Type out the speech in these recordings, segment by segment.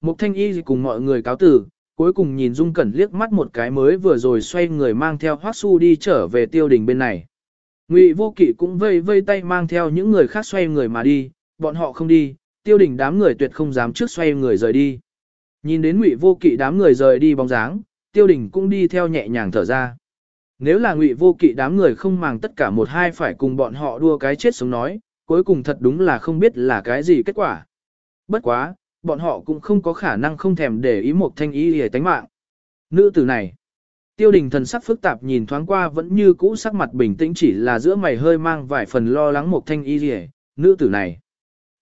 Mục thanh y cùng mọi người cáo tử, cuối cùng nhìn Dung Cẩn liếc mắt một cái mới vừa rồi xoay người mang theo Hoắc Su đi trở về tiêu đình bên này. Ngụy Vô Kỵ cũng vây vây tay mang theo những người khác xoay người mà đi, bọn họ không đi, tiêu đình đám người tuyệt không dám trước xoay người rời đi. Nhìn đến Ngụy Vô Kỵ đám người rời đi bóng dáng, tiêu đình cũng đi theo nhẹ nhàng thở ra. Nếu là Ngụy Vô Kỵ đám người không màng tất cả một hai phải cùng bọn họ đua cái chết sống nói, cuối cùng thật đúng là không biết là cái gì kết quả. Bất quá, bọn họ cũng không có khả năng không thèm để ý một thanh ý hề tánh mạng. Nữ tử này, tiêu đình thần sắc phức tạp nhìn thoáng qua vẫn như cũ sắc mặt bình tĩnh chỉ là giữa mày hơi mang vài phần lo lắng một thanh ý hề, nữ tử này.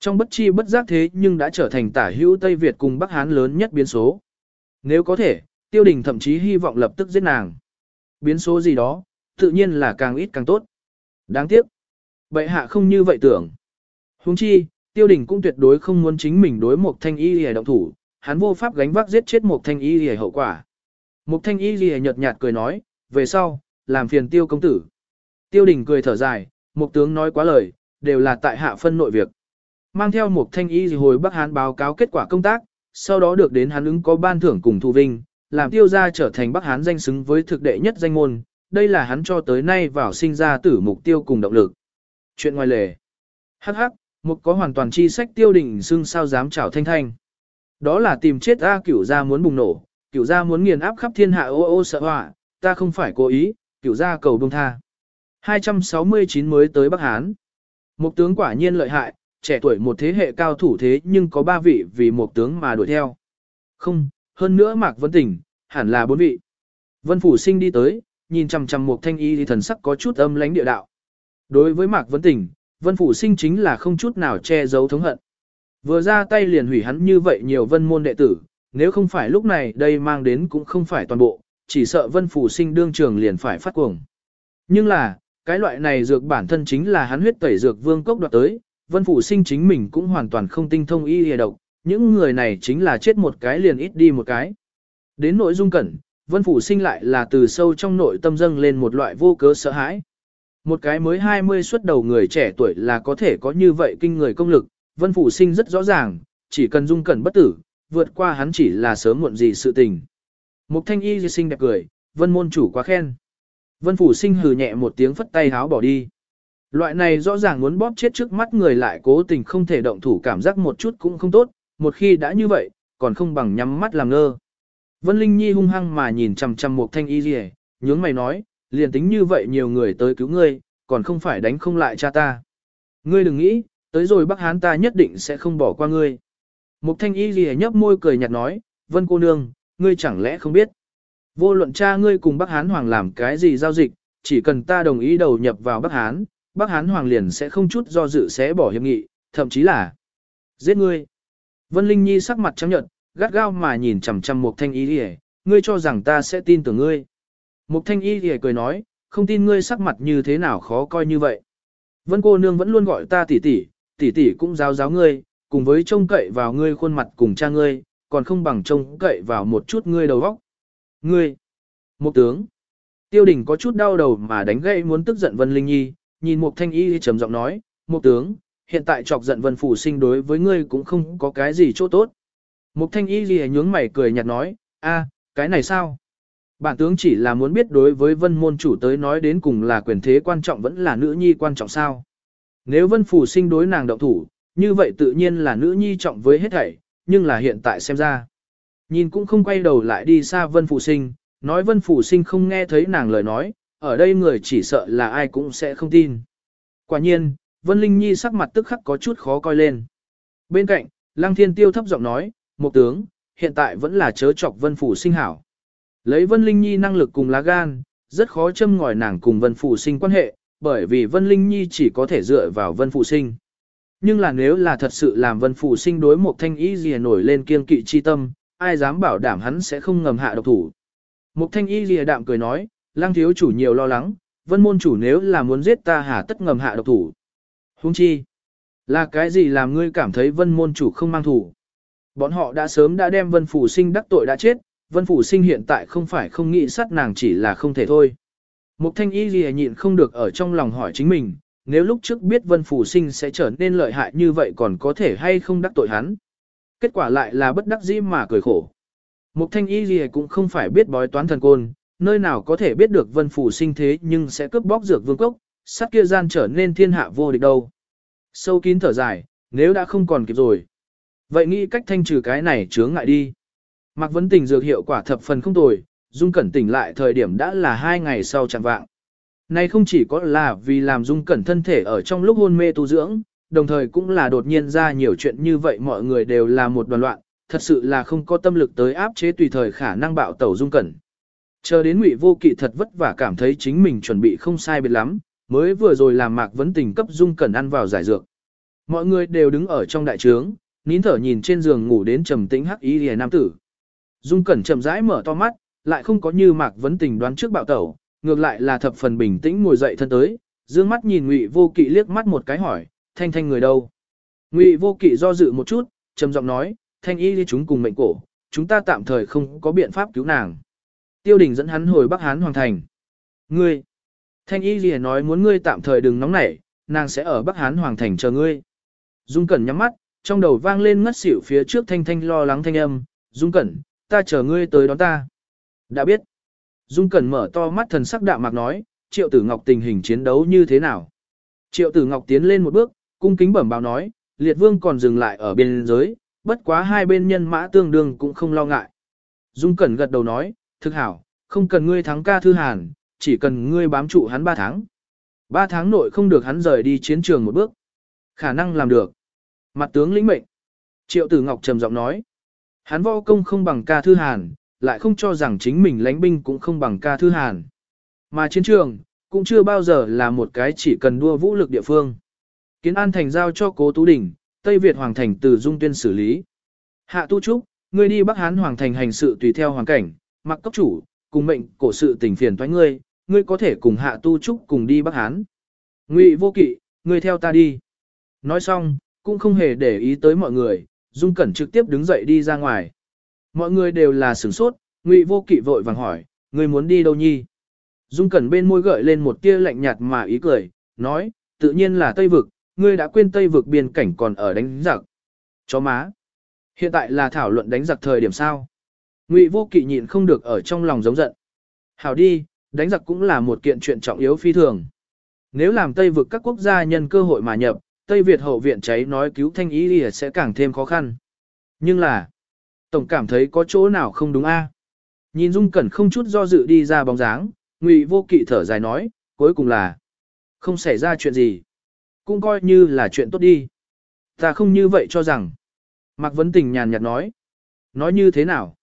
Trong bất chi bất giác thế nhưng đã trở thành tả hữu Tây Việt cùng Bắc Hán lớn nhất biến số. Nếu có thể, tiêu đình thậm chí hy vọng lập tức giết nàng. Biến số gì đó, tự nhiên là càng ít càng tốt. Đáng tiếc. Bệ hạ không như vậy tưởng. Huống chi, tiêu đình cũng tuyệt đối không muốn chính mình đối một thanh y lìa động thủ, hắn vô pháp gánh vác giết chết một thanh y lìa hậu quả. Một thanh y lìa nhợt nhạt cười nói, về sau, làm phiền tiêu công tử. Tiêu đình cười thở dài, một tướng nói quá lời, đều là tại hạ phân nội việc. Mang theo một thanh y hồi Bắc Hán báo cáo kết quả công tác, sau đó được đến hắn ứng có ban thưởng cùng thu vinh, làm tiêu gia trở thành Bắc Hán danh xứng với thực đệ nhất danh môn, đây là hắn cho tới nay vào sinh ra tử mục tiêu cùng động lực. Chuyện ngoài lề. Hắc hắc, một có hoàn toàn chi sách tiêu đỉnh xương sao dám chảo thanh thanh. Đó là tìm chết A cửu gia muốn bùng nổ, cửu gia muốn nghiền áp khắp thiên hạ ô ô sợ họa, ta không phải cố ý, cửu gia cầu bông tha. 269 mới tới Bắc Hán. Một tướng quả nhiên lợi hại, trẻ tuổi một thế hệ cao thủ thế nhưng có ba vị vì một tướng mà đuổi theo. Không, hơn nữa Mạc Vân Tỉnh, hẳn là bốn vị. Vân Phủ Sinh đi tới, nhìn chằm chằm một thanh y thì thần sắc có chút âm lãnh địa đạo. Đối với Mạc Vân Tỉnh, Vân phụ Sinh chính là không chút nào che giấu thống hận. Vừa ra tay liền hủy hắn như vậy nhiều vân môn đệ tử, nếu không phải lúc này đây mang đến cũng không phải toàn bộ, chỉ sợ Vân phụ Sinh đương trường liền phải phát cuồng. Nhưng là, cái loại này dược bản thân chính là hắn huyết tẩy dược vương cốc đoạt tới, Vân phụ Sinh chính mình cũng hoàn toàn không tinh thông y hề độc, những người này chính là chết một cái liền ít đi một cái. Đến nội dung cẩn, Vân Phủ Sinh lại là từ sâu trong nội tâm dâng lên một loại vô cớ sợ hãi. Một cái mới 20 xuất đầu người trẻ tuổi là có thể có như vậy kinh người công lực, Vân Phủ Sinh rất rõ ràng, chỉ cần dung cẩn bất tử, vượt qua hắn chỉ là sớm muộn gì sự tình. Mục thanh y di sinh đẹp cười, Vân môn chủ quá khen. Vân Phủ Sinh hừ nhẹ một tiếng phất tay háo bỏ đi. Loại này rõ ràng muốn bóp chết trước mắt người lại cố tình không thể động thủ cảm giác một chút cũng không tốt, một khi đã như vậy, còn không bằng nhắm mắt làm ngơ. Vân Linh Nhi hung hăng mà nhìn chằm chằm một thanh y gì nhướng mày nói, liền tính như vậy nhiều người tới cứu ngươi, còn không phải đánh không lại cha ta. Ngươi đừng nghĩ, tới rồi Bắc Hán ta nhất định sẽ không bỏ qua ngươi. Mục thanh y gì nhấp môi cười nhạt nói, Vân cô nương, ngươi chẳng lẽ không biết. Vô luận cha ngươi cùng Bắc Hán Hoàng làm cái gì giao dịch, chỉ cần ta đồng ý đầu nhập vào Bắc Hán, Bắc Hán Hoàng liền sẽ không chút do dự sẽ bỏ hiệp nghị, thậm chí là giết ngươi. Vân Linh Nhi sắc mặt trắng nhợt, gắt gao mà nhìn chằm chằm Mục Thanh Y Lìa, ngươi cho rằng ta sẽ tin tưởng ngươi. Mục Thanh Y Lìa cười nói, không tin ngươi sắc mặt như thế nào khó coi như vậy. Vân cô nương vẫn luôn gọi ta tỷ tỷ, tỷ tỷ cũng giáo giáo ngươi, cùng với trông cậy vào ngươi khuôn mặt cùng cha ngươi, còn không bằng trông cậy vào một chút ngươi đầu óc. Ngươi, Mục tướng. Tiêu đình có chút đau đầu mà đánh gậy muốn tức giận Vân Linh Nhi, nhìn Mục Thanh Y trầm giọng nói, Mục tướng, hiện tại chọc giận Vân Phủ Sinh đối với ngươi cũng không có cái gì chỗ tốt. Mục Thanh Y gì nhướng mày cười nhạt nói, a, cái này sao? Bản tướng chỉ là muốn biết đối với Vân môn chủ tới nói đến cùng là quyền thế quan trọng vẫn là nữ nhi quan trọng sao? Nếu Vân Phủ Sinh đối nàng động thủ, như vậy tự nhiên là nữ nhi trọng với hết thảy, nhưng là hiện tại xem ra. Nhìn cũng không quay đầu lại đi xa Vân Phủ Sinh, nói Vân Phủ Sinh không nghe thấy nàng lời nói, ở đây người chỉ sợ là ai cũng sẽ không tin. Quả nhiên, Vân Linh Nhi sắc mặt tức khắc có chút khó coi lên. Bên cạnh, Lăng Thiên Tiêu thấp giọng nói, một tướng, hiện tại vẫn là chớ chọc Vân Phủ sinh hảo. Lấy Vân Linh Nhi năng lực cùng lá gan, rất khó châm ngòi nàng cùng Vân Phụ sinh quan hệ, bởi vì Vân Linh Nhi chỉ có thể dựa vào Vân Phụ sinh. Nhưng là nếu là thật sự làm Vân Phụ sinh đối một thanh ý gì nổi lên kiên kỵ chi tâm, ai dám bảo đảm hắn sẽ không ngầm hạ độc thủ. Mục thanh y lìa đạm cười nói, lang thiếu chủ nhiều lo lắng, vân môn chủ nếu là muốn giết ta hà tất ngầm hạ độc thủ. Hung chi, là cái gì làm ngươi cảm thấy vân môn chủ không mang thủ? Bọn họ đã sớm đã đem vân phủ sinh đắc tội đã chết, vân phủ sinh hiện tại không phải không nghĩ sát nàng chỉ là không thể thôi. Mục thanh y gì nhịn không được ở trong lòng hỏi chính mình, nếu lúc trước biết vân phủ sinh sẽ trở nên lợi hại như vậy còn có thể hay không đắc tội hắn. Kết quả lại là bất đắc dĩ mà cười khổ. Mục thanh y gì cũng không phải biết bói toán thần côn, nơi nào có thể biết được vân phủ sinh thế nhưng sẽ cướp bóc dược vương cốc, sát kia gian trở nên thiên hạ vô địch đâu. Sâu kín thở dài, nếu đã không còn kịp rồi. Vậy nghĩ cách thanh trừ cái này chướng ngại đi. Mạc Vấn Tình dược hiệu quả thập phần không tồi, Dung Cẩn tỉnh lại thời điểm đã là hai ngày sau chẳng vạng. Này không chỉ có là vì làm Dung Cẩn thân thể ở trong lúc hôn mê tu dưỡng, đồng thời cũng là đột nhiên ra nhiều chuyện như vậy mọi người đều là một đoàn loạn, thật sự là không có tâm lực tới áp chế tùy thời khả năng bạo tẩu Dung Cẩn. Chờ đến Ngụy Vô Kỵ thật vất vả cảm thấy chính mình chuẩn bị không sai biệt lắm, mới vừa rồi làm Mạc Vấn Tình cấp Dung Cẩn ăn vào giải dược. Mọi người đều đứng ở trong đại trướng, nín thở nhìn trên giường ngủ đến trầm tĩnh hắc y liễu nam tử. Dung Cẩn chậm rãi mở to mắt, lại không có như Mạc Vấn Tình đoán trước bạo tẩu, ngược lại là thập phần bình tĩnh ngồi dậy thân tới, dương mắt nhìn Ngụy Vô Kỵ liếc mắt một cái hỏi, "Thanh Thanh người đâu?" Ngụy Vô Kỵ do dự một chút, trầm giọng nói, "Thanh y đi chúng cùng mệnh cổ, chúng ta tạm thời không có biện pháp cứu nàng." Tiêu Đình dẫn hắn hồi Bắc Hán hoàng thành. "Ngươi?" Thanh y liền nói muốn ngươi tạm thời đừng nóng nảy, nàng sẽ ở Bắc Hán hoàng thành chờ ngươi. Dung Cẩn nhắm mắt, trong đầu vang lên ngất xỉu phía trước Thanh Thanh lo lắng thanh âm, "Dung Cẩn, ta chờ ngươi tới đón ta." Đã biết. Dung Cẩn mở to mắt thần sắc đạm mạc nói, Triệu Tử Ngọc tình hình chiến đấu như thế nào? Triệu Tử Ngọc tiến lên một bước, cung kính bẩm báo nói, Liệt Vương còn dừng lại ở biên giới, bất quá hai bên nhân mã tương đương cũng không lo ngại. Dung Cẩn gật đầu nói, thực hảo, không cần ngươi thắng ca thư hàn, chỉ cần ngươi bám trụ hắn ba tháng. Ba tháng nội không được hắn rời đi chiến trường một bước. Khả năng làm được. Mặt tướng lĩnh mệnh. Triệu Tử Ngọc trầm giọng nói. Hắn võ công không bằng ca thư hàn, lại không cho rằng chính mình lãnh binh cũng không bằng ca thư hàn. Mà chiến trường, cũng chưa bao giờ là một cái chỉ cần đua vũ lực địa phương. Kiến An Thành giao cho Cố Tú Đình, Tây Việt Hoàng Thành từ Dung Tuyên xử lý. Hạ Tu Trúc, ngươi đi Bắc Hán Hoàng Thành hành sự tùy theo hoàn cảnh, mặc cấp chủ, cùng mệnh cổ sự tình phiền thoái ngươi, ngươi có thể cùng Hạ Tu Trúc cùng đi Bắc Hán. Ngụy Vô Kỵ, ngươi theo ta đi. Nói xong, cũng không hề để ý tới mọi người, Dung Cẩn trực tiếp đứng dậy đi ra ngoài. Mọi người đều là sửng sốt, Ngụy Vô Kỵ vội vàng hỏi, ngươi muốn đi đâu nhi? Dung Cẩn bên môi gợi lên một tia lạnh nhạt mà ý cười, nói, tự nhiên là Tây Vực, ngươi đã quên Tây Vực biên cảnh còn ở đánh giặc. Chó má. Hiện tại là thảo luận đánh giặc thời điểm sao? Ngụy Vô Kỵ nhịn không được ở trong lòng giống giận. Hảo đi, đánh giặc cũng là một kiện chuyện trọng yếu phi thường. Nếu làm Tây Vực các quốc gia nhân cơ hội mà nhập, Tây Việt hậu viện cháy nói cứu thanh ý sẽ càng thêm khó khăn. Nhưng là, Tổng cảm thấy có chỗ nào không đúng a. Nhìn Dung Cẩn không chút do dự đi ra bóng dáng, Ngụy Vô Kỵ thở dài nói, cuối cùng là không xảy ra chuyện gì. Cũng coi như là chuyện tốt đi. Ta không như vậy cho rằng. Mạc Vấn Tình nhàn nhạt nói. Nói như thế nào?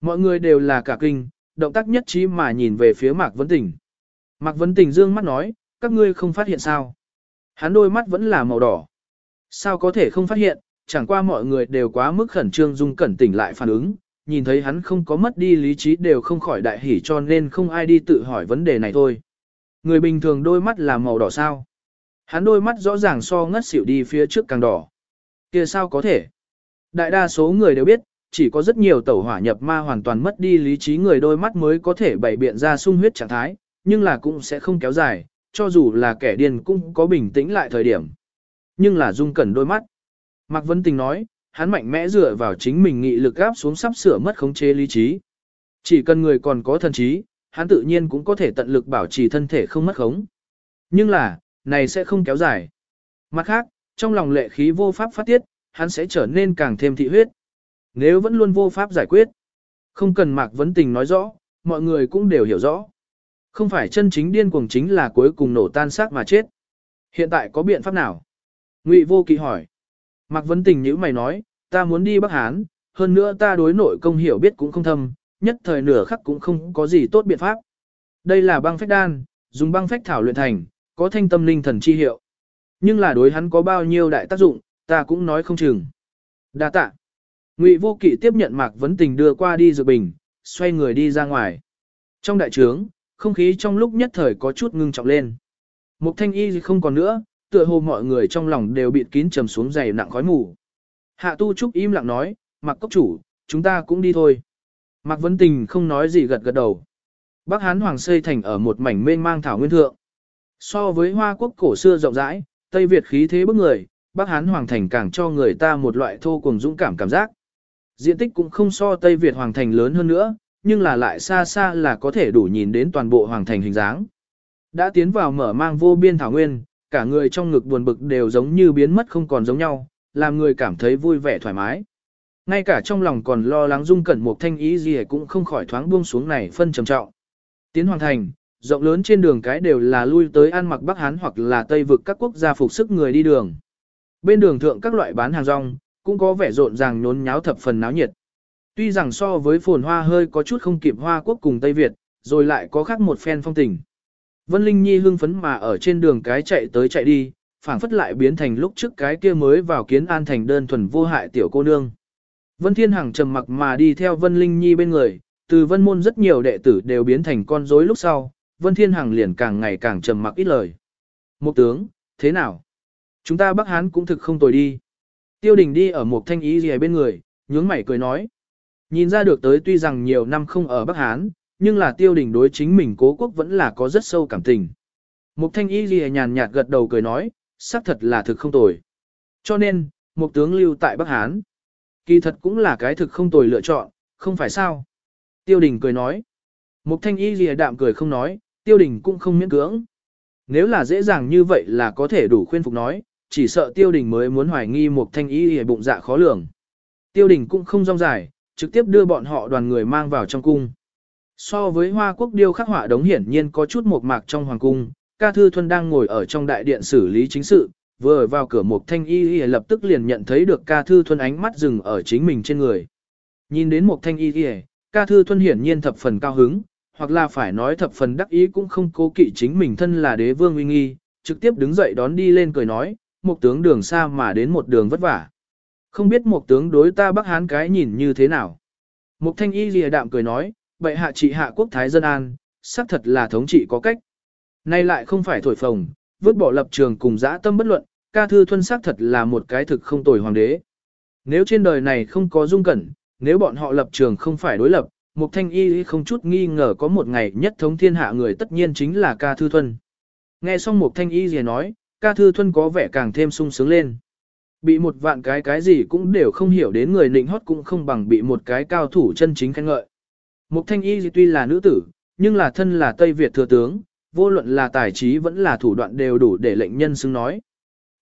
Mọi người đều là cả kinh, động tác nhất trí mà nhìn về phía Mạc Vấn Tình. Mạc Vấn Tình dương mắt nói, các ngươi không phát hiện sao? Hắn đôi mắt vẫn là màu đỏ. Sao có thể không phát hiện, chẳng qua mọi người đều quá mức khẩn trương dung cẩn tỉnh lại phản ứng, nhìn thấy hắn không có mất đi lý trí đều không khỏi đại hỉ cho nên không ai đi tự hỏi vấn đề này thôi. Người bình thường đôi mắt là màu đỏ sao? Hắn đôi mắt rõ ràng so ngất xỉu đi phía trước càng đỏ. kia sao có thể? Đại đa số người đều biết, chỉ có rất nhiều tẩu hỏa nhập ma hoàn toàn mất đi lý trí người đôi mắt mới có thể bày biện ra sung huyết trạng thái, nhưng là cũng sẽ không kéo dài, cho dù là kẻ điên cũng có bình tĩnh lại thời điểm. Nhưng là dung cẩn đôi mắt. Mạc Vân Tình nói, hắn mạnh mẽ dựa vào chính mình nghị lực áp xuống sắp sửa mất khống chế lý trí. Chỉ cần người còn có thần trí, hắn tự nhiên cũng có thể tận lực bảo trì thân thể không mất khống. Nhưng là, này sẽ không kéo dài. Mặt khác, trong lòng lệ khí vô pháp phát tiết, hắn sẽ trở nên càng thêm thị huyết. Nếu vẫn luôn vô pháp giải quyết, không cần Mạc Vấn Tình nói rõ, mọi người cũng đều hiểu rõ. Không phải chân chính điên cuồng chính là cuối cùng nổ tan xác mà chết. Hiện tại có biện pháp nào? Ngụy Vô Kỵ hỏi. Mạc Vấn Tình như mày nói, ta muốn đi Bắc Hán, hơn nữa ta đối nội công hiểu biết cũng không thâm, nhất thời nửa khắc cũng không có gì tốt biện pháp. Đây là băng phách đan, dùng băng phách thảo luyện thành, có thanh tâm linh thần chi hiệu. Nhưng là đối hắn có bao nhiêu đại tác dụng, ta cũng nói không chừng. Đa tạ. Ngụy Vô Kỵ tiếp nhận Mạc Vấn Tình đưa qua đi dược bình, xoay người đi ra ngoài. Trong đại trướng, không khí trong lúc nhất thời có chút ngưng trọng lên. Mục thanh y không còn nữa, tựa hồ mọi người trong lòng đều bị kín trầm xuống dày nặng khói mù. Hạ tu trúc im lặng nói, mặc cốc chủ, chúng ta cũng đi thôi. Mạc Vấn Tình không nói gì gật gật đầu. Bắc Hán Hoàng xây thành ở một mảnh mênh mang thảo nguyên thượng. So với hoa quốc cổ xưa rộng rãi, Tây Việt khí thế bức người, Bắc Hán Hoàng Thành càng cho người ta một loại thô cùng dũng cảm cảm giác. Diện tích cũng không so Tây Việt Hoàng Thành lớn hơn nữa, nhưng là lại xa xa là có thể đủ nhìn đến toàn bộ Hoàng Thành hình dáng. Đã tiến vào mở mang vô biên thảo nguyên, cả người trong ngực buồn bực đều giống như biến mất không còn giống nhau, làm người cảm thấy vui vẻ thoải mái. Ngay cả trong lòng còn lo lắng dung cẩn một thanh ý gì cũng không khỏi thoáng buông xuống này phân trầm trọng. Tiến Hoàng Thành, rộng lớn trên đường cái đều là lui tới ăn mặc Bắc Hán hoặc là Tây vực các quốc gia phục sức người đi đường. Bên đường thượng các loại bán hàng rong, cũng có vẻ rộn ràng nhốn nháo thập phần náo nhiệt. Tuy rằng so với phồn hoa hơi có chút không kịp hoa quốc cùng Tây Việt, rồi lại có khác một phen phong tình. Vân Linh Nhi hưng phấn mà ở trên đường cái chạy tới chạy đi, phảng phất lại biến thành lúc trước cái kia mới vào kiến an thành đơn thuần vô hại tiểu cô nương. Vân Thiên Hằng trầm mặc mà đi theo Vân Linh Nhi bên người, từ vân môn rất nhiều đệ tử đều biến thành con rối lúc sau, Vân Thiên Hằng liền càng ngày càng trầm mặc ít lời. Một tướng, thế nào? Chúng ta Bắc Hán cũng thực không tồi đi. Tiêu đình đi ở một thanh ý gì bên người, nhướng mày cười nói. Nhìn ra được tới tuy rằng nhiều năm không ở Bắc Hán, nhưng là tiêu đình đối chính mình cố quốc vẫn là có rất sâu cảm tình. Mục thanh y gì nhàn nhạt gật đầu cười nói, xác thật là thực không tồi. Cho nên, một tướng lưu tại Bắc Hán. Kỳ thật cũng là cái thực không tồi lựa chọn, không phải sao. Tiêu đình cười nói. Mục thanh y gì đạm cười không nói, tiêu đình cũng không miễn cưỡng. Nếu là dễ dàng như vậy là có thể đủ khuyên phục nói, chỉ sợ tiêu đình mới muốn hoài nghi một thanh y gì bụng dạ khó lường. Tiêu đình cũng không rong dài, trực tiếp đưa bọn họ đoàn người mang vào trong cung. So với Hoa Quốc điêu khắc họa đống hiển nhiên có chút một mạc trong hoàng cung, ca thư thuần đang ngồi ở trong đại điện xử lý chính sự, vừa vào cửa một thanh y y lập tức liền nhận thấy được ca thư thuần ánh mắt dừng ở chính mình trên người. Nhìn đến một thanh y y, ca thư thuần hiển nhiên thập phần cao hứng, hoặc là phải nói thập phần đắc ý cũng không cố kỵ chính mình thân là đế vương uy nghi, trực tiếp đứng dậy đón đi lên cười nói, một tướng đường xa mà đến một đường vất vả. Không biết một tướng đối ta Bắc Hán cái nhìn như thế nào. Một thanh y lìa đạm cười nói, bệ hạ trị hạ quốc thái dân an, xác thật là thống trị có cách. Nay lại không phải thổi phồng, vứt bỏ lập trường cùng dã tâm bất luận, ca thư thuân xác thật là một cái thực không tồi hoàng đế. Nếu trên đời này không có dung cẩn, nếu bọn họ lập trường không phải đối lập, Mục Thanh Y không chút nghi ngờ có một ngày nhất thống thiên hạ người tất nhiên chính là ca thư thuân. Nghe xong Mục Thanh Y gì nói, ca thư thuân có vẻ càng thêm sung sướng lên. Bị một vạn cái cái gì cũng đều không hiểu đến người nịnh hót cũng không bằng bị một cái cao thủ chân chính khen ngợi. Mục thanh y tuy là nữ tử, nhưng là thân là Tây Việt thừa tướng, vô luận là tài trí vẫn là thủ đoạn đều đủ để lệnh nhân xứng nói.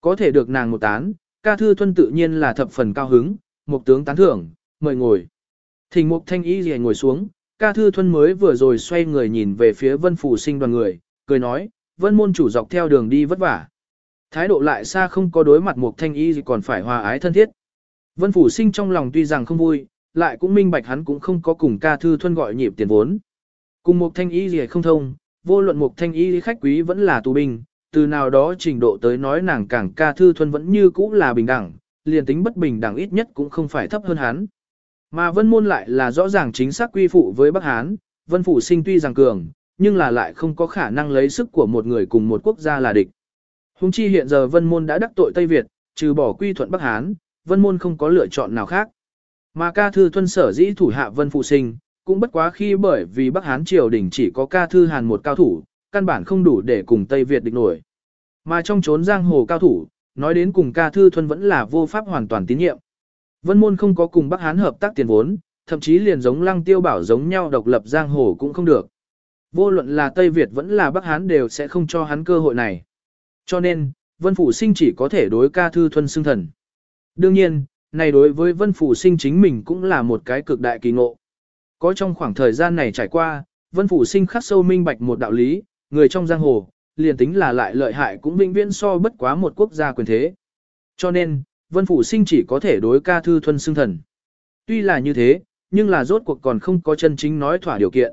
Có thể được nàng một tán, ca thư thuân tự nhiên là thập phần cao hứng, mục tướng tán thưởng, mời ngồi. Thình mục thanh y gì ngồi xuống, ca thư thuân mới vừa rồi xoay người nhìn về phía vân phủ sinh đoàn người, cười nói, vân môn chủ dọc theo đường đi vất vả. Thái độ lại xa không có đối mặt mục thanh y gì còn phải hòa ái thân thiết. Vân phủ sinh trong lòng tuy rằng không vui, lại cũng minh bạch hắn cũng không có cùng ca thư thuân gọi nhịp tiền vốn. Cùng một thanh y gì không thông, vô luận một thanh y khách quý vẫn là tù binh, từ nào đó trình độ tới nói nàng càng ca thư thuân vẫn như cũ là bình đẳng, liền tính bất bình đẳng ít nhất cũng không phải thấp hơn hắn. Mà vân môn lại là rõ ràng chính xác quy phụ với Bắc Hán, vân phủ sinh tuy rằng cường, nhưng là lại không có khả năng lấy sức của một người cùng một quốc gia là địch. Hùng chi hiện giờ vân môn đã đắc tội Tây Việt, trừ bỏ quy thuận Bắc Hán, vân môn không có lựa chọn nào khác. Mà ca thư thuân sở dĩ thủ hạ vân phụ sinh, cũng bất quá khi bởi vì Bắc Hán triều đình chỉ có ca thư hàn một cao thủ, căn bản không đủ để cùng Tây Việt địch nổi. Mà trong chốn giang hồ cao thủ, nói đến cùng ca thư thuân vẫn là vô pháp hoàn toàn tín nhiệm. Vân môn không có cùng Bắc Hán hợp tác tiền vốn, thậm chí liền giống lăng tiêu bảo giống nhau độc lập giang hồ cũng không được. Vô luận là Tây Việt vẫn là Bắc Hán đều sẽ không cho hắn cơ hội này. Cho nên, Vân Phủ Sinh chỉ có thể đối ca thư thuần xưng thần. Đương nhiên, này đối với Vân Phủ Sinh chính mình cũng là một cái cực đại kỳ ngộ. Có trong khoảng thời gian này trải qua, Vân Phủ Sinh khắc sâu minh bạch một đạo lý, người trong giang hồ, liền tính là lại lợi hại cũng vĩnh viễn so bất quá một quốc gia quyền thế. Cho nên, Vân Phủ Sinh chỉ có thể đối ca thư thuần xưng thần. Tuy là như thế, nhưng là rốt cuộc còn không có chân chính nói thỏa điều kiện.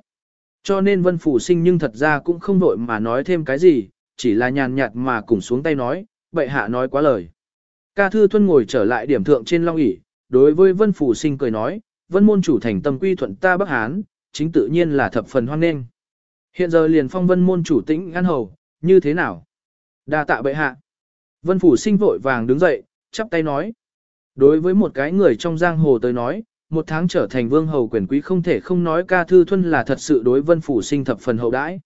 Cho nên Vân Phủ Sinh nhưng thật ra cũng không vội mà nói thêm cái gì, chỉ là nhàn nhạt mà cùng xuống tay nói, bệ hạ nói quá lời. Ca Thư Thuân ngồi trở lại điểm thượng trên long ỷ, đối với Vân Phủ Sinh cười nói, Vân môn chủ thành tâm quy thuận ta Bắc Hán, chính tự nhiên là thập phần hoan nghênh. Hiện giờ liền phong Vân môn chủ tĩnh ngăn hầu, như thế nào? Đa tạ bệ hạ. Vân Phủ Sinh vội vàng đứng dậy, chắp tay nói. Đối với một cái người trong giang hồ tới nói, một tháng trở thành vương hầu quyền quý không thể không nói ca thư thuân là thật sự đối Vân Phủ Sinh thập phần hậu đãi.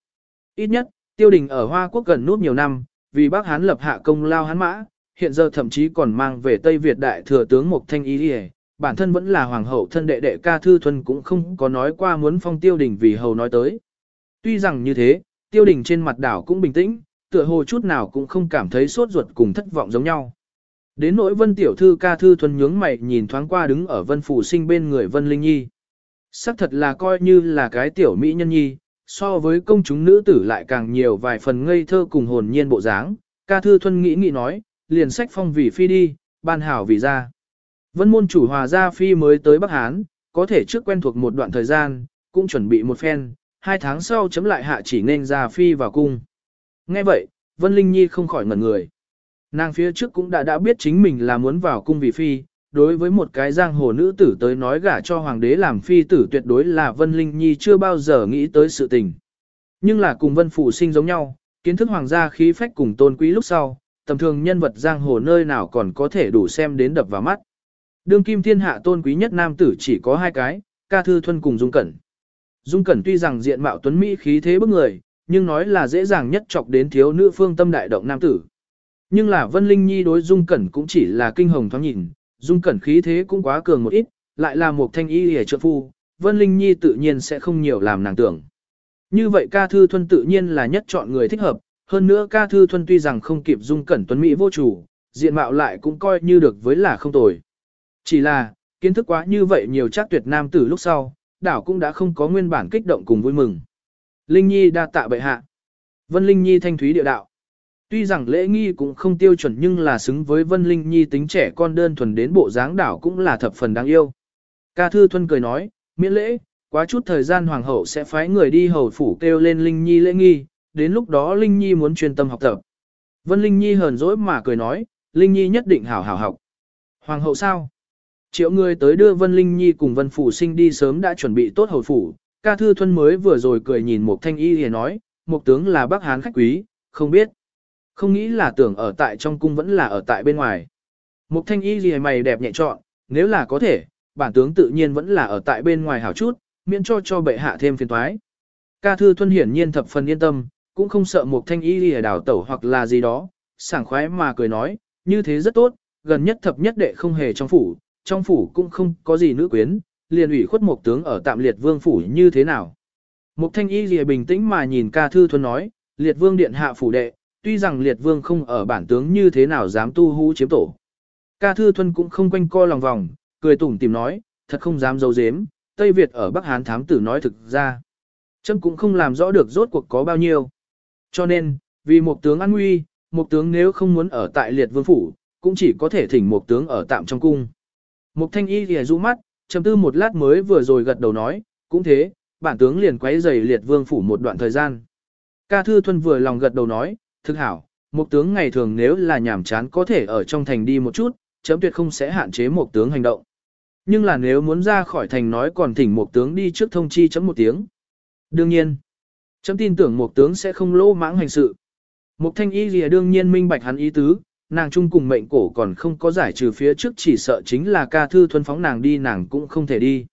Ít nhất, tiêu đình ở Hoa Quốc gần nút nhiều năm, vì bác Hán lập hạ công lao Hán mã, hiện giờ thậm chí còn mang về Tây Việt đại thừa tướng Mộc Thanh ý Điề, bản thân vẫn là hoàng hậu thân đệ đệ ca thư thuần cũng không có nói qua muốn phong tiêu đình vì hầu nói tới. Tuy rằng như thế, tiêu đình trên mặt đảo cũng bình tĩnh, tựa hồ chút nào cũng không cảm thấy sốt ruột cùng thất vọng giống nhau. Đến nỗi vân tiểu thư ca thư thuần nhướng mày nhìn thoáng qua đứng ở vân phủ sinh bên người vân linh nhi. Sắc thật là coi như là cái tiểu mỹ nhân nhi, so với công chúng nữ tử lại càng nhiều vài phần ngây thơ cùng hồn nhiên bộ dáng. Ca thư thuần nghĩ nghĩ nói, liền sách phong vì phi đi, ban hảo vì ra. Vân môn chủ hòa gia phi mới tới Bắc Hán, có thể trước quen thuộc một đoạn thời gian, cũng chuẩn bị một phen, hai tháng sau chấm lại hạ chỉ nên ra phi vào cung. Nghe vậy, Vân Linh Nhi không khỏi ngẩn người. Nàng phía trước cũng đã đã biết chính mình là muốn vào cung vì phi, đối với một cái giang hồ nữ tử tới nói gả cho hoàng đế làm phi tử tuyệt đối là Vân Linh Nhi chưa bao giờ nghĩ tới sự tình. Nhưng là cùng Vân Phụ sinh giống nhau, kiến thức hoàng gia khí phách cùng tôn quý lúc sau, tầm thường nhân vật giang hồ nơi nào còn có thể đủ xem đến đập vào mắt. Đương kim thiên hạ tôn quý nhất nam tử chỉ có hai cái, ca thư thuân cùng Dung Cẩn. Dung Cẩn tuy rằng diện mạo tuấn Mỹ khí thế bức người, nhưng nói là dễ dàng nhất chọc đến thiếu nữ phương tâm đại động nam tử. Nhưng là Vân Linh Nhi đối Dung Cẩn cũng chỉ là kinh hồng thoáng nhìn, Dung Cẩn khí thế cũng quá cường một ít, lại là một thanh y hề trợ phu, Vân Linh Nhi tự nhiên sẽ không nhiều làm nàng tưởng. Như vậy ca thư thuân tự nhiên là nhất chọn người thích hợp, hơn nữa ca thư thuân tuy rằng không kịp Dung Cẩn tuấn Mỹ vô chủ, diện mạo lại cũng coi như được với là không tồi. Chỉ là, kiến thức quá như vậy nhiều chắc tuyệt nam tử lúc sau, đảo cũng đã không có nguyên bản kích động cùng vui mừng. Linh Nhi đa tạ bệ hạ. Vân Linh Nhi thanh thúy địa đạo. Tuy rằng lễ nghi cũng không tiêu chuẩn nhưng là xứng với Vân Linh Nhi tính trẻ con đơn thuần đến bộ dáng đảo cũng là thập phần đáng yêu. Ca Thư Thuân cười nói, miễn lễ, quá chút thời gian hoàng hậu sẽ phái người đi hầu phủ kêu lên Linh Nhi lễ nghi, đến lúc đó Linh Nhi muốn chuyên tâm học tập. Vân Linh Nhi hờn dỗi mà cười nói, Linh Nhi nhất định hảo hảo học. Hoàng hậu sao? Triệu người tới đưa Vân Linh Nhi cùng Vân Phủ Sinh đi sớm đã chuẩn bị tốt hầu phủ, ca thư thuân mới vừa rồi cười nhìn một thanh y thì nói, một tướng là bác hán khách quý, không biết. Không nghĩ là tưởng ở tại trong cung vẫn là ở tại bên ngoài. Một thanh y gì mày đẹp nhẹ trọn, nếu là có thể, bản tướng tự nhiên vẫn là ở tại bên ngoài hảo chút, miễn cho cho bệ hạ thêm phiền toái. Ca thư thuân hiển nhiên thập phần yên tâm, cũng không sợ một thanh y gì đảo tẩu hoặc là gì đó, sảng khoái mà cười nói, như thế rất tốt, gần nhất thập nhất đệ không hề trong phủ, trong phủ cũng không có gì nữ quyến, liền ủy khuất một tướng ở tạm liệt vương phủ như thế nào. Mục thanh y gì bình tĩnh mà nhìn ca thư thuần nói, liệt vương điện hạ phủ đệ, tuy rằng liệt vương không ở bản tướng như thế nào dám tu hú chiếm tổ. Ca thư Thuân cũng không quanh co lòng vòng, cười tủm tìm nói, thật không dám dấu dếm, Tây Việt ở Bắc Hán thám tử nói thực ra. Chấm cũng không làm rõ được rốt cuộc có bao nhiêu. Cho nên, vì một tướng an nguy, một tướng nếu không muốn ở tại liệt vương phủ, cũng chỉ có thể thỉnh một tướng ở tạm trong cung. Mục thanh y thì rũ mắt, trầm tư một lát mới vừa rồi gật đầu nói, cũng thế, bản tướng liền quấy giày liệt vương phủ một đoạn thời gian. Ca Thư Thuân vừa lòng gật đầu nói, thực hảo, một tướng ngày thường nếu là nhàm chán có thể ở trong thành đi một chút, chấm tuyệt không sẽ hạn chế một tướng hành động. Nhưng là nếu muốn ra khỏi thành nói còn thỉnh một tướng đi trước thông chi chấm một tiếng. Đương nhiên, chấm tin tưởng một tướng sẽ không lỗ mãng hành sự. Một thanh y lìa đương nhiên minh bạch hắn ý tứ, nàng chung cùng mệnh cổ còn không có giải trừ phía trước chỉ sợ chính là ca thư thuần phóng nàng đi nàng cũng không thể đi.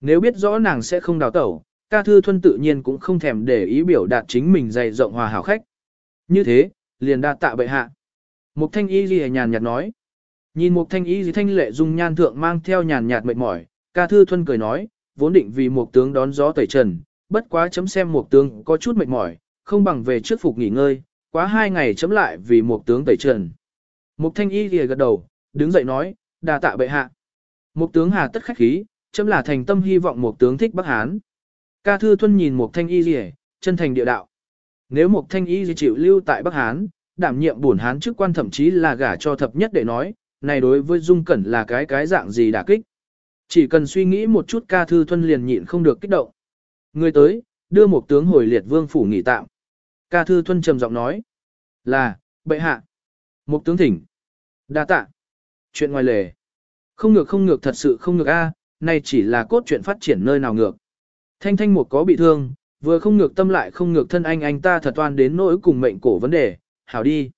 Nếu biết rõ nàng sẽ không đào tẩu, ca thư thuần tự nhiên cũng không thèm để ý biểu đạt chính mình dày rộng hòa hảo khách. Như thế, liền đa tạ bệ hạ. Mục thanh y gì nhàn nhạt nói. Nhìn mục thanh y gì thanh lệ dung nhan thượng mang theo nhàn nhạt mệt mỏi, ca thư thuân cười nói, vốn định vì mục tướng đón gió tẩy trần, bất quá chấm xem mục tướng có chút mệt mỏi, không bằng về trước phục nghỉ ngơi, quá hai ngày chấm lại vì mục tướng tẩy trần. Mục thanh y gì gật đầu, đứng dậy nói, đa tạ bệ hạ. Mục tướng hà tất khách khí, chấm là thành tâm hy vọng mục tướng thích Bắc Hán. Ca thư thuân nhìn mục thanh y gì, chân thành địa đạo. Nếu mục thanh y lìa chịu lưu tại Bắc Hán, đảm nhiệm bổn Hán chức quan thậm chí là gả cho thập nhất để nói, này đối với Dung Cẩn là cái cái dạng gì đả kích. Chỉ cần suy nghĩ một chút ca thư thuân liền nhịn không được kích động. Người tới, đưa một tướng hồi liệt vương phủ nghỉ tạm. Ca thư thuân trầm giọng nói. Là, bệ hạ. Một tướng thỉnh. Đa tạ. Chuyện ngoài lề. Không ngược không ngược thật sự không ngược a, này chỉ là cốt truyện phát triển nơi nào ngược. Thanh thanh một có bị thương, vừa không ngược tâm lại không ngược thân anh anh ta thật toan đến nỗi cùng mệnh cổ vấn đề, hảo đi.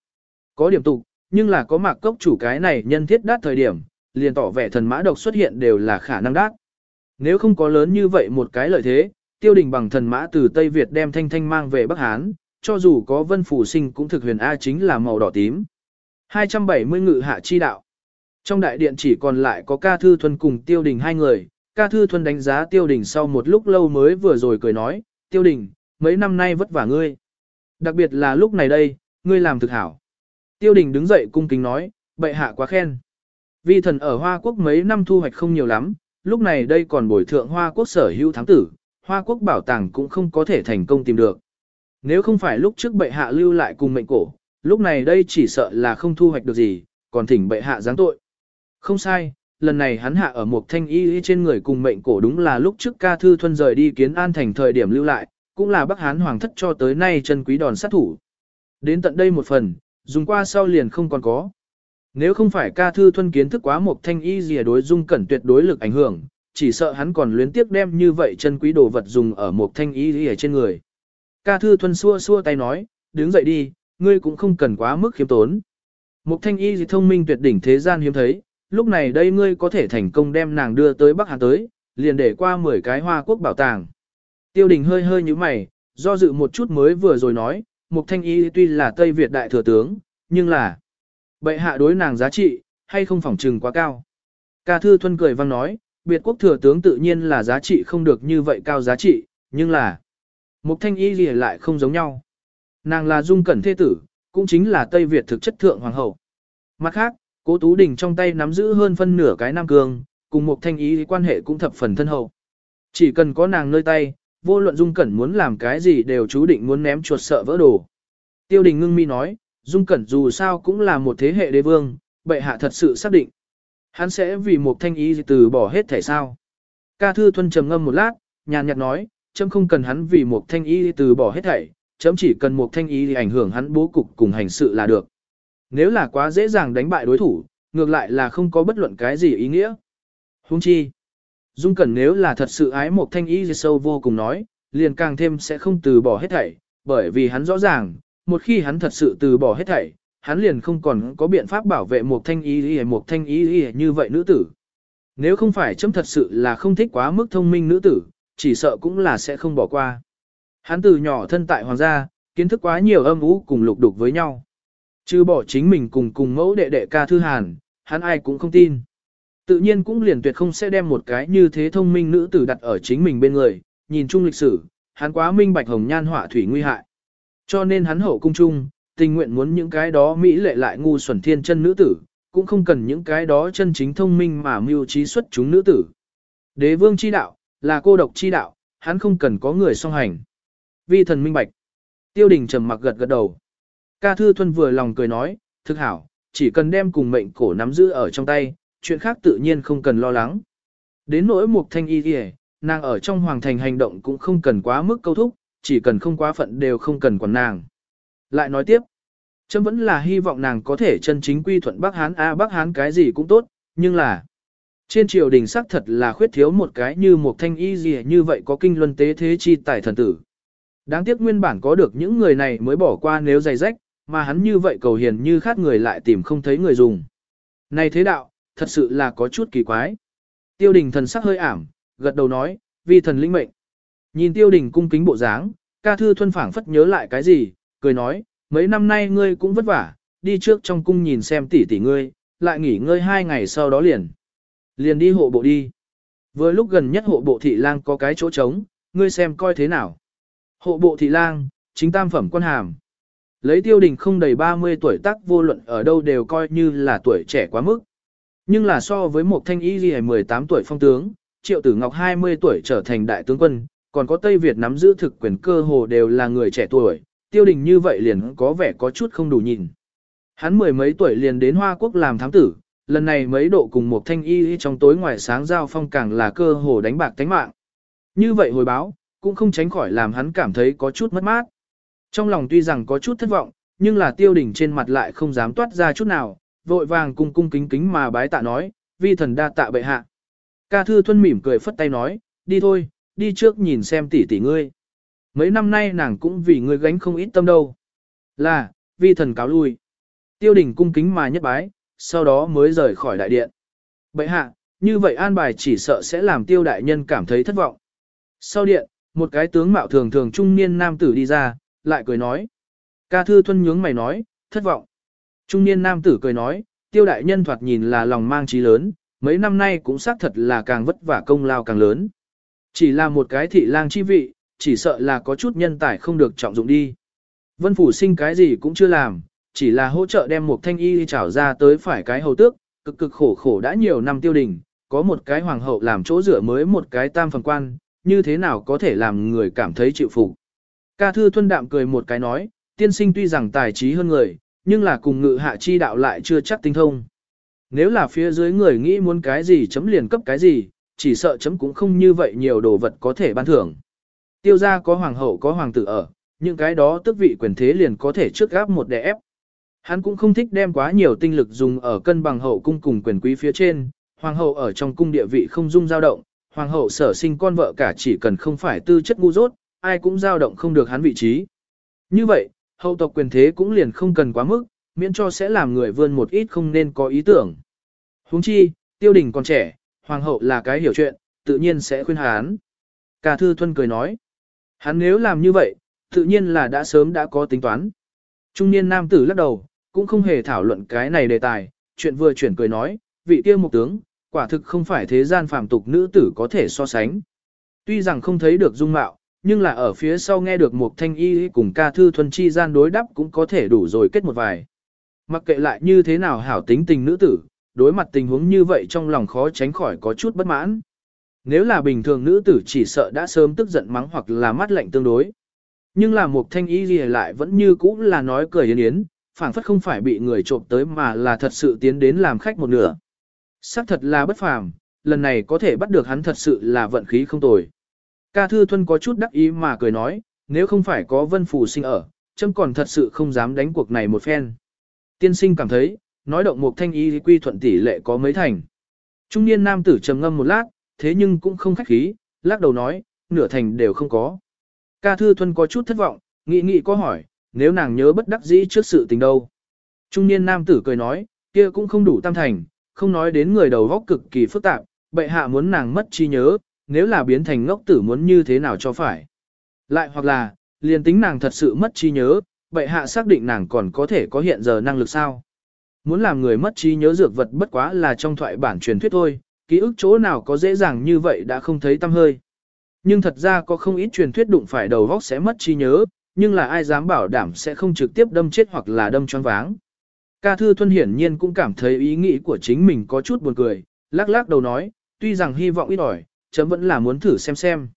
Có điểm tục, nhưng là có mạc cốc chủ cái này nhân thiết đát thời điểm, liền tỏ vẻ thần mã độc xuất hiện đều là khả năng đát. Nếu không có lớn như vậy một cái lợi thế, tiêu đình bằng thần mã từ Tây Việt đem thanh thanh mang về Bắc Hán, cho dù có vân phủ sinh cũng thực huyền A chính là màu đỏ tím. 270 ngự hạ chi đạo. Trong đại điện chỉ còn lại có ca thư thuần cùng tiêu đình hai người, ca thư thuần đánh giá tiêu đình sau một lúc lâu mới vừa rồi cười nói, tiêu đình, mấy năm nay vất vả ngươi. Đặc biệt là lúc này đây, ngươi làm thực hảo. Tiêu đình đứng dậy cung kính nói, bệ hạ quá khen. Vi thần ở Hoa Quốc mấy năm thu hoạch không nhiều lắm, lúc này đây còn bồi thượng Hoa Quốc sở hữu thắng tử, Hoa Quốc bảo tàng cũng không có thể thành công tìm được. Nếu không phải lúc trước bệ hạ lưu lại cùng mệnh cổ, lúc này đây chỉ sợ là không thu hoạch được gì, còn thỉnh bệ hạ giáng tội. Không sai, lần này hắn hạ ở một thanh y trên người cùng mệnh cổ đúng là lúc trước ca thư thuân rời đi kiến an thành thời điểm lưu lại, cũng là Bắc Hán hoàng thất cho tới nay chân quý đòn sát thủ. Đến tận đây một phần, dùng qua sau liền không còn có. Nếu không phải ca thư thuân kiến thức quá một thanh y gì đối dung cẩn tuyệt đối lực ảnh hưởng, chỉ sợ hắn còn luyến tiếc đem như vậy chân quý đồ vật dùng ở một thanh y gì trên người. Ca thư thuân xua xua tay nói, đứng dậy đi, ngươi cũng không cần quá mức khiêm tốn. Một thanh y gì thông minh tuyệt đỉnh thế gian hiếm thấy, lúc này đây ngươi có thể thành công đem nàng đưa tới Bắc Hàn tới, liền để qua 10 cái hoa quốc bảo tàng. Tiêu đình hơi hơi như mày, do dự một chút mới vừa rồi nói, Mục Thanh Y tuy là Tây Việt đại thừa tướng, nhưng là bệ hạ đối nàng giá trị, hay không phỏng trừng quá cao. Ca Thư Thuân cười vang nói, biệt quốc thừa tướng tự nhiên là giá trị không được như vậy cao giá trị, nhưng là Mục Thanh Y gì lại không giống nhau. Nàng là dung cẩn thế tử, cũng chính là Tây Việt thực chất thượng hoàng hậu. Mặt khác, Cố Tú Đình trong tay nắm giữ hơn phân nửa cái Nam Cương, cùng Mục Thanh ý quan hệ cũng thập phần thân hậu. Chỉ cần có nàng nơi tay, vô luận Dung Cẩn muốn làm cái gì đều chú định muốn ném chuột sợ vỡ đồ. Tiêu đình ngưng mi nói, Dung Cẩn dù sao cũng là một thế hệ đế vương, bệ hạ thật sự xác định. Hắn sẽ vì một thanh ý từ bỏ hết thể sao. Ca thư thuân trầm ngâm một lát, nhàn nhạt nói, chấm không cần hắn vì một thanh ý từ bỏ hết thảy, chấm chỉ cần một thanh ý ảnh hưởng hắn bố cục cùng hành sự là được. Nếu là quá dễ dàng đánh bại đối thủ, ngược lại là không có bất luận cái gì ý nghĩa. Hung chi, Dung Cẩn nếu là thật sự ái một thanh ý sâu vô cùng nói, liền càng thêm sẽ không từ bỏ hết thảy, bởi vì hắn rõ ràng, một khi hắn thật sự từ bỏ hết thảy, hắn liền không còn có biện pháp bảo vệ một thanh ý y một thanh ý y như vậy nữ tử. Nếu không phải chấm thật sự là không thích quá mức thông minh nữ tử, chỉ sợ cũng là sẽ không bỏ qua. Hắn từ nhỏ thân tại hoàng gia, kiến thức quá nhiều âm ú cùng lục đục với nhau. Chứ bỏ chính mình cùng cùng mẫu đệ đệ ca thư hàn, hắn ai cũng không tin. Tự nhiên cũng liền tuyệt không sẽ đem một cái như thế thông minh nữ tử đặt ở chính mình bên người, nhìn chung lịch sử, hắn quá minh bạch hồng nhan họa thủy nguy hại. Cho nên hắn hậu cung chung, tình nguyện muốn những cái đó mỹ lệ lại ngu xuẩn thiên chân nữ tử, cũng không cần những cái đó chân chính thông minh mà mưu trí xuất chúng nữ tử. Đế vương chi đạo, là cô độc chi đạo, hắn không cần có người song hành. Vi thần minh bạch. Tiêu đình trầm mặc gật gật đầu. Ca Thư Thuần vừa lòng cười nói, thực hảo, chỉ cần đem cùng mệnh cổ nắm giữ ở trong tay, chuyện khác tự nhiên không cần lo lắng. Đến nỗi mục thanh y kìa, nàng ở trong hoàng thành hành động cũng không cần quá mức câu thúc, chỉ cần không quá phận đều không cần quản nàng. Lại nói tiếp, chấm vẫn là hy vọng nàng có thể chân chính quy thuận Bắc Hán A Bắc Hán cái gì cũng tốt, nhưng là trên triều đình xác thật là khuyết thiếu một cái như một thanh y gì như vậy có kinh luân tế thế chi tài thần tử. Đáng tiếc nguyên bản có được những người này mới bỏ qua nếu dày rách, mà hắn như vậy cầu hiền như khát người lại tìm không thấy người dùng. Này thế đạo, thật sự là có chút kỳ quái. Tiêu đình thần sắc hơi ảm, gật đầu nói, vì thần linh mệnh. Nhìn tiêu đình cung kính bộ dáng, ca thư thuân phảng phất nhớ lại cái gì, cười nói, mấy năm nay ngươi cũng vất vả, đi trước trong cung nhìn xem tỷ tỷ ngươi, lại nghỉ ngơi hai ngày sau đó liền. Liền đi hộ bộ đi. Với lúc gần nhất hộ bộ thị lang có cái chỗ trống, ngươi xem coi thế nào. Hộ bộ thị lang, chính tam phẩm quan hàm. Lấy tiêu đình không đầy 30 tuổi tác vô luận ở đâu đều coi như là tuổi trẻ quá mức. Nhưng là so với một thanh y ghi 18 tuổi phong tướng, triệu tử ngọc 20 tuổi trở thành đại tướng quân, còn có Tây Việt nắm giữ thực quyền cơ hồ đều là người trẻ tuổi, tiêu đình như vậy liền có vẻ có chút không đủ nhìn. Hắn mười mấy tuổi liền đến Hoa Quốc làm thám tử, lần này mấy độ cùng một thanh y trong tối ngoài sáng giao phong càng là cơ hồ đánh bạc tánh mạng. Như vậy hồi báo, cũng không tránh khỏi làm hắn cảm thấy có chút mất mát. Trong lòng tuy rằng có chút thất vọng, nhưng là tiêu đỉnh trên mặt lại không dám toát ra chút nào, vội vàng cung cung kính kính mà bái tạ nói, vi thần đa tạ bệ hạ. Ca thư thuân mỉm cười phất tay nói, đi thôi, đi trước nhìn xem tỷ tỷ ngươi. Mấy năm nay nàng cũng vì ngươi gánh không ít tâm đâu. Là, vi thần cáo lui. Tiêu đỉnh cung kính mà nhất bái, sau đó mới rời khỏi đại điện. Bệ hạ, như vậy an bài chỉ sợ sẽ làm tiêu đại nhân cảm thấy thất vọng. Sau điện, một cái tướng mạo thường thường trung niên nam tử đi ra, lại cười nói. Ca thư thuân nhướng mày nói, thất vọng. Trung niên nam tử cười nói, tiêu đại nhân thoạt nhìn là lòng mang trí lớn, mấy năm nay cũng xác thật là càng vất vả công lao càng lớn. Chỉ là một cái thị lang chi vị, chỉ sợ là có chút nhân tài không được trọng dụng đi. Vân Phủ sinh cái gì cũng chưa làm, chỉ là hỗ trợ đem một thanh y trảo ra tới phải cái hầu tước, cực cực khổ khổ đã nhiều năm tiêu đình, có một cái hoàng hậu làm chỗ dựa mới một cái tam phần quan, như thế nào có thể làm người cảm thấy chịu phục. Ca thư thuân đạm cười một cái nói, tiên sinh tuy rằng tài trí hơn người, nhưng là cùng ngự hạ chi đạo lại chưa chắc tinh thông. Nếu là phía dưới người nghĩ muốn cái gì chấm liền cấp cái gì, chỉ sợ chấm cũng không như vậy nhiều đồ vật có thể ban thưởng. Tiêu gia có hoàng hậu có hoàng tử ở, những cái đó tức vị quyền thế liền có thể trước gáp một đè ép. Hắn cũng không thích đem quá nhiều tinh lực dùng ở cân bằng hậu cung cùng quyền quý phía trên, hoàng hậu ở trong cung địa vị không dung dao động, hoàng hậu sở sinh con vợ cả chỉ cần không phải tư chất ngu dốt, ai cũng dao động không được hắn vị trí. Như vậy, hậu tộc quyền thế cũng liền không cần quá mức, miễn cho sẽ làm người vươn một ít không nên có ý tưởng. Huống chi, tiêu đình còn trẻ, hoàng hậu là cái hiểu chuyện, tự nhiên sẽ khuyên hắn. Cả thư thuân cười nói, hắn nếu làm như vậy, tự nhiên là đã sớm đã có tính toán. Trung niên nam tử lắc đầu, cũng không hề thảo luận cái này đề tài, chuyện vừa chuyển cười nói, vị kia mục tướng, quả thực không phải thế gian phàm tục nữ tử có thể so sánh. Tuy rằng không thấy được dung mạo, nhưng là ở phía sau nghe được một thanh y cùng ca thư thuần chi gian đối đáp cũng có thể đủ rồi kết một vài. Mặc kệ lại như thế nào hảo tính tình nữ tử, đối mặt tình huống như vậy trong lòng khó tránh khỏi có chút bất mãn. Nếu là bình thường nữ tử chỉ sợ đã sớm tức giận mắng hoặc là mắt lạnh tương đối. Nhưng là một thanh y gì lại vẫn như cũ là nói cười yến yến, phảng phất không phải bị người trộm tới mà là thật sự tiến đến làm khách một nửa. Sắc thật là bất phàm, lần này có thể bắt được hắn thật sự là vận khí không tồi. Ca Thư Thuân có chút đắc ý mà cười nói, nếu không phải có vân phù sinh ở, châm còn thật sự không dám đánh cuộc này một phen. Tiên sinh cảm thấy, nói động một thanh y quy thuận tỷ lệ có mấy thành. Trung niên nam tử trầm ngâm một lát, thế nhưng cũng không khách khí, lắc đầu nói, nửa thành đều không có. Ca Thư Thuân có chút thất vọng, nghị nghị có hỏi, nếu nàng nhớ bất đắc dĩ trước sự tình đâu. Trung niên nam tử cười nói, kia cũng không đủ tam thành, không nói đến người đầu góc cực kỳ phức tạp, bệ hạ muốn nàng mất trí nhớ, nếu là biến thành ngốc tử muốn như thế nào cho phải. Lại hoặc là, liền tính nàng thật sự mất trí nhớ, bệ hạ xác định nàng còn có thể có hiện giờ năng lực sao. Muốn làm người mất trí nhớ dược vật bất quá là trong thoại bản truyền thuyết thôi, ký ức chỗ nào có dễ dàng như vậy đã không thấy tâm hơi. Nhưng thật ra có không ít truyền thuyết đụng phải đầu vóc sẽ mất trí nhớ, nhưng là ai dám bảo đảm sẽ không trực tiếp đâm chết hoặc là đâm choáng váng. Ca Thư Thuân hiển nhiên cũng cảm thấy ý nghĩ của chính mình có chút buồn cười, lắc lắc đầu nói, tuy rằng hy vọng ít ỏi, chấm vẫn là muốn thử xem xem.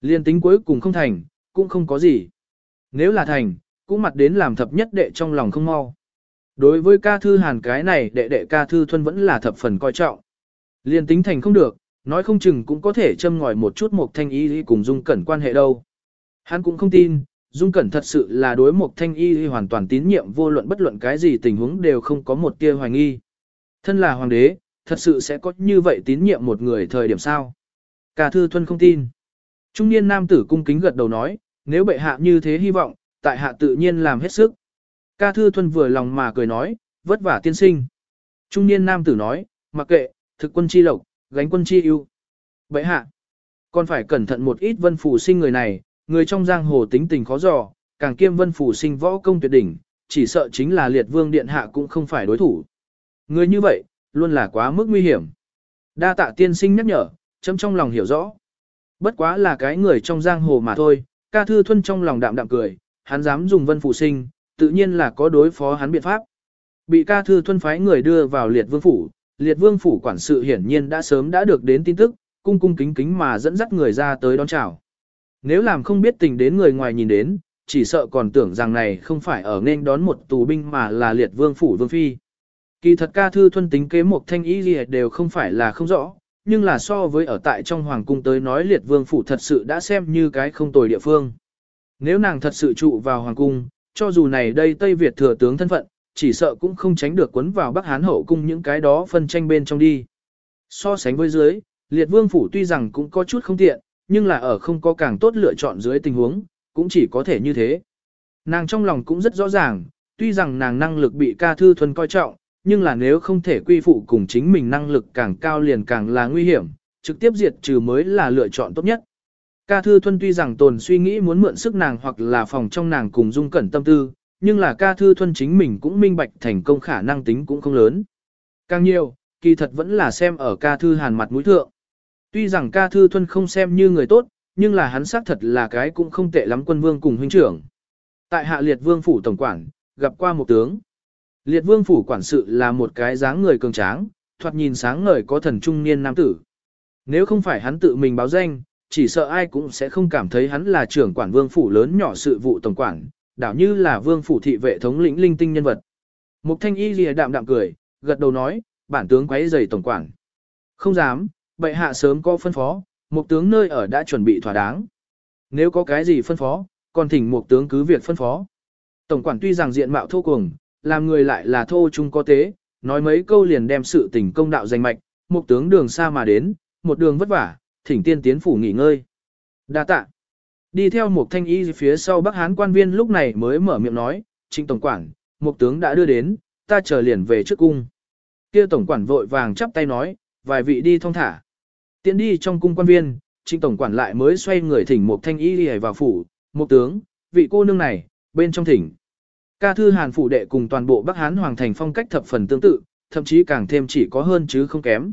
Liên tính cuối cùng không thành, cũng không có gì. Nếu là thành, cũng mặt đến làm thập nhất đệ trong lòng không mau. Đối với ca thư hàn cái này đệ đệ ca thư thuân vẫn là thập phần coi trọng. Liên tính thành không được, nói không chừng cũng có thể châm ngòi một chút một thanh y cùng dung cẩn quan hệ đâu. Hắn cũng không tin, Dung Cẩn thật sự là đối một thanh y hoàn toàn tín nhiệm vô luận bất luận cái gì tình huống đều không có một tia hoài nghi. Thân là hoàng đế, thật sự sẽ có như vậy tín nhiệm một người thời điểm sao? Cả thư thuân không tin. Trung niên nam tử cung kính gật đầu nói, nếu bệ hạ như thế hy vọng, tại hạ tự nhiên làm hết sức. Ca thư thuân vừa lòng mà cười nói, vất vả tiên sinh. Trung niên nam tử nói, mặc kệ, thực quân chi lộc, gánh quân chi ưu. Bệ hạ, còn phải cẩn thận một ít vân phủ sinh người này, người trong giang hồ tính tình khó dò, càng kiêm vân phủ sinh võ công tuyệt đỉnh, chỉ sợ chính là liệt vương điện hạ cũng không phải đối thủ. Người như vậy, luôn là quá mức nguy hiểm. Đa tạ tiên sinh nhắc nhở, chấm trong lòng hiểu rõ. Bất quá là cái người trong giang hồ mà thôi, ca thư thuân trong lòng đạm đạm cười, hắn dám dùng vân phủ sinh, tự nhiên là có đối phó hắn biện pháp. Bị ca thư thuân phái người đưa vào liệt vương phủ, liệt vương phủ quản sự hiển nhiên đã sớm đã được đến tin tức, cung cung kính kính mà dẫn dắt người ra tới đón chào. Nếu làm không biết tình đến người ngoài nhìn đến, chỉ sợ còn tưởng rằng này không phải ở nên đón một tù binh mà là liệt vương phủ vương phi. Kỳ thật ca thư thuân tính kế một thanh ý gì đều không phải là không rõ, nhưng là so với ở tại trong hoàng cung tới nói liệt vương phủ thật sự đã xem như cái không tồi địa phương. Nếu nàng thật sự trụ vào hoàng cung, cho dù này đây Tây Việt thừa tướng thân phận, chỉ sợ cũng không tránh được quấn vào Bắc Hán hậu cung những cái đó phân tranh bên trong đi. So sánh với dưới, liệt vương phủ tuy rằng cũng có chút không tiện, nhưng là ở không có càng tốt lựa chọn dưới tình huống, cũng chỉ có thể như thế. Nàng trong lòng cũng rất rõ ràng, tuy rằng nàng năng lực bị ca thư thuần coi trọng, nhưng là nếu không thể quy phụ cùng chính mình năng lực càng cao liền càng là nguy hiểm, trực tiếp diệt trừ mới là lựa chọn tốt nhất. Ca Thư Thuân tuy rằng tồn suy nghĩ muốn mượn sức nàng hoặc là phòng trong nàng cùng dung cẩn tâm tư, nhưng là ca thư Thuân chính mình cũng minh bạch thành công khả năng tính cũng không lớn. Càng nhiều, kỳ thật vẫn là xem ở ca thư hàn mặt mũi thượng. Tuy rằng ca thư Thuân không xem như người tốt, nhưng là hắn xác thật là cái cũng không tệ lắm quân vương cùng huynh trưởng. Tại hạ liệt vương phủ tổng quản, gặp qua một tướng. Liệt vương phủ quản sự là một cái dáng người cường tráng, thoạt nhìn sáng ngời có thần trung niên nam tử. Nếu không phải hắn tự mình báo danh, chỉ sợ ai cũng sẽ không cảm thấy hắn là trưởng quản vương phủ lớn nhỏ sự vụ tổng quản, đảo như là vương phủ thị vệ thống lĩnh linh tinh nhân vật. Mục thanh y lìa đạm đạm cười, gật đầu nói, bản tướng quấy giày tổng quản. Không dám, bệ hạ sớm có phân phó, mục tướng nơi ở đã chuẩn bị thỏa đáng. Nếu có cái gì phân phó, còn thỉnh mục tướng cứ việc phân phó. Tổng quản tuy rằng diện mạo thô cuồng, làm người lại là thô trung có tế, nói mấy câu liền đem sự tình công đạo danh mạch, mục tướng đường xa mà đến, một đường vất vả, thỉnh tiên tiến phủ nghỉ ngơi. Đa tạ. Đi theo một thanh y phía sau Bắc Hán quan viên lúc này mới mở miệng nói, trịnh tổng quản, một tướng đã đưa đến, ta chờ liền về trước cung. Kia tổng quản vội vàng chắp tay nói, vài vị đi thong thả. Tiến đi trong cung quan viên, trịnh tổng quản lại mới xoay người thỉnh một thanh y đi vào phủ, một tướng, vị cô nương này, bên trong thỉnh. Ca thư hàn phủ đệ cùng toàn bộ Bắc Hán hoàng thành phong cách thập phần tương tự, thậm chí càng thêm chỉ có hơn chứ không kém.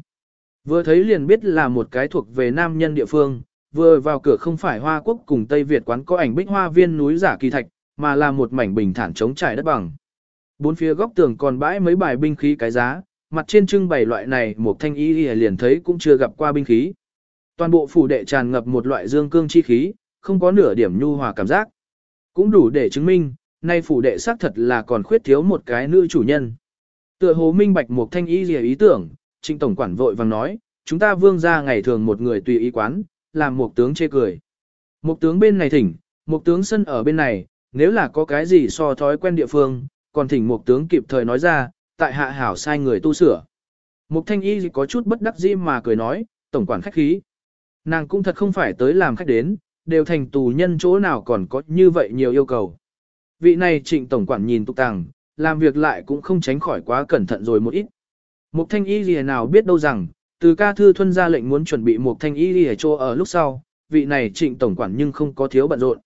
Vừa thấy liền biết là một cái thuộc về nam nhân địa phương, vừa vào cửa không phải Hoa Quốc cùng Tây Việt quán có ảnh bích hoa viên núi giả kỳ thạch, mà là một mảnh bình thản trống trải đất bằng. Bốn phía góc tường còn bãi mấy bài binh khí cái giá, mặt trên trưng bày loại này một thanh y liền thấy cũng chưa gặp qua binh khí. Toàn bộ phủ đệ tràn ngập một loại dương cương chi khí, không có nửa điểm nhu hòa cảm giác. Cũng đủ để chứng minh, nay phủ đệ xác thật là còn khuyết thiếu một cái nữ chủ nhân. Tựa hồ minh bạch một thanh y gì ý tưởng, trịnh tổng quản vội vàng nói, chúng ta vương ra ngày thường một người tùy ý quán, làm một tướng chê cười. Một tướng bên này thỉnh, một tướng sân ở bên này, nếu là có cái gì so thói quen địa phương, còn thỉnh một tướng kịp thời nói ra, tại hạ hảo sai người tu sửa. Mục thanh y có chút bất đắc dĩ mà cười nói, tổng quản khách khí. Nàng cũng thật không phải tới làm khách đến, đều thành tù nhân chỗ nào còn có như vậy nhiều yêu cầu. Vị này trịnh tổng quản nhìn tục tàng, làm việc lại cũng không tránh khỏi quá cẩn thận rồi một ít. Mục thanh y gì nào biết đâu rằng, từ ca thư thuân ra lệnh muốn chuẩn bị một thanh y gì cho ở lúc sau, vị này trịnh tổng quản nhưng không có thiếu bận rộn.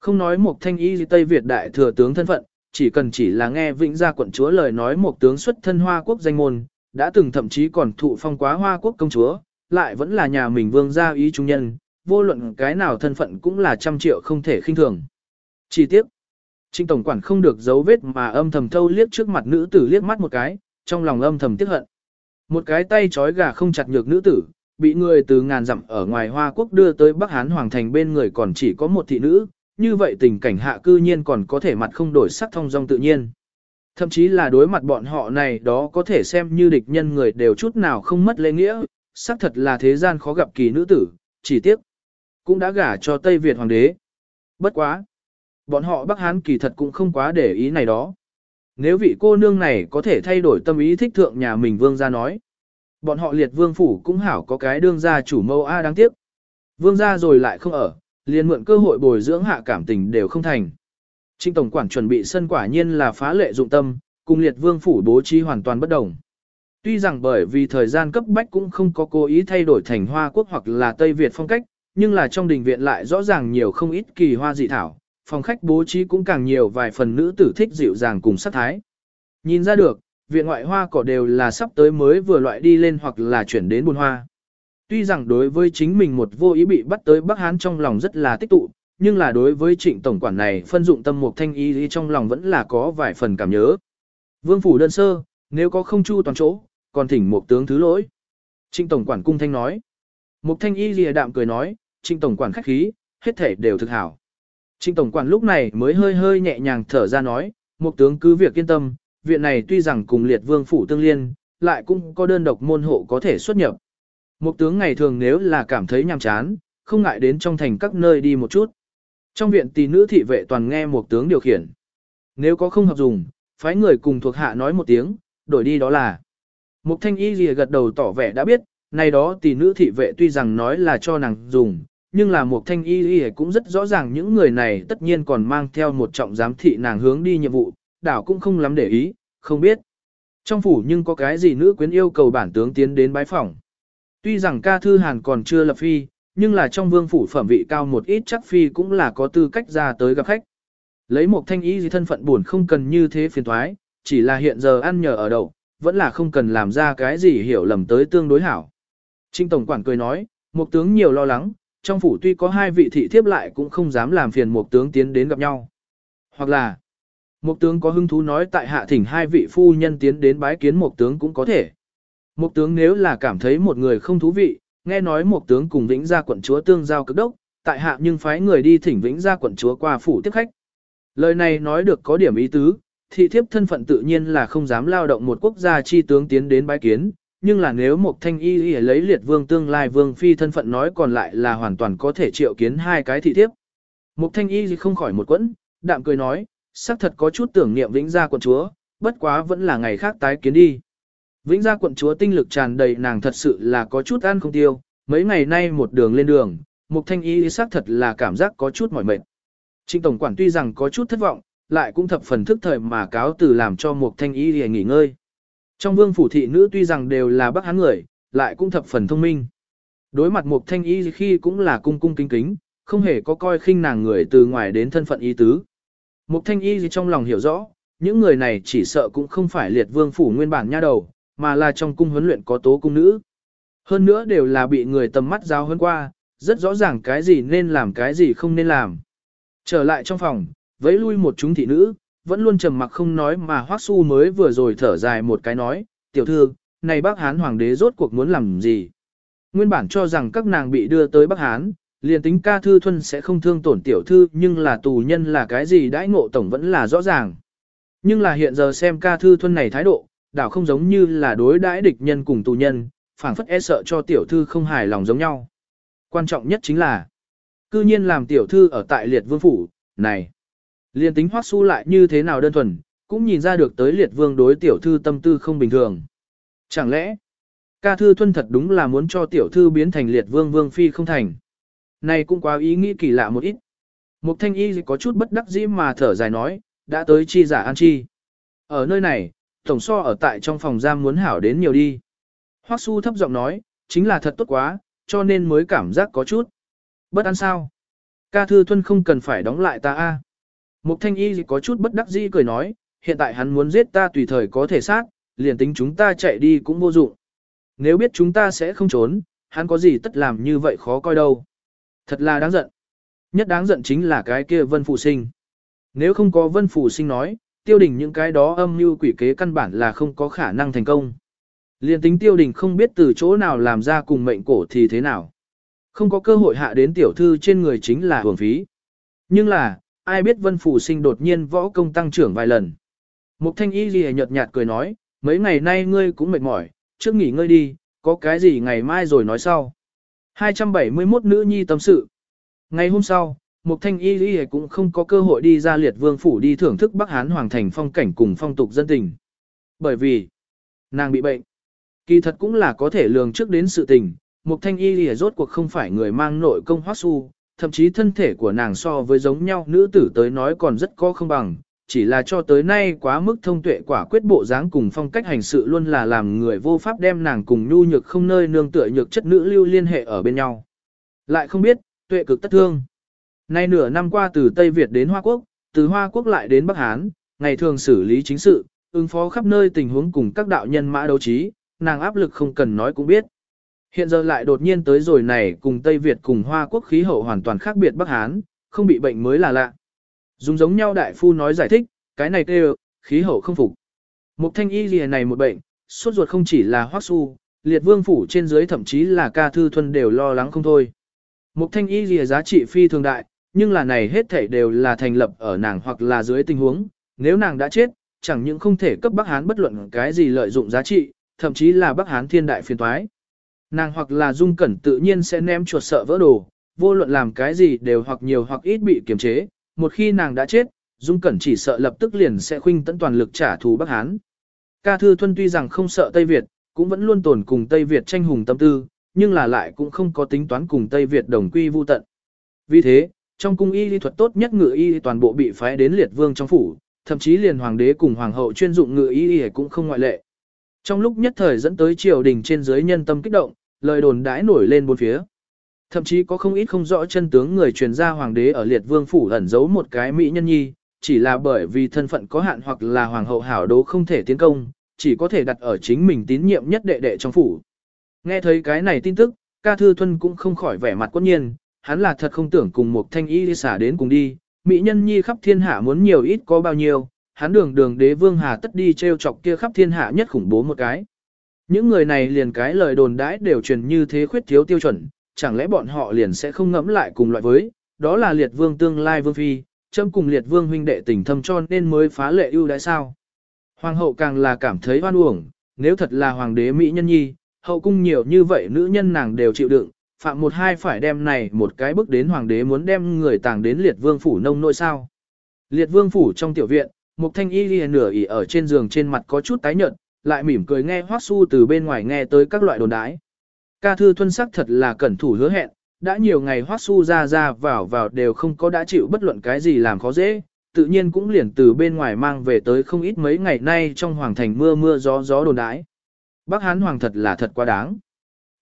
Không nói một thanh y gì Tây Việt đại thừa tướng thân phận, chỉ cần chỉ là nghe vĩnh gia quận chúa lời nói một tướng xuất thân hoa quốc danh môn, đã từng thậm chí còn thụ phong quá hoa quốc công chúa, lại vẫn là nhà mình vương gia ý trung nhân, vô luận cái nào thân phận cũng là trăm triệu không thể khinh thường. Chỉ tiếc, Trịnh tổng quản không được giấu vết mà âm thầm thâu liếc trước mặt nữ tử liếc mắt một cái, trong lòng âm thầm tiếc hận. Một cái tay trói gà không chặt nhược nữ tử, bị người từ ngàn dặm ở ngoài Hoa Quốc đưa tới Bắc Hán Hoàng thành bên người còn chỉ có một thị nữ, như vậy tình cảnh hạ cư nhiên còn có thể mặt không đổi sắc thông dong tự nhiên. Thậm chí là đối mặt bọn họ này đó có thể xem như địch nhân người đều chút nào không mất lễ nghĩa, xác thật là thế gian khó gặp kỳ nữ tử, chỉ tiếc. Cũng đã gả cho Tây Việt Hoàng đế. Bất quá. Bọn họ Bắc Hán kỳ thật cũng không quá để ý này đó. Nếu vị cô nương này có thể thay đổi tâm ý thích thượng nhà mình vương gia nói. Bọn họ liệt vương phủ cũng hảo có cái đương gia chủ mâu A đáng tiếc. Vương gia rồi lại không ở, liền mượn cơ hội bồi dưỡng hạ cảm tình đều không thành. Trinh Tổng Quản chuẩn bị sân quả nhiên là phá lệ dụng tâm, cùng liệt vương phủ bố trí hoàn toàn bất đồng. Tuy rằng bởi vì thời gian cấp bách cũng không có cố ý thay đổi thành Hoa Quốc hoặc là Tây Việt phong cách, nhưng là trong đình viện lại rõ ràng nhiều không ít kỳ hoa dị thảo, phòng khách bố trí cũng càng nhiều vài phần nữ tử thích dịu dàng cùng sắc thái. Nhìn ra được, viện ngoại hoa cỏ đều là sắp tới mới vừa loại đi lên hoặc là chuyển đến buôn hoa. Tuy rằng đối với chính mình một vô ý bị bắt tới Bắc Hán trong lòng rất là tích tụ, nhưng là đối với trịnh tổng quản này phân dụng tâm một thanh ý trong lòng vẫn là có vài phần cảm nhớ. Vương phủ đơn sơ, nếu có không chu toàn chỗ, còn thỉnh một tướng thứ lỗi. Trịnh tổng quản cung thanh nói. Mục thanh y lìa đạm cười nói, trịnh tổng quản khách khí, hết thể đều thực hảo. Trịnh tổng quản lúc này mới hơi hơi nhẹ nhàng thở ra nói, một tướng cứ việc yên tâm, viện này tuy rằng cùng liệt vương phủ tương liên, lại cũng có đơn độc môn hộ có thể xuất nhập. Một tướng ngày thường nếu là cảm thấy nhàm chán, không ngại đến trong thành các nơi đi một chút. Trong viện tỷ nữ thị vệ toàn nghe một tướng điều khiển. Nếu có không hợp dùng, phái người cùng thuộc hạ nói một tiếng, đổi đi đó là. Mục thanh y gì gật đầu tỏ vẻ đã biết, này đó tỷ nữ thị vệ tuy rằng nói là cho nàng dùng, nhưng là một thanh y y cũng rất rõ ràng những người này tất nhiên còn mang theo một trọng giám thị nàng hướng đi nhiệm vụ, đảo cũng không lắm để ý, không biết. Trong phủ nhưng có cái gì nữ quyến yêu cầu bản tướng tiến đến bái phỏng. Tuy rằng ca thư hàn còn chưa lập phi, nhưng là trong vương phủ phẩm vị cao một ít chắc phi cũng là có tư cách ra tới gặp khách. Lấy một thanh y gì thân phận buồn không cần như thế phiền thoái, chỉ là hiện giờ ăn nhờ ở đậu, vẫn là không cần làm ra cái gì hiểu lầm tới tương đối hảo. Trinh Tổng Quản cười nói, một tướng nhiều lo lắng, trong phủ tuy có hai vị thị thiếp lại cũng không dám làm phiền một tướng tiến đến gặp nhau. Hoặc là, một tướng có hứng thú nói tại hạ thỉnh hai vị phu nhân tiến đến bái kiến một tướng cũng có thể. Một tướng nếu là cảm thấy một người không thú vị, nghe nói một tướng cùng vĩnh gia quận chúa tương giao cực đốc, tại hạ nhưng phái người đi thỉnh vĩnh gia quận chúa qua phủ tiếp khách. Lời này nói được có điểm ý tứ, thị thiếp thân phận tự nhiên là không dám lao động một quốc gia chi tướng tiến đến bái kiến, nhưng là nếu một thanh y y lấy liệt vương tương lai vương phi thân phận nói còn lại là hoàn toàn có thể triệu kiến hai cái thị thiếp. Một thanh y không khỏi một quẫn, đạm cười nói, xác thật có chút tưởng niệm vĩnh gia quận chúa, bất quá vẫn là ngày khác tái kiến đi. Vĩnh gia quận chúa tinh lực tràn đầy nàng thật sự là có chút ăn không tiêu, mấy ngày nay một đường lên đường, một thanh y xác thật là cảm giác có chút mỏi mệt. Trịnh tổng quản tuy rằng có chút thất vọng, lại cũng thập phần thức thời mà cáo từ làm cho một thanh y để nghỉ ngơi. Trong vương phủ thị nữ tuy rằng đều là bác hán người, lại cũng thập phần thông minh. Đối mặt một thanh y khi cũng là cung cung kính kính, không hề có coi khinh nàng người từ ngoài đến thân phận y tứ. Một thanh y trong lòng hiểu rõ, những người này chỉ sợ cũng không phải liệt vương phủ nguyên bản nha đầu, mà là trong cung huấn luyện có tố cung nữ. Hơn nữa đều là bị người tầm mắt giáo hơn qua, rất rõ ràng cái gì nên làm cái gì không nên làm. Trở lại trong phòng, vẫy lui một chúng thị nữ, vẫn luôn trầm mặc không nói mà Hoắc Su mới vừa rồi thở dài một cái nói, tiểu thư, này Bắc Hán hoàng đế rốt cuộc muốn làm gì? Nguyên bản cho rằng các nàng bị đưa tới Bắc Hán, liền tính ca thư thuần sẽ không thương tổn tiểu thư nhưng là tù nhân là cái gì đãi ngộ tổng vẫn là rõ ràng. Nhưng là hiện giờ xem ca thư thuần này thái độ, đảo không giống như là đối đãi địch nhân cùng tù nhân, phảng phất e sợ cho tiểu thư không hài lòng giống nhau. Quan trọng nhất chính là, cư nhiên làm tiểu thư ở tại liệt vương phủ, này. Liên tính hoác su lại như thế nào đơn thuần, cũng nhìn ra được tới liệt vương đối tiểu thư tâm tư không bình thường. Chẳng lẽ, ca thư thuân thật đúng là muốn cho tiểu thư biến thành liệt vương vương phi không thành. Này cũng quá ý nghĩ kỳ lạ một ít. Mục thanh y có chút bất đắc dĩ mà thở dài nói, đã tới chi giả an chi. Ở nơi này, tổng so ở tại trong phòng giam muốn hảo đến nhiều đi. Hoắc su thấp giọng nói, chính là thật tốt quá, cho nên mới cảm giác có chút. Bất an sao? Ca thư thuân không cần phải đóng lại ta a. Mục thanh y có chút bất đắc dĩ cười nói, hiện tại hắn muốn giết ta tùy thời có thể sát, liền tính chúng ta chạy đi cũng vô dụng. Nếu biết chúng ta sẽ không trốn, hắn có gì tất làm như vậy khó coi đâu. Thật là đáng giận. Nhất đáng giận chính là cái kia vân phụ sinh. Nếu không có vân phụ sinh nói, tiêu đình những cái đó âm mưu quỷ kế căn bản là không có khả năng thành công. Liên tính tiêu đình không biết từ chỗ nào làm ra cùng mệnh cổ thì thế nào. Không có cơ hội hạ đến tiểu thư trên người chính là hưởng phí. Nhưng là, ai biết vân phủ sinh đột nhiên võ công tăng trưởng vài lần. Mục thanh y gì nhợt nhạt cười nói, mấy ngày nay ngươi cũng mệt mỏi, trước nghỉ ngơi đi, có cái gì ngày mai rồi nói sau. 271 nữ nhi tâm sự. Ngày hôm sau, Mục Thanh Y Lý cũng không có cơ hội đi ra liệt vương phủ đi thưởng thức Bắc Hán Hoàng thành phong cảnh cùng phong tục dân tình. Bởi vì, nàng bị bệnh. Kỳ thật cũng là có thể lường trước đến sự tình, Mục Thanh Y Lý rốt cuộc không phải người mang nội công hoác su, thậm chí thân thể của nàng so với giống nhau nữ tử tới nói còn rất có không bằng, chỉ là cho tới nay quá mức thông tuệ quả quyết bộ dáng cùng phong cách hành sự luôn là làm người vô pháp đem nàng cùng nhu nhược không nơi nương tựa nhược chất nữ lưu liên hệ ở bên nhau. Lại không biết, tuệ cực tất thương. Nay nửa năm qua từ Tây Việt đến Hoa Quốc, từ Hoa Quốc lại đến Bắc Hán, ngày thường xử lý chính sự, ứng phó khắp nơi tình huống cùng các đạo nhân mã đấu trí, nàng áp lực không cần nói cũng biết. Hiện giờ lại đột nhiên tới rồi này cùng Tây Việt cùng Hoa Quốc khí hậu hoàn toàn khác biệt Bắc Hán, không bị bệnh mới là lạ. Dùng giống nhau đại phu nói giải thích, cái này kêu, khí hậu không phục. Một thanh y gì này một bệnh, suốt ruột không chỉ là hoác su, liệt vương phủ trên dưới thậm chí là ca thư thuần đều lo lắng không thôi. Một thanh y gì giá trị phi thường đại, nhưng là này hết thảy đều là thành lập ở nàng hoặc là dưới tình huống, nếu nàng đã chết, chẳng những không thể cấp Bắc Hán bất luận cái gì lợi dụng giá trị, thậm chí là Bắc Hán thiên đại phiền toái. Nàng hoặc là dung cẩn tự nhiên sẽ ném chuột sợ vỡ đồ, vô luận làm cái gì đều hoặc nhiều hoặc ít bị kiềm chế, một khi nàng đã chết, dung cẩn chỉ sợ lập tức liền sẽ khuynh tận toàn lực trả thù Bắc Hán. Ca Thư Thuân tuy rằng không sợ Tây Việt, cũng vẫn luôn tồn cùng Tây Việt tranh hùng tâm tư, nhưng là lại cũng không có tính toán cùng Tây Việt đồng quy vu tận. Vì thế, trong cung y lý thuật tốt nhất ngự y toàn bộ bị phái đến liệt vương trong phủ, thậm chí liền hoàng đế cùng hoàng hậu chuyên dụng ngự y y cũng không ngoại lệ. Trong lúc nhất thời dẫn tới triều đình trên dưới nhân tâm kích động, lời đồn đãi nổi lên bốn phía. Thậm chí có không ít không rõ chân tướng người truyền ra hoàng đế ở liệt vương phủ ẩn giấu một cái mỹ nhân nhi, chỉ là bởi vì thân phận có hạn hoặc là hoàng hậu hảo đố không thể tiến công, chỉ có thể đặt ở chính mình tín nhiệm nhất đệ đệ trong phủ. Nghe thấy cái này tin tức, ca thư thuân cũng không khỏi vẻ mặt quất nhiên, hắn là thật không tưởng cùng một thanh y xả đến cùng đi, mỹ nhân nhi khắp thiên hạ muốn nhiều ít có bao nhiêu, hắn đường đường đế vương hà tất đi treo chọc kia khắp thiên hạ nhất khủng bố một cái. Những người này liền cái lời đồn đãi đều truyền như thế khuyết thiếu tiêu chuẩn, chẳng lẽ bọn họ liền sẽ không ngẫm lại cùng loại với, đó là liệt vương tương lai vương phi, châm cùng liệt vương huynh đệ tình thâm cho nên mới phá lệ ưu đãi sao. Hoàng hậu càng là cảm thấy oan uổng, nếu thật là hoàng đế Mỹ nhân nhi, hậu cung nhiều như vậy nữ nhân nàng đều chịu đựng, phạm một hai phải đem này một cái bước đến hoàng đế muốn đem người tàng đến liệt vương phủ nông nội sao. Liệt vương phủ trong tiểu viện, một thanh y liền nửa ỉ ở trên giường trên mặt có chút tái nhợt, lại mỉm cười nghe Hoắc su từ bên ngoài nghe tới các loại đồn đái. Ca thư thuân sắc thật là cẩn thủ hứa hẹn, đã nhiều ngày Hoắc su ra ra vào vào đều không có đã chịu bất luận cái gì làm khó dễ, tự nhiên cũng liền từ bên ngoài mang về tới không ít mấy ngày nay trong hoàng thành mưa mưa gió gió đồn đái. Bác Hán Hoàng thật là thật quá đáng.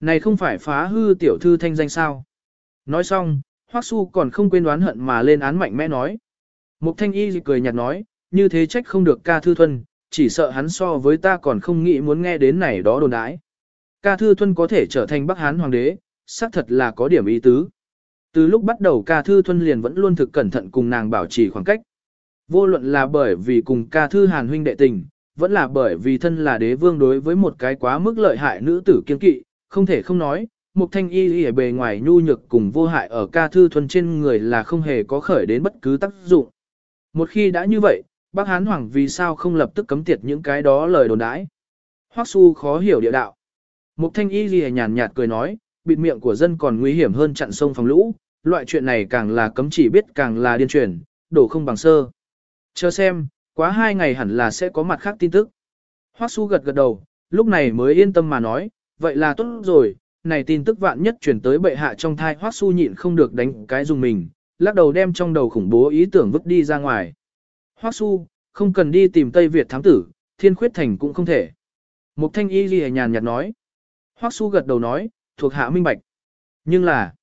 Này không phải phá hư tiểu thư thanh danh sao. Nói xong, Hoắc Su còn không quên đoán hận mà lên án mạnh mẽ nói. Mục thanh y cười nhạt nói, như thế trách không được ca thư thuần, chỉ sợ hắn so với ta còn không nghĩ muốn nghe đến này đó đồn đãi. Ca Thư Thuân có thể trở thành Bắc Hán Hoàng đế, xác thật là có điểm ý tứ. Từ lúc bắt đầu Ca Thư Thuân liền vẫn luôn thực cẩn thận cùng nàng bảo trì khoảng cách. Vô luận là bởi vì cùng Ca Thư Hàn huynh đệ tình, vẫn là bởi vì thân là đế vương đối với một cái quá mức lợi hại nữ tử kiên kỵ, không thể không nói, một thanh y ở bề ngoài nhu nhược cùng vô hại ở Ca Thư Thuân trên người là không hề có khởi đến bất cứ tác dụng. Một khi đã như vậy, Bác Hán Hoàng vì sao không lập tức cấm tiệt những cái đó lời đồn đãi. Hoắc Su khó hiểu địa đạo. Mục Thanh Y Lìa nhàn nhạt cười nói, bịt miệng của dân còn nguy hiểm hơn chặn sông phòng lũ, loại chuyện này càng là cấm chỉ biết càng là điên truyền, đổ không bằng sơ. Chờ xem, quá hai ngày hẳn là sẽ có mặt khác tin tức. Hoắc Su gật gật đầu, lúc này mới yên tâm mà nói, vậy là tốt rồi, này tin tức vạn nhất chuyển tới bệ hạ trong thai Hoắc Su nhịn không được đánh cái dùng mình, lắc đầu đem trong đầu khủng bố ý tưởng vứt đi ra ngoài. Hoắc Su, không cần đi tìm Tây Việt thám tử, thiên khuyết thành cũng không thể. Mục thanh y ghi nhàn nhạt nói. Hoắc Su gật đầu nói, thuộc hạ minh bạch. Nhưng là,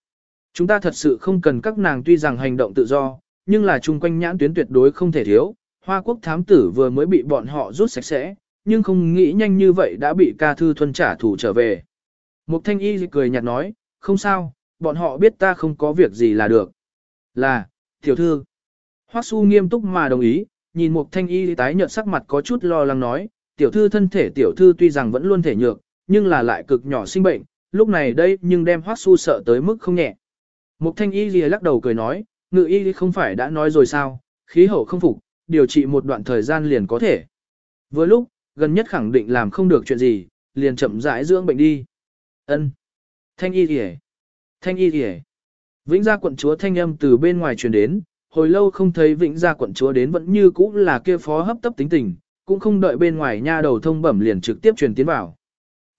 chúng ta thật sự không cần các nàng tuy rằng hành động tự do, nhưng là chung quanh nhãn tuyến tuyệt đối không thể thiếu. Hoa quốc thám tử vừa mới bị bọn họ rút sạch sẽ, nhưng không nghĩ nhanh như vậy đã bị ca thư thuần trả thù trở về. Mục thanh y cười nhạt nói, không sao, bọn họ biết ta không có việc gì là được. Là, tiểu thư. Hoắc Su nghiêm túc mà đồng ý, nhìn Mục Thanh Y tái nhợt sắc mặt có chút lo lắng nói, tiểu thư thân thể tiểu thư tuy rằng vẫn luôn thể nhược, nhưng là lại cực nhỏ sinh bệnh, lúc này đây nhưng đem Hoắc Su sợ tới mức không nhẹ. Mục Thanh Y lìa lắc đầu cười nói, ngự y không phải đã nói rồi sao, khí hậu không phục, điều trị một đoạn thời gian liền có thể. Vừa lúc, gần nhất khẳng định làm không được chuyện gì, liền chậm rãi dưỡng bệnh đi. Ân. Thanh Y lìa. Thanh Y lìa. Vĩnh gia quận chúa thanh âm từ bên ngoài truyền đến, hồi lâu không thấy vĩnh gia quận chúa đến vẫn như cũ là kia phó hấp tấp tính tình, cũng không đợi bên ngoài nha đầu thông bẩm liền trực tiếp truyền tiến vào.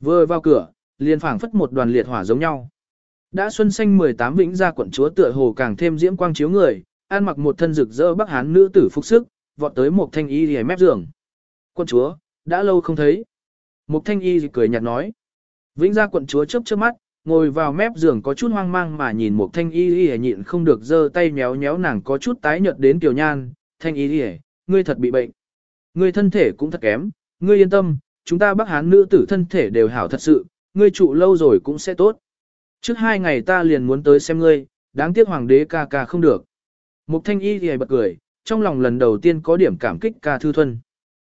Vừa vào cửa, liền phảng phất một đoàn liệt hỏa giống nhau. Đã xuân xanh 18 vĩnh gia quận chúa tựa hồ càng thêm diễm quang chiếu người, ăn mặc một thân rực rỡ bắc hán nữ tử phục sức, vọt tới một thanh y lìa mép giường. Quận chúa, đã lâu không thấy. Một thanh y cười nhạt nói. Vĩnh gia quận chúa chớp chớp mắt, ngồi vào mép giường có chút hoang mang mà nhìn một thanh y y nhịn không được giơ tay méo méo nàng có chút tái nhợt đến tiểu nhan, thanh y y, ngươi thật bị bệnh. Ngươi thân thể cũng thật kém, ngươi yên tâm, chúng ta bắc hán nữ tử thân thể đều hảo thật sự, ngươi trụ lâu rồi cũng sẽ tốt. Trước hai ngày ta liền muốn tới xem ngươi, đáng tiếc hoàng đế ca ca không được. Mục thanh y thì bật cười, trong lòng lần đầu tiên có điểm cảm kích ca thư thuần.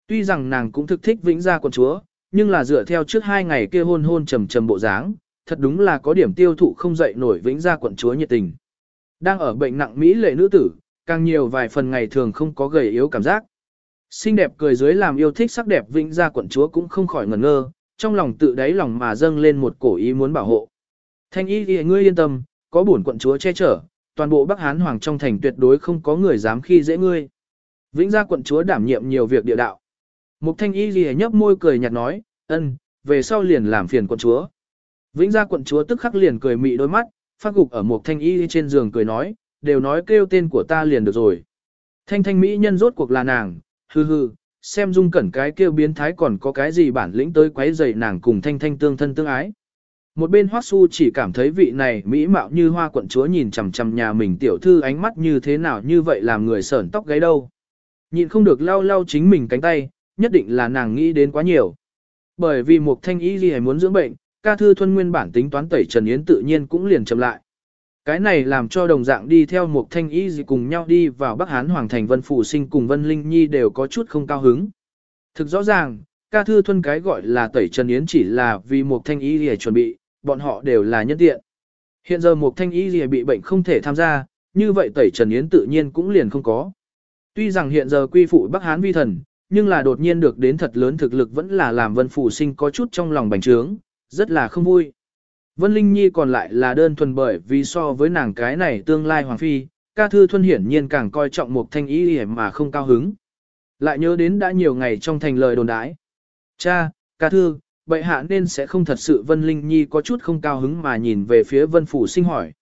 Tuy rằng nàng cũng thực thích vĩnh gia quận chúa, nhưng là dựa theo trước hai ngày kia hôn hôn trầm trầm bộ dáng, thật đúng là có điểm tiêu thụ không dậy nổi vĩnh gia quận chúa nhiệt tình. Đang ở bệnh nặng Mỹ lệ nữ tử, càng nhiều vài phần ngày thường không có gầy yếu cảm giác. Xinh đẹp cười dưới làm yêu thích sắc đẹp vĩnh gia quận chúa cũng không khỏi ngẩn ngơ, trong lòng tự đáy lòng mà dâng lên một cổ ý muốn bảo hộ. Thanh y thì ngươi yên tâm, có bổn quận chúa che chở, toàn bộ Bắc Hán Hoàng trong thành tuyệt đối không có người dám khi dễ ngươi. Vĩnh gia quận chúa đảm nhiệm nhiều việc địa đạo. Mục thanh y gì nhấp môi cười nhạt nói, ân, về sau liền làm phiền quận chúa. Vĩnh gia quận chúa tức khắc liền cười mị đôi mắt, phát gục ở một thanh y trên giường cười nói, đều nói kêu tên của ta liền được rồi. Thanh thanh mỹ nhân rốt cuộc là nàng, hư hư, xem dung cẩn cái kêu biến thái còn có cái gì bản lĩnh tới quấy rầy nàng cùng thanh thanh tương thân tương ái. Một bên hoác su chỉ cảm thấy vị này mỹ mạo như hoa quận chúa nhìn chằm chằm nhà mình tiểu thư ánh mắt như thế nào như vậy làm người sởn tóc gáy đâu. nhìn không được lau lau chính mình cánh tay, nhất định là nàng nghĩ đến quá nhiều. Bởi vì một thanh y gì muốn dưỡng bệnh, ca thư thuần nguyên bản tính toán tẩy Trần Yến tự nhiên cũng liền chậm lại. Cái này làm cho đồng dạng đi theo một thanh y gì cùng nhau đi vào Bắc Hán Hoàng Thành Vân Phủ Sinh cùng Vân Linh Nhi đều có chút không cao hứng. Thực rõ ràng, ca thư thuần cái gọi là tẩy Trần Yến chỉ là vì một thanh y gì chuẩn bị, bọn họ đều là nhân tiện. Hiện giờ một thanh y gì bị bệnh không thể tham gia, như vậy tẩy Trần Yến tự nhiên cũng liền không có. Tuy rằng hiện giờ quy phụ Bắc Hán vi thần, nhưng là đột nhiên được đến thật lớn thực lực vẫn là làm Vân Phủ Sinh có chút trong lòng bành trướng, rất là không vui. Vân Linh Nhi còn lại là đơn thuần bởi vì so với nàng cái này tương lai hoàng phi, ca thư thuần hiển nhiên càng coi trọng một thanh ý mà không cao hứng. Lại nhớ đến đã nhiều ngày trong thành lời đồn đái. Cha, ca thư, bệ hạ nên sẽ không thật sự Vân Linh Nhi có chút không cao hứng mà nhìn về phía Vân Phủ Sinh hỏi.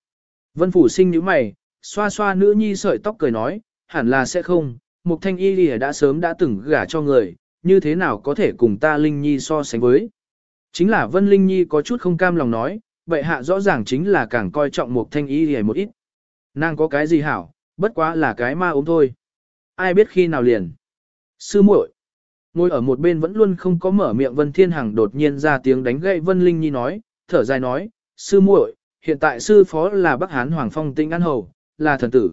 Vân Phủ Sinh nhíu mày, xoa xoa nữ nhi sợi tóc cười nói, hẳn là sẽ không, một thanh y lìa đã sớm đã từng gả cho người, như thế nào có thể cùng ta Linh Nhi so sánh với. Chính là Vân Linh Nhi có chút không cam lòng nói, vậy hạ rõ ràng chính là càng coi trọng một thanh y lìa một ít. Nàng có cái gì hảo, bất quá là cái ma ốm thôi. Ai biết khi nào liền. Sư muội Ngồi ở một bên vẫn luôn không có mở miệng Vân Thiên Hằng đột nhiên ra tiếng đánh gậy Vân Linh Nhi nói, thở dài nói, sư muội, hiện tại sư phó là Bắc Hán Hoàng Phong Tĩnh An Hầu, là thần tử.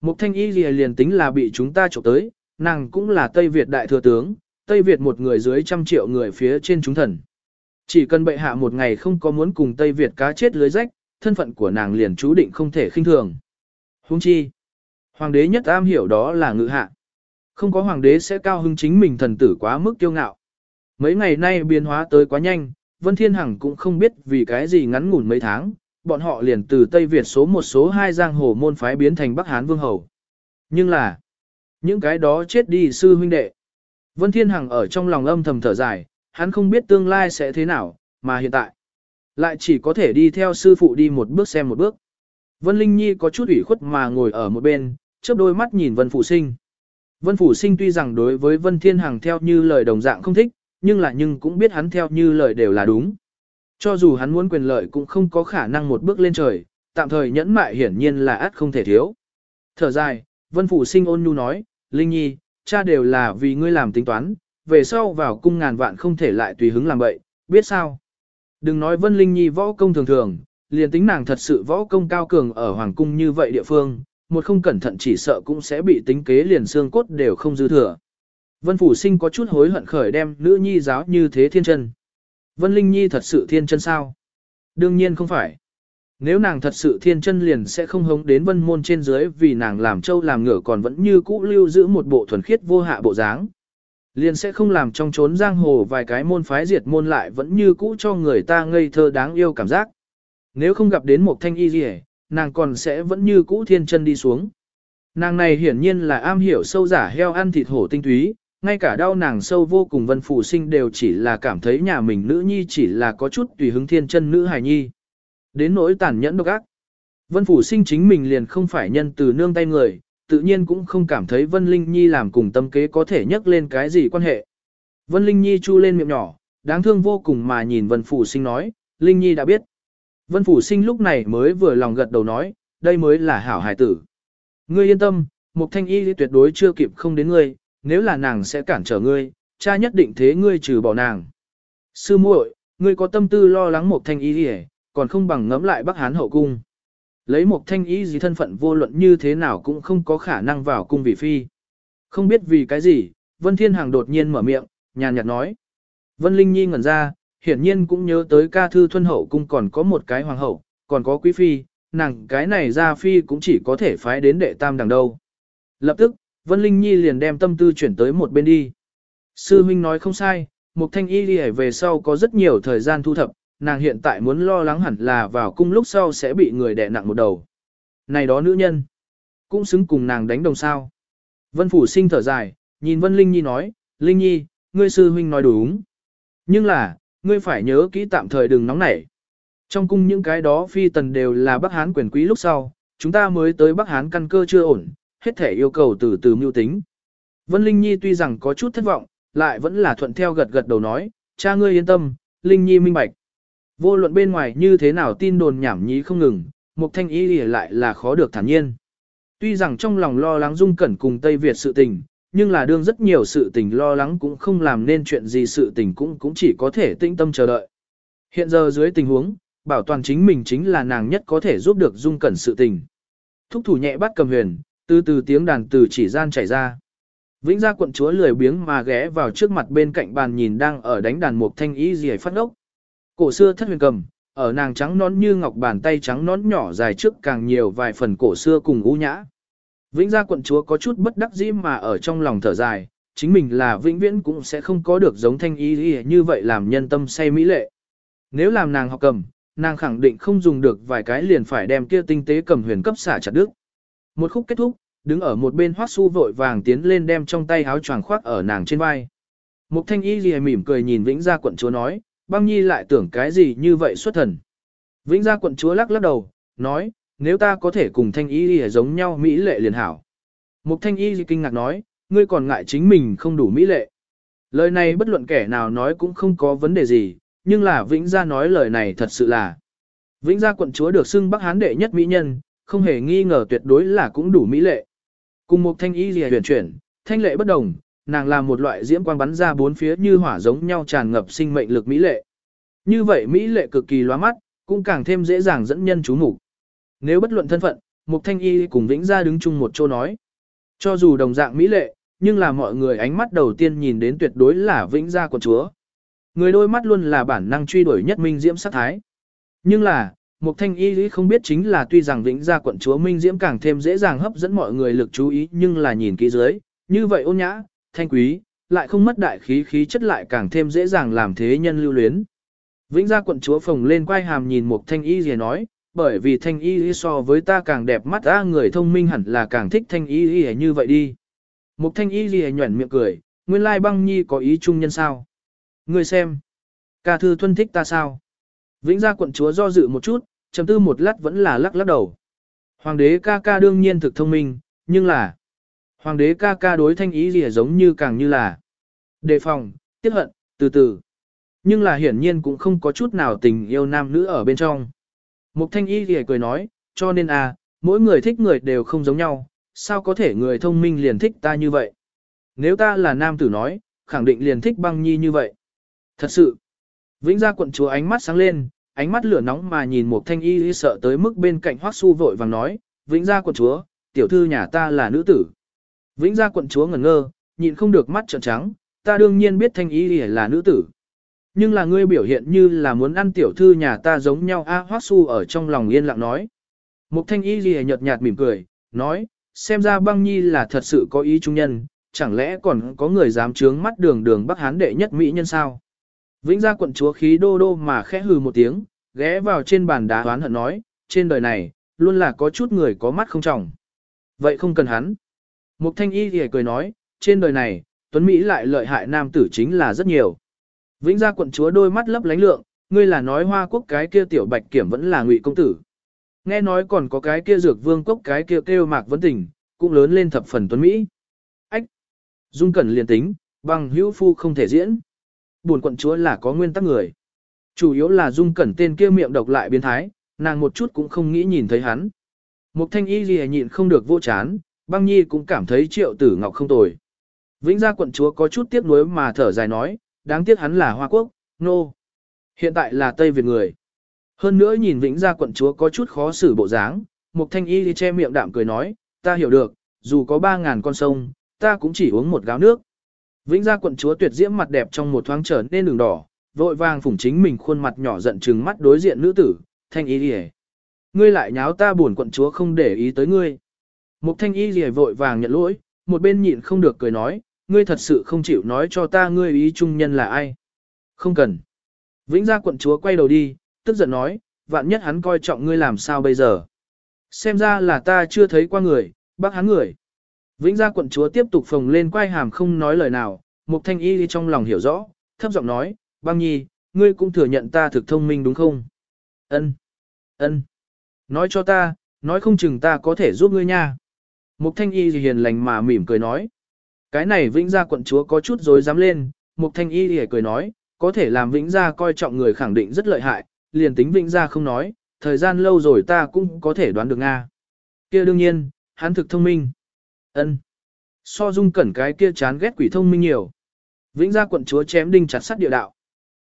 Mục thanh y lìa liền tính là bị chúng ta trộm tới, nàng cũng là Tây Việt đại thừa tướng, Tây Việt một người dưới trăm triệu người phía trên chúng thần. Chỉ cần bệ hạ một ngày không có muốn cùng Tây Việt cá chết lưới rách, thân phận của nàng liền chú định không thể khinh thường. Huống chi, hoàng đế nhất am hiểu đó là ngự hạ. Không có hoàng đế sẽ cao hứng chính mình thần tử quá mức kiêu ngạo. Mấy ngày nay biến hóa tới quá nhanh, Vân Thiên Hằng cũng không biết vì cái gì ngắn ngủn mấy tháng, bọn họ liền từ Tây Việt số một số hai giang hồ môn phái biến thành Bắc Hán Vương Hầu. Nhưng là, những cái đó chết đi sư huynh đệ. Vân Thiên Hằng ở trong lòng âm thầm thở dài, hắn không biết tương lai sẽ thế nào, mà hiện tại, lại chỉ có thể đi theo sư phụ đi một bước xem một bước. Vân Linh Nhi có chút ủy khuất mà ngồi ở một bên, chớp đôi mắt nhìn Vân Phụ Sinh. Vân Phủ Sinh tuy rằng đối với Vân Thiên Hằng theo như lời đồng dạng không thích, nhưng là nhưng cũng biết hắn theo như lời đều là đúng. Cho dù hắn muốn quyền lợi cũng không có khả năng một bước lên trời, tạm thời nhẫn mại hiển nhiên là át không thể thiếu. Thở dài, Vân Phủ Sinh ôn nhu nói, Linh Nhi, cha đều là vì ngươi làm tính toán, về sau vào cung ngàn vạn không thể lại tùy hứng làm bậy, biết sao? Đừng nói Vân Linh Nhi võ công thường thường, liền tính nàng thật sự võ công cao cường ở hoàng cung như vậy địa phương, một không cẩn thận chỉ sợ cũng sẽ bị tính kế liền xương cốt đều không dư thừa. Vân Phủ Sinh có chút hối hận khởi đem nữ nhi giáo như thế thiên chân. Vân Linh Nhi thật sự thiên chân sao? Đương nhiên không phải. Nếu nàng thật sự thiên chân liền sẽ không hống đến vân môn trên dưới vì nàng làm trâu làm ngựa còn vẫn như cũ lưu giữ một bộ thuần khiết vô hạ bộ dáng. Liền sẽ không làm trong trốn giang hồ vài cái môn phái diệt môn lại vẫn như cũ cho người ta ngây thơ đáng yêu cảm giác. Nếu không gặp đến một thanh y gì nàng còn sẽ vẫn như cũ thiên chân đi xuống. Nàng này hiển nhiên là am hiểu sâu giả heo ăn thịt hổ tinh túy, ngay cả đau nàng sâu vô cùng vân phụ sinh đều chỉ là cảm thấy nhà mình nữ nhi chỉ là có chút tùy hứng thiên chân nữ hài nhi. Đến nỗi tàn nhẫn độc ác. Vân phủ sinh chính mình liền không phải nhân từ nương tay người, tự nhiên cũng không cảm thấy Vân Linh Nhi làm cùng tâm kế có thể nhắc lên cái gì quan hệ. Vân Linh Nhi chu lên miệng nhỏ, đáng thương vô cùng mà nhìn Vân phủ sinh nói, Linh Nhi đã biết. Vân Phủ Sinh lúc này mới vừa lòng gật đầu nói, đây mới là hảo hải tử. Ngươi yên tâm, Mục Thanh Y tuyệt đối chưa kịp không đến ngươi, nếu là nàng sẽ cản trở ngươi, cha nhất định thế ngươi trừ bỏ nàng. Sư muội, ngươi có tâm tư lo lắng Mục Thanh Y gì còn không bằng ngẫm lại Bắc Hán hậu cung. Lấy một Thanh ý gì thân phận vô luận như thế nào cũng không có khả năng vào cung vị phi. Không biết vì cái gì, Vân Thiên hàng đột nhiên mở miệng, nhàn nhạt nói. Vân Linh Nhi ngẩn ra, hiển nhiên cũng nhớ tới ca thư thuân hậu cung còn có một cái hoàng hậu, còn có quý phi, nàng cái này ra phi cũng chỉ có thể phái đến đệ tam đằng đâu. Lập tức, Vân Linh Nhi liền đem tâm tư chuyển tới một bên đi. Sư huynh nói không sai, Mục Thanh Y đi về sau có rất nhiều thời gian thu thập, nàng hiện tại muốn lo lắng hẳn là vào cung lúc sau sẽ bị người đè nặng một đầu. Này đó nữ nhân, cũng xứng cùng nàng đánh đồng sao. Vân Phủ sinh thở dài, nhìn Vân Linh Nhi nói, Linh Nhi, ngươi sư huynh nói đúng. Nhưng là, ngươi phải nhớ kỹ tạm thời đừng nóng nảy. Trong cung những cái đó phi tần đều là Bắc Hán quyền quý lúc sau, chúng ta mới tới Bắc Hán căn cơ chưa ổn, hết thể yêu cầu từ từ mưu tính. Vân Linh Nhi tuy rằng có chút thất vọng, lại vẫn là thuận theo gật gật đầu nói, cha ngươi yên tâm, Linh Nhi minh bạch. Vô luận bên ngoài như thế nào tin đồn nhảm nhí không ngừng, Mục Thanh Y lại là khó được thản nhiên. Tuy rằng trong lòng lo lắng dung cẩn cùng Tây Việt sự tình, nhưng là đương rất nhiều sự tình lo lắng cũng không làm nên chuyện gì sự tình cũng cũng chỉ có thể tĩnh tâm chờ đợi. Hiện giờ dưới tình huống, bảo toàn chính mình chính là nàng nhất có thể giúp được dung cẩn sự tình. Thúc thủ nhẹ bắt cầm huyền, từ từ tiếng đàn từ chỉ gian chảy ra. Vĩnh gia quận chúa lười biếng mà ghé vào trước mặt bên cạnh bàn nhìn đang ở đánh đàn một thanh ý gì phát ốc. Cổ xưa thất huyền cầm, ở nàng trắng nón như ngọc bàn tay trắng nón nhỏ dài trước càng nhiều vài phần cổ xưa cùng u nhã. Vĩnh gia quận chúa có chút bất đắc dĩ mà ở trong lòng thở dài, chính mình là vĩnh viễn cũng sẽ không có được giống thanh y như vậy làm nhân tâm say mỹ lệ. Nếu làm nàng học cầm, nàng khẳng định không dùng được vài cái liền phải đem kia tinh tế cầm huyền cấp xả chặt đứt. Một khúc kết thúc, đứng ở một bên hoắc su vội vàng tiến lên đem trong tay áo choàng khoác ở nàng trên vai. Mục thanh y lìa mỉm cười nhìn vĩnh gia quận chúa nói, băng nhi lại tưởng cái gì như vậy xuất thần. Vĩnh gia quận chúa lắc lắc đầu, nói, nếu ta có thể cùng thanh y lìa giống nhau mỹ lệ liền hảo. Mục thanh y kinh ngạc nói, ngươi còn ngại chính mình không đủ mỹ lệ. Lời này bất luận kẻ nào nói cũng không có vấn đề gì, nhưng là Vĩnh Gia nói lời này thật sự là. Vĩnh Gia quận chúa được xưng Bắc Hán đệ nhất mỹ nhân, không hề nghi ngờ tuyệt đối là cũng đủ mỹ lệ. Cùng một thanh y lìa huyền chuyển, thanh lệ bất đồng, nàng là một loại diễm quang bắn ra bốn phía như hỏa giống nhau tràn ngập sinh mệnh lực mỹ lệ. Như vậy mỹ lệ cực kỳ loa mắt, cũng càng thêm dễ dàng dẫn nhân chú mục. Nếu bất luận thân phận, Mục Thanh Y cùng Vĩnh Gia đứng chung một chỗ nói. Cho dù đồng dạng mỹ lệ, nhưng là mọi người ánh mắt đầu tiên nhìn đến tuyệt đối là Vĩnh Gia của chúa. Người đôi mắt luôn là bản năng truy đuổi nhất minh diễm sắc thái. Nhưng là, Mục Thanh Y lý không biết chính là tuy rằng Vĩnh Gia quận chúa minh diễm càng thêm dễ dàng hấp dẫn mọi người lực chú ý nhưng là nhìn kỹ dưới, như vậy ôn nhã, thanh quý, lại không mất đại khí khí chất lại càng thêm dễ dàng làm thế nhân lưu luyến. Vĩnh Gia quận chúa phồng lên quay hàm nhìn một Thanh Y gì nói, bởi vì Thanh Y so với ta càng đẹp mắt ta người thông minh hẳn là càng thích Thanh Y như vậy đi. Một Thanh Y gì nhuẩn miệng cười, nguyên lai băng nhi có ý chung nhân sao. Ngươi xem. Ca thư thuân thích ta sao? Vĩnh gia quận chúa do dự một chút, trầm tư một lát vẫn là lắc lắc đầu. Hoàng đế ca ca đương nhiên thực thông minh, nhưng là... Hoàng đế ca ca đối thanh ý gì giống như càng như là... Đề phòng, tiếc hận, từ từ. Nhưng là hiển nhiên cũng không có chút nào tình yêu nam nữ ở bên trong. Mục thanh y thì cười nói, cho nên à, mỗi người thích người đều không giống nhau, sao có thể người thông minh liền thích ta như vậy? Nếu ta là nam tử nói, khẳng định liền thích băng nhi như vậy. Thật sự, Vĩnh gia quận chúa ánh mắt sáng lên, ánh mắt lửa nóng mà nhìn một thanh y sợ tới mức bên cạnh hoắc su vội vàng nói, Vĩnh gia quận chúa, tiểu thư nhà ta là nữ tử. Vĩnh gia quận chúa ngẩn ngơ, nhịn không được mắt trợn trắng, ta đương nhiên biết thanh y là nữ tử. Nhưng là ngươi biểu hiện như là muốn ăn tiểu thư nhà ta giống nhau a hoắc su ở trong lòng yên lặng nói. Mục thanh y lìa nhợt nhạt mỉm cười, nói, xem ra băng nhi là thật sự có ý trung nhân, chẳng lẽ còn có người dám trướng mắt đường đường Bắc Hán đệ nhất mỹ nhân sao? Vĩnh gia quận chúa khí đô đô mà khẽ hừ một tiếng, ghé vào trên bàn đá hoán hận nói, trên đời này, luôn là có chút người có mắt không trọng. Vậy không cần hắn. Mục thanh y thì cười nói, trên đời này, Tuấn Mỹ lại lợi hại nam tử chính là rất nhiều. Vĩnh gia quận chúa đôi mắt lấp lánh lượng, ngươi là nói hoa quốc cái kia tiểu bạch kiểm vẫn là ngụy công tử. Nghe nói còn có cái kia dược vương cốc cái kia kêu mạc vấn tình, cũng lớn lên thập phần Tuấn Mỹ. Ách! Dung cẩn liền tính, bằng hữu phu không thể diễn buồn quận chúa là có nguyên tắc người. Chủ yếu là dung cẩn tên kia miệng độc lại biến thái, nàng một chút cũng không nghĩ nhìn thấy hắn. Mục thanh y gì nhịn không được vô chán, băng nhi cũng cảm thấy triệu tử ngọc không tồi. Vĩnh gia quận chúa có chút tiếc nuối mà thở dài nói, đáng tiếc hắn là Hoa Quốc, nô. No. Hiện tại là Tây Việt người. Hơn nữa nhìn Vĩnh gia quận chúa có chút khó xử bộ dáng, Mục thanh y thì che miệng đạm cười nói, ta hiểu được, dù có ba ngàn con sông, ta cũng chỉ uống một gáo nước. Vĩnh gia quận chúa tuyệt diễm mặt đẹp trong một thoáng trở nên đường đỏ, vội vàng phủng chính mình khuôn mặt nhỏ giận trừng mắt đối diện nữ tử, thanh y lìa. Ngươi lại nháo ta buồn quận chúa không để ý tới ngươi. Mục thanh y lìa vội vàng nhận lỗi, một bên nhịn không được cười nói, ngươi thật sự không chịu nói cho ta ngươi ý trung nhân là ai. Không cần. Vĩnh gia quận chúa quay đầu đi, tức giận nói, vạn nhất hắn coi trọng ngươi làm sao bây giờ. Xem ra là ta chưa thấy qua người, bác hắn người. Vĩnh gia quận chúa tiếp tục phồng lên quay hàm không nói lời nào, Mục Thanh Y trong lòng hiểu rõ, thấp giọng nói, băng nhi, ngươi cũng thừa nhận ta thực thông minh đúng không? Ân, ân. Nói cho ta, nói không chừng ta có thể giúp ngươi nha. Mục Thanh Y hiền lành mà mỉm cười nói. Cái này Vĩnh gia quận chúa có chút dối dám lên, Mục Thanh Y thì cười nói, có thể làm Vĩnh gia coi trọng người khẳng định rất lợi hại, liền tính Vĩnh gia không nói, thời gian lâu rồi ta cũng có thể đoán được Nga. kia đương nhiên, hắn thực thông minh. Ân. So dung cẩn cái kia chán ghét quỷ thông minh nhiều. Vĩnh gia quận chúa chém đinh chặt sắt địa đạo.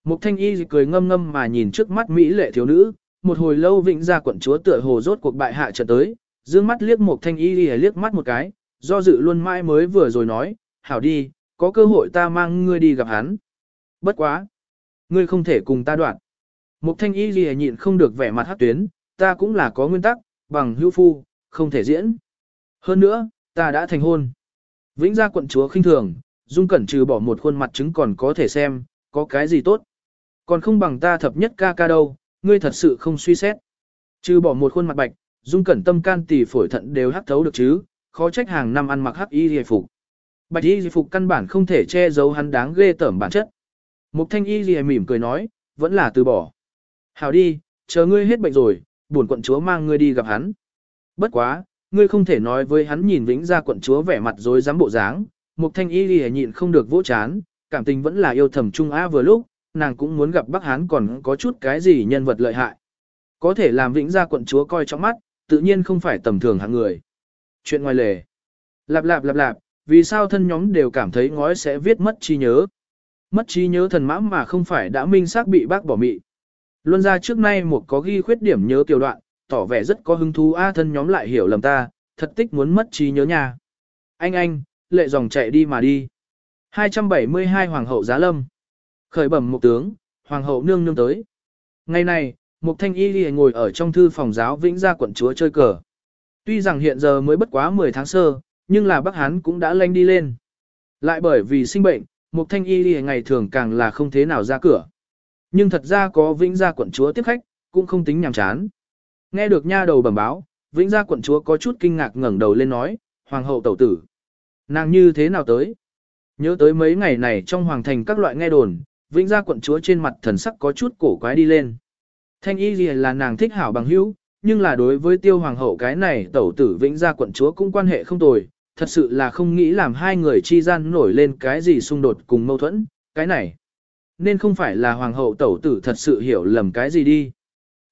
Mục thanh y cười ngâm ngâm mà nhìn trước mắt Mỹ lệ thiếu nữ, một hồi lâu vĩnh gia quận chúa tựa hồ rốt cuộc bại hạ trận tới, dương mắt liếc một thanh y liếc mắt một cái, do dự luôn mãi mới vừa rồi nói, hảo đi, có cơ hội ta mang ngươi đi gặp hắn. Bất quá. Ngươi không thể cùng ta đoạn. một thanh y gì nhịn không được vẻ mặt hát tuyến, ta cũng là có nguyên tắc, bằng hữu phu, không thể diễn. Hơn nữa, ta đã thành hôn. Vĩnh gia quận chúa khinh thường, dung cẩn trừ bỏ một khuôn mặt chứng còn có thể xem, có cái gì tốt. Còn không bằng ta thập nhất ca ca đâu, ngươi thật sự không suy xét. Trừ bỏ một khuôn mặt bạch, dung cẩn tâm can tỷ phổi thận đều hắc thấu được chứ, khó trách hàng năm ăn mặc hắc y dì phục. Bạch y dì phục căn bản không thể che giấu hắn đáng ghê tởm bản chất. Mục thanh y dì mỉm cười nói, vẫn là từ bỏ. Hảo đi, chờ ngươi hết bệnh rồi, buồn quận chúa mang ngươi đi gặp hắn. Bất quá, ngươi không thể nói với hắn nhìn vĩnh ra quận chúa vẻ mặt rồi dám bộ dáng. Mục thanh y dì nhịn không được vỗ chán, cảm tình vẫn là yêu thầm trung á vừa lúc, nàng cũng muốn gặp Bắc Hán còn có chút cái gì nhân vật lợi hại. Có thể làm vĩnh gia quận chúa coi trong mắt, tự nhiên không phải tầm thường hạng người. Chuyện ngoài lề. Lạp lạp lạp lạp, vì sao thân nhóm đều cảm thấy ngói sẽ viết mất trí nhớ. Mất trí nhớ thần mã mà không phải đã minh xác bị bác bỏ mị. Luân ra trước nay một có ghi khuyết điểm nhớ tiểu đoạn, tỏ vẻ rất có hứng thú a thân nhóm lại hiểu lầm ta, thật tích muốn mất trí nhớ nhà. Anh anh, lệ dòng chạy đi mà đi. 272 Hoàng hậu Giá Lâm Khởi bẩm một tướng, Hoàng hậu nương nương tới. Ngày này, Mục Thanh Y Lì ngồi ở trong thư phòng giáo Vĩnh Gia quận chúa chơi cờ. Tuy rằng hiện giờ mới bất quá 10 tháng sơ, nhưng là Bắc Hán cũng đã lanh đi lên. Lại bởi vì sinh bệnh, Mục Thanh Y Lì ngày thường càng là không thế nào ra cửa. Nhưng thật ra có Vĩnh Gia quận chúa tiếp khách, cũng không tính nhàm chán. Nghe được nha đầu bẩm báo, Vĩnh Gia quận chúa có chút kinh ngạc ngẩng đầu lên nói, Hoàng hậu tẩu tử. Nàng như thế nào tới? Nhớ tới mấy ngày này trong hoàng thành các loại nghe đồn, Vĩnh Gia quận chúa trên mặt thần sắc có chút cổ quái đi lên. Thanh y gì là nàng thích hảo bằng hữu, nhưng là đối với tiêu hoàng hậu cái này tẩu tử Vĩnh Gia quận chúa cũng quan hệ không tồi, thật sự là không nghĩ làm hai người chi gian nổi lên cái gì xung đột cùng mâu thuẫn, cái này. Nên không phải là hoàng hậu tẩu tử thật sự hiểu lầm cái gì đi.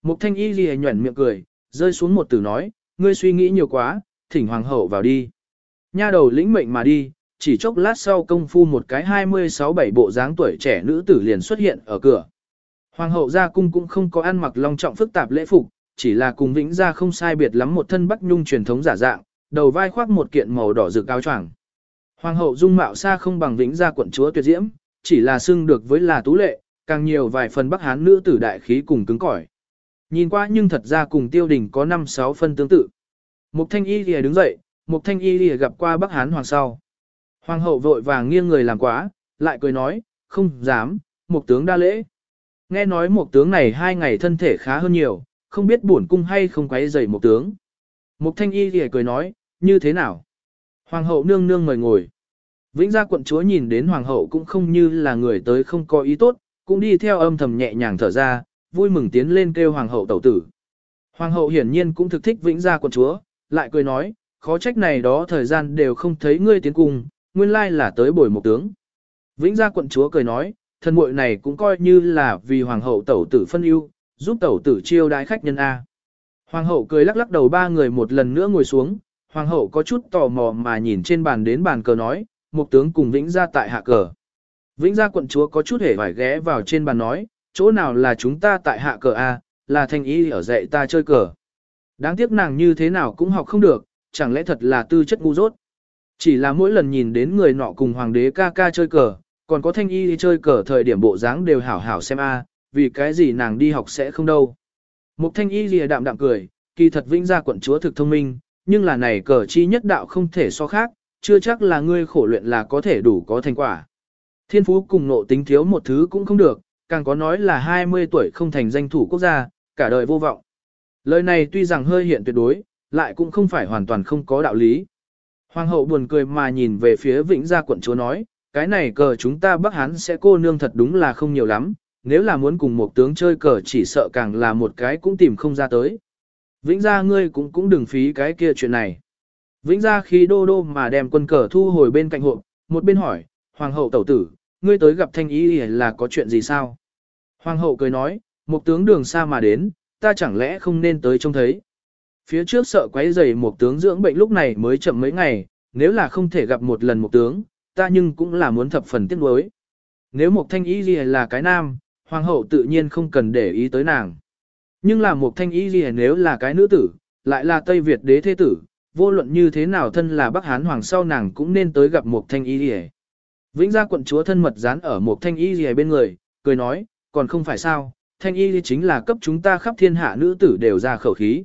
Mục thanh y gì nhuẩn miệng cười, rơi xuống một từ nói, ngươi suy nghĩ nhiều quá, thỉnh hoàng hậu vào đi. Nha đầu lĩnh mệnh mà đi, chỉ chốc lát sau công phu một cái 26-7 bộ dáng tuổi trẻ nữ tử liền xuất hiện ở cửa. Hoàng hậu gia cung cũng không có ăn mặc long trọng phức tạp lễ phục, chỉ là cùng vĩnh gia không sai biệt lắm một thân bắc nhung truyền thống giả dạng, đầu vai khoác một kiện màu đỏ rực áo choàng. Hoàng hậu dung mạo xa không bằng vĩnh gia quận chúa tuyệt diễm, chỉ là xưng được với là tú lệ, càng nhiều vài phần bắc hán nữ tử đại khí cùng cứng cỏi. Nhìn qua nhưng thật ra cùng tiêu đình có 5-6 phân tương tự. Mục thanh y lìa đứng dậy, mục thanh y lìa gặp qua bắc hán hoàng sau. Hoàng hậu vội vàng nghiêng người làm quá, lại cười nói, không dám, một tướng đa lễ. Nghe nói một tướng này hai ngày thân thể khá hơn nhiều, không biết buồn cung hay không quấy rầy một tướng. Mục thanh y thì cười nói, như thế nào? Hoàng hậu nương nương mời ngồi. Vĩnh gia quận chúa nhìn đến hoàng hậu cũng không như là người tới không có ý tốt, cũng đi theo âm thầm nhẹ nhàng thở ra, vui mừng tiến lên kêu hoàng hậu tẩu tử. Hoàng hậu hiển nhiên cũng thực thích vĩnh gia quận chúa, lại cười nói, khó trách này đó thời gian đều không thấy ngươi tiến cung, nguyên lai là tới bồi một tướng. Vĩnh gia quận chúa cười nói, thần muội này cũng coi như là vì hoàng hậu tẩu tử phân ưu, giúp tẩu tử chiêu đái khách nhân A. Hoàng hậu cười lắc lắc đầu ba người một lần nữa ngồi xuống, hoàng hậu có chút tò mò mà nhìn trên bàn đến bàn cờ nói, một tướng cùng vĩnh gia tại hạ cờ. Vĩnh gia quận chúa có chút hề vải ghé vào trên bàn nói, chỗ nào là chúng ta tại hạ cờ A, là thanh ý ở dạy ta chơi cờ. Đáng tiếc nàng như thế nào cũng học không được, chẳng lẽ thật là tư chất ngu dốt. Chỉ là mỗi lần nhìn đến người nọ cùng hoàng đế ca ca chơi cờ, còn có thanh y đi chơi cờ thời điểm bộ dáng đều hảo hảo xem a, vì cái gì nàng đi học sẽ không đâu. Mục thanh y lìa đạm đạm cười, kỳ thật vĩnh gia quận chúa thực thông minh, nhưng là này cờ chi nhất đạo không thể so khác, chưa chắc là ngươi khổ luyện là có thể đủ có thành quả. Thiên phú cùng nộ tính thiếu một thứ cũng không được, càng có nói là 20 tuổi không thành danh thủ quốc gia, cả đời vô vọng. Lời này tuy rằng hơi hiện tuyệt đối, lại cũng không phải hoàn toàn không có đạo lý. Hoàng hậu buồn cười mà nhìn về phía vĩnh gia quận chúa nói, cái này cờ chúng ta Bắc Hán sẽ cô nương thật đúng là không nhiều lắm, nếu là muốn cùng một tướng chơi cờ chỉ sợ càng là một cái cũng tìm không ra tới. Vĩnh gia ngươi cũng cũng đừng phí cái kia chuyện này. Vĩnh gia khi đô đô mà đem quân cờ thu hồi bên cạnh hộ, một bên hỏi, Hoàng hậu tẩu tử, ngươi tới gặp thanh ý là có chuyện gì sao? Hoàng hậu cười nói, một tướng đường xa mà đến, ta chẳng lẽ không nên tới trông thấy. Phía trước sợ quấy rầy một tướng dưỡng bệnh lúc này mới chậm mấy ngày, nếu là không thể gặp một lần một tướng, ta nhưng cũng là muốn thập phần tiếc nuối. Nếu một thanh y gì là cái nam, hoàng hậu tự nhiên không cần để ý tới nàng. Nhưng là một thanh y gì nếu là cái nữ tử, lại là Tây Việt đế thế tử, vô luận như thế nào thân là Bắc Hán hoàng sau nàng cũng nên tới gặp một thanh y gì Vĩnh gia quận chúa thân mật dán ở một thanh y gì bên người, cười nói, còn không phải sao, thanh y chính là cấp chúng ta khắp thiên hạ nữ tử đều ra khẩu khí.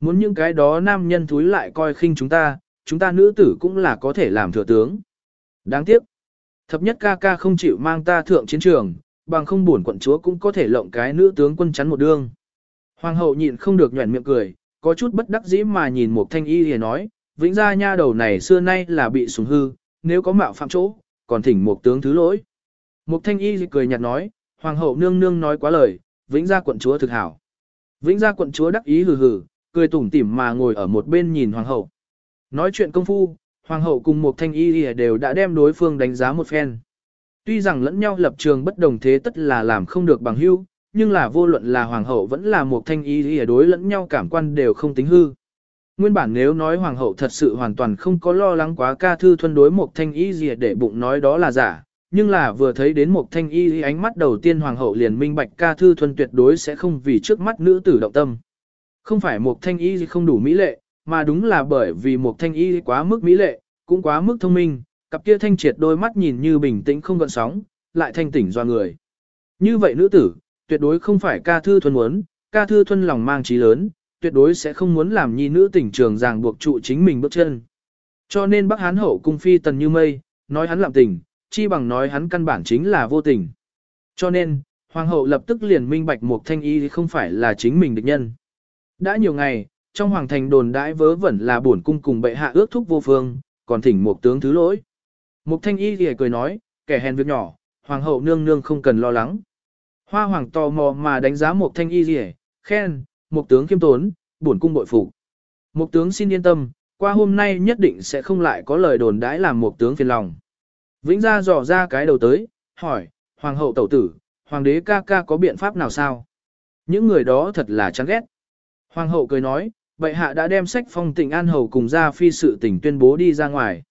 Muốn những cái đó nam nhân thúi lại coi khinh chúng ta, chúng ta nữ tử cũng là có thể làm thừa tướng. Đáng tiếc, thập nhất ca ca không chịu mang ta thượng chiến trường, bằng không buồn quận chúa cũng có thể lộng cái nữ tướng quân chắn một đương. Hoàng hậu nhịn không được nhuẩn miệng cười, có chút bất đắc dĩ mà nhìn một thanh y thì nói, vĩnh gia nha đầu này xưa nay là bị sủng hư, nếu có mạo phạm chỗ, còn thỉnh một tướng thứ lỗi. Một thanh y cười nhạt nói, hoàng hậu nương nương nói quá lời, vĩnh gia quận chúa thực hảo. Vĩnh gia quận chúa đắc ý hừ hừ, cười tủm tỉm mà ngồi ở một bên nhìn hoàng hậu. Nói chuyện công phu, hoàng hậu cùng một thanh y đều đã đem đối phương đánh giá một phen. Tuy rằng lẫn nhau lập trường bất đồng thế tất là làm không được bằng hữu, nhưng là vô luận là hoàng hậu vẫn là một thanh y đối lẫn nhau cảm quan đều không tính hư. Nguyên bản nếu nói hoàng hậu thật sự hoàn toàn không có lo lắng quá ca thư thuần đối một thanh y gì để bụng nói đó là giả, nhưng là vừa thấy đến một thanh y ánh mắt đầu tiên hoàng hậu liền minh bạch ca thư thuần tuyệt đối sẽ không vì trước mắt nữ tử động tâm. Không phải một thanh y không đủ mỹ lệ, mà đúng là bởi vì một thanh y quá mức mỹ lệ, cũng quá mức thông minh, cặp kia thanh triệt đôi mắt nhìn như bình tĩnh không gợn sóng, lại thanh tỉnh do người. Như vậy nữ tử, tuyệt đối không phải ca thư thuần muốn, ca thư thuần lòng mang trí lớn, tuyệt đối sẽ không muốn làm nhi nữ tỉnh trường ràng buộc trụ chính mình bước chân. Cho nên Bắc Hán hậu cung phi tần như mây, nói hắn làm tình, chi bằng nói hắn căn bản chính là vô tình. Cho nên, hoàng hậu lập tức liền minh bạch một thanh y không phải là chính mình địch nhân. Đã nhiều ngày, trong hoàng thành đồn đãi vớ vẩn là bổn cung cùng bệ hạ ước thúc vô phương, còn thỉnh một tướng thứ lỗi. Mục thanh y thì cười nói, kẻ hèn việc nhỏ, hoàng hậu nương nương không cần lo lắng. Hoa hoàng tò mò mà đánh giá một thanh y gì khen, một tướng kiêm tốn, bổn cung bội phục. Một tướng xin yên tâm, qua hôm nay nhất định sẽ không lại có lời đồn đãi làm một tướng phiền lòng. Vĩnh gia dò ra cái đầu tới, hỏi, hoàng hậu tẩu tử, hoàng đế ca ca có biện pháp nào sao? Những người đó thật là chán ghét. Hoàng hậu cười nói, bệ hạ đã đem sách phong tỉnh an hầu cùng ra phi sự tỉnh tuyên bố đi ra ngoài.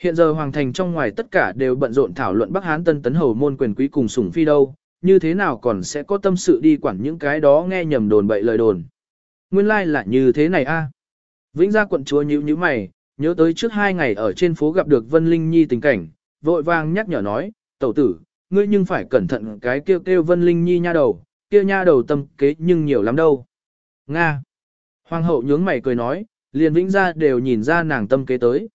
Hiện giờ hoàng thành trong ngoài tất cả đều bận rộn thảo luận Bắc Hán tân tấn hầu môn quyền quý cùng sủng phi đâu, như thế nào còn sẽ có tâm sự đi quản những cái đó nghe nhầm đồn bậy lời đồn. Nguyên lai like là như thế này a. Vĩnh gia quận chúa nhíu nhíu mày, nhớ tới trước hai ngày ở trên phố gặp được Vân Linh Nhi tình cảnh, vội vàng nhắc nhở nói, tẩu tử, ngươi nhưng phải cẩn thận cái kêu kêu Vân Linh Nhi nha đầu, kia nha đầu tâm kế nhưng nhiều lắm đâu. Nga. Hoàng hậu nhướng mày cười nói, liền vĩnh gia đều nhìn ra nàng tâm kế tới.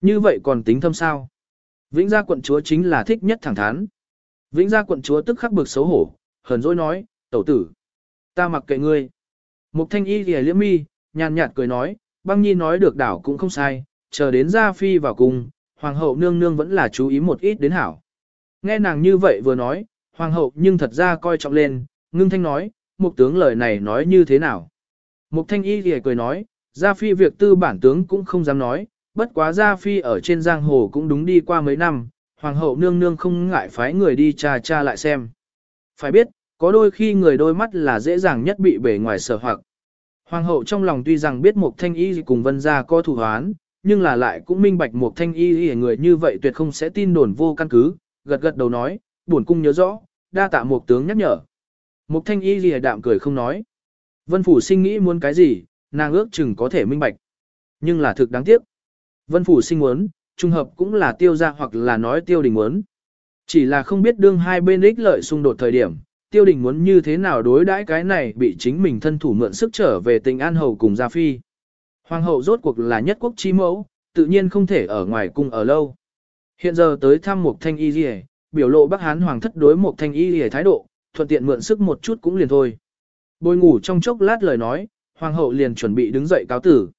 Như vậy còn tính thâm sao? Vĩnh gia quận chúa chính là thích nhất thẳng thắn. Vĩnh gia quận chúa tức khắc bực xấu hổ, hờn dỗi nói, tẩu tử. Ta mặc kệ ngươi. Mục thanh y lìa liễm mi, nhàn nhạt cười nói, băng nhi nói được đảo cũng không sai, chờ đến gia phi vào cung, hoàng hậu nương nương vẫn là chú ý một ít đến hảo. Nghe nàng như vậy vừa nói, hoàng hậu nhưng thật ra coi trọng lên, ngưng thanh nói, mục tướng lời này nói như thế nào. Mục thanh y thì cười nói, gia phi việc tư bản tướng cũng không dám nói, bất quá gia phi ở trên giang hồ cũng đúng đi qua mấy năm, hoàng hậu nương nương không ngại phái người đi tra tra lại xem. Phải biết, có đôi khi người đôi mắt là dễ dàng nhất bị bể ngoài sở hoặc. Hoàng hậu trong lòng tuy rằng biết một thanh y cùng vân gia có thủ hoán, nhưng là lại cũng minh bạch một thanh y người như vậy tuyệt không sẽ tin đồn vô căn cứ, gật gật đầu nói, buồn cung nhớ rõ, đa tạ một tướng nhắc nhở. Một thanh y lìa đạm cười không nói. Vân phủ sinh nghĩ muốn cái gì, nàng ước chừng có thể minh bạch. Nhưng là thực đáng tiếc. Vân phủ sinh muốn, trung hợp cũng là tiêu ra hoặc là nói tiêu đình muốn. Chỉ là không biết đương hai bên ích lợi xung đột thời điểm, tiêu đình muốn như thế nào đối đãi cái này bị chính mình thân thủ mượn sức trở về tình an hầu cùng gia phi. Hoàng hậu rốt cuộc là nhất quốc chi mẫu, tự nhiên không thể ở ngoài cung ở lâu. Hiện giờ tới thăm một thanh y rìa, biểu lộ Bắc Hán hoàng thất đối một thanh y rìa thái độ, thuận tiện mượn sức một chút cũng liền thôi. Bồi ngủ trong chốc lát lời nói, hoàng hậu liền chuẩn bị đứng dậy cáo tử.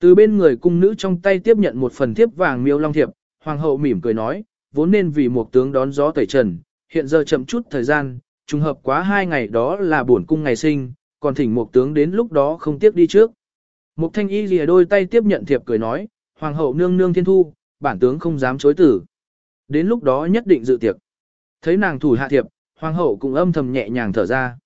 Từ bên người cung nữ trong tay tiếp nhận một phần thiếp vàng miêu long thiệp, hoàng hậu mỉm cười nói, vốn nên vì một tướng đón gió tẩy trần, hiện giờ chậm chút thời gian, trùng hợp quá hai ngày đó là buồn cung ngày sinh, còn thỉnh một tướng đến lúc đó không tiếp đi trước. Mục thanh y lìa đôi tay tiếp nhận thiệp cười nói, hoàng hậu nương nương thiên thu, bản tướng không dám chối tử. Đến lúc đó nhất định dự tiệc. Thấy nàng thủ hạ thiệp, hoàng hậu cũng âm thầm nhẹ nhàng thở ra.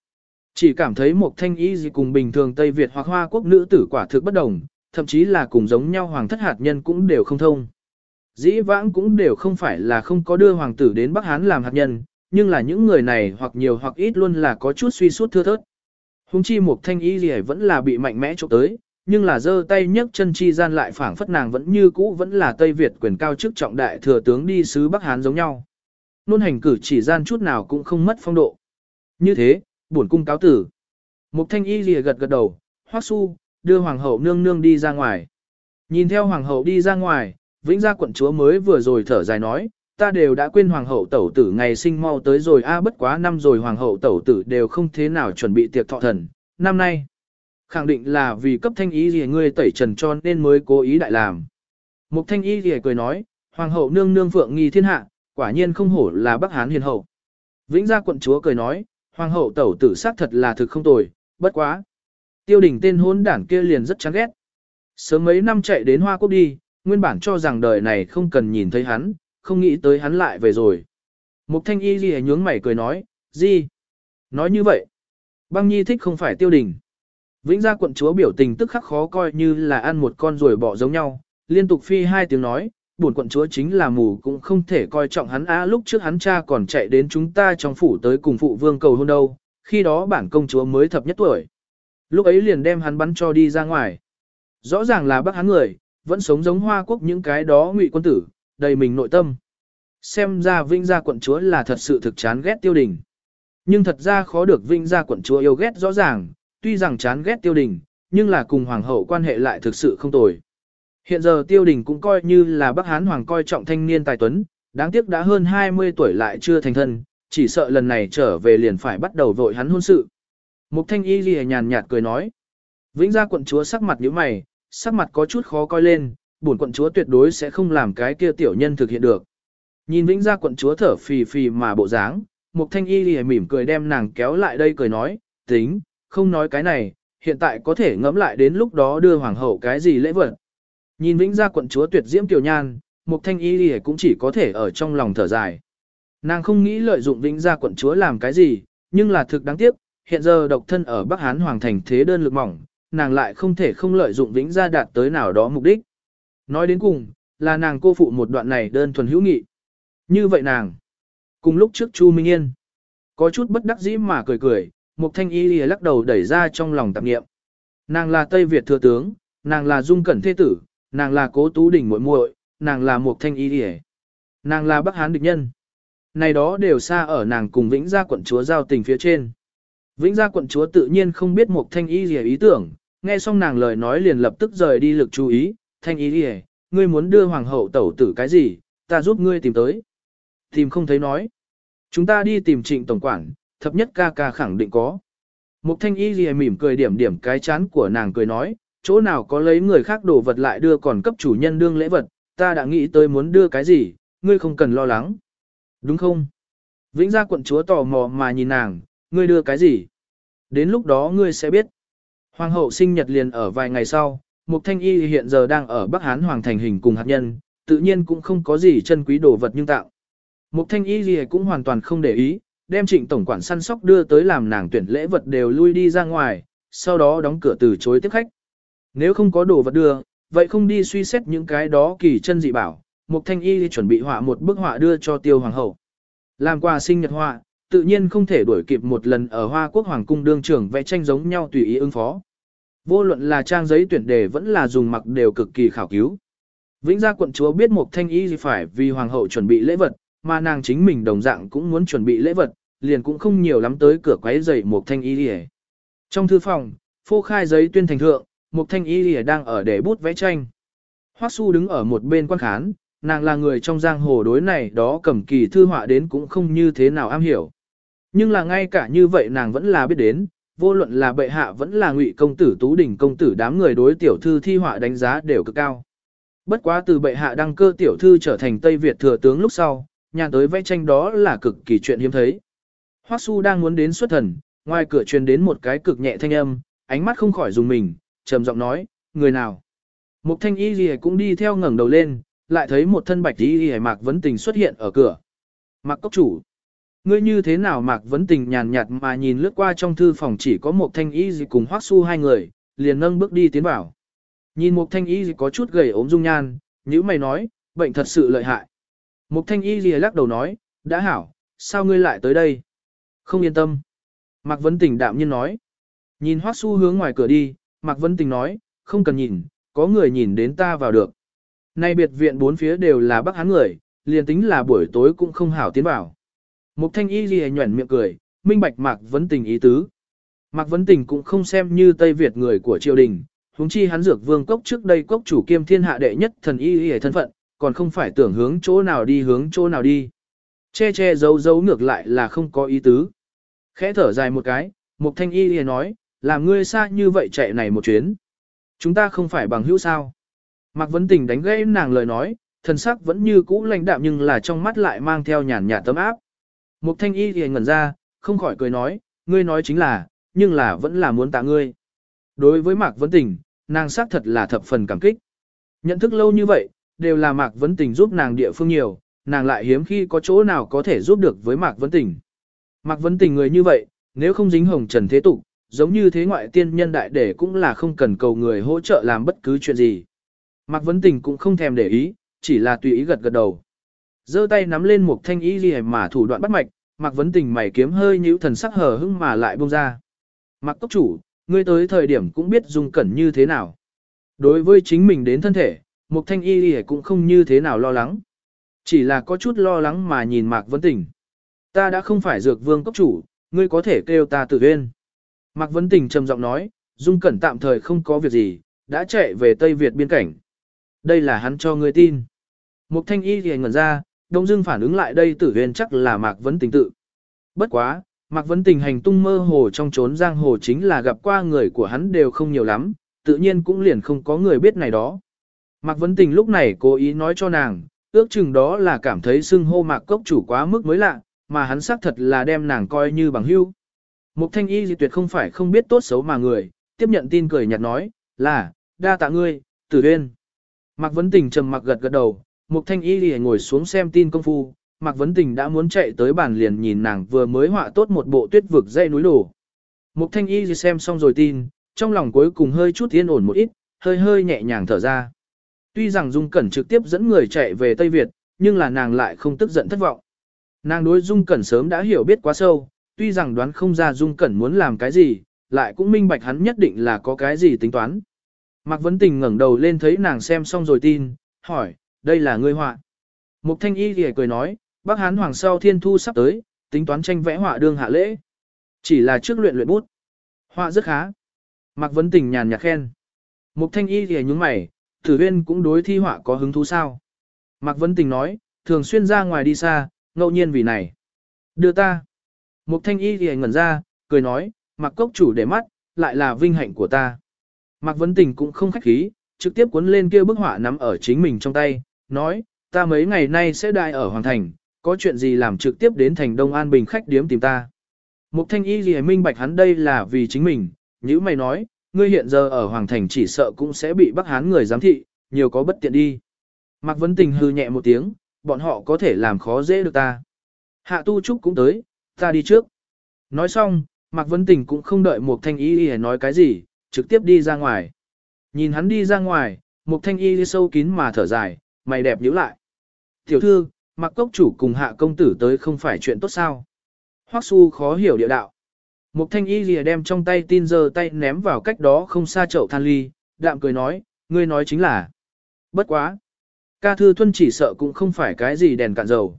Chỉ cảm thấy một thanh y gì cùng bình thường Tây Việt hoặc Hoa quốc nữ tử quả thực bất đồng, thậm chí là cùng giống nhau hoàng thất hạt nhân cũng đều không thông. Dĩ vãng cũng đều không phải là không có đưa hoàng tử đến Bắc Hán làm hạt nhân, nhưng là những người này hoặc nhiều hoặc ít luôn là có chút suy suốt thưa thớt. Hùng chi một thanh y gì vẫn là bị mạnh mẽ trộm tới, nhưng là giơ tay nhấc chân chi gian lại phảng phất nàng vẫn như cũ vẫn là Tây Việt quyền cao chức trọng đại thừa tướng đi sứ Bắc Hán giống nhau. Nôn hành cử chỉ gian chút nào cũng không mất phong độ. Như thế, buồn cung cáo tử. Mục thanh y lìa gật gật đầu, hoắc su, đưa hoàng hậu nương nương đi ra ngoài. Nhìn theo hoàng hậu đi ra ngoài, vĩnh gia quận chúa mới vừa rồi thở dài nói, ta đều đã quên hoàng hậu tẩu tử ngày sinh mau tới rồi a bất quá năm rồi hoàng hậu tẩu tử đều không thế nào chuẩn bị tiệc thọ thần, năm nay. Khẳng định là vì cấp thanh y lìa ngươi tẩy trần cho nên mới cố ý đại làm. Mục thanh y lìa cười nói, hoàng hậu nương nương phượng nghi thiên hạ, quả nhiên không hổ là bắc hán hiền hậu. Vĩnh gia quận chúa cười nói, hoàng hậu tẩu tử xác thật là thực không tồi, bất quá. Tiêu đỉnh tên hôn đảng kia liền rất chán ghét. Sớm mấy năm chạy đến Hoa Quốc đi, nguyên bản cho rằng đời này không cần nhìn thấy hắn, không nghĩ tới hắn lại về rồi. Mục thanh y gì nhướng mày cười nói, gì? Nói như vậy, băng nhi thích không phải tiêu đình. Vĩnh gia quận chúa biểu tình tức khắc khó coi như là ăn một con ruồi bỏ giống nhau, liên tục phi hai tiếng nói, buồn quận chúa chính là mù cũng không thể coi trọng hắn á lúc trước hắn cha còn chạy đến chúng ta trong phủ tới cùng phụ vương cầu hôn đâu, khi đó bản công chúa mới thập nhất tuổi. Lúc ấy liền đem hắn bắn cho đi ra ngoài. Rõ ràng là bác hắn người, vẫn sống giống hoa quốc những cái đó ngụy quân tử, đầy mình nội tâm. Xem ra Vinh gia quận chúa là thật sự thực chán ghét tiêu đình. Nhưng thật ra khó được Vinh gia quận chúa yêu ghét rõ ràng, tuy rằng chán ghét tiêu đình, nhưng là cùng hoàng hậu quan hệ lại thực sự không tồi. Hiện giờ tiêu đình cũng coi như là Bắc Hán Hoàng coi trọng thanh niên tài tuấn, đáng tiếc đã hơn 20 tuổi lại chưa thành thân, chỉ sợ lần này trở về liền phải bắt đầu vội hắn hôn sự. Mục thanh y ghi nhàn nhạt cười nói. Vĩnh gia quận chúa sắc mặt như mày, sắc mặt có chút khó coi lên, buồn quận chúa tuyệt đối sẽ không làm cái kia tiểu nhân thực hiện được. Nhìn Vĩnh gia quận chúa thở phì phì mà bộ dáng, Mục thanh y ghi mỉm cười đem nàng kéo lại đây cười nói, tính, không nói cái này, hiện tại có thể ngẫm lại đến lúc đó đưa hoàng hậu cái gì lễ vật. Nhìn Vĩnh gia quận chúa tuyệt diễm tiểu nhan, Mục Thanh Y Lì cũng chỉ có thể ở trong lòng thở dài. Nàng không nghĩ lợi dụng Vĩnh gia quận chúa làm cái gì, nhưng là thực đáng tiếc, hiện giờ độc thân ở Bắc Hán hoàng thành thế đơn lực mỏng, nàng lại không thể không lợi dụng Vĩnh gia đạt tới nào đó mục đích. Nói đến cùng, là nàng cô phụ một đoạn này đơn thuần hữu nghị. Như vậy nàng, cùng lúc trước Chu Minh Yên, có chút bất đắc dĩ mà cười cười, Mục Thanh Y Lì lắc đầu đẩy ra trong lòng tạp niệm Nàng là Tây Việt thừa tướng, nàng là dung cẩn thế tử, nàng là cố tú đỉnh muội muội, nàng là một thanh y điề. Nàng là Bắc Hán địch nhân. Này đó đều xa ở nàng cùng Vĩnh Gia quận chúa giao tình phía trên. Vĩnh Gia quận chúa tự nhiên không biết một thanh y điề ý tưởng, nghe xong nàng lời nói liền lập tức rời đi lực chú ý, thanh y điề, ngươi muốn đưa hoàng hậu tẩu tử cái gì, ta giúp ngươi tìm tới. Tìm không thấy nói. Chúng ta đi tìm trịnh tổng quản, thập nhất ca ca khẳng định có. Mục thanh y gì mỉm cười điểm điểm cái chán của nàng cười nói, chỗ nào có lấy người khác đồ vật lại đưa còn cấp chủ nhân đương lễ vật, ta đã nghĩ tới muốn đưa cái gì, ngươi không cần lo lắng. Đúng không? Vĩnh gia quận chúa tò mò mà nhìn nàng, ngươi đưa cái gì? Đến lúc đó ngươi sẽ biết. Hoàng hậu sinh nhật liền ở vài ngày sau, Mục Thanh Y hiện giờ đang ở Bắc Hán Hoàng thành hình cùng hạt nhân, tự nhiên cũng không có gì chân quý đồ vật nhưng tạo. Mục Thanh Y cũng hoàn toàn không để ý, đem trịnh tổng quản săn sóc đưa tới làm nàng tuyển lễ vật đều lui đi ra ngoài, sau đó đóng cửa từ chối tiếp khách. Nếu không có đồ vật đưa, vậy không đi suy xét những cái đó kỳ chân dị bảo, Mục Thanh Y chuẩn bị họa một bức họa đưa cho Tiêu Hoàng hậu. Làm quà sinh nhật họa, tự nhiên không thể đuổi kịp một lần ở Hoa Quốc Hoàng cung đương trưởng vẽ tranh giống nhau tùy ý ứng phó. Vô luận là trang giấy tuyển đề vẫn là dùng mặc đều cực kỳ khảo cứu. Vĩnh gia quận chúa biết Mục Thanh Y phải vì Hoàng hậu chuẩn bị lễ vật, mà nàng chính mình đồng dạng cũng muốn chuẩn bị lễ vật, liền cũng không nhiều lắm tới cửa quấy rầy Mục Thanh Y Trong thư phòng, phô khai giấy tuyên thành thượng, một thanh y lìa đang ở để bút vẽ tranh. Hoắc su đứng ở một bên quan khán, nàng là người trong giang hồ đối này đó cầm kỳ thư họa đến cũng không như thế nào am hiểu. Nhưng là ngay cả như vậy nàng vẫn là biết đến, vô luận là bệ hạ vẫn là ngụy công tử tú đỉnh công tử đám người đối tiểu thư thi họa đánh giá đều cực cao. Bất quá từ bệ hạ đăng cơ tiểu thư trở thành Tây Việt thừa tướng lúc sau, nhà tới vẽ tranh đó là cực kỳ chuyện hiếm thấy. Hoắc Su đang muốn đến xuất thần, ngoài cửa truyền đến một cái cực nhẹ thanh âm, ánh mắt không khỏi dùng mình, trầm giọng nói, người nào? Mục thanh y gì cũng đi theo ngẩng đầu lên, lại thấy một thân bạch y gì mạc vấn tình xuất hiện ở cửa. Mạc cốc chủ. Ngươi như thế nào mạc vấn tình nhàn nhạt mà nhìn lướt qua trong thư phòng chỉ có một thanh y gì cùng hoác su hai người, liền nâng bước đi tiến vào. Nhìn một Thanh Y gì có chút gầy ốm dung nhan, nữ mày nói, bệnh thật sự lợi hại. Mục Thanh Y gì lắc đầu nói, đã hảo, sao ngươi lại tới đây? Không yên tâm. Mạc Vấn Tình đạm nhiên nói. Nhìn Hoắc Su hướng ngoài cửa đi, Mạc Vân Tình nói, không cần nhìn, có người nhìn đến ta vào được. Nay biệt viện bốn phía đều là Bắc Hán người, liền tính là buổi tối cũng không hảo tiến vào. Mục Thanh Y lìa nhuẩn miệng cười, minh bạch Mạc Vấn Tình ý tứ. Mạc Vấn Tình cũng không xem như Tây Việt người của triều đình, huống chi hắn dược vương cốc trước đây cốc chủ kiêm thiên hạ đệ nhất thần y y thân phận, còn không phải tưởng hướng chỗ nào đi hướng chỗ nào đi. Che che giấu giấu ngược lại là không có ý tứ. Khẽ thở dài một cái, Mục Thanh Y liền nói, làm ngươi xa như vậy chạy này một chuyến. Chúng ta không phải bằng hữu sao. Mạc Vấn Tình đánh gãy nàng lời nói, thần sắc vẫn như cũ lãnh đạm nhưng là trong mắt lại mang theo nhàn nhạt tấm áp. Mục Thanh Y liền ngẩn ra, không khỏi cười nói, ngươi nói chính là, nhưng là vẫn là muốn tạ ngươi. Đối với Mạc Vấn Tình, nàng xác thật là thập phần cảm kích. Nhận thức lâu như vậy, đều là Mạc Vấn Tình giúp nàng địa phương nhiều, nàng lại hiếm khi có chỗ nào có thể giúp được với Mạc Vấn Tình. Mạc Vấn Tình người như vậy, nếu không dính hồng trần thế tục, giống như thế ngoại tiên nhân đại để cũng là không cần cầu người hỗ trợ làm bất cứ chuyện gì. Mạc Vấn Tình cũng không thèm để ý, chỉ là tùy ý gật gật đầu. giơ tay nắm lên một thanh ý gì mà thủ đoạn bắt mạch, Mạc Vấn Tình mày kiếm hơi nhíu thần sắc hờ hững mà lại buông ra. Mạc Tốc Chủ, ngươi tới thời điểm cũng biết dùng cẩn như thế nào. Đối với chính mình đến thân thể, một thanh y gì cũng không như thế nào lo lắng. Chỉ là có chút lo lắng mà nhìn Mạc Vấn Tình. Ta đã không phải dược vương cốc chủ, ngươi có thể kêu ta tự viên. Mạc Vấn Tình trầm giọng nói, Dung Cẩn tạm thời không có việc gì, đã chạy về Tây Việt biên cảnh. Đây là hắn cho người tin. Mục thanh y thì ngẩn ra, đông Dương phản ứng lại đây tử huyền chắc là Mạc Vấn Tình tự. Bất quá, Mạc Vấn Tình hành tung mơ hồ trong trốn giang hồ chính là gặp qua người của hắn đều không nhiều lắm, tự nhiên cũng liền không có người biết này đó. Mạc Vấn Tình lúc này cố ý nói cho nàng, ước chừng đó là cảm thấy xưng hô Mạc Cốc chủ quá mức mới lạ, mà hắn xác thật là đem nàng coi như bằng hữu. Mục thanh y gì tuyệt không phải không biết tốt xấu mà người, tiếp nhận tin cười nhạt nói, là, đa tạ ngươi, tử uyên. Mạc Vấn Tình trầm mặc gật gật đầu, Mục thanh y gì ngồi xuống xem tin công phu, Mạc Vấn Tình đã muốn chạy tới bàn liền nhìn nàng vừa mới họa tốt một bộ tuyết vực dây núi đổ. Mục thanh y gì xem xong rồi tin, trong lòng cuối cùng hơi chút yên ổn một ít, hơi hơi nhẹ nhàng thở ra. Tuy rằng Dung Cẩn trực tiếp dẫn người chạy về Tây Việt, nhưng là nàng lại không tức giận thất vọng. Nàng đối Dung Cẩn sớm đã hiểu biết quá sâu, tuy rằng đoán không ra Dung Cẩn muốn làm cái gì, lại cũng minh bạch hắn nhất định là có cái gì tính toán. Mạc Vấn Tình ngẩng đầu lên thấy nàng xem xong rồi tin, hỏi, đây là ngươi họa. Mục Thanh Y thì cười nói, bác Hán Hoàng sau thiên thu sắp tới, tính toán tranh vẽ họa đương hạ lễ. Chỉ là trước luyện luyện bút. Họa rất khá. Mạc Vấn Tình nhàn nhạt khen. Mục Thanh Y thì nhúng mày, thử Huyên cũng đối thi họa có hứng thú sao. Mạc Vấn Tình nói, thường xuyên ra ngoài đi xa, ngẫu nhiên vì này. Đưa ta. Mục thanh y thì ngẩn ra, cười nói, mặc cốc chủ để mắt, lại là vinh hạnh của ta. Mạc Vấn Tình cũng không khách khí, trực tiếp cuốn lên kia bức họa nắm ở chính mình trong tay, nói, ta mấy ngày nay sẽ đại ở Hoàng Thành, có chuyện gì làm trực tiếp đến thành Đông An Bình khách điếm tìm ta. Mục thanh y gì minh bạch hắn đây là vì chính mình, như mày nói, ngươi hiện giờ ở Hoàng Thành chỉ sợ cũng sẽ bị Bắc Hán người giám thị, nhiều có bất tiện đi. Mạc Vấn Tình hư nhẹ một tiếng, bọn họ có thể làm khó dễ được ta. Hạ Tu Trúc cũng tới, ta đi trước. Nói xong, Mạc Vấn Tình cũng không đợi Mục thanh y y nói cái gì, trực tiếp đi ra ngoài. Nhìn hắn đi ra ngoài, Mục thanh y đi sâu kín mà thở dài, mày đẹp nhíu lại. Tiểu thư, Mạc Cốc chủ cùng hạ công tử tới không phải chuyện tốt sao. Hoắc su khó hiểu địa đạo. Mục thanh y lìa đem trong tay tin giờ tay ném vào cách đó không xa chậu than ly, đạm cười nói, ngươi nói chính là. Bất quá. Ca thư thuân chỉ sợ cũng không phải cái gì đèn cạn dầu.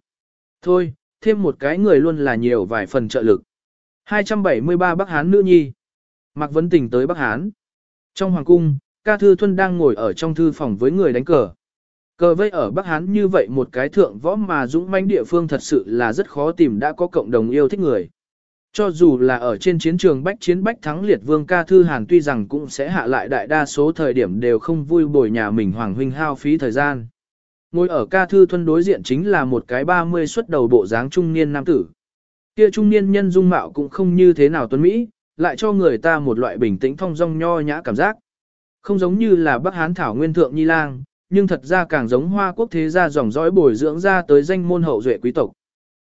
Thôi, thêm một cái người luôn là nhiều vài phần trợ lực. 273 Bắc Hán nữ nhi. Mạc Vấn Tình tới Bắc Hán. Trong hoàng cung, ca thư thuân đang ngồi ở trong thư phòng với người đánh cờ. Cờ vây ở Bắc Hán như vậy một cái thượng võ mà dũng manh địa phương thật sự là rất khó tìm đã có cộng đồng yêu thích người. Cho dù là ở trên chiến trường bách chiến bách thắng liệt vương ca thư hàn tuy rằng cũng sẽ hạ lại đại đa số thời điểm đều không vui bồi nhà mình hoàng huynh hao phí thời gian. Ngồi ở ca thư thuân đối diện chính là một cái 30 xuất đầu bộ dáng trung niên nam tử. Kia trung niên nhân dung mạo cũng không như thế nào tuấn Mỹ, lại cho người ta một loại bình tĩnh thong dong nho nhã cảm giác. Không giống như là Bắc Hán Thảo Nguyên Thượng Nhi Lang, nhưng thật ra càng giống hoa quốc thế gia dòng dõi bồi dưỡng ra tới danh môn hậu duệ quý tộc.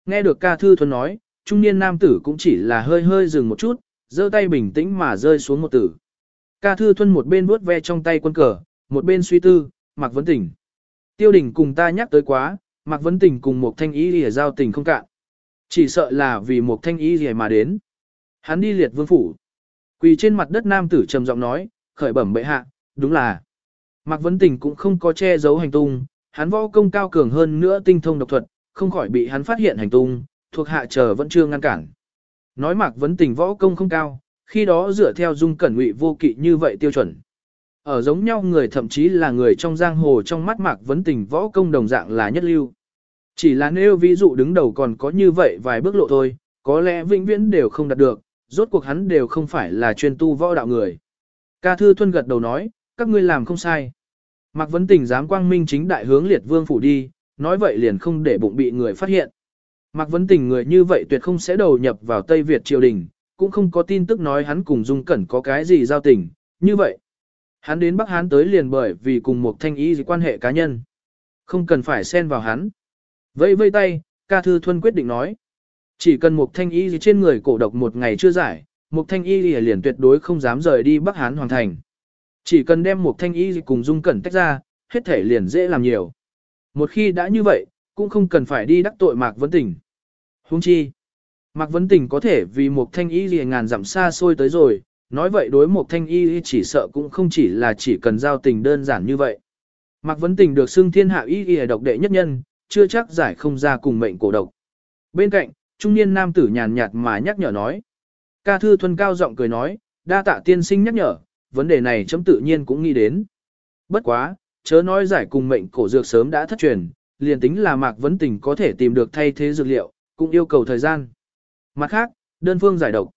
Nghe được ca thư thuần nói, trung niên nam tử cũng chỉ là hơi hơi dừng một chút, giơ tay bình tĩnh mà rơi xuống một tử. Ca thư thuần một bên vuốt ve trong tay quân cờ, một bên suy tư, mặc Vấn tỉnh. Tiêu đình cùng ta nhắc tới quá, Mạc Vấn Tình cùng một thanh ý lìa giao tình không cạn. Chỉ sợ là vì một thanh ý lìa mà đến. Hắn đi liệt vương phủ. Quỳ trên mặt đất nam tử trầm giọng nói, khởi bẩm bệ hạ, đúng là. Mạc Vấn Tình cũng không có che giấu hành tung, hắn võ công cao cường hơn nữa tinh thông độc thuật, không khỏi bị hắn phát hiện hành tung, thuộc hạ chờ vẫn chưa ngăn cản. Nói Mạc Vấn Tình võ công không cao, khi đó dựa theo dung cẩn ngụy vô kỵ như vậy tiêu chuẩn. Ở giống nhau người thậm chí là người trong giang hồ trong mắt Mạc Vấn Tình võ công đồng dạng là nhất lưu. Chỉ là nêu ví dụ đứng đầu còn có như vậy vài bước lộ thôi, có lẽ vĩnh viễn đều không đạt được, rốt cuộc hắn đều không phải là chuyên tu võ đạo người. Ca Thư Thuân gật đầu nói, các ngươi làm không sai. Mạc Vấn Tình dám quang minh chính đại hướng liệt vương phủ đi, nói vậy liền không để bụng bị người phát hiện. Mạc Vấn Tình người như vậy tuyệt không sẽ đầu nhập vào Tây Việt triều đình, cũng không có tin tức nói hắn cùng Dung Cẩn có cái gì giao tình, như vậy. Hắn đến Bắc Hán tới liền bởi vì cùng một thanh ý gì quan hệ cá nhân. Không cần phải xen vào hắn. Vây vây tay, ca thư thuân quyết định nói. Chỉ cần một thanh y gì trên người cổ độc một ngày chưa giải, một thanh y liền tuyệt đối không dám rời đi Bắc Hán hoàn thành. Chỉ cần đem một thanh y cùng dung cẩn tách ra, hết thể liền dễ làm nhiều. Một khi đã như vậy, cũng không cần phải đi đắc tội Mạc Vấn Tình. Hung chi, Mạc Vấn Tình có thể vì một thanh y gì ngàn dặm xa xôi tới rồi, nói vậy đối một thanh y chỉ sợ cũng không chỉ là chỉ cần giao tình đơn giản như vậy. Mạc Vấn Tình được xưng thiên hạ y y độc đệ nhất nhân, chưa chắc giải không ra cùng mệnh cổ độc. Bên cạnh, trung niên nam tử nhàn nhạt mà nhắc nhở nói. Ca thư thuần cao giọng cười nói, đa tạ tiên sinh nhắc nhở, vấn đề này chấm tự nhiên cũng nghĩ đến. Bất quá, chớ nói giải cùng mệnh cổ dược sớm đã thất truyền, liền tính là mạc vấn tình có thể tìm được thay thế dược liệu, cũng yêu cầu thời gian. Mặt khác, đơn phương giải độc.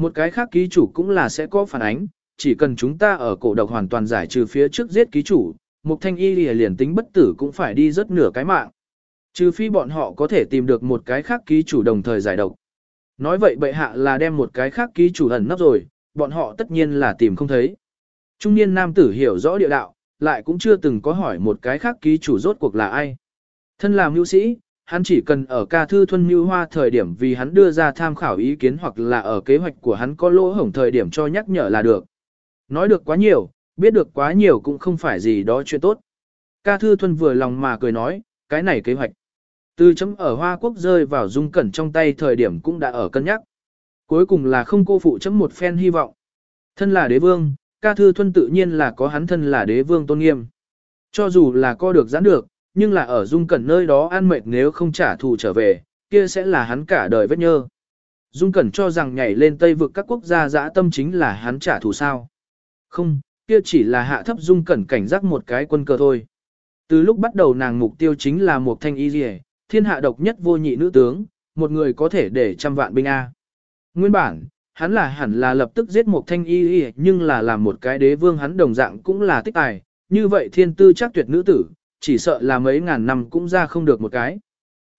Một cái khác ký chủ cũng là sẽ có phản ánh, chỉ cần chúng ta ở cổ độc hoàn toàn giải trừ phía trước giết ký chủ, một thanh y lìa liền tính bất tử cũng phải đi rất nửa cái mạng. Trừ phi bọn họ có thể tìm được một cái khác ký chủ đồng thời giải độc. Nói vậy bệ hạ là đem một cái khác ký chủ ẩn nấp rồi, bọn họ tất nhiên là tìm không thấy. Trung niên nam tử hiểu rõ địa đạo, lại cũng chưa từng có hỏi một cái khác ký chủ rốt cuộc là ai. Thân làm hữu sĩ, hắn chỉ cần ở ca thư thuân như hoa thời điểm vì hắn đưa ra tham khảo ý kiến hoặc là ở kế hoạch của hắn có lỗ hổng thời điểm cho nhắc nhở là được. Nói được quá nhiều, biết được quá nhiều cũng không phải gì đó chuyện tốt. Ca thư thuân vừa lòng mà cười nói, cái này kế hoạch. Từ chấm ở Hoa Quốc rơi vào dung cẩn trong tay thời điểm cũng đã ở cân nhắc. Cuối cùng là không cô phụ chấm một phen hy vọng. Thân là đế vương, ca thư thuân tự nhiên là có hắn thân là đế vương tôn nghiêm. Cho dù là co được giãn được, nhưng là ở dung cẩn nơi đó an mệt nếu không trả thù trở về, kia sẽ là hắn cả đời vết nhơ. Dung cẩn cho rằng nhảy lên tây vực các quốc gia dã tâm chính là hắn trả thù sao. Không, kia chỉ là hạ thấp dung cẩn cảnh giác một cái quân cờ thôi. Từ lúc bắt đầu nàng mục tiêu chính là một thanh y rìa, thiên hạ độc nhất vô nhị nữ tướng, một người có thể để trăm vạn binh A. Nguyên bản, hắn là hẳn là lập tức giết một thanh y rìa nhưng là làm một cái đế vương hắn đồng dạng cũng là tích tài, như vậy thiên tư chắc tuyệt nữ tử, chỉ sợ là mấy ngàn năm cũng ra không được một cái.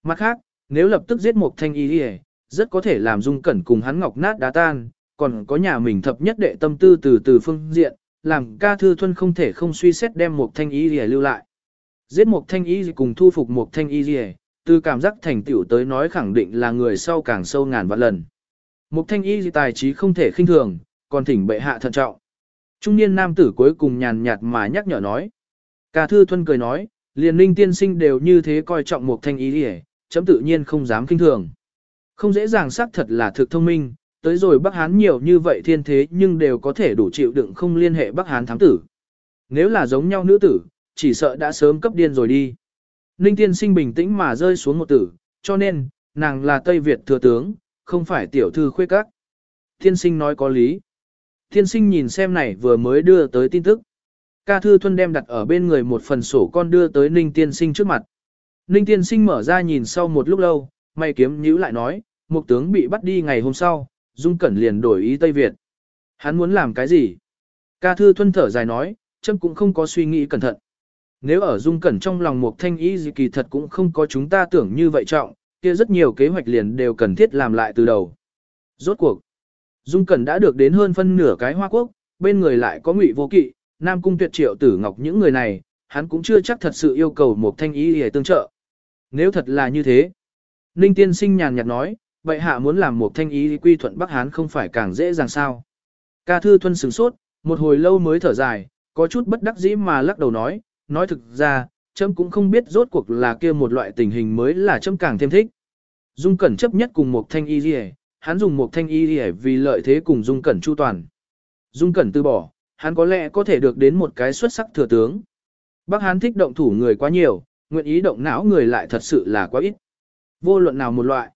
Mặt khác, nếu lập tức giết một thanh y đi rất có thể làm dung cẩn cùng hắn ngọc nát đá tan, còn có nhà mình thập nhất đệ tâm tư từ từ phương diện, làm ca thư thuân không thể không suy xét đem một thanh y đi lưu lại. Giết một thanh y cùng thu phục một thanh y đi từ cảm giác thành tiểu tới nói khẳng định là người sau càng sâu ngàn vạn lần. một thanh y tài trí không thể khinh thường, còn thỉnh bệ hạ thận trọng. Trung niên nam tử cuối cùng nhàn nhạt mà nhắc nhở nói. Cả thư thuân cười nói, liền ninh tiên sinh đều như thế coi trọng một thanh ý hề, chấm tự nhiên không dám kinh thường. Không dễ dàng xác thật là thực thông minh, tới rồi Bắc Hán nhiều như vậy thiên thế nhưng đều có thể đủ chịu đựng không liên hệ Bắc Hán thám tử. Nếu là giống nhau nữ tử, chỉ sợ đã sớm cấp điên rồi đi. Ninh tiên sinh bình tĩnh mà rơi xuống một tử, cho nên, nàng là Tây Việt thừa tướng, không phải tiểu thư khuê các. Tiên sinh nói có lý. Tiên sinh nhìn xem này vừa mới đưa tới tin tức. Ca thư thuân đem đặt ở bên người một phần sổ con đưa tới Ninh tiên sinh trước mặt. Ninh tiên sinh mở ra nhìn sau một lúc lâu, mày kiếm nhíu lại nói, một tướng bị bắt đi ngày hôm sau, Dung Cẩn liền đổi ý Tây Việt. Hắn muốn làm cái gì? Ca thư thuân thở dài nói, châm cũng không có suy nghĩ cẩn thận. Nếu ở dung cẩn trong lòng một thanh ý gì kỳ thật cũng không có chúng ta tưởng như vậy trọng, kia rất nhiều kế hoạch liền đều cần thiết làm lại từ đầu. Rốt cuộc, dung cẩn đã được đến hơn phân nửa cái hoa quốc, bên người lại có ngụy vô kỵ, nam cung tuyệt triệu tử ngọc những người này, hắn cũng chưa chắc thật sự yêu cầu một thanh ý để tương trợ. Nếu thật là như thế, Ninh tiên sinh nhàn nhạt nói, vậy hạ muốn làm một thanh ý quy thuận Bắc Hán không phải càng dễ dàng sao. Ca thư thuân sửng sốt, một hồi lâu mới thở dài, có chút bất đắc dĩ mà lắc đầu nói, nói thực ra, chấm cũng không biết rốt cuộc là kia một loại tình hình mới là chấm càng thêm thích. Dung Cẩn chấp nhất cùng một thanh y gì hắn dùng một thanh y gì vì lợi thế cùng Dung Cẩn chu toàn. Dung Cẩn từ bỏ, hắn có lẽ có thể được đến một cái xuất sắc thừa tướng. Bác hắn thích động thủ người quá nhiều, nguyện ý động não người lại thật sự là quá ít. Vô luận nào một loại.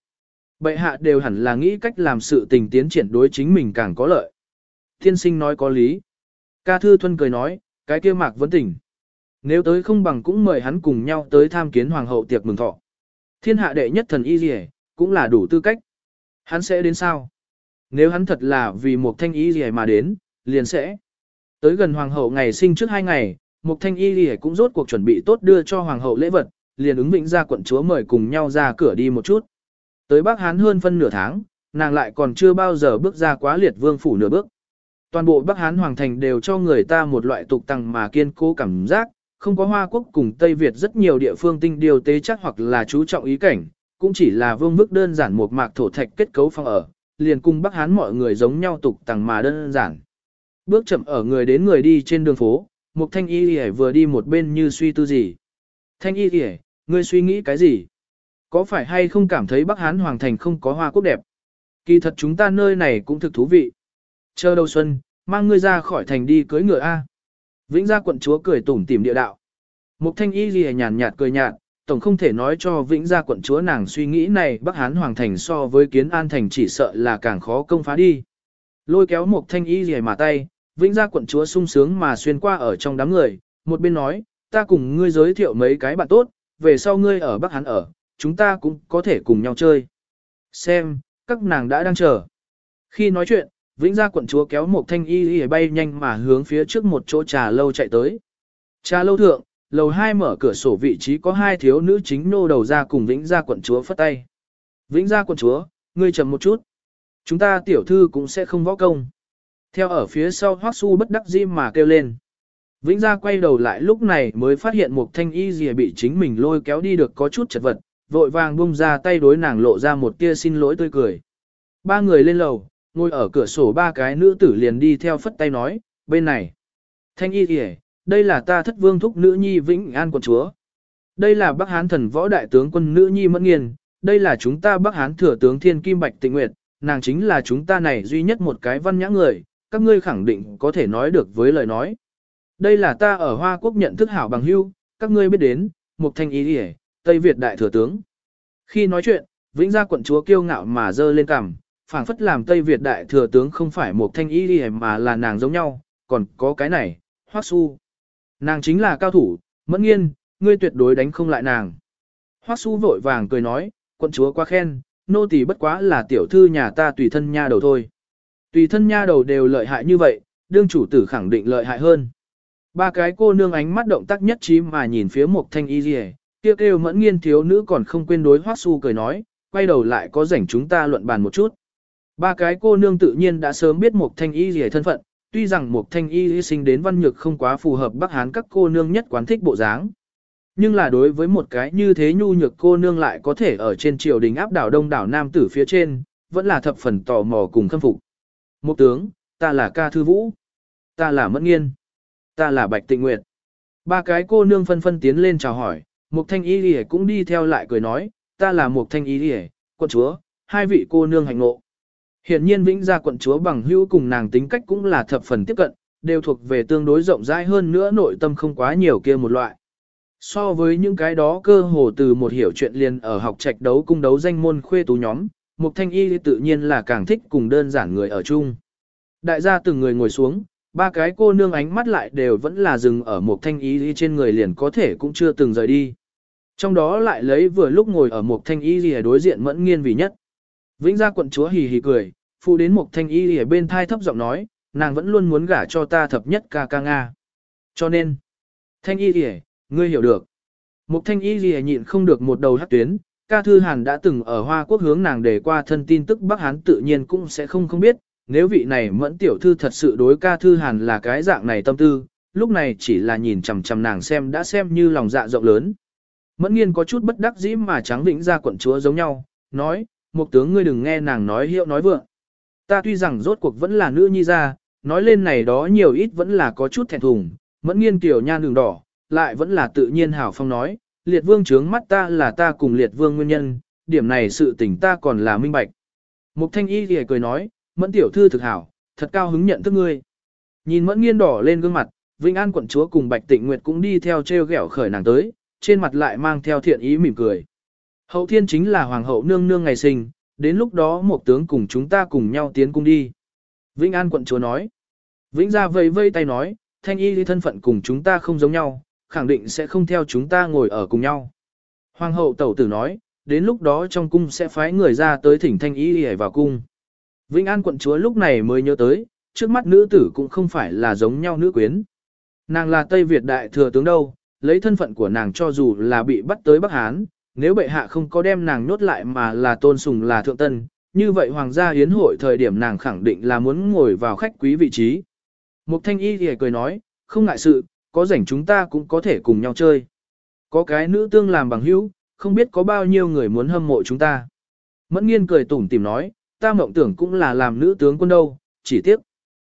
Bệ hạ đều hẳn là nghĩ cách làm sự tình tiến triển đối chính mình càng có lợi. Thiên sinh nói có lý. Ca Thư Thuân cười nói, cái kia mạc vẫn tỉnh. Nếu tới không bằng cũng mời hắn cùng nhau tới tham kiến hoàng hậu tiệc mừng thọ. Thiên hạ đệ nhất thần y gì cũng là đủ tư cách. Hắn sẽ đến sao? Nếu hắn thật là vì một thanh y gì mà đến, liền sẽ. Tới gần hoàng hậu ngày sinh trước hai ngày, một thanh y Lì cũng rốt cuộc chuẩn bị tốt đưa cho hoàng hậu lễ vật, liền ứng vĩnh ra quận chúa mời cùng nhau ra cửa đi một chút. Tới Bắc Hán hơn phân nửa tháng, nàng lại còn chưa bao giờ bước ra quá liệt vương phủ nửa bước. Toàn bộ Bắc Hán Hoàng Thành đều cho người ta một loại tục tăng mà kiên cố cảm giác, không có Hoa Quốc cùng Tây Việt rất nhiều địa phương tinh điều tế chắc hoặc là chú trọng ý cảnh, cũng chỉ là vương mức đơn giản một mạc thổ thạch kết cấu phong ở, liền cùng Bắc Hán mọi người giống nhau tục tăng mà đơn giản. Bước chậm ở người đến người đi trên đường phố, một thanh y y vừa đi một bên như suy tư gì. Thanh y y, ngươi suy nghĩ cái gì? Có phải hay không cảm thấy Bắc Hán Hoàng Thành không có hoa quốc đẹp? Kỳ thật chúng ta nơi này cũng thực thú vị. Chờ đầu xuân, mang ngươi ra khỏi thành đi cưới ngựa A. Vĩnh gia quận chúa cười tủm tỉm địa đạo. Mục thanh y gì nhàn nhạt cười nhạt, tổng không thể nói cho vĩnh gia quận chúa nàng suy nghĩ này Bắc Hán Hoàng Thành so với kiến an thành chỉ sợ là càng khó công phá đi. Lôi kéo mục thanh y gì mà tay, vĩnh gia quận chúa sung sướng mà xuyên qua ở trong đám người, một bên nói, ta cùng ngươi giới thiệu mấy cái bạn tốt, về sau ngươi ở Bắc Hán ở, chúng ta cũng có thể cùng nhau chơi. Xem, các nàng đã đang chờ. Khi nói chuyện, Vĩnh Gia quận chúa kéo một thanh y y bay nhanh mà hướng phía trước một chỗ trà lâu chạy tới. Trà lâu thượng, lầu hai mở cửa sổ vị trí có hai thiếu nữ chính nô đầu ra cùng Vĩnh Gia quận chúa phất tay. Vĩnh Gia quận chúa, ngươi chậm một chút. Chúng ta tiểu thư cũng sẽ không võ công. Theo ở phía sau Hoắc Su bất đắc dĩ mà kêu lên. Vĩnh Gia quay đầu lại lúc này mới phát hiện một thanh y gì bị chính mình lôi kéo đi được có chút chật vật, vội vàng bung ra tay đối nàng lộ ra một tia xin lỗi tươi cười. Ba người lên lầu, ngồi ở cửa sổ ba cái nữ tử liền đi theo phất tay nói, bên này. Thanh y kìa, đây là ta thất vương thúc nữ nhi vĩnh an quận chúa. Đây là Bắc Hán thần võ đại tướng quân nữ nhi mẫn Nghiên, đây là chúng ta Bắc Hán thừa tướng thiên kim bạch tịnh nguyệt, nàng chính là chúng ta này duy nhất một cái văn nhã người, các ngươi khẳng định có thể nói được với lời nói. Đây là ta ở Hoa Quốc nhận thức hảo bằng hưu, các ngươi biết đến, một thanh y Điề, Tây Việt đại thừa tướng. Khi nói chuyện, Vĩnh Gia quận chúa kiêu ngạo mà dơ lên cằm, phảng phất làm Tây Việt đại thừa tướng không phải một thanh y Điề mà là nàng giống nhau, còn có cái này, Hoắc Su. Nàng chính là cao thủ, mẫn nghiên, ngươi tuyệt đối đánh không lại nàng. Hoắc Su vội vàng cười nói, quận chúa quá khen, nô tỳ bất quá là tiểu thư nhà ta tùy thân nha đầu thôi. Tùy thân nha đầu đều lợi hại như vậy, đương chủ tử khẳng định lợi hại hơn. Ba cái cô nương ánh mắt động tác nhất trí mà nhìn phía một thanh y rìa, Kêu kêu mẫn nghiên thiếu nữ còn không quên đối hoác su cười nói, quay đầu lại có rảnh chúng ta luận bàn một chút. Ba cái cô nương tự nhiên đã sớm biết một thanh y rìa thân phận, tuy rằng một thanh y sinh đến văn nhược không quá phù hợp Bắc Hán các cô nương nhất quán thích bộ dáng. Nhưng là đối với một cái như thế nhu nhược cô nương lại có thể ở trên triều đình áp đảo đông đảo nam tử phía trên, vẫn là thập phần tò mò cùng khâm phục. Một tướng, ta là ca thư vũ, ta là mẫn nghiên, ta là bạch tịnh nguyệt. Ba cái cô nương phân phân tiến lên chào hỏi, Mục thanh y lì cũng đi theo lại cười nói, ta là mục thanh y lì quận chúa, hai vị cô nương hành ngộ. Hiện nhiên vĩnh gia quận chúa bằng hữu cùng nàng tính cách cũng là thập phần tiếp cận, đều thuộc về tương đối rộng rãi hơn nữa nội tâm không quá nhiều kia một loại. So với những cái đó cơ hồ từ một hiểu chuyện liền ở học trạch đấu cung đấu danh môn khuê tú nhóm, Mục Thanh Y tự nhiên là càng thích cùng đơn giản người ở chung. Đại gia từng người ngồi xuống, Ba cái cô nương ánh mắt lại đều vẫn là dừng ở Mục thanh y trên người liền có thể cũng chưa từng rời đi. Trong đó lại lấy vừa lúc ngồi ở Mục thanh y lìa đối diện mẫn nghiên vì nhất. Vĩnh gia quận chúa hì hì cười, phụ đến Mục thanh y lìa bên thai thấp giọng nói, nàng vẫn luôn muốn gả cho ta thập nhất ca ca Nga. Cho nên, thanh y lìa, ngươi hiểu được. Mục thanh y lìa nhịn không được một đầu hát tuyến, ca thư hàn đã từng ở Hoa Quốc hướng nàng để qua thân tin tức Bắc Hán tự nhiên cũng sẽ không không biết, nếu vị này mẫn tiểu thư thật sự đối ca thư hàn là cái dạng này tâm tư, lúc này chỉ là nhìn chằm chằm nàng xem đã xem như lòng dạ rộng lớn. Mẫn nghiên có chút bất đắc dĩ mà trắng vĩnh ra quận chúa giống nhau, nói, một tướng ngươi đừng nghe nàng nói hiệu nói vượng. Ta tuy rằng rốt cuộc vẫn là nữ nhi ra, nói lên này đó nhiều ít vẫn là có chút thẹn thùng, Mẫn nghiên tiểu nhan đường đỏ, lại vẫn là tự nhiên hảo phong nói, liệt vương trướng mắt ta là ta cùng liệt vương nguyên nhân, điểm này sự tình ta còn là minh bạch. Mục thanh y thì cười nói, mẫn tiểu thư thực hảo, thật cao hứng nhận thức ngươi. Nhìn mẫn nghiên đỏ lên gương mặt, Vĩnh An quận chúa cùng Bạch Tịnh Nguyệt cũng đi theo treo gẻo khởi nàng tới, trên mặt lại mang theo thiện ý mỉm cười. Hậu thiên chính là hoàng hậu nương nương ngày sinh, đến lúc đó một tướng cùng chúng ta cùng nhau tiến cung đi. Vĩnh An quận chúa nói. Vĩnh gia vây vây tay nói, thanh y thân phận cùng chúng ta không giống nhau, khẳng định sẽ không theo chúng ta ngồi ở cùng nhau. Hoàng hậu tẩu tử nói, đến lúc đó trong cung sẽ phái người ra tới thỉnh thanh y để vào cung. Vĩnh An quận chúa lúc này mới nhớ tới, trước mắt nữ tử cũng không phải là giống nhau nữ quyến. Nàng là Tây Việt đại thừa tướng đâu, lấy thân phận của nàng cho dù là bị bắt tới Bắc Hán, nếu bệ hạ không có đem nàng nốt lại mà là tôn sùng là thượng tân, như vậy hoàng gia hiến hội thời điểm nàng khẳng định là muốn ngồi vào khách quý vị trí. Mục thanh y thì cười nói, không ngại sự, có rảnh chúng ta cũng có thể cùng nhau chơi. Có cái nữ tương làm bằng hữu, không biết có bao nhiêu người muốn hâm mộ chúng ta. Mẫn nghiên cười tủm tìm nói, ta mộng tưởng cũng là làm nữ tướng quân đâu, chỉ tiếc.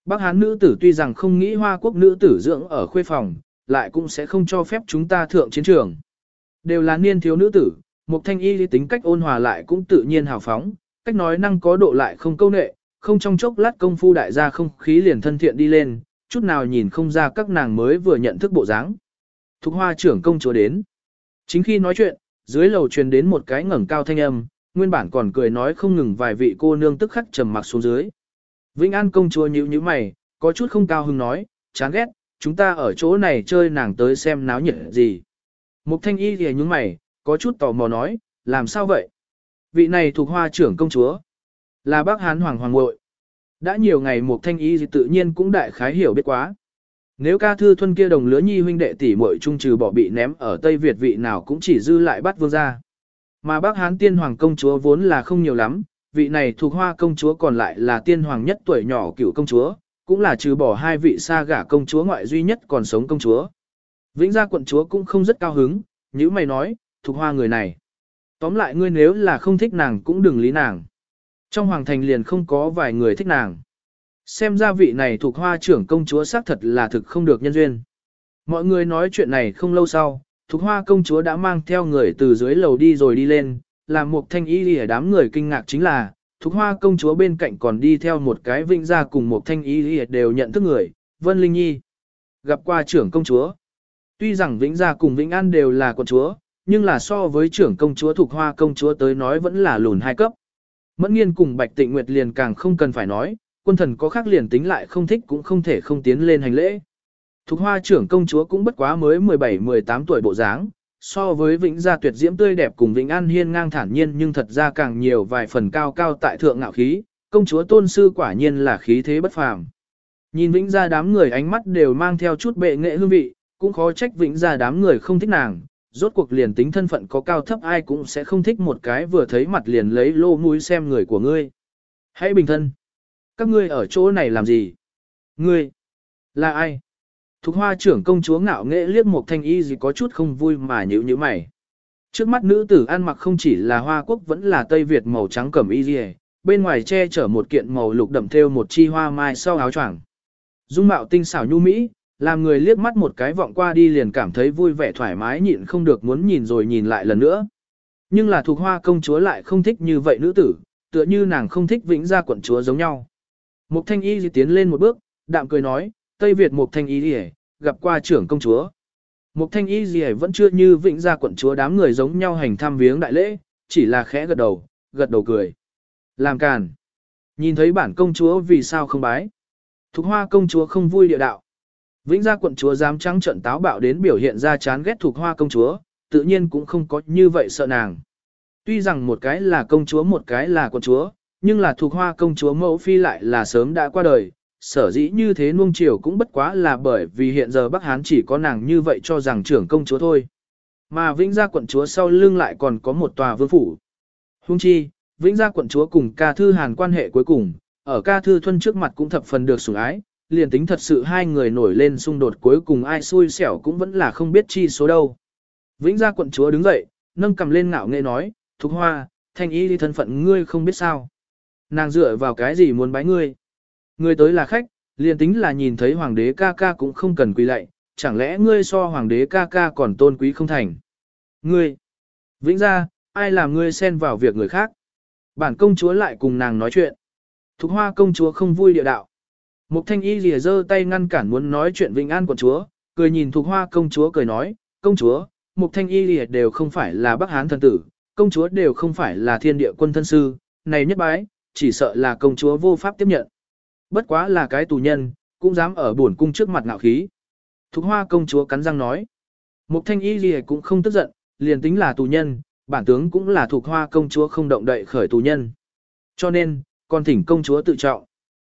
Bác Hán nữ tử tuy rằng không nghĩ hoa quốc nữ tử dưỡng ở khuê phòng, lại cũng sẽ không cho phép chúng ta thượng chiến trường. Đều là niên thiếu nữ tử, một thanh y lý tính cách ôn hòa lại cũng tự nhiên hào phóng, cách nói năng có độ lại không câu nệ, không trong chốc lát công phu đại gia không khí liền thân thiện đi lên, chút nào nhìn không ra các nàng mới vừa nhận thức bộ dáng. Thục hoa trưởng công chúa đến. Chính khi nói chuyện, dưới lầu truyền đến một cái ngẩng cao thanh âm, nguyên bản còn cười nói không ngừng vài vị cô nương tức khắc trầm mặc xuống dưới. Vĩnh An công chúa nhíu nhíu mày, có chút không cao hứng nói, chán ghét, chúng ta ở chỗ này chơi nàng tới xem náo nhiệt gì. Mục thanh y thì nhướng mày, có chút tò mò nói, làm sao vậy? Vị này thuộc hoa trưởng công chúa, là bác hán hoàng hoàng ngội. Đã nhiều ngày một thanh y tự nhiên cũng đại khái hiểu biết quá. Nếu ca thư thuân kia đồng lứa nhi huynh đệ tỷ muội trung trừ bỏ bị ném ở Tây Việt vị nào cũng chỉ dư lại bắt vương gia. Mà bác hán tiên hoàng công chúa vốn là không nhiều lắm, vị này thuộc hoa công chúa còn lại là tiên hoàng nhất tuổi nhỏ cựu công chúa, cũng là trừ bỏ hai vị xa gả công chúa ngoại duy nhất còn sống công chúa. Vĩnh gia quận chúa cũng không rất cao hứng, như mày nói, thuộc hoa người này. Tóm lại ngươi nếu là không thích nàng cũng đừng lý nàng. Trong hoàng thành liền không có vài người thích nàng. Xem ra vị này thuộc hoa trưởng công chúa xác thật là thực không được nhân duyên. Mọi người nói chuyện này không lâu sau, thuộc hoa công chúa đã mang theo người từ dưới lầu đi rồi đi lên, làm một thanh y lìa đám người kinh ngạc chính là, thuộc Hoa công chúa bên cạnh còn đi theo một cái vĩnh gia cùng một thanh y lìa đều nhận thức người, Vân Linh Nhi. Gặp qua trưởng công chúa. Tuy rằng vĩnh gia cùng vĩnh an đều là quận chúa, nhưng là so với trưởng công chúa thuộc Hoa công chúa tới nói vẫn là lùn hai cấp. Mẫn nghiên cùng Bạch Tịnh Nguyệt liền càng không cần phải nói, quân thần có khác liền tính lại không thích cũng không thể không tiến lên hành lễ. Thục Hoa trưởng công chúa cũng bất quá mới 17-18 tuổi bộ dáng, so với Vĩnh Gia tuyệt diễm tươi đẹp cùng Vĩnh An hiên ngang thản nhiên nhưng thật ra càng nhiều vài phần cao cao tại thượng ngạo khí, công chúa tôn sư quả nhiên là khí thế bất phàm. Nhìn Vĩnh Gia đám người ánh mắt đều mang theo chút bệ nghệ hương vị, cũng khó trách Vĩnh Gia đám người không thích nàng, rốt cuộc liền tính thân phận có cao thấp ai cũng sẽ không thích một cái vừa thấy mặt liền lấy lô mũi xem người của ngươi. Hãy bình thân. Các ngươi ở chỗ này làm gì? Ngươi, là ai? Thục hoa trưởng công chúa ngạo nghệ liếc một thanh y gì có chút không vui mà nhíu nhíu mày. Trước mắt nữ tử ăn mặc không chỉ là hoa quốc vẫn là Tây Việt màu trắng cẩm y gì, bên ngoài che chở một kiện màu lục đậm thêu một chi hoa mai sau áo choàng. Dung mạo tinh xảo nhu mỹ, làm người liếc mắt một cái vọng qua đi liền cảm thấy vui vẻ thoải mái nhịn không được muốn nhìn rồi nhìn lại lần nữa. Nhưng là thuộc hoa công chúa lại không thích như vậy nữ tử, tựa như nàng không thích vĩnh gia quận chúa giống nhau. Mục thanh y tiến lên một bước, đạm cười nói, Tây Việt Mục thanh y gì gặp qua trưởng công chúa. Mục thanh y gì vẫn chưa như vĩnh gia quận chúa đám người giống nhau hành thăm viếng đại lễ, chỉ là khẽ gật đầu, gật đầu cười. Làm càn. Nhìn thấy bản công chúa vì sao không bái. Thục hoa công chúa không vui địa đạo. Vĩnh gia quận chúa dám trắng trận táo bạo đến biểu hiện ra chán ghét thuộc hoa công chúa, tự nhiên cũng không có như vậy sợ nàng. Tuy rằng một cái là công chúa một cái là quận chúa, nhưng là thuộc hoa công chúa mẫu phi lại là sớm đã qua đời, sở dĩ như thế nuông chiều cũng bất quá là bởi vì hiện giờ Bắc Hán chỉ có nàng như vậy cho rằng trưởng công chúa thôi. Mà Vĩnh Gia quận chúa sau lưng lại còn có một tòa vương phủ. Hung chi, Vĩnh Gia quận chúa cùng ca thư hàn quan hệ cuối cùng, ở ca thư thuân trước mặt cũng thập phần được sủng ái, liền tính thật sự hai người nổi lên xung đột cuối cùng ai xui xẻo cũng vẫn là không biết chi số đâu. Vĩnh Gia quận chúa đứng dậy, nâng cầm lên ngạo nghệ nói, Thục Hoa, thanh y đi thân phận ngươi không biết sao. Nàng dựa vào cái gì muốn bái ngươi. Ngươi tới là khách, liền tính là nhìn thấy hoàng đế ca ca cũng không cần quỳ lạy, chẳng lẽ ngươi so hoàng đế ca ca còn tôn quý không thành? Ngươi, vĩnh gia, ai làm ngươi xen vào việc người khác? Bản công chúa lại cùng nàng nói chuyện. Thục hoa công chúa không vui địa đạo. Mục thanh y lìa giơ tay ngăn cản muốn nói chuyện Vĩnh An quận chúa, cười nhìn Thục hoa công chúa cười nói, công chúa, mục thanh y lìa đều không phải là Bắc Hán thần tử, công chúa đều không phải là thiên địa quân thân sư, này nhất bái, chỉ sợ là công chúa vô pháp tiếp nhận. Bất quá là cái tù nhân, cũng dám ở buồn cung trước mặt ngạo khí. Thục hoa công chúa cắn răng nói. Mục thanh y lìa cũng không tức giận, liền tính là tù nhân, bản tướng cũng là thuộc hoa công chúa không động đậy khởi tù nhân. Cho nên, còn thỉnh công chúa tự trọng.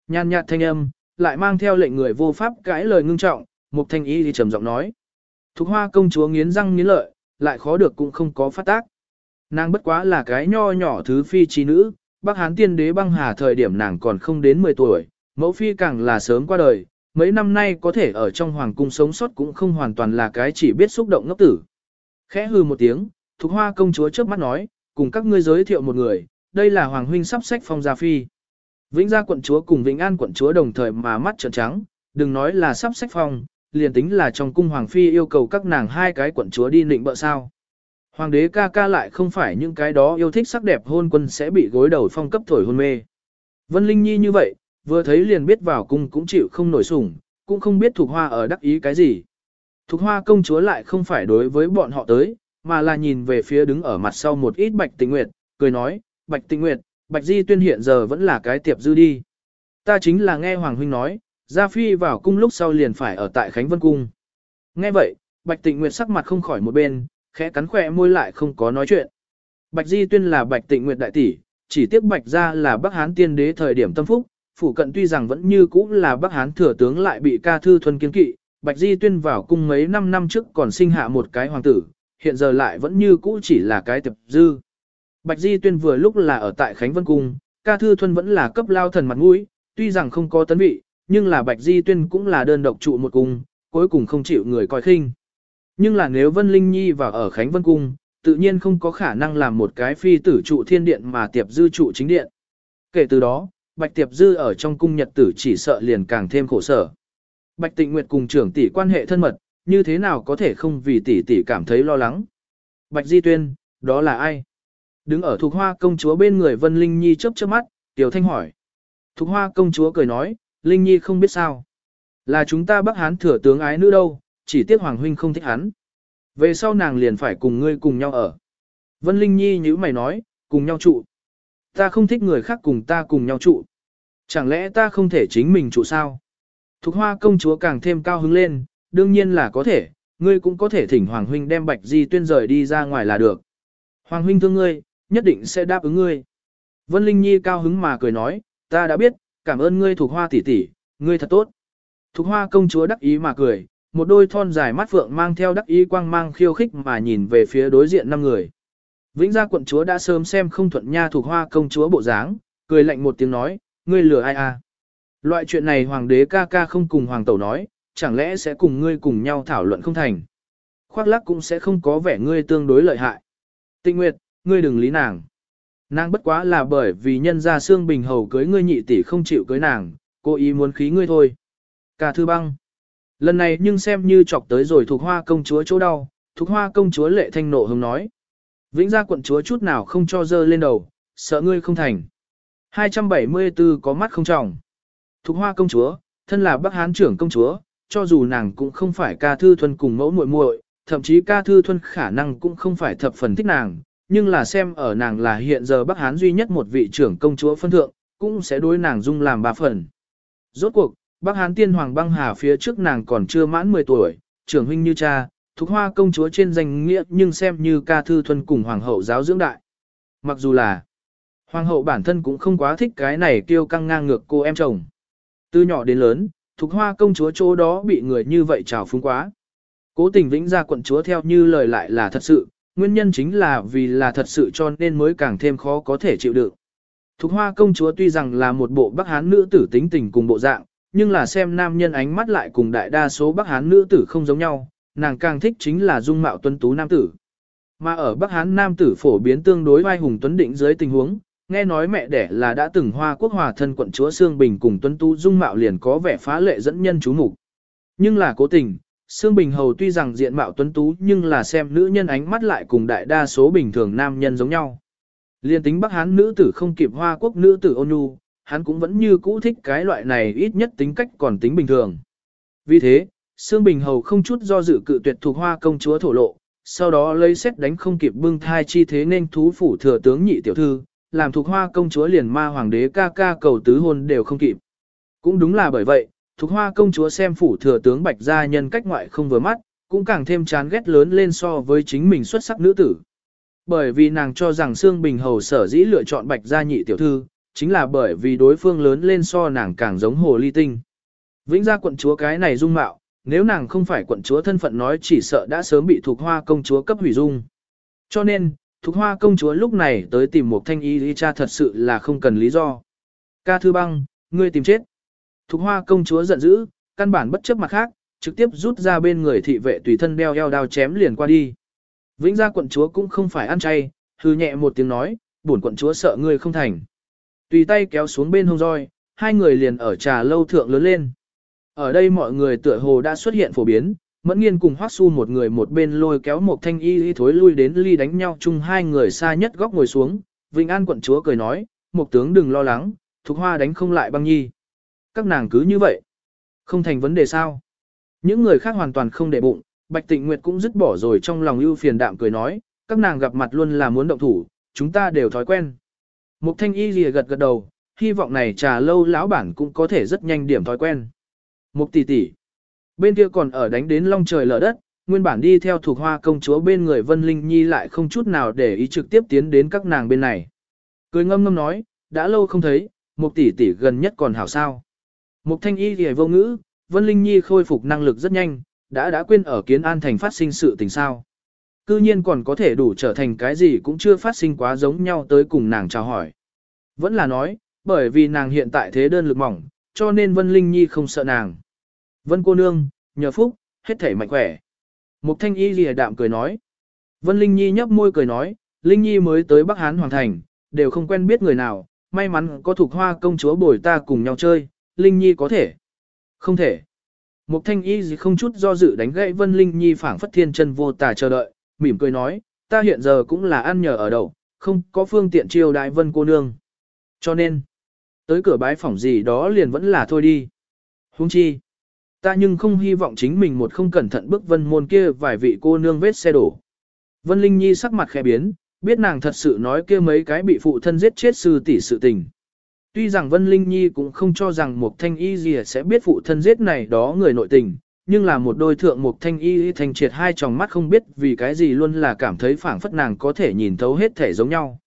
Nhan nhạt thanh âm, lại mang theo lệnh người vô pháp cãi lời ngưng trọng, mục thanh y thì trầm giọng nói. Thục hoa công chúa nghiến răng nghiến lợi, lại khó được cũng không có phát tác. Nàng bất quá là cái nho nhỏ thứ phi trí nữ, bác hán tiên đế băng hà thời điểm nàng còn không đến 10 tuổi, mẫu phi càng là sớm qua đời, mấy năm nay có thể ở trong hoàng cung sống sót cũng không hoàn toàn là cái chỉ biết xúc động ngốc tử. Khẽ hừ một tiếng, Thục Hoa công chúa trước mắt nói, cùng các ngươi giới thiệu một người, đây là Hoàng huynh sắp sách phong gia phi. Vĩnh Gia quận chúa cùng Vĩnh An quận chúa đồng thời mà mắt trợn trắng, đừng nói là sắp sách phong, liền tính là trong cung Hoàng phi yêu cầu các nàng hai cái quận chúa đi nịnh bợ sao. Hoàng đế ca ca lại không phải những cái đó yêu thích sắc đẹp hôn quân sẽ bị gối đầu phong cấp thổi hôn mê. Vân Linh Nhi như vậy, vừa thấy liền biết vào cung cũng chịu không nổi sủng, cũng không biết Thục Hoa ở đắc ý cái gì. Thục Hoa công chúa lại không phải đối với bọn họ tới, mà là nhìn về phía đứng ở mặt sau một ít Bạch tình Nguyệt, cười nói, Bạch tình Nguyệt, Bạch Di Tuyên hiện giờ vẫn là cái tiệp dư đi. Ta chính là nghe Hoàng Huynh nói, Gia Phi vào cung lúc sau liền phải ở tại Khánh Vân Cung. Nghe vậy, Bạch Tịnh Nguyệt sắc mặt không khỏi một bên, khẽ cắn khỏe môi lại không có nói chuyện. Bạch Di Tuyên là Bạch Tịnh Nguyệt đại tỷ, chỉ tiếc Bạch gia là Bắc Hán tiên đế thời điểm tâm phúc, phủ cận tuy rằng vẫn như cũ là Bắc Hán thừa tướng lại bị ca thư thuần kiên kỵ, Bạch Di Tuyên vào cung mấy năm năm trước còn sinh hạ một cái hoàng tử, hiện giờ lại vẫn như cũ chỉ là cái tiệp dư. Bạch Di Tuyên vừa lúc là ở tại Khánh Vân Cung, ca thư thuần vẫn là cấp lao thần mặt mũi, tuy rằng không có tấn vị, nhưng là Bạch Di Tuyên cũng là đơn độc trụ một cung, cuối cùng không chịu người coi khinh. Nhưng là nếu Vân Linh Nhi vào ở Khánh Vân Cung, tự nhiên không có khả năng làm một cái phi tử trụ thiên điện mà tiệp dư trụ chính điện. Kể từ đó, Bạch Tiệp Dư ở trong cung nhật tử chỉ sợ liền càng thêm khổ sở. Bạch Tịnh Nguyệt cùng trưởng tỷ quan hệ thân mật, như thế nào có thể không vì tỷ tỷ cảm thấy lo lắng. Bạch Di Tuyên, đó là ai? Đứng ở Thục Hoa công chúa bên người Vân Linh Nhi chớp chớp mắt, Tiểu Thanh hỏi. Thục Hoa công chúa cười nói, Linh Nhi không biết sao. Là chúng ta Bắc Hán thừa tướng ái nữ đâu, chỉ tiếc Hoàng Huynh không thích hắn. Về sau nàng liền phải cùng ngươi cùng nhau ở. Vân Linh Nhi nhữ mày nói, cùng nhau trụ. Ta không thích người khác cùng ta cùng nhau trụ. Chẳng lẽ ta không thể chính mình trụ sao? Thục hoa công chúa càng thêm cao hứng lên, đương nhiên là có thể, ngươi cũng có thể thỉnh Hoàng Huynh đem Bạch Di Tuyên rời đi ra ngoài là được. Hoàng Huynh thương ngươi, nhất định sẽ đáp ứng ngươi. Vân Linh Nhi cao hứng mà cười nói, ta đã biết, cảm ơn ngươi thuộc hoa tỷ tỷ, ngươi thật tốt. thuộc hoa công chúa đắc ý mà cười, một đôi thon dài mắt phượng mang theo đắc ý quang mang khiêu khích mà nhìn về phía đối diện năm người. Vĩnh gia quận chúa đã sớm xem không thuận nha thuộc hoa công chúa bộ dáng, cười lạnh một tiếng nói, ngươi lừa ai à? Loại chuyện này hoàng đế ca ca không cùng hoàng tẩu nói, chẳng lẽ sẽ cùng ngươi cùng nhau thảo luận không thành. Khoác lắc cũng sẽ không có vẻ ngươi tương đối lợi hại. Tịnh Nguyệt, ngươi đừng lý nàng. Nàng bất quá là bởi vì nhân gia xương bình hầu cưới ngươi nhị tỷ không chịu cưới nàng, cố ý muốn khí ngươi thôi. Cả thư băng. Lần này nhưng xem như chọc tới rồi thuộc hoa công chúa chỗ đau, thuộc hoa công chúa lệ thanh nộ hứng nói. Vĩnh gia quận chúa chút nào không cho dơ lên đầu, sợ ngươi không thành. 274 có mắt không trọng. Thục hoa công chúa, thân là Bắc Hán trưởng công chúa, cho dù nàng cũng không phải ca thư thuần cùng mẫu muội muội, thậm chí ca thư thuần khả năng cũng không phải thập phần thích nàng, nhưng là xem ở nàng là hiện giờ Bắc Hán duy nhất một vị trưởng công chúa phân thượng, cũng sẽ đối nàng dung làm ba phần. Rốt cuộc, Bắc Hán tiên hoàng băng hà phía trước nàng còn chưa mãn 10 tuổi, trưởng huynh như cha, thục hoa công chúa trên danh nghĩa nhưng xem như ca thư thuần cùng hoàng hậu giáo dưỡng đại. Mặc dù là Hoàng hậu bản thân cũng không quá thích cái này kêu căng ngang ngược cô em chồng. Từ nhỏ đến lớn, Thục Hoa công chúa chỗ đó bị người như vậy trào phúng quá. Cố tình vĩnh ra quận chúa theo như lời lại là thật sự, nguyên nhân chính là vì là thật sự cho nên mới càng thêm khó có thể chịu đựng. Thục Hoa công chúa tuy rằng là một bộ Bắc Hán nữ tử tính tình cùng bộ dạng, nhưng là xem nam nhân ánh mắt lại cùng đại đa số Bắc Hán nữ tử không giống nhau, nàng càng thích chính là dung mạo tuấn tú nam tử. Mà ở Bắc Hán nam tử phổ biến tương đối vai hùng tuấn định dưới tình huống, nghe nói mẹ đẻ là đã từng hoa quốc hòa thân quận chúa Sương Bình cùng Tuấn tú dung mạo liền có vẻ phá lệ dẫn nhân chú mục. Nhưng là cố tình, Sương Bình Hầu tuy rằng diện mạo tuấn tú nhưng là xem nữ nhân ánh mắt lại cùng đại đa số bình thường nam nhân giống nhau. Liên tính Bắc Hán nữ tử không kịp Hoa Quốc nữ tử ôn nhu, hắn cũng vẫn như cũ thích cái loại này ít nhất tính cách còn tính bình thường. Vì thế, Sương Bình Hầu không chút do dự cự tuyệt thuộc Hoa công chúa thổ lộ, sau đó lấy xét đánh không kịp bưng thai chi thế nên thú phủ thừa tướng nhị tiểu thư, làm thuộc Hoa công chúa liền ma hoàng đế ca ca cầu tứ hôn đều không kịp. Cũng đúng là bởi vậy, Thục Hoa công chúa xem phủ thừa tướng Bạch gia nhân cách ngoại không vừa mắt, cũng càng thêm chán ghét lớn lên so với chính mình xuất sắc nữ tử. Bởi vì nàng cho rằng Sương Bình Hầu sở dĩ lựa chọn Bạch gia nhị tiểu thư, chính là bởi vì đối phương lớn lên so nàng càng giống hồ ly tinh. Vĩnh gia quận chúa cái này dung mạo, nếu nàng không phải quận chúa thân phận nói chỉ sợ đã sớm bị Thục Hoa công chúa cấp hủy dung. Cho nên, Thục Hoa công chúa lúc này tới tìm một thanh y lý cha thật sự là không cần lý do. Ca thư băng, ngươi tìm chết. Thục hoa công chúa giận dữ, căn bản bất chấp mặt khác, trực tiếp rút ra bên người thị vệ tùy thân đeo eo đao chém liền qua đi. Vĩnh gia quận chúa cũng không phải ăn chay, hư nhẹ một tiếng nói, buồn quận chúa sợ ngươi không thành. Tùy tay kéo xuống bên hông roi, hai người liền ở trà lâu thượng lớn lên. Ở đây mọi người tựa hồ đã xuất hiện phổ biến, mẫn nghiên cùng hoắc su một người một bên lôi kéo một thanh y y thối lui đến ly đánh nhau chung hai người xa nhất góc ngồi xuống. Vĩnh An quận chúa cười nói, một tướng đừng lo lắng, thục hoa đánh không lại băng nhi các nàng cứ như vậy. Không thành vấn đề sao. Những người khác hoàn toàn không để bụng, Bạch Tịnh Nguyệt cũng dứt bỏ rồi trong lòng ưu phiền đạm cười nói, các nàng gặp mặt luôn là muốn động thủ, chúng ta đều thói quen. Mục Thanh Y lìa gật gật đầu, hy vọng này trà lâu lão bản cũng có thể rất nhanh điểm thói quen. Mục tỷ tỷ, bên kia còn ở đánh đến long trời lở đất, nguyên bản đi theo thuộc hoa công chúa bên người Vân Linh Nhi lại không chút nào để ý trực tiếp tiến đến các nàng bên này. Cười ngâm ngâm nói, đã lâu không thấy, mục tỷ tỷ gần nhất còn hảo sao. Mục thanh y thì vô ngữ, Vân Linh Nhi khôi phục năng lực rất nhanh, đã đã quên ở kiến an thành phát sinh sự tình sao. Cư nhiên còn có thể đủ trở thành cái gì cũng chưa phát sinh quá giống nhau tới cùng nàng chào hỏi. Vẫn là nói, bởi vì nàng hiện tại thế đơn lực mỏng, cho nên Vân Linh Nhi không sợ nàng. Vân cô nương, nhờ phúc, hết thể mạnh khỏe. Mục thanh y lìa đạm cười nói. Vân Linh Nhi nhấp môi cười nói, Linh Nhi mới tới Bắc Hán Hoàng Thành, đều không quen biết người nào, may mắn có thuộc hoa công chúa bồi ta cùng nhau chơi, Linh Nhi có thể. Không thể. Mục thanh y gì không chút do dự đánh gãy Vân Linh Nhi phảng phất thiên chân vô tà chờ đợi, mỉm cười nói, ta hiện giờ cũng là ăn nhờ ở đậu, không có phương tiện chiêu đại Vân cô nương. Cho nên, tới cửa bái phỏng gì đó liền vẫn là thôi đi. Huống chi, ta nhưng không hy vọng chính mình một không cẩn thận bước vân môn kia vài vị cô nương vết xe đổ. Vân Linh Nhi sắc mặt khẽ biến, biết nàng thật sự nói kia mấy cái bị phụ thân giết chết sư tỷ sự tình. Tuy rằng Vân Linh Nhi cũng không cho rằng một thanh y gì sẽ biết phụ thân giết này đó người nội tình, nhưng là một đôi thượng một thanh y thành triệt hai tròng mắt không biết vì cái gì luôn là cảm thấy phảng phất nàng có thể nhìn thấu hết thể giống nhau.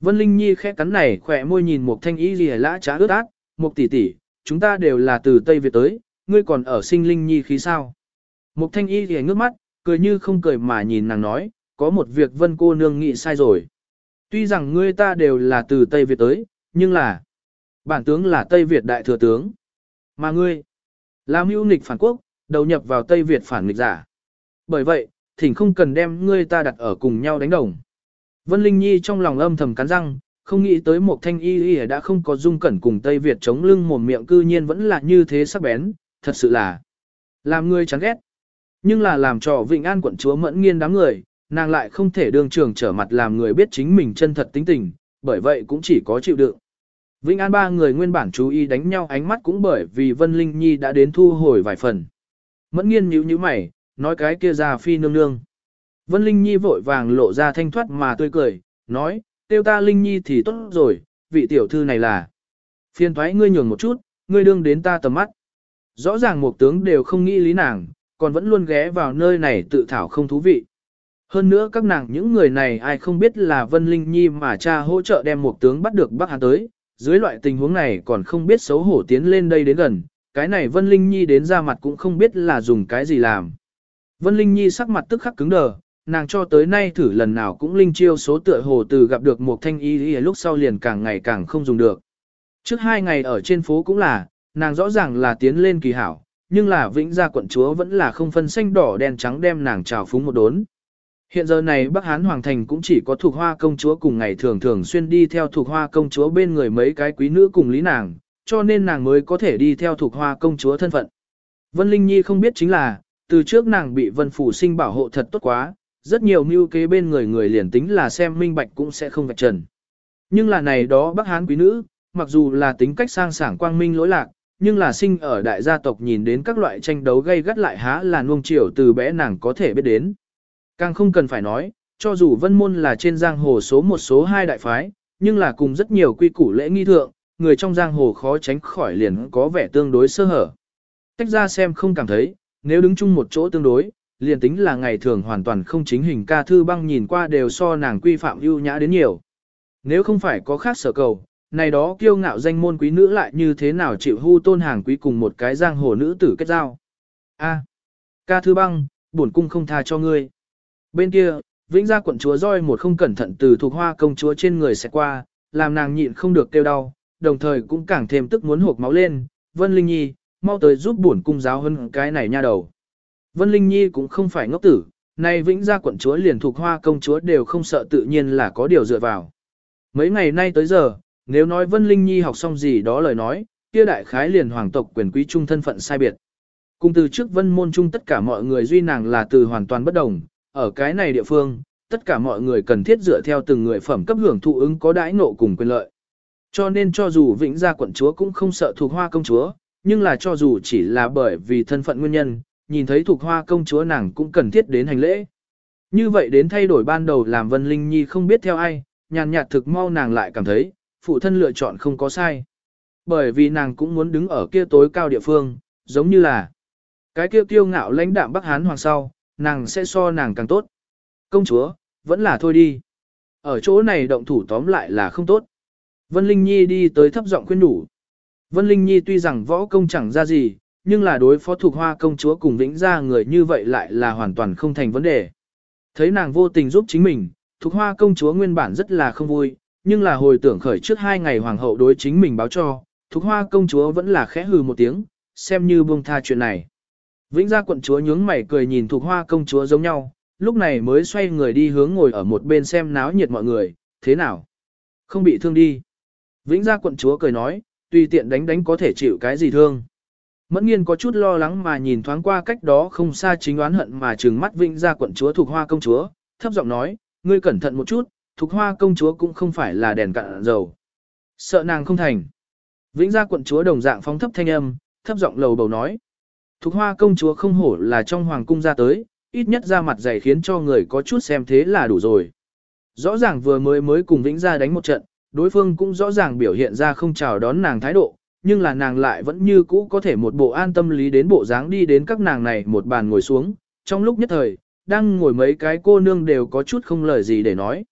Vân Linh Nhi khẽ cắn này khỏe môi nhìn một thanh y gì lã trá ướt át, một tỷ tỷ, chúng ta đều là từ Tây Việt tới, ngươi còn ở sinh Linh Nhi khí sao. Một thanh y gì ngước mắt, cười như không cười mà nhìn nàng nói, có một việc Vân cô nương nghĩ sai rồi. Tuy rằng ngươi ta đều là từ Tây Việt tới, nhưng là Bản tướng là Tây Việt đại thừa tướng. Mà ngươi, là mưu nghịch phản quốc, đầu nhập vào Tây Việt phản nghịch giả. Bởi vậy, thỉnh không cần đem ngươi ta đặt ở cùng nhau đánh đồng. Vân Linh Nhi trong lòng âm thầm cắn răng, không nghĩ tới một thanh y y đã không có dung cẩn cùng Tây Việt chống lưng mồm miệng cư nhiên vẫn là như thế sắc bén, thật sự là làm ngươi chán ghét. Nhưng là làm cho Vịnh An quận chúa mẫn nghiên đám người, nàng lại không thể đương trường trở mặt làm người biết chính mình chân thật tính tình, bởi vậy cũng chỉ có chịu đựng. Vĩnh An ba người nguyên bản chú ý đánh nhau ánh mắt cũng bởi vì Vân Linh Nhi đã đến thu hồi vài phần. Mẫn nghiên nhíu nhíu mày, nói cái kia ra phi nương nương. Vân Linh Nhi vội vàng lộ ra thanh thoát mà tươi cười, nói, tiêu ta Linh Nhi thì tốt rồi, vị tiểu thư này là. Phiên thoái ngươi nhường một chút, ngươi đương đến ta tầm mắt. Rõ ràng một tướng đều không nghĩ lý nàng, còn vẫn luôn ghé vào nơi này tự thảo không thú vị. Hơn nữa các nàng những người này ai không biết là Vân Linh Nhi mà cha hỗ trợ đem một tướng bắt được Bắc Hàn tới, dưới loại tình huống này còn không biết xấu hổ tiến lên đây đến gần, cái này Vân Linh Nhi đến ra mặt cũng không biết là dùng cái gì làm. Vân Linh Nhi sắc mặt tức khắc cứng đờ, nàng cho tới nay thử lần nào cũng linh chiêu số tựa hồ từ gặp được một thanh y y lúc sau liền càng ngày càng không dùng được. Trước hai ngày ở trên phố cũng là, nàng rõ ràng là tiến lên kỳ hảo, nhưng là vĩnh gia quận chúa vẫn là không phân xanh đỏ đen trắng đem nàng trào phúng một đốn. Hiện giờ này Bắc Hán Hoàng Thành cũng chỉ có thuộc hoa công chúa cùng ngày thường thường xuyên đi theo thuộc hoa công chúa bên người mấy cái quý nữ cùng lý nàng, cho nên nàng mới có thể đi theo thuộc hoa công chúa thân phận. Vân Linh Nhi không biết chính là, từ trước nàng bị vân phủ sinh bảo hộ thật tốt quá, rất nhiều mưu kế bên người người liền tính là xem minh bạch cũng sẽ không vạch trần. Nhưng là này đó Bắc hán quý nữ, mặc dù là tính cách sang sảng quang minh lỗi lạc, nhưng là sinh ở đại gia tộc nhìn đến các loại tranh đấu gây gắt lại há là nuông chiều từ bé nàng có thể biết đến. Càng không cần phải nói, cho dù vân môn là trên giang hồ số một số hai đại phái, nhưng là cùng rất nhiều quy củ lễ nghi thượng, người trong giang hồ khó tránh khỏi liền có vẻ tương đối sơ hở. Tách ra xem không cảm thấy, nếu đứng chung một chỗ tương đối, liền tính là ngày thường hoàn toàn không chính hình ca thư băng nhìn qua đều so nàng quy phạm ưu nhã đến nhiều. Nếu không phải có khác sở cầu, này đó kiêu ngạo danh môn quý nữ lại như thế nào chịu hưu tôn hàng quý cùng một cái giang hồ nữ tử kết giao. A, ca thư băng, bổn cung không tha cho ngươi. Bên kia, vĩnh gia quận chúa roi một không cẩn thận từ thuộc hoa công chúa trên người sẽ qua, làm nàng nhịn không được kêu đau, đồng thời cũng càng thêm tức muốn hộp máu lên. Vân Linh Nhi, mau tới giúp bổn cung giáo hơn cái này nha đầu. Vân Linh Nhi cũng không phải ngốc tử, nay vĩnh gia quận chúa liền thuộc hoa công chúa đều không sợ tự nhiên là có điều dựa vào. Mấy ngày nay tới giờ, nếu nói Vân Linh Nhi học xong gì đó lời nói, kia đại khái liền hoàng tộc quyền quý trung thân phận sai biệt. Cùng từ trước vân môn chung tất cả mọi người duy nàng là từ hoàn toàn bất đồng, ở cái này địa phương, tất cả mọi người cần thiết dựa theo từng người phẩm cấp hưởng thụ ứng có đãi nộ cùng quyền lợi. Cho nên cho dù vĩnh gia quận chúa cũng không sợ thuộc hoa công chúa, nhưng là cho dù chỉ là bởi vì thân phận nguyên nhân, nhìn thấy thuộc hoa công chúa nàng cũng cần thiết đến hành lễ. Như vậy đến thay đổi ban đầu làm Vân Linh Nhi không biết theo ai, nhàn nhạt thực mau nàng lại cảm thấy, phụ thân lựa chọn không có sai. Bởi vì nàng cũng muốn đứng ở kia tối cao địa phương, giống như là cái kia kiêu ngạo lãnh đạm Bắc Hán hoàng sau, nàng sẽ so nàng càng tốt. Công chúa, vẫn là thôi đi. Ở chỗ này động thủ tóm lại là không tốt. Vân Linh Nhi đi tới thấp giọng khuyên đủ. Vân Linh Nhi tuy rằng võ công chẳng ra gì, nhưng là đối phó thuộc hoa công chúa cùng vĩnh ra người như vậy lại là hoàn toàn không thành vấn đề. Thấy nàng vô tình giúp chính mình, thuộc hoa công chúa nguyên bản rất là không vui, nhưng là hồi tưởng khởi trước hai ngày hoàng hậu đối chính mình báo cho, thuộc hoa công chúa vẫn là khẽ hừ một tiếng, xem như buông tha chuyện này. Vĩnh gia quận chúa nhướng mày cười nhìn thuộc hoa công chúa giống nhau, lúc này mới xoay người đi hướng ngồi ở một bên xem náo nhiệt mọi người, thế nào? Không bị thương đi. Vĩnh gia quận chúa cười nói, tùy tiện đánh đánh có thể chịu cái gì thương. Mẫn nghiên có chút lo lắng mà nhìn thoáng qua cách đó không xa chính oán hận mà trừng mắt vĩnh gia quận chúa thuộc hoa công chúa, thấp giọng nói, ngươi cẩn thận một chút, thuộc hoa công chúa cũng không phải là đèn cạn dầu. Sợ nàng không thành. Vĩnh gia quận chúa đồng dạng phóng thấp thanh âm, thấp giọng lầu bầu nói. Thục hoa công chúa không hổ là trong hoàng cung ra tới, ít nhất ra mặt dày khiến cho người có chút xem thế là đủ rồi. Rõ ràng vừa mới mới cùng Vĩnh gia đánh một trận, đối phương cũng rõ ràng biểu hiện ra không chào đón nàng thái độ, nhưng là nàng lại vẫn như cũ có thể một bộ an tâm lý đến bộ dáng đi đến các nàng này một bàn ngồi xuống, trong lúc nhất thời, đang ngồi mấy cái cô nương đều có chút không lời gì để nói.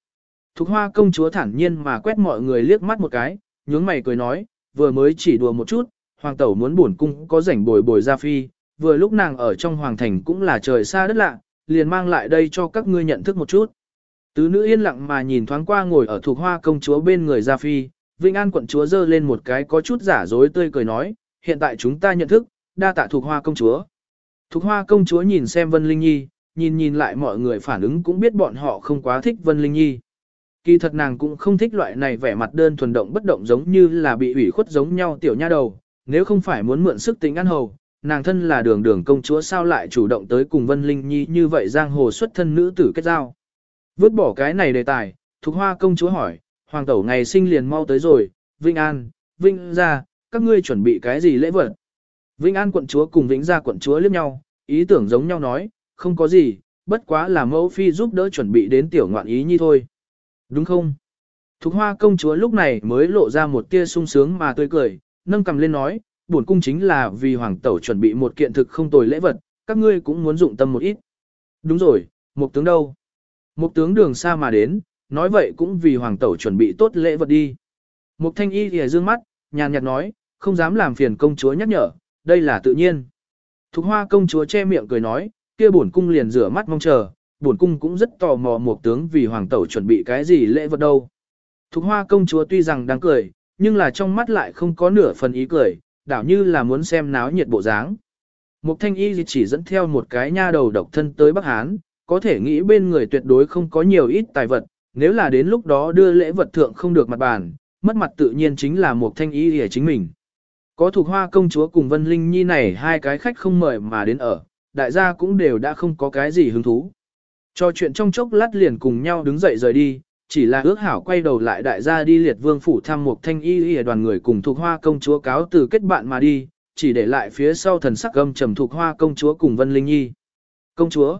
Thục hoa công chúa thản nhiên mà quét mọi người liếc mắt một cái, nhướng mày cười nói, vừa mới chỉ đùa một chút, hoàng tẩu muốn buồn cung có rảnh bồi bồi ra phi, vừa lúc nàng ở trong hoàng thành cũng là trời xa đất lạ, liền mang lại đây cho các ngươi nhận thức một chút. Tứ nữ yên lặng mà nhìn thoáng qua ngồi ở thuộc hoa công chúa bên người Gia Phi, Vinh An quận chúa dơ lên một cái có chút giả dối tươi cười nói, hiện tại chúng ta nhận thức, đa tạ thuộc hoa công chúa. Thuộc hoa công chúa nhìn xem Vân Linh Nhi, nhìn nhìn lại mọi người phản ứng cũng biết bọn họ không quá thích Vân Linh Nhi. Kỳ thật nàng cũng không thích loại này vẻ mặt đơn thuần động bất động giống như là bị ủy khuất giống nhau tiểu nha đầu, nếu không phải muốn mượn sức tính ăn hầu, nàng thân là đường đường công chúa sao lại chủ động tới cùng Vân Linh Nhi như vậy giang hồ xuất thân nữ tử kết giao. Vứt bỏ cái này đề tài, Thục Hoa công chúa hỏi, hoàng tẩu ngày sinh liền mau tới rồi, Vinh An, Vinh gia các ngươi chuẩn bị cái gì lễ vật? Vinh An quận chúa cùng Vĩnh gia quận chúa liếc nhau, ý tưởng giống nhau nói, không có gì, bất quá là mẫu phi giúp đỡ chuẩn bị đến tiểu ngoạn ý nhi thôi. Đúng không? Thục Hoa công chúa lúc này mới lộ ra một tia sung sướng mà tươi cười, nâng cầm lên nói, bổn cung chính là vì hoàng tẩu chuẩn bị một kiện thực không tồi lễ vật, các ngươi cũng muốn dụng tâm một ít. Đúng rồi, một tướng đâu? Một tướng đường xa mà đến, nói vậy cũng vì hoàng tẩu chuẩn bị tốt lễ vật đi. Một thanh y thì dương mắt, nhàn nhạt nói, không dám làm phiền công chúa nhắc nhở, đây là tự nhiên. Thục hoa công chúa che miệng cười nói, kia bổn cung liền rửa mắt mong chờ, bổn cung cũng rất tò mò một tướng vì hoàng tẩu chuẩn bị cái gì lễ vật đâu. Thục hoa công chúa tuy rằng đang cười, nhưng là trong mắt lại không có nửa phần ý cười, đảo như là muốn xem náo nhiệt bộ dáng. Mục thanh y chỉ dẫn theo một cái nha đầu độc thân tới Bắc Hán, có thể nghĩ bên người tuyệt đối không có nhiều ít tài vật, nếu là đến lúc đó đưa lễ vật thượng không được mặt bàn, mất mặt tự nhiên chính là một thanh y hề chính mình. Có thuộc hoa công chúa cùng Vân Linh Nhi này hai cái khách không mời mà đến ở, đại gia cũng đều đã không có cái gì hứng thú. Cho chuyện trong chốc lát liền cùng nhau đứng dậy rời đi, chỉ là ước hảo quay đầu lại đại gia đi liệt vương phủ thăm một thanh y y đoàn người cùng thuộc hoa công chúa cáo từ kết bạn mà đi, chỉ để lại phía sau thần sắc gâm trầm thuộc hoa công chúa cùng Vân Linh Nhi. Công chúa.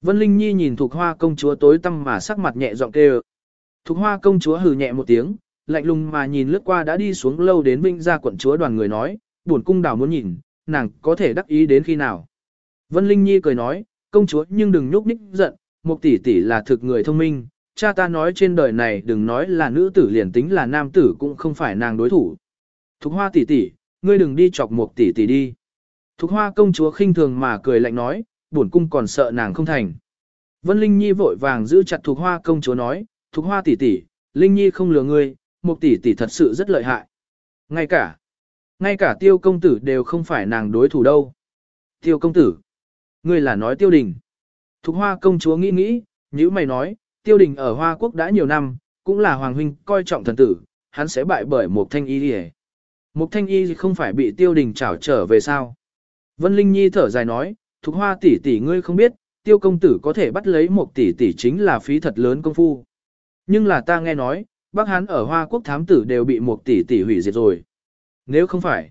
Vân Linh Nhi nhìn thuộc hoa công chúa tối tăm mà sắc mặt nhẹ giọng kêu. Thuộc hoa công chúa hừ nhẹ một tiếng, lạnh lùng mà nhìn lướt qua đã đi xuống lâu đến vinh ra quận chúa đoàn người nói, buồn cung đảo muốn nhìn, nàng có thể đắc ý đến khi nào. Vân Linh Nhi cười nói, công chúa nhưng đừng nhúc nhích giận, một tỷ tỷ là thực người thông minh, cha ta nói trên đời này đừng nói là nữ tử liền tính là nam tử cũng không phải nàng đối thủ. Thục hoa tỷ tỷ, ngươi đừng đi chọc một tỷ tỷ đi. Thục hoa công chúa khinh thường mà cười lạnh nói, bổn cung còn sợ nàng không thành. Vân Linh Nhi vội vàng giữ chặt Thục hoa công chúa nói, Thục hoa tỷ tỷ, Linh Nhi không lừa ngươi, một tỷ tỷ thật sự rất lợi hại. Ngay cả, ngay cả tiêu công tử đều không phải nàng đối thủ đâu. Tiêu công tử, ngươi là nói tiêu đình. Thục hoa công chúa nghĩ nghĩ, như mày nói, tiêu đình ở Hoa Quốc đã nhiều năm, cũng là hoàng huynh coi trọng thần tử, hắn sẽ bại bởi một thanh y đi Một thanh y không phải bị tiêu đình trảo trở về sao. Vân Linh Nhi thở dài nói, Thục hoa tỷ tỷ ngươi không biết, tiêu công tử có thể bắt lấy một tỷ tỷ chính là phí thật lớn công phu. Nhưng là ta nghe nói, bác hán ở Hoa Quốc thám tử đều bị một tỷ tỷ hủy diệt rồi. Nếu không phải,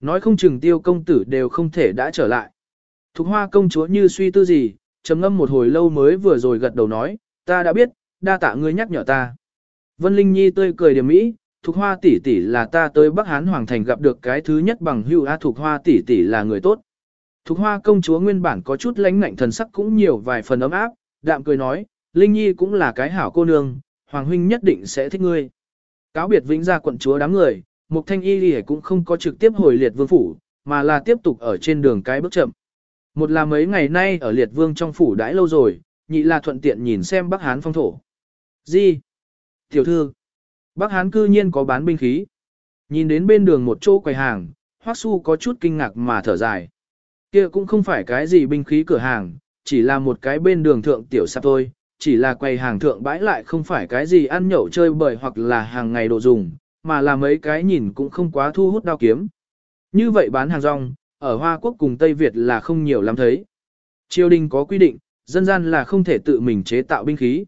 nói không chừng tiêu công tử đều không thể đã trở lại. Thục hoa công chúa như suy tư gì, trầm ngâm một hồi lâu mới vừa rồi gật đầu nói, ta đã biết, đa tạ ngươi nhắc nhở ta. Vân Linh Nhi tươi cười điểm mỹ, Thục Hoa tỷ tỷ là ta tới Bắc Hán Hoàng Thành gặp được cái thứ nhất bằng hữu A Thục Hoa tỷ tỷ là người tốt. Thục Hoa công chúa nguyên bản có chút lãnh ngạnh thần sắc cũng nhiều vài phần ấm áp, đạm cười nói, Linh Nhi cũng là cái hảo cô nương, Hoàng huynh nhất định sẽ thích ngươi. Cáo biệt vĩnh ra quận chúa đám người, Mục Thanh Y Lì cũng không có trực tiếp hồi liệt vương phủ, mà là tiếp tục ở trên đường cái bước chậm. Một là mấy ngày nay ở liệt vương trong phủ đãi lâu rồi, nhị là thuận tiện nhìn xem Bắc Hán phong thổ. Gì? Tiểu thư, Bắc Hán cư nhiên có bán binh khí. Nhìn đến bên đường một chỗ quầy hàng, Hoắc Su có chút kinh ngạc mà thở dài. Kia cũng không phải cái gì binh khí cửa hàng, chỉ là một cái bên đường thượng tiểu sạp thôi, chỉ là quầy hàng thượng bãi lại không phải cái gì ăn nhậu chơi bời hoặc là hàng ngày đồ dùng, mà là mấy cái nhìn cũng không quá thu hút đao kiếm. Như vậy bán hàng rong, ở Hoa Quốc cùng Tây Việt là không nhiều lắm thấy. Triều đình có quy định, dân gian là không thể tự mình chế tạo binh khí.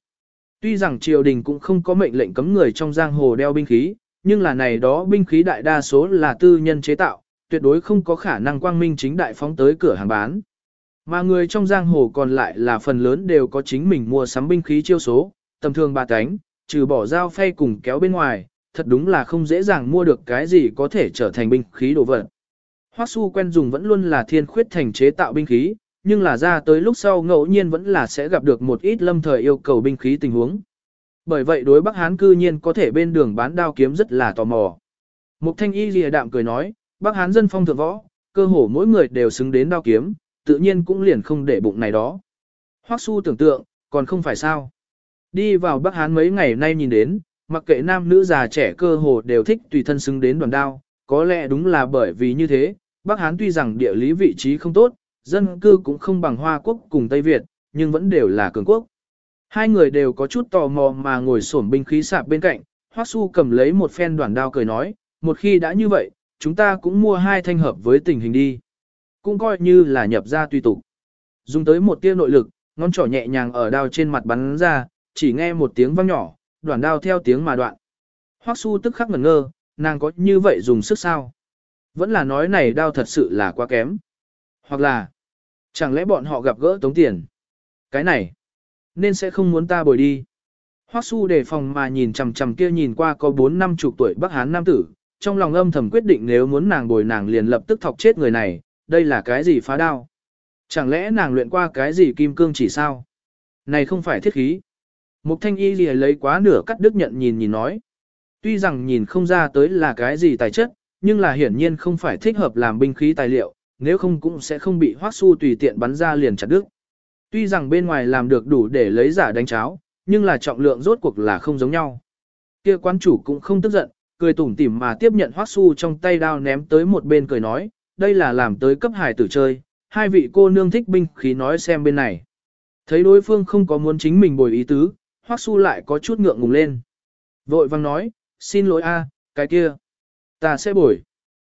Tuy rằng triều đình cũng không có mệnh lệnh cấm người trong giang hồ đeo binh khí, nhưng là này đó binh khí đại đa số là tư nhân chế tạo, tuyệt đối không có khả năng quang minh chính đại phóng tới cửa hàng bán. Mà người trong giang hồ còn lại là phần lớn đều có chính mình mua sắm binh khí chiêu số, tầm thường ba cánh, trừ bỏ dao phay cùng kéo bên ngoài, thật đúng là không dễ dàng mua được cái gì có thể trở thành binh khí đồ vật. Hoắc Su quen dùng vẫn luôn là thiên khuyết thành chế tạo binh khí, nhưng là ra tới lúc sau ngẫu nhiên vẫn là sẽ gặp được một ít lâm thời yêu cầu binh khí tình huống. Bởi vậy đối Bắc Hán cư nhiên có thể bên đường bán đao kiếm rất là tò mò. Mục Thanh Y lìa đạm cười nói, Bắc Hán dân phong thượng võ, cơ hồ mỗi người đều xứng đến đao kiếm, tự nhiên cũng liền không để bụng này đó. Hoắc Su tưởng tượng, còn không phải sao. Đi vào Bắc Hán mấy ngày nay nhìn đến, mặc kệ nam nữ già trẻ cơ hồ đều thích tùy thân xứng đến đoàn đao, có lẽ đúng là bởi vì như thế, Bắc Hán tuy rằng địa lý vị trí không tốt, dân cư cũng không bằng Hoa Quốc cùng Tây Việt, nhưng vẫn đều là cường quốc. Hai người đều có chút tò mò mà ngồi xổm binh khí sạp bên cạnh, Hoắc Su cầm lấy một phen đoàn đao cười nói, một khi đã như vậy, chúng ta cũng mua hai thanh hợp với tình hình đi. Cũng coi như là nhập ra tùy tục. Dùng tới một tia nội lực, ngón trỏ nhẹ nhàng ở đao trên mặt bắn ra, chỉ nghe một tiếng vang nhỏ, đoàn đao theo tiếng mà đoạn. Hoắc Su tức khắc ngẩn ngơ, nàng có như vậy dùng sức sao? Vẫn là nói này đao thật sự là quá kém. Hoặc là, chẳng lẽ bọn họ gặp gỡ tống tiền? Cái này, nên sẽ không muốn ta bồi đi. Hoắc Su đề phòng mà nhìn chằm chằm kia nhìn qua có bốn năm chục tuổi Bắc Hán nam tử, trong lòng âm thầm quyết định nếu muốn nàng bồi nàng liền lập tức thọc chết người này, đây là cái gì phá đao? Chẳng lẽ nàng luyện qua cái gì kim cương chỉ sao? Này không phải thiết khí. Mục thanh y lìa lấy quá nửa cắt đức nhận nhìn nhìn nói. Tuy rằng nhìn không ra tới là cái gì tài chất, nhưng là hiển nhiên không phải thích hợp làm binh khí tài liệu, nếu không cũng sẽ không bị hoác su tùy tiện bắn ra liền chặt đứt. Tuy rằng bên ngoài làm được đủ để lấy giả đánh cháo, nhưng là trọng lượng rốt cuộc là không giống nhau. Kia quan chủ cũng không tức giận, cười tủm tỉm mà tiếp nhận hoác su trong tay đao ném tới một bên cười nói, đây là làm tới cấp hải tử chơi, hai vị cô nương thích binh khí nói xem bên này. Thấy đối phương không có muốn chính mình bồi ý tứ, hoác su lại có chút ngượng ngùng lên. Vội vang nói, xin lỗi a, cái kia, ta sẽ bồi.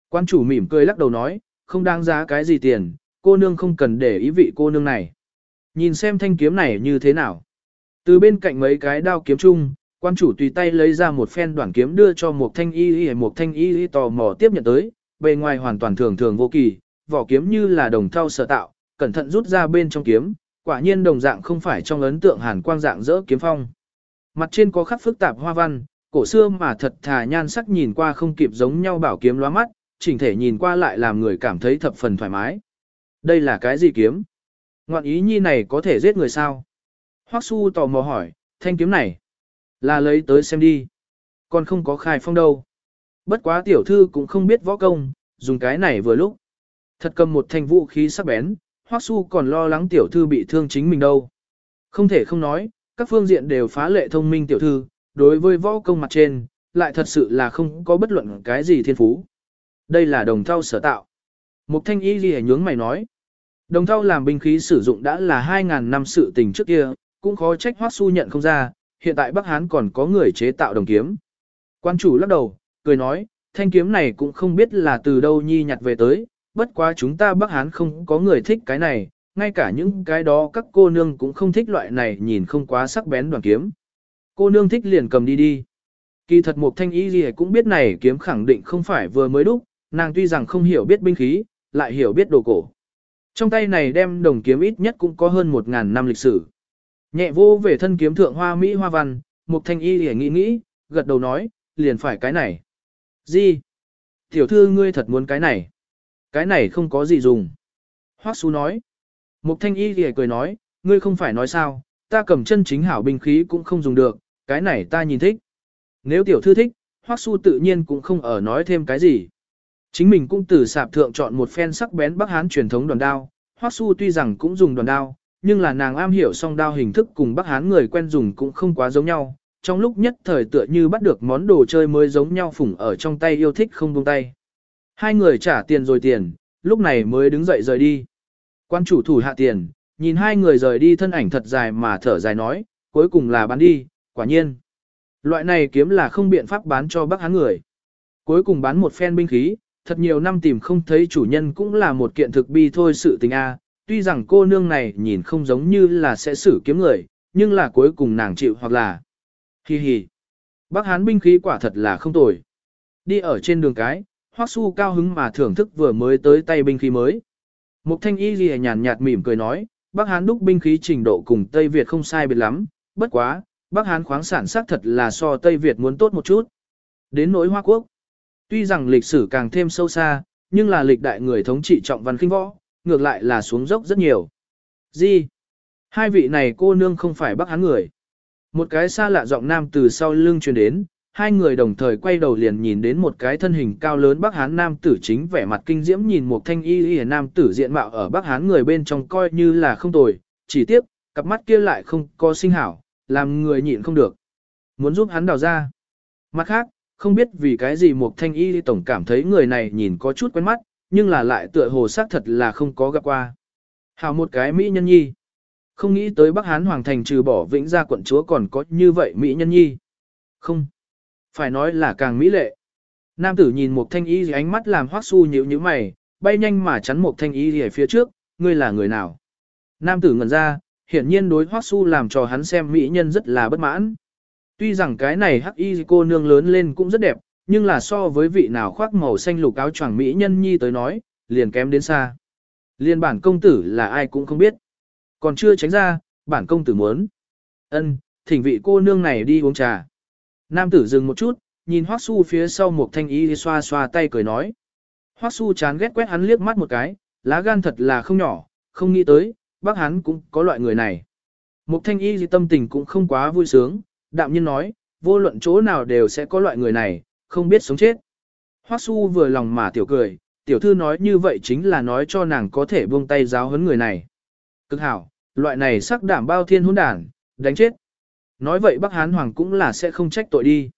Quan chủ mỉm cười lắc đầu nói, không đáng giá cái gì tiền, cô nương không cần để ý vị cô nương này. Nhìn xem thanh kiếm này như thế nào. Từ bên cạnh mấy cái đao kiếm chung, quan chủ tùy tay lấy ra một phen đoạn kiếm đưa cho một thanh y y một thanh y y tò mò tiếp nhận tới, bề ngoài hoàn toàn thường thường vô kỳ, vỏ kiếm như là đồng thau sở tạo, cẩn thận rút ra bên trong kiếm, quả nhiên đồng dạng không phải trong ấn tượng hàn quang dạng dỡ kiếm phong. Mặt trên có khắc phức tạp hoa văn, cổ xưa mà thật thà nhan sắc nhìn qua không kịp giống nhau bảo kiếm lóa mắt, chỉnh thể nhìn qua lại làm người cảm thấy thập phần thoải mái. Đây là cái gì kiếm? Ngoạn ý nhi này có thể giết người sao? Hoắc Su tò mò hỏi, thanh kiếm này là lấy tới xem đi. Còn không có khai phong đâu. Bất quá tiểu thư cũng không biết võ công, dùng cái này vừa lúc. Thật cầm một thanh vũ khí sắc bén, Hoắc Su còn lo lắng tiểu thư bị thương chính mình đâu. Không thể không nói, các phương diện đều phá lệ thông minh tiểu thư, đối với võ công mặt trên, lại thật sự là không có bất luận cái gì thiên phú. Đây là đồng thau sở tạo. Mục thanh y ghi nhướng mày nói. Đồng thau làm binh khí sử dụng đã là 2.000 năm sự tình trước kia, cũng khó trách Hoắc Su nhận không ra, hiện tại Bắc Hán còn có người chế tạo đồng kiếm. Quan chủ lắc đầu, cười nói, thanh kiếm này cũng không biết là từ đâu nhi nhặt về tới, bất quá chúng ta Bắc Hán không có người thích cái này, ngay cả những cái đó các cô nương cũng không thích loại này nhìn không quá sắc bén đoàn kiếm. Cô nương thích liền cầm đi đi. Kỳ thật một thanh ý gì cũng biết này kiếm khẳng định không phải vừa mới đúc, nàng tuy rằng không hiểu biết binh khí, lại hiểu biết đồ cổ. Trong tay này đem đồng kiếm ít nhất cũng có hơn một ngàn năm lịch sử. Nhẹ vô về thân kiếm thượng hoa Mỹ hoa văn, mục thanh y thì nghĩ nghĩ, gật đầu nói, liền phải cái này. Gì? Tiểu thư ngươi thật muốn cái này. Cái này không có gì dùng. Hoắc Xu nói. Mục thanh y thì cười nói, ngươi không phải nói sao, ta cầm chân chính hảo binh khí cũng không dùng được, cái này ta nhìn thích. Nếu tiểu thư thích, Hoắc Xu tự nhiên cũng không ở nói thêm cái gì. Chính mình cũng từ sạp thượng chọn một phen sắc bén Bắc Hán truyền thống đoàn đao, Hoắc su tuy rằng cũng dùng đoàn đao, nhưng là nàng am hiểu song đao hình thức cùng Bắc Hán người quen dùng cũng không quá giống nhau. Trong lúc nhất thời tựa như bắt được món đồ chơi mới giống nhau phủng ở trong tay yêu thích không buông tay. Hai người trả tiền rồi tiền, lúc này mới đứng dậy rời đi. Quan chủ thủ hạ tiền, nhìn hai người rời đi thân ảnh thật dài mà thở dài nói, cuối cùng là bán đi, quả nhiên. Loại này kiếm là không biện pháp bán cho Bắc Hán người. Cuối cùng bán một phen binh khí, thật nhiều năm tìm không thấy chủ nhân cũng là một kiện thực bi thôi sự tình a. À. Tuy rằng cô nương này nhìn không giống như là sẽ xử kiếm người, nhưng là cuối cùng nàng chịu hoặc là hi hi. Bắc Hán binh khí quả thật là không tồi. Đi ở trên đường cái, Hoắc Su cao hứng mà thưởng thức vừa mới tới tay binh khí mới. Mục Thanh Y Lìa nhàn nhạt mỉm cười nói, Bắc Hán đúc binh khí trình độ cùng Tây Việt không sai biệt lắm, bất quá, Bắc Hán khoáng sản xác thật là so Tây Việt muốn tốt một chút. Đến nỗi Hoa Quốc, tuy rằng lịch sử càng thêm sâu xa, nhưng là lịch đại người thống trị trọng văn kinh võ, ngược lại là xuống dốc rất nhiều. Gì? Hai vị này cô nương không phải Bắc Hán người. Một cái xa lạ giọng nam từ sau lưng truyền đến, hai người đồng thời quay đầu liền nhìn đến một cái thân hình cao lớn Bắc Hán nam tử chính vẻ mặt kinh diễm nhìn một thanh y y nam tử diện mạo ở Bắc Hán người bên trong coi như là không tồi, chỉ tiếp, cặp mắt kia lại không có sinh hảo, làm người nhịn không được. Muốn giúp hắn đào ra. Mặt khác, không biết vì cái gì một thanh y tổng cảm thấy người này nhìn có chút quen mắt, nhưng là lại tựa hồ xác thật là không có gặp qua. hào một cái Mỹ nhân nhi. Không nghĩ tới Bắc Hán Hoàng Thành trừ bỏ vĩnh gia quận chúa còn có như vậy Mỹ nhân nhi. Không. Phải nói là càng mỹ lệ. Nam tử nhìn một thanh y ánh mắt làm hoác su nhíu nhíu mày, bay nhanh mà chắn một thanh y ở phía trước, ngươi là người nào? Nam tử ngẩn ra, hiển nhiên đối hoác su làm cho hắn xem mỹ nhân rất là bất mãn. Tuy rằng cái này hắc y cô nương lớn lên cũng rất đẹp, nhưng là so với vị nào khoác màu xanh lục áo choàng mỹ nhân nhi tới nói, liền kém đến xa. Liên bản công tử là ai cũng không biết. Còn chưa tránh ra, bản công tử muốn. ân thỉnh vị cô nương này đi uống trà. Nam tử dừng một chút, nhìn Hoắc Su phía sau một thanh y xoa xoa tay cười nói. Hoắc Su chán ghét quét hắn liếc mắt một cái, lá gan thật là không nhỏ, không nghĩ tới, bác hắn cũng có loại người này. Một thanh y tâm tình cũng không quá vui sướng, đạm nhiên nói, vô luận chỗ nào đều sẽ có loại người này, không biết sống chết. Hoắc Su vừa lòng mà tiểu cười, tiểu thư nói như vậy chính là nói cho nàng có thể buông tay giáo huấn người này. Cực hảo, loại này sắc đảm bao thiên hỗn đản, đánh chết. Nói vậy Bắc Hán Hoàng cũng là sẽ không trách tội đi.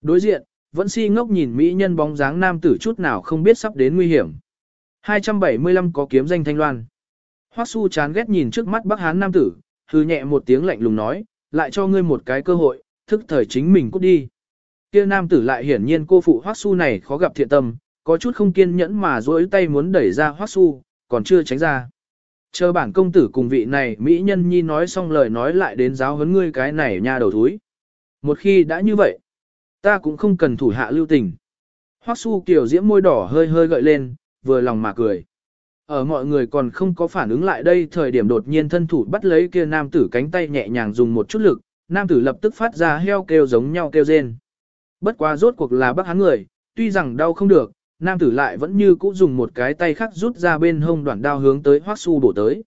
Đối diện, vẫn si ngốc nhìn mỹ nhân bóng dáng nam tử chút nào không biết sắp đến nguy hiểm. 275 có kiếm danh Thanh Loan. Hoắc Su chán ghét nhìn trước mắt Bắc Hán nam tử, hư nhẹ một tiếng lạnh lùng nói, lại cho ngươi một cái cơ hội, thức thời chính mình cút đi. Kia nam tử lại hiển nhiên cô phụ Hoắc Su này khó gặp thiện tâm, có chút không kiên nhẫn mà duỗi tay muốn đẩy ra Hoắc Su, còn chưa tránh ra. Chờ bản công tử cùng vị này Mỹ nhân nhi nói xong lời nói lại đến giáo huấn ngươi cái này nha đầu thúi. Một khi đã như vậy, ta cũng không cần thủ hạ lưu tình. Hoắc su kiểu diễm môi đỏ hơi hơi gợi lên, vừa lòng mà cười. Ở mọi người còn không có phản ứng lại đây thời điểm đột nhiên thân thủ bắt lấy kia nam tử cánh tay nhẹ nhàng dùng một chút lực, nam tử lập tức phát ra heo kêu giống nhau kêu rên. Bất quá rốt cuộc là bác hắn người, tuy rằng đau không được, nam tử lại vẫn như cũ dùng một cái tay khác rút ra bên hông đoạn đao hướng tới Hoắc Su bổ tới.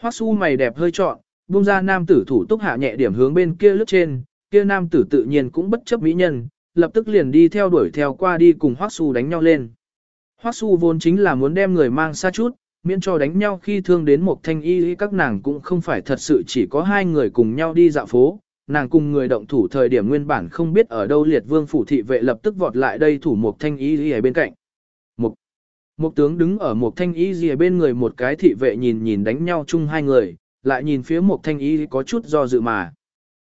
Hoắc Su mày đẹp hơi trọn, buông ra nam tử thủ túc hạ nhẹ điểm hướng bên kia lướt trên, kia nam tử tự nhiên cũng bất chấp mỹ nhân, lập tức liền đi theo đuổi theo qua đi cùng Hoắc Su đánh nhau lên. Hoắc Su vốn chính là muốn đem người mang xa chút, miễn cho đánh nhau khi thương đến một thanh y các nàng cũng không phải thật sự chỉ có hai người cùng nhau đi dạo phố, nàng cùng người động thủ thời điểm nguyên bản không biết ở đâu liệt vương phủ thị vệ lập tức vọt lại đây thủ một thanh y ở bên cạnh. Một, một tướng đứng ở một thanh y ở bên người một cái thị vệ nhìn nhìn đánh nhau chung hai người, lại nhìn phía một thanh y có chút do dự mà.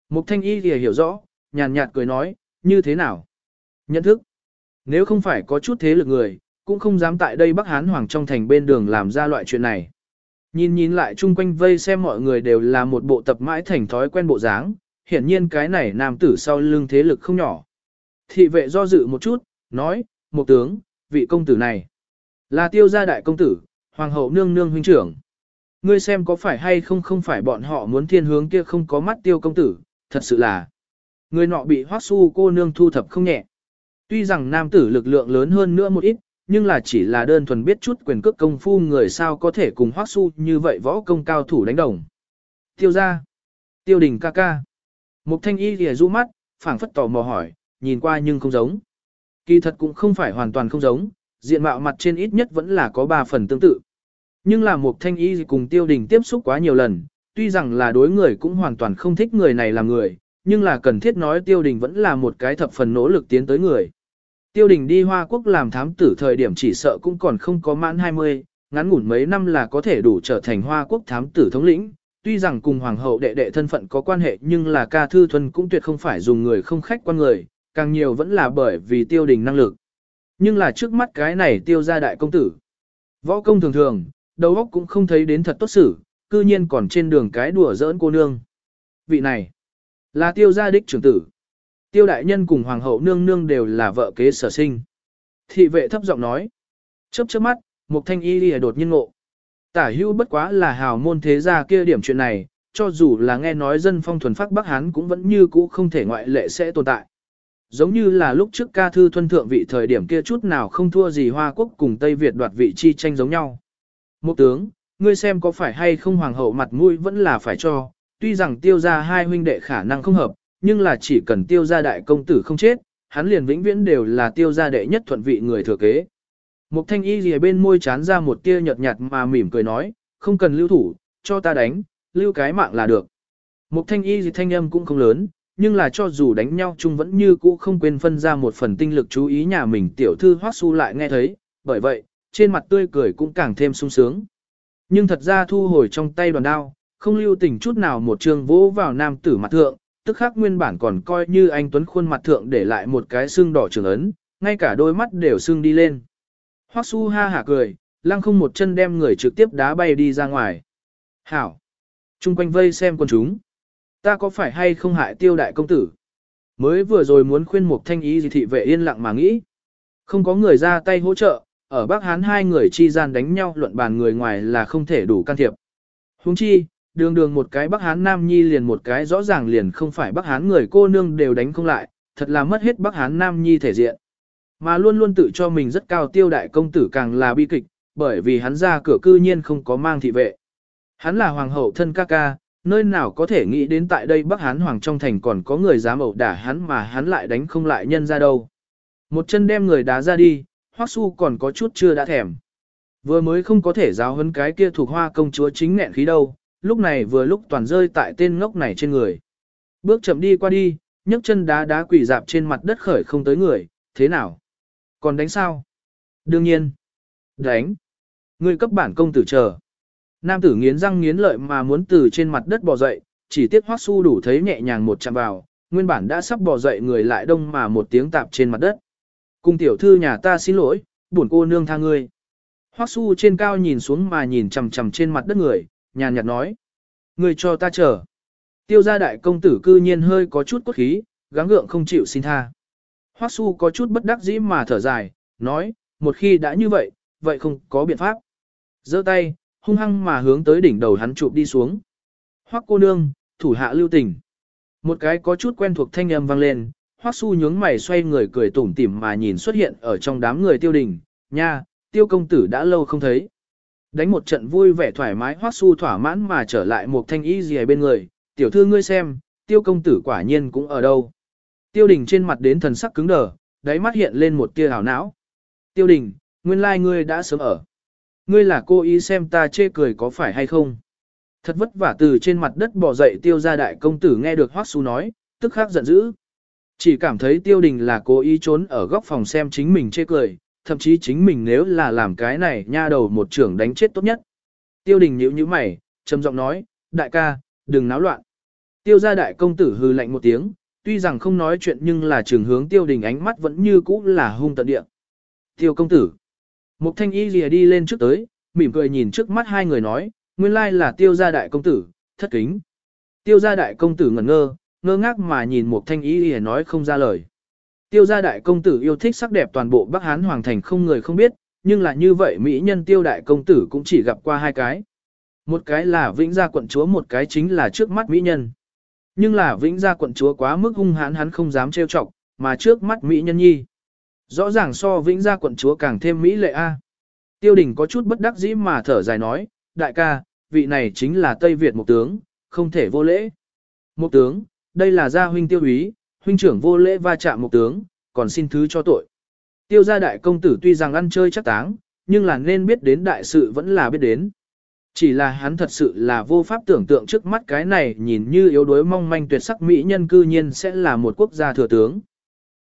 Một thanh y hiểu rõ, nhàn nhạt cười nói, như thế nào? Nhận thức. Nếu không phải có chút thế lực người, cũng không dám tại đây Bắc Hán Hoàng trong thành bên đường làm ra loại chuyện này. Nhìn nhìn lại chung quanh vây xem mọi người đều là một bộ tập mãi thành thói quen bộ dáng, hiển nhiên cái này nam tử sau lưng thế lực không nhỏ. Thị vệ do dự một chút, nói, một tướng, vị công tử này, là tiêu gia đại công tử, hoàng hậu nương nương huynh trưởng. Ngươi xem có phải hay không không phải bọn họ muốn thiên hướng kia không có mắt tiêu công tử, thật sự là. Người nọ bị hoác su cô nương thu thập không nhẹ. Tuy rằng nam tử lực lượng lớn hơn nữa một ít, nhưng là chỉ là đơn thuần biết chút quyền cước công phu người sao có thể cùng hoác su như vậy võ công cao thủ đánh đồng. Tiêu gia, tiêu đình ca ca. Mục thanh y thì rũ mắt, phảng phất tò mò hỏi, nhìn qua nhưng không giống. Kỳ thật cũng không phải hoàn toàn không giống, diện mạo mặt trên ít nhất vẫn là có ba phần tương tự. Nhưng là mục thanh y cùng tiêu đình tiếp xúc quá nhiều lần, tuy rằng là đối người cũng hoàn toàn không thích người này làm người, nhưng là cần thiết nói tiêu đình vẫn là một cái thập phần nỗ lực tiến tới người. Tiêu đình đi Hoa Quốc làm thám tử thời điểm chỉ sợ cũng còn không có mãn 20, ngắn ngủn mấy năm là có thể đủ trở thành Hoa Quốc thám tử thống lĩnh, tuy rằng cùng hoàng hậu đệ đệ thân phận có quan hệ nhưng là ca thư thuần cũng tuyệt không phải dùng người không khách quan người, càng nhiều vẫn là bởi vì tiêu đình năng lực. Nhưng là trước mắt cái này tiêu ra đại công tử. Võ công thường thường, đầu óc cũng không thấy đến thật tốt xử, cư nhiên còn trên đường cái đùa giỡn cô nương. Vị này, là tiêu gia đích trưởng tử. Tiêu đại nhân cùng hoàng hậu nương nương đều là vợ kế sở sinh. Thị vệ thấp giọng nói. Chớp chớp mắt, một thanh y lìa đột nhiên ngộ. Tả hưu bất quá là hào môn thế gia kia điểm chuyện này, cho dù là nghe nói dân phong thuần phát Bắc Hán cũng vẫn như cũ không thể ngoại lệ sẽ tồn tại. Giống như là lúc trước ca thư thuân thượng vị thời điểm kia chút nào không thua gì Hoa Quốc cùng Tây Việt đoạt vị chi tranh giống nhau. Một tướng, ngươi xem có phải hay không hoàng hậu mặt mũi vẫn là phải cho, tuy rằng tiêu ra hai huynh đệ khả năng không hợp, nhưng là chỉ cần tiêu gia đại công tử không chết, hắn liền vĩnh viễn đều là tiêu gia đệ nhất thuận vị người thừa kế. Mục thanh y gì bên môi chán ra một tia nhợt nhạt mà mỉm cười nói, không cần lưu thủ, cho ta đánh, lưu cái mạng là được. Mục thanh y gì thanh âm cũng không lớn, nhưng là cho dù đánh nhau chung vẫn như cũ không quên phân ra một phần tinh lực chú ý nhà mình tiểu thư hoác su lại nghe thấy, bởi vậy, trên mặt tươi cười cũng càng thêm sung sướng. Nhưng thật ra thu hồi trong tay đoàn đao, không lưu tình chút nào một trường vỗ vào nam tử mặt thượng, tức khắc nguyên bản còn coi như anh Tuấn khuôn mặt thượng để lại một cái xương đỏ trường ấn, ngay cả đôi mắt đều xương đi lên. Hoắc Su ha hả cười, lăng không một chân đem người trực tiếp đá bay đi ra ngoài. Hảo! Trung quanh vây xem con chúng. Ta có phải hay không hại tiêu đại công tử? Mới vừa rồi muốn khuyên một thanh ý gì thị vệ yên lặng mà nghĩ. Không có người ra tay hỗ trợ, ở Bắc Hán hai người chi gian đánh nhau luận bàn người ngoài là không thể đủ can thiệp. Huống chi, đường đường một cái Bắc Hán Nam Nhi liền một cái rõ ràng liền không phải Bắc Hán người cô nương đều đánh không lại, thật là mất hết Bắc Hán Nam Nhi thể diện. Mà luôn luôn tự cho mình rất cao tiêu đại công tử càng là bi kịch, bởi vì hắn ra cửa cư nhiên không có mang thị vệ. Hắn là hoàng hậu thân ca ca, nơi nào có thể nghĩ đến tại đây Bắc Hán hoàng trong thành còn có người dám ẩu đả hắn mà hắn lại đánh không lại nhân ra đâu. Một chân đem người đá ra đi, Hoắc Su còn có chút chưa đã thèm. Vừa mới không có thể giáo huấn cái kia thuộc hoa công chúa chính nẹn khí đâu, lúc này vừa lúc toàn rơi tại tên ngốc này trên người. Bước chậm đi qua đi, nhấc chân đá đá quỷ dạp trên mặt đất khởi không tới người, thế nào? Còn đánh sao? Đương nhiên. Đánh. Người cấp bản công tử chờ. Nam tử nghiến răng nghiến lợi mà muốn từ trên mặt đất bò dậy, chỉ tiếc hoác su đủ thấy nhẹ nhàng một chạm vào, nguyên bản đã sắp bò dậy người lại đông mà một tiếng tạp trên mặt đất. Cung tiểu thư nhà ta xin lỗi, buồn cô nương tha ngươi. Hoắc su trên cao nhìn xuống mà nhìn chằm chằm trên mặt đất người, nhàn nhạt nói. Người cho ta chờ. Tiêu gia đại công tử cư nhiên hơi có chút cốt khí, gắng gượng không chịu xin tha. Hoắc su có chút bất đắc dĩ mà thở dài, nói, một khi đã như vậy, vậy không có biện pháp. giơ tay, hung hăng mà hướng tới đỉnh đầu hắn chụp đi xuống. Hoắc cô nương, thủ hạ lưu tình. Một cái có chút quen thuộc thanh âm vang lên, Hoắc Su nhướng mày xoay người cười tủm tỉm mà nhìn xuất hiện ở trong đám người Tiêu Đình, "Nha, Tiêu công tử đã lâu không thấy." Đánh một trận vui vẻ thoải mái Hoắc Su thỏa mãn mà trở lại một thanh y gì bên người, "Tiểu thư ngươi xem, Tiêu công tử quả nhiên cũng ở đâu." Tiêu Đình trên mặt đến thần sắc cứng đờ, đáy mắt hiện lên một tia hào não. "Tiêu Đình, nguyên lai like ngươi đã sớm ở. Ngươi là cô ý xem ta chê cười có phải hay không?" Thật vất vả từ trên mặt đất bò dậy tiêu gia đại công tử nghe được Hoắc Su nói, tức khắc giận dữ. Chỉ cảm thấy tiêu đình là cố ý trốn ở góc phòng xem chính mình chê cười, thậm chí chính mình nếu là làm cái này nha đầu một trưởng đánh chết tốt nhất. Tiêu đình nhíu nhíu mày, trầm giọng nói, đại ca, đừng náo loạn. Tiêu gia đại công tử hư lạnh một tiếng, tuy rằng không nói chuyện nhưng là trường hướng tiêu đình ánh mắt vẫn như cũ là hung tận địa. Tiêu công tử. Mục thanh y lìa đi lên trước tới, mỉm cười nhìn trước mắt hai người nói, nguyên lai là tiêu gia đại công tử, thất kính. Tiêu gia đại công tử ngẩn ngơ, ngơ ngác mà nhìn một thanh y lìa nói không ra lời. Tiêu gia đại công tử yêu thích sắc đẹp toàn bộ Bắc Hán Hoàng Thành không người không biết, nhưng là như vậy Mỹ nhân tiêu đại công tử cũng chỉ gặp qua hai cái. Một cái là Vĩnh Gia quận chúa một cái chính là trước mắt Mỹ nhân. Nhưng là Vĩnh Gia quận chúa quá mức hung hãn hắn không dám trêu chọc, mà trước mắt Mỹ nhân nhi. Rõ ràng so Vĩnh Gia quận chúa càng thêm Mỹ lệ A. À. Tiêu đình có chút bất đắc dĩ mà thở dài nói, đại ca, vị này chính là Tây Việt một tướng, không thể vô lễ. Một tướng, đây là gia huynh tiêu úy, huynh trưởng vô lễ va chạm một tướng, còn xin thứ cho tội. Tiêu gia đại công tử tuy rằng ăn chơi chắc táng, nhưng là nên biết đến đại sự vẫn là biết đến. Chỉ là hắn thật sự là vô pháp tưởng tượng trước mắt cái này nhìn như yếu đuối mong manh tuyệt sắc mỹ nhân cư nhiên sẽ là một quốc gia thừa tướng.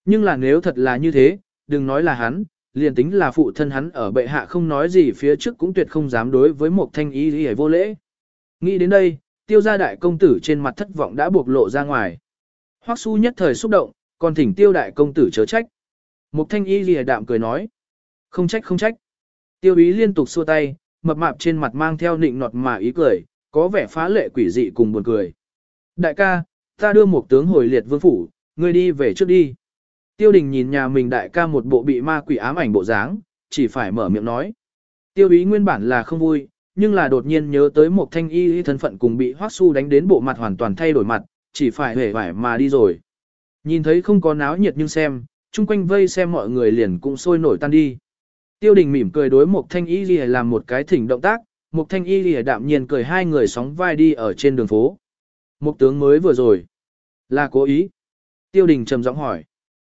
Nhưng là nếu thật là như thế, đừng nói là hắn, liền tính là phụ thân hắn ở bệ hạ không nói gì phía trước cũng tuyệt không dám đối với một thanh ý gì vô lễ. Nghĩ đến đây, tiêu gia đại công tử trên mặt thất vọng đã buộc lộ ra ngoài. Hoắc su nhất thời xúc động, còn thỉnh tiêu đại công tử chớ trách. Mục thanh y lìa đạm cười nói. Không trách không trách. Tiêu ý liên tục xua tay, mập mạp trên mặt mang theo nịnh nọt mà ý cười, có vẻ phá lệ quỷ dị cùng buồn cười. Đại ca, ta đưa một tướng hồi liệt vương phủ, ngươi đi về trước đi. Tiêu đình nhìn nhà mình đại ca một bộ bị ma quỷ ám ảnh bộ dáng, chỉ phải mở miệng nói. Tiêu ý nguyên bản là không vui, nhưng là đột nhiên nhớ tới một thanh y thân phận cùng bị Hoắc su đánh đến bộ mặt hoàn toàn thay đổi mặt, chỉ phải hề vải mà đi rồi. Nhìn thấy không có náo nhiệt nhưng xem, chung quanh vây xem mọi người liền cũng sôi nổi tan đi. Tiêu đình mỉm cười đối một thanh y lìa làm một cái thỉnh động tác, một thanh y lìa đạm nhiên cười hai người sóng vai đi ở trên đường phố. Một tướng mới vừa rồi. Là cố ý. Tiêu đình trầm giọng hỏi.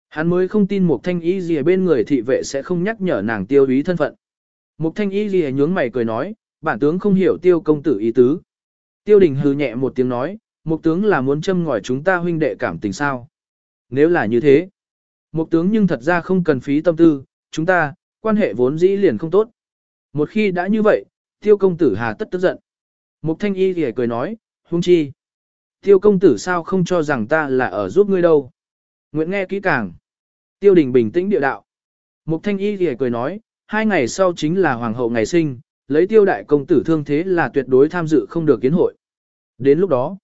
Hắn mới không tin một thanh y lìa bên người thị vệ sẽ không nhắc nhở nàng tiêu ý thân phận. Một thanh y lìa nhướng mày cười nói, bản tướng không hiểu tiêu công tử ý tứ. Tiêu đình hừ nhẹ một tiếng nói, một tướng là muốn châm ngòi chúng ta huynh đệ cảm tình sao. Nếu là như thế, một tướng nhưng thật ra không cần phí tâm tư, chúng ta, quan hệ vốn dĩ liền không tốt. Một khi đã như vậy, tiêu công tử hà tất tức giận. Mục thanh y thì cười nói, hung chi. Tiêu công tử sao không cho rằng ta là ở giúp ngươi đâu. Nguyện nghe kỹ càng. Tiêu đình bình tĩnh địa đạo. Mục thanh y thì cười nói, hai ngày sau chính là hoàng hậu ngày sinh, lấy tiêu đại công tử thương thế là tuyệt đối tham dự không được kiến hội. Đến lúc đó,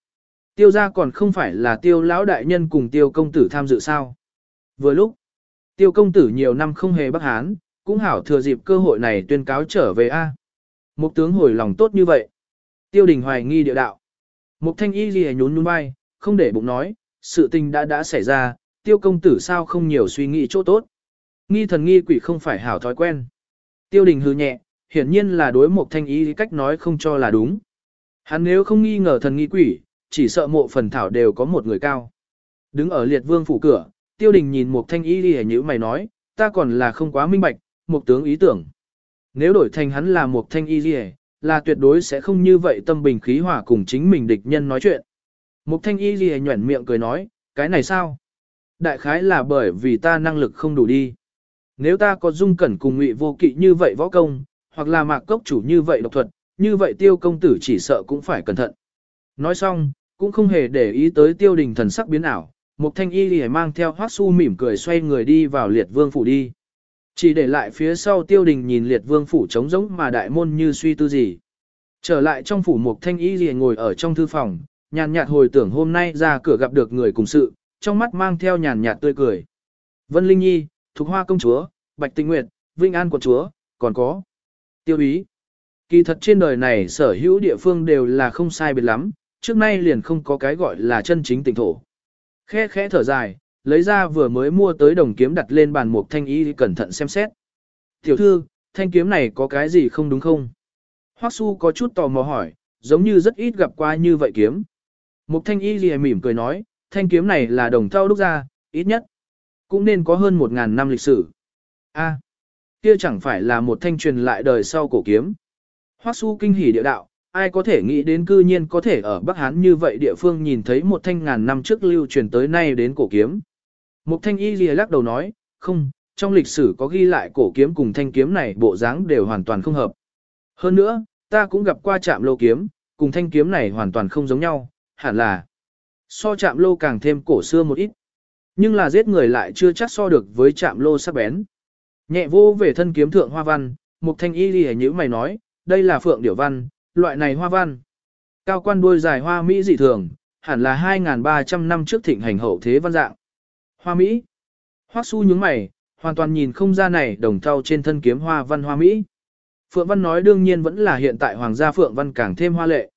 tiêu gia còn không phải là tiêu lão đại nhân cùng tiêu công tử tham dự sao. Vừa lúc, tiêu công tử nhiều năm không hề bắc hán, cũng hảo thừa dịp cơ hội này tuyên cáo trở về A. Mục tướng hồi lòng tốt như vậy. Tiêu đình hoài nghi địa đạo. Mục thanh y ghi nhún nhún vai, không để bụng nói, sự tình đã đã xảy ra, tiêu công tử sao không nhiều suy nghĩ chỗ tốt. Nghi thần nghi quỷ không phải hảo thói quen. Tiêu đình hư nhẹ, hiển nhiên là đối một thanh y cách nói không cho là đúng. Hắn nếu không nghi ngờ thần nghi quỷ, chỉ sợ mộ phần thảo đều có một người cao. Đứng ở liệt vương phủ cửa, tiêu đình nhìn một thanh ý đi như mày nói, ta còn là không quá minh bạch, một tướng ý tưởng. Nếu đổi thành hắn là một thanh y gì là tuyệt đối sẽ không như vậy tâm bình khí hòa cùng chính mình địch nhân nói chuyện. Một thanh y gì nhuẩn miệng cười nói, cái này sao? Đại khái là bởi vì ta năng lực không đủ đi. Nếu ta có dung cẩn cùng ngụy vô kỵ như vậy võ công, hoặc là mạc cốc chủ như vậy độc thuật, như vậy tiêu công tử chỉ sợ cũng phải cẩn thận. Nói xong, cũng không hề để ý tới tiêu đình thần sắc biến ảo, một thanh y lìa mang theo hoác su mỉm cười xoay người đi vào liệt vương phủ đi. Chỉ để lại phía sau tiêu đình nhìn liệt vương phủ trống rỗng mà đại môn như suy tư gì. Trở lại trong phủ mục thanh y lìa ngồi ở trong thư phòng, nhàn nhạt hồi tưởng hôm nay ra cửa gặp được người cùng sự, trong mắt mang theo nhàn nhạt tươi cười. Vân Linh Nhi, Thục Hoa Công Chúa, Bạch Tinh Nguyệt, Vinh An Quận Chúa, còn có tiêu ý. Kỳ thật trên đời này sở hữu địa phương đều là không sai biệt lắm, trước nay liền không có cái gọi là chân chính tỉnh thổ. Khẽ khẽ thở dài, lấy ra vừa mới mua tới đồng kiếm đặt lên bàn mục thanh y cẩn thận xem xét. Tiểu thư, thanh kiếm này có cái gì không đúng không? Hoắc Su có chút tò mò hỏi, giống như rất ít gặp qua như vậy kiếm. Mục thanh y gì mỉm cười nói, thanh kiếm này là đồng thau đúc ra, ít nhất. Cũng nên có hơn một ngàn năm lịch sử. A, kia chẳng phải là một thanh truyền lại đời sau cổ kiếm. Hoắc Su kinh hỉ địa đạo, ai có thể nghĩ đến cư nhiên có thể ở Bắc Hán như vậy địa phương nhìn thấy một thanh ngàn năm trước lưu truyền tới nay đến cổ kiếm. Mục thanh y lìa lắc đầu nói, không, trong lịch sử có ghi lại cổ kiếm cùng thanh kiếm này bộ dáng đều hoàn toàn không hợp. Hơn nữa, ta cũng gặp qua chạm lô kiếm, cùng thanh kiếm này hoàn toàn không giống nhau, hẳn là so chạm lô càng thêm cổ xưa một ít. Nhưng là giết người lại chưa chắc so được với chạm lô sắc bén. Nhẹ vô về thân kiếm thượng hoa văn, mục thanh y lìa như mày nói, đây là phượng điểu văn, loại này hoa văn. Cao quan đuôi dài hoa Mỹ dị thường, hẳn là 2.300 năm trước thịnh hành hậu thế văn dạng. Hoa Mỹ. Hoắc su nhướng mày, hoàn toàn nhìn không ra này đồng thau trên thân kiếm hoa văn hoa Mỹ. Phượng Văn nói đương nhiên vẫn là hiện tại Hoàng gia Phượng Văn càng thêm hoa lệ.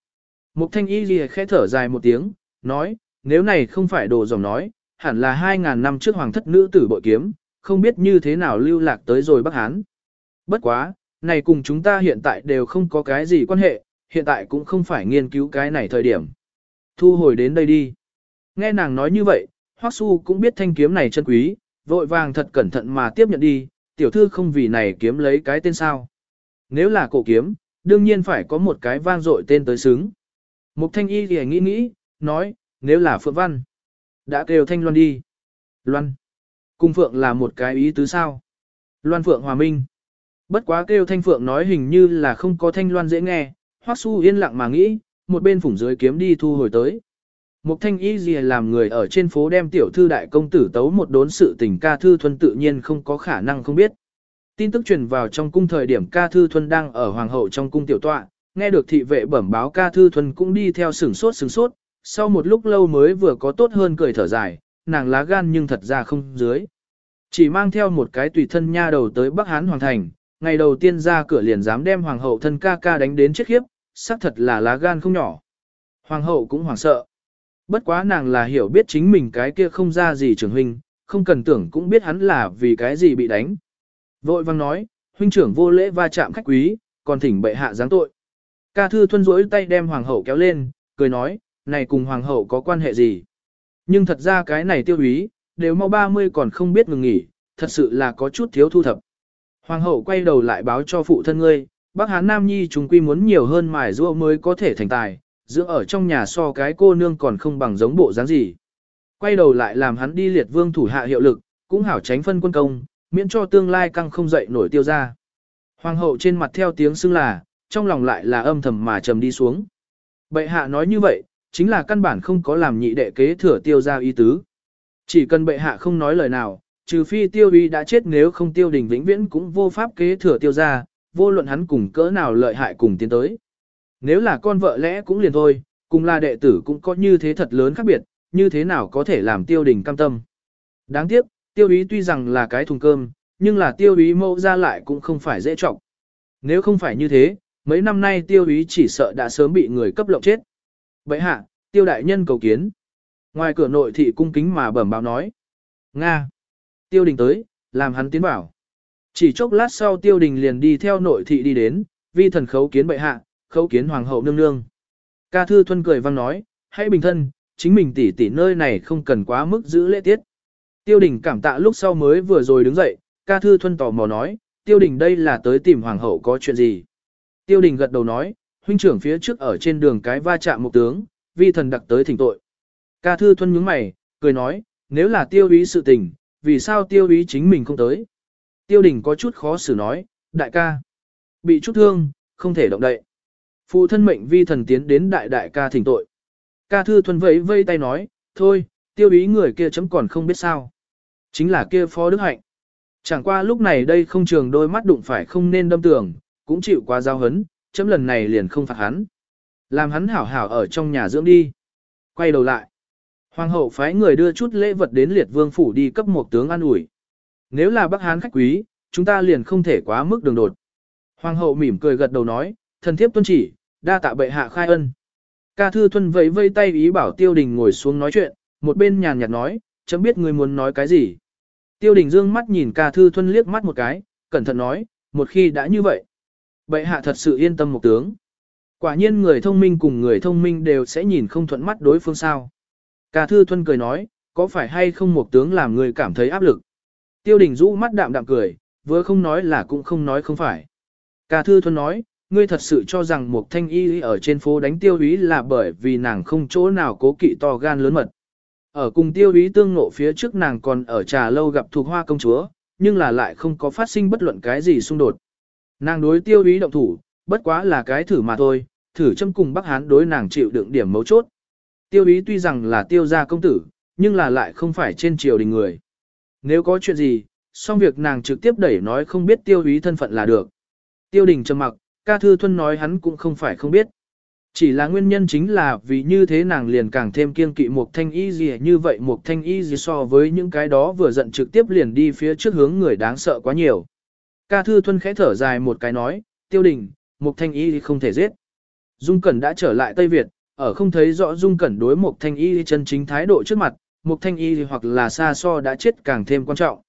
Mục thanh y ghi khẽ thở dài một tiếng, nói, nếu này không phải đồ dòng nói, hẳn là 2.000 năm trước Hoàng thất nữ tử bội kiếm, không biết như thế nào lưu lạc tới rồi Bắc Hán. Bất quá, này cùng chúng ta hiện tại đều không có cái gì quan hệ, hiện tại cũng không phải nghiên cứu cái này thời điểm. Thu hồi đến đây đi. Nghe nàng nói như vậy, Hoắc Su cũng biết thanh kiếm này chân quý, vội vàng thật cẩn thận mà tiếp nhận đi, tiểu thư không vì này kiếm lấy cái tên sao. Nếu là cổ kiếm, đương nhiên phải có một cái vang dội tên tới xứng. Mục thanh y thì nghĩ nghĩ, nói, nếu là Phượng Văn, đã kêu thanh loan đi. Loan. Cung Phượng là một cái ý tứ sao. Loan Phượng Hòa Minh. Bất quá kêu thanh Phượng nói hình như là không có thanh loan dễ nghe, Hoắc Su yên lặng mà nghĩ, một bên phủng dưới kiếm đi thu hồi tới. Mục thanh y gì làm người ở trên phố đem tiểu thư đại công tử tấu một đốn sự tình ca thư thuần tự nhiên không có khả năng không biết. Tin tức truyền vào trong cung thời điểm ca thư thuần đang ở hoàng hậu trong cung tiểu tọa, nghe được thị vệ bẩm báo ca thư thuần cũng đi theo sửng sốt sửng sốt, sau một lúc lâu mới vừa có tốt hơn cười thở dài, nàng lá gan nhưng thật ra không dưới. Chỉ mang theo một cái tùy thân nha đầu tới Bắc Hán Hoàng Thành, ngày đầu tiên ra cửa liền dám đem hoàng hậu thân ca ca đánh đến chết khiếp, xác thật là lá gan không nhỏ. Hoàng hậu cũng hoảng sợ. Bất quá nàng là hiểu biết chính mình cái kia không ra gì trưởng huynh, không cần tưởng cũng biết hắn là vì cái gì bị đánh. Vội vang nói, huynh trưởng vô lễ va chạm khách quý, còn thỉnh bệ hạ giáng tội. Ca thư thuân rỗi tay đem hoàng hậu kéo lên, cười nói, này cùng hoàng hậu có quan hệ gì. Nhưng thật ra cái này tiêu úy, đều mau 30 còn không biết ngừng nghỉ, thật sự là có chút thiếu thu thập. Hoàng hậu quay đầu lại báo cho phụ thân ngươi, bác hán nam nhi chúng quy muốn nhiều hơn mài rua mới có thể thành tài, dưỡng ở trong nhà so cái cô nương còn không bằng giống bộ dáng gì. Quay đầu lại làm hắn đi liệt vương thủ hạ hiệu lực, cũng hảo tránh phân quân công, miễn cho tương lai căng không dậy nổi tiêu ra. Hoàng hậu trên mặt theo tiếng xưng là, trong lòng lại là âm thầm mà trầm đi xuống. Bệ hạ nói như vậy, chính là căn bản không có làm nhị đệ kế thừa tiêu ra ý tứ. Chỉ cần bệ hạ không nói lời nào, trừ phi tiêu uy đã chết nếu không tiêu đình vĩnh viễn cũng vô pháp kế thừa tiêu ra, vô luận hắn cùng cỡ nào lợi hại cùng tiến tới. Nếu là con vợ lẽ cũng liền thôi, cùng là đệ tử cũng có như thế thật lớn khác biệt, như thế nào có thể làm tiêu đình cam tâm. Đáng tiếc, tiêu ý tuy rằng là cái thùng cơm, nhưng là tiêu ý mẫu ra lại cũng không phải dễ trọng. Nếu không phải như thế, mấy năm nay tiêu ý chỉ sợ đã sớm bị người cấp lộng chết. Vậy hạ, tiêu đại nhân cầu kiến. Ngoài cửa nội thị cung kính mà bẩm báo nói. Nga. Tiêu đình tới, làm hắn tiến bảo. Chỉ chốc lát sau tiêu đình liền đi theo nội thị đi đến, vi thần khấu kiến bệ hạ, khấu kiến hoàng hậu nương nương. Ca thư thuân cười vang nói, hãy bình thân, chính mình tỉ tỉ nơi này không cần quá mức giữ lễ tiết. Tiêu đình cảm tạ lúc sau mới vừa rồi đứng dậy, ca thư thuân tò mò nói, tiêu đình đây là tới tìm hoàng hậu có chuyện gì. Tiêu đình gật đầu nói, huynh trưởng phía trước ở trên đường cái va chạm một tướng, vi thần đặc tới thỉnh tội. Ca thư thuân nhướng mày, cười nói, nếu là tiêu ý sự tình, vì sao tiêu ý chính mình không tới. Tiêu đình có chút khó xử nói, đại ca, bị chút thương, không thể động đậy. Phụ thân mệnh vi thần tiến đến đại đại ca thỉnh tội. Ca thư thuần vẫy vây tay nói, thôi, tiêu ý người kia chấm còn không biết sao. Chính là kia phó đức hạnh. Chẳng qua lúc này đây không trường đôi mắt đụng phải không nên đâm tường, cũng chịu quá giao hấn, chấm lần này liền không phạt hắn. Làm hắn hảo hảo ở trong nhà dưỡng đi. Quay đầu lại. Hoàng hậu phái người đưa chút lễ vật đến liệt vương phủ đi cấp một tướng an ủi. Nếu là bác hán khách quý, chúng ta liền không thể quá mức đường đột. Hoàng hậu mỉm cười gật đầu nói, thần thiếp tuân chỉ, đa tạ bệ hạ khai ân. Ca thư thuân vẫy vây tay ý bảo tiêu đình ngồi xuống nói chuyện, một bên nhàn nhạt nói, chấm biết người muốn nói cái gì. Tiêu đình dương mắt nhìn ca thư thuân liếc mắt một cái, cẩn thận nói, một khi đã như vậy. Bệ hạ thật sự yên tâm một tướng. Quả nhiên người thông minh cùng người thông minh đều sẽ nhìn không thuận mắt đối phương sao. Ca thư thuân cười nói, có phải hay không một tướng làm người cảm thấy áp lực. Tiêu đình rũ mắt đạm đạm cười, vừa không nói là cũng không nói không phải. Ca thư thuân nói, ngươi thật sự cho rằng một thanh y ở trên phố đánh tiêu úy là bởi vì nàng không chỗ nào cố kỵ to gan lớn mật. Ở cùng tiêu úy tương ngộ phía trước nàng còn ở trà lâu gặp thuộc hoa công chúa, nhưng là lại không có phát sinh bất luận cái gì xung đột. Nàng đối tiêu úy động thủ, bất quá là cái thử mà thôi, thử châm cùng Bắc Hán đối nàng chịu đựng điểm mấu chốt. Tiêu ý tuy rằng là tiêu gia công tử, nhưng là lại không phải trên triều đình người. Nếu có chuyện gì, xong việc nàng trực tiếp đẩy nói không biết tiêu ý thân phận là được. Tiêu đình trầm mặc, ca thư thuân nói hắn cũng không phải không biết. Chỉ là nguyên nhân chính là vì như thế nàng liền càng thêm kiên kỵ một thanh y gì như vậy một thanh y gì so với những cái đó vừa giận trực tiếp liền đi phía trước hướng người đáng sợ quá nhiều. Ca thư thuân khẽ thở dài một cái nói, tiêu đình, một thanh y không thể giết. Dung Cẩn đã trở lại Tây Việt, ở không thấy rõ Dung Cẩn đối một thanh y chân chính thái độ trước mặt, một thanh y hoặc là xa so đã chết càng thêm quan trọng.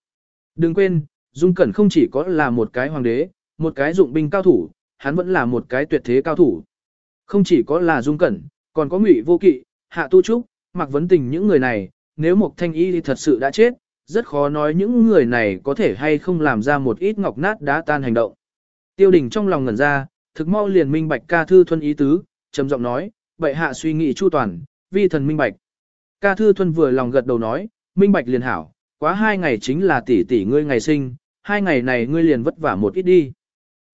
Đừng quên, Dung Cẩn không chỉ có là một cái hoàng đế, một cái dụng binh cao thủ, hắn vẫn là một cái tuyệt thế cao thủ. Không chỉ có là Dung Cẩn, còn có Ngụy Vô Kỵ, Hạ Tu Trúc, mặc Vấn Tình những người này, nếu một thanh y thật sự đã chết, rất khó nói những người này có thể hay không làm ra một ít ngọc nát đá tan hành động. Tiêu đình trong lòng ngẩn ra, thực mau liền minh bạch ca thư thuân ý tứ, trầm giọng nói, bệ hạ suy nghĩ chu toàn, vi thần minh bạch. Ca thư thuần vừa lòng gật đầu nói, minh bạch liền hảo, quá hai ngày chính là tỷ tỷ ngươi ngày sinh, hai ngày này ngươi liền vất vả một ít đi.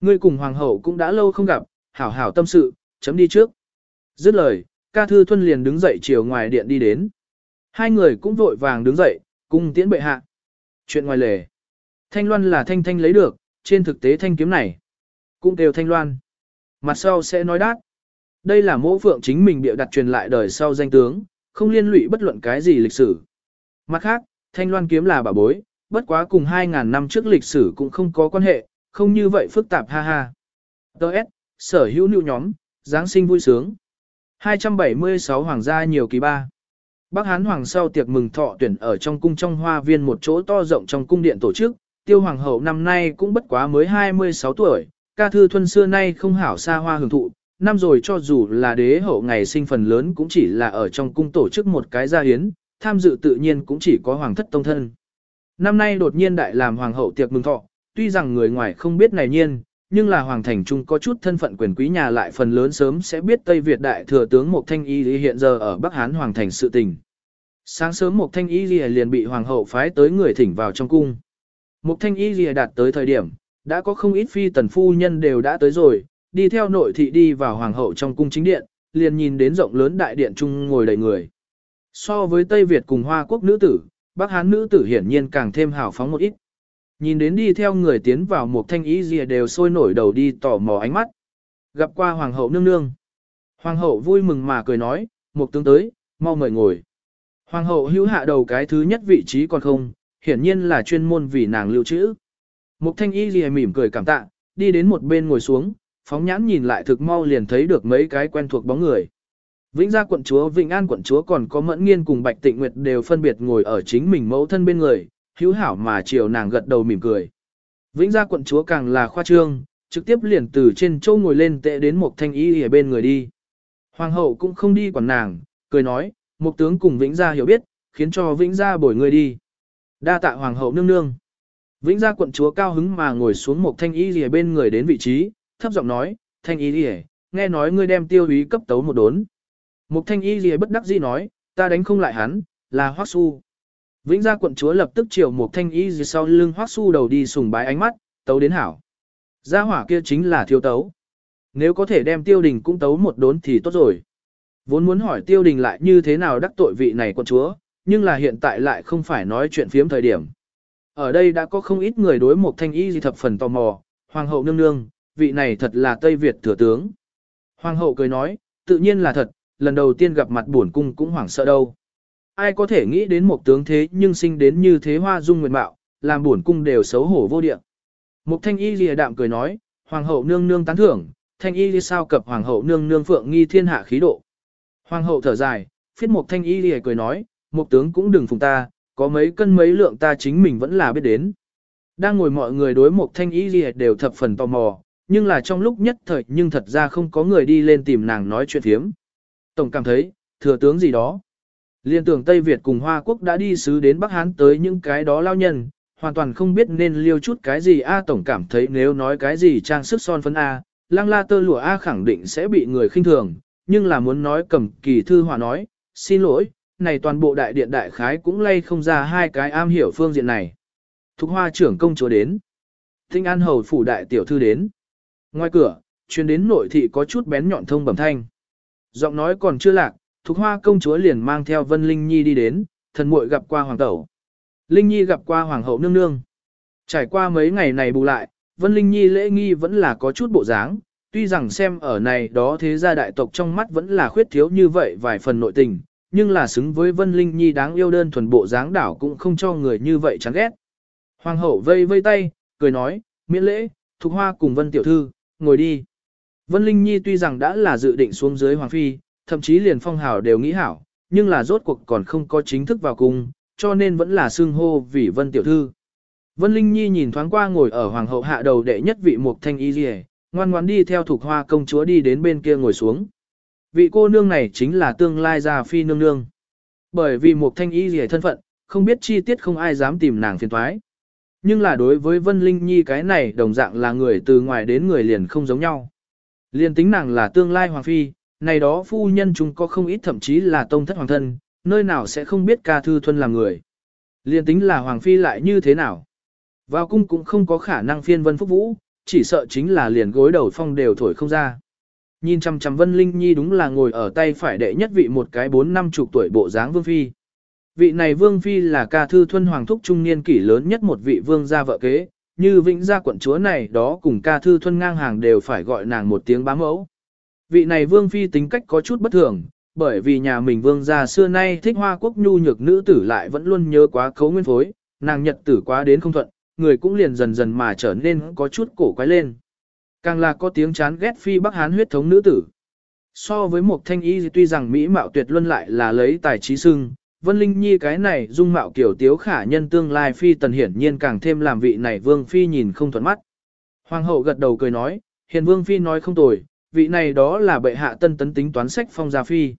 Ngươi cùng hoàng hậu cũng đã lâu không gặp, hảo hảo tâm sự, chấm đi trước. Dứt lời, ca thư thuần liền đứng dậy chiều ngoài điện đi đến. Hai người cũng vội vàng đứng dậy, cùng tiễn bệ hạ. Chuyện ngoài lề. Thanh loan là thanh thanh lấy được, trên thực tế thanh kiếm này. Cũng đều thanh loan. Mặt sau sẽ nói đát. Đây là mẫu phượng chính mình bịa đặt truyền lại đời sau danh tướng, không liên lụy bất luận cái gì lịch sử. Mặt khác, thanh loan kiếm là bà bối, bất quá cùng 2.000 năm trước lịch sử cũng không có quan hệ, không như vậy phức tạp ha ha. Đợt, sở hữu nữ nhóm, Giáng sinh vui sướng. 276 Hoàng gia nhiều kỳ ba. Bắc Hán Hoàng sau tiệc mừng thọ tuyển ở trong cung trong hoa viên một chỗ to rộng trong cung điện tổ chức, tiêu hoàng hậu năm nay cũng bất quá mới 26 tuổi, ca thư thuân xưa nay không hảo xa hoa hưởng thụ, năm rồi cho dù là đế hậu ngày sinh phần lớn cũng chỉ là ở trong cung tổ chức một cái gia hiến, tham dự tự nhiên cũng chỉ có hoàng thất tông thân. Năm nay đột nhiên đại làm hoàng hậu tiệc mừng thọ, tuy rằng người ngoài không biết này nhiên, nhưng là hoàng thành trung có chút thân phận quyền quý nhà lại phần lớn sớm sẽ biết Tây Việt đại thừa tướng Mộc Thanh Y hiện giờ ở Bắc Hán hoàng thành sự tình. Sáng sớm Mộc Thanh Y liền bị hoàng hậu phái tới người thỉnh vào trong cung. Mộc Thanh Y đạt tới thời điểm, đã có không ít phi tần phu nhân đều đã tới rồi, đi theo nội thị đi vào hoàng hậu trong cung chính điện, liền nhìn đến rộng lớn đại điện trung ngồi đầy người. So với Tây Việt cùng Hoa quốc nữ tử, Bắc Hán nữ tử hiển nhiên càng thêm hào phóng một ít. Nhìn đến đi theo người tiến vào một thanh ý gì đều sôi nổi đầu đi tò mò ánh mắt. Gặp qua hoàng hậu nương nương. Hoàng hậu vui mừng mà cười nói, một tướng tới, mau mời ngồi. Hoàng hậu hữu hạ đầu cái thứ nhất vị trí còn không, hiển nhiên là chuyên môn vì nàng lưu trữ. Mục thanh y gì mỉm cười cảm tạ, đi đến một bên ngồi xuống, phóng nhãn nhìn lại thực mau liền thấy được mấy cái quen thuộc bóng người. Vĩnh gia quận chúa Vĩnh An quận chúa còn có mẫn nghiên cùng Bạch Tịnh Nguyệt đều phân biệt ngồi ở chính mình mẫu thân bên người, hữu hảo mà chiều nàng gật đầu mỉm cười. Vĩnh gia quận chúa càng là khoa trương, trực tiếp liền từ trên châu ngồi lên tệ đến một thanh y ở bên người đi. Hoàng hậu cũng không đi quản nàng, cười nói, một tướng cùng Vĩnh gia hiểu biết, khiến cho Vĩnh gia bồi người đi. Đa tạ hoàng hậu nương nương. Vĩnh gia quận chúa cao hứng mà ngồi xuống một thanh y ở bên người đến vị trí, thấp giọng nói, thanh y gì? nghe nói ngươi đem tiêu ý cấp tấu một đốn. Một thanh y gì bất đắc dĩ nói, ta đánh không lại hắn, là hoắc su. Vĩnh gia quận chúa lập tức chiều một thanh y gì sau lưng hoắc su đầu đi sùng bái ánh mắt, tấu đến hảo. Gia hỏa kia chính là thiếu tấu. Nếu có thể đem tiêu đình cũng tấu một đốn thì tốt rồi. Vốn muốn hỏi tiêu đình lại như thế nào đắc tội vị này quận chúa, nhưng là hiện tại lại không phải nói chuyện phiếm thời điểm. ở đây đã có không ít người đối một thanh y gì thập phần tò mò, hoàng hậu nương nương, vị này thật là Tây Việt thừa tướng. Hoàng hậu cười nói, tự nhiên là thật, lần đầu tiên gặp mặt buồn cung cũng hoảng sợ đâu. Ai có thể nghĩ đến một tướng thế nhưng sinh đến như thế hoa dung nguyệt mạo, làm buồn cung đều xấu hổ vô địa. Mục thanh y lìa đạm cười nói, hoàng hậu nương nương tán thưởng, thanh y lìa sao cập hoàng hậu nương nương phượng nghi thiên hạ khí độ. Hoàng hậu thở dài, phiết mục thanh y lìa cười nói, mục tướng cũng đừng phùng ta, có mấy cân mấy lượng ta chính mình vẫn là biết đến. Đang ngồi mọi người đối mục thanh y lìa đều thập phần tò mò, nhưng là trong lúc nhất thời nhưng thật ra không có người đi lên tìm nàng nói chuyện thiếm. Tổng cảm thấy, thừa tướng gì đó. Liên tưởng Tây Việt cùng Hoa Quốc đã đi sứ đến Bắc Hán tới những cái đó lao nhân, hoàn toàn không biết nên liêu chút cái gì A Tổng cảm thấy nếu nói cái gì trang sức son phấn A, lang la tơ lụa A khẳng định sẽ bị người khinh thường, nhưng là muốn nói cầm kỳ thư hòa nói, xin lỗi, này toàn bộ đại điện đại khái cũng lay không ra hai cái am hiểu phương diện này. Thục hoa trưởng công chúa đến. Tinh an hầu phủ đại tiểu thư đến. Ngoài cửa, chuyến đến nội thị có chút bén nhọn thông bẩm thanh. Giọng nói còn chưa lạc, Thục Hoa công chúa liền mang theo Vân Linh Nhi đi đến, thần muội gặp qua hoàng tẩu. Linh Nhi gặp qua hoàng hậu nương nương. Trải qua mấy ngày này bù lại, Vân Linh Nhi lễ nghi vẫn là có chút bộ dáng, tuy rằng xem ở này đó thế gia đại tộc trong mắt vẫn là khuyết thiếu như vậy vài phần nội tình, nhưng là xứng với Vân Linh Nhi đáng yêu đơn thuần bộ dáng đảo cũng không cho người như vậy chán ghét. Hoàng hậu vây vây tay, cười nói, miễn lễ, Thục Hoa cùng Vân Tiểu Thư, ngồi đi. Vân Linh Nhi tuy rằng đã là dự định xuống dưới Hoàng Phi, thậm chí liền phong hào đều nghĩ hảo, nhưng là rốt cuộc còn không có chính thức vào cung, cho nên vẫn là xưng hô vì Vân Tiểu Thư. Vân Linh Nhi nhìn thoáng qua ngồi ở Hoàng hậu hạ đầu đệ nhất vị Mục Thanh Y Dì ngoan ngoãn đi theo thuộc hoa công chúa đi đến bên kia ngồi xuống. Vị cô nương này chính là tương lai gia phi nương nương. Bởi vì Mục Thanh Y Dì thân phận, không biết chi tiết không ai dám tìm nàng phiền thoái. Nhưng là đối với Vân Linh Nhi cái này đồng dạng là người từ ngoài đến người liền không giống nhau. Liền tính nàng là tương lai hoàng phi, này đó phu nhân chúng có không ít thậm chí là tông thất hoàng thân, nơi nào sẽ không biết ca thư thuần là người. Liền tính là hoàng phi lại như thế nào. Vào cung cũng không có khả năng phiên vân phúc vũ, chỉ sợ chính là liền gối đầu phong đều thổi không ra. Nhìn chăm chăm Vân Linh Nhi đúng là ngồi ở tay phải đệ nhất vị một cái bốn năm chục tuổi bộ dáng vương phi. Vị này vương phi là ca thư thuân hoàng thúc trung niên kỷ lớn nhất một vị vương gia vợ kế, như vĩnh gia quận chúa này đó cùng ca thư thuân ngang hàng đều phải gọi nàng một tiếng bá mẫu. Vị này vương phi tính cách có chút bất thường, bởi vì nhà mình vương gia xưa nay thích hoa quốc nhu nhược nữ tử lại vẫn luôn nhớ quá cấu nguyên phối, nàng nhật tử quá đến không thuận, người cũng liền dần dần mà trở nên có chút cổ quái lên. Càng là có tiếng chán ghét phi bắc hán huyết thống nữ tử. So với một thanh y tuy rằng mỹ mạo tuyệt luân lại là lấy tài trí sưng, Vân Linh Nhi cái này dung mạo kiểu tiếu khả nhân tương lai phi tần hiển nhiên càng thêm làm vị này vương phi nhìn không thuận mắt. Hoàng hậu gật đầu cười nói, hiền vương phi nói không tồi, vị này đó là bệ hạ tân tấn tính toán sách phong gia phi.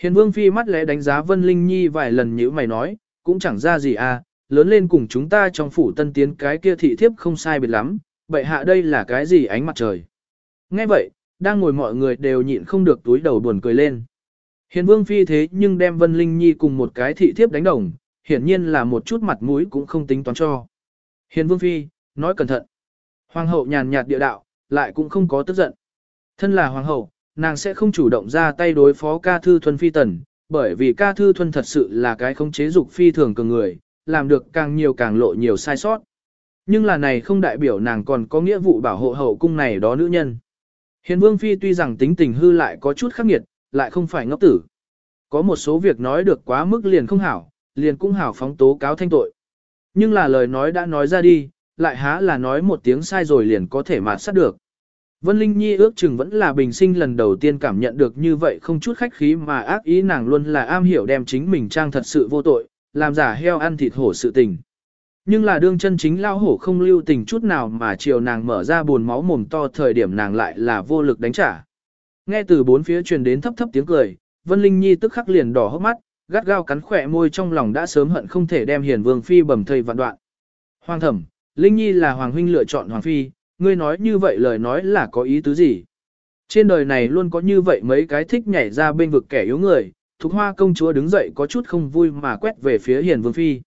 Hiền vương phi mắt lẽ đánh giá Vân Linh Nhi vài lần như mày nói, cũng chẳng ra gì à, lớn lên cùng chúng ta trong phủ tân tiến cái kia thị thiếp không sai biệt lắm, bệ hạ đây là cái gì ánh mặt trời. Nghe vậy, đang ngồi mọi người đều nhịn không được túi đầu buồn cười lên. Hiền vương phi thế nhưng đem Vân Linh Nhi cùng một cái thị thiếp đánh đồng, hiển nhiên là một chút mặt mũi cũng không tính toán cho. Hiền vương phi, nói cẩn thận. Hoàng hậu nhàn nhạt địa đạo, lại cũng không có tức giận. Thân là hoàng hậu, nàng sẽ không chủ động ra tay đối phó ca thư thuần phi tần, bởi vì ca thư thuần thật sự là cái không chế dục phi thường cường người, làm được càng nhiều càng lộ nhiều sai sót. Nhưng là này không đại biểu nàng còn có nghĩa vụ bảo hộ hậu cung này đó nữ nhân. Hiền vương phi tuy rằng tính tình hư lại có chút khắc nghiệt, lại không phải ngốc tử. Có một số việc nói được quá mức liền không hảo, liền cũng hảo phóng tố cáo thanh tội. Nhưng là lời nói đã nói ra đi, lại há là nói một tiếng sai rồi liền có thể mà sát được. Vân Linh Nhi ước chừng vẫn là bình sinh lần đầu tiên cảm nhận được như vậy không chút khách khí mà ác ý nàng luôn là am hiểu đem chính mình trang thật sự vô tội, làm giả heo ăn thịt hổ sự tình. Nhưng là đương chân chính lao hổ không lưu tình chút nào mà chiều nàng mở ra buồn máu mồm to thời điểm nàng lại là vô lực đánh trả. Nghe từ bốn phía truyền đến thấp thấp tiếng cười, Vân Linh Nhi tức khắc liền đỏ hốc mắt, gắt gao cắn khỏe môi trong lòng đã sớm hận không thể đem Hiền Vương phi bầm thây vạn đoạn. Hoàng thẩm, Linh Nhi là hoàng huynh lựa chọn hoàng phi, ngươi nói như vậy lời nói là có ý tứ gì? Trên đời này luôn có như vậy mấy cái thích nhảy ra bên vực kẻ yếu người, Thục Hoa công chúa đứng dậy có chút không vui mà quét về phía Hiền Vương phi.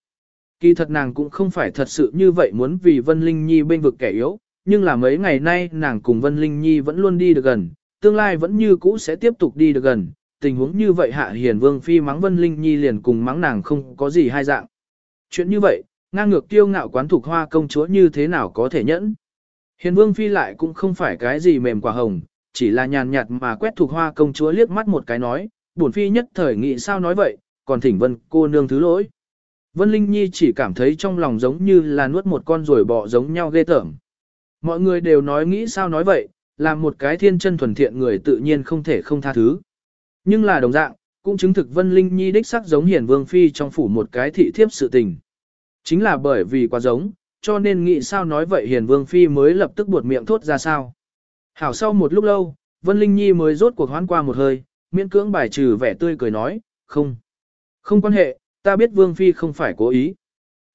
Kỳ thật nàng cũng không phải thật sự như vậy muốn vì Vân Linh Nhi bên vực kẻ yếu, nhưng là mấy ngày nay nàng cùng Vân Linh Nhi vẫn luôn đi được gần, tương lai vẫn như cũ sẽ tiếp tục đi được gần, tình huống như vậy hạ hiền vương phi mắng Vân Linh Nhi liền cùng mắng nàng không có gì hai dạng. Chuyện như vậy, Ngang ngược kiêu ngạo quán thuộc hoa công chúa như thế nào có thể nhẫn. Hiền vương phi lại cũng không phải cái gì mềm quả hồng, chỉ là nhàn nhạt mà quét thuộc hoa công chúa liếc mắt một cái nói, bổn phi nhất thời nghĩ sao nói vậy, còn thỉnh vân cô nương thứ lỗi. Vân Linh Nhi chỉ cảm thấy trong lòng giống như là nuốt một con rồi bọ giống nhau ghê tởm. Mọi người đều nói nghĩ sao nói vậy, làm một cái thiên chân thuần thiện người tự nhiên không thể không tha thứ. Nhưng là đồng dạng, cũng chứng thực Vân Linh Nhi đích sắc giống hiển vương phi trong phủ một cái thị thiếp sự tình. Chính là bởi vì quá giống, cho nên nghĩ sao nói vậy hiền vương phi mới lập tức buột miệng thốt ra sao. Hảo sau một lúc lâu, Vân Linh Nhi mới rốt cuộc hoán qua một hơi, miễn cưỡng bài trừ vẻ tươi cười nói, không. Không quan hệ, ta biết vương phi không phải cố ý.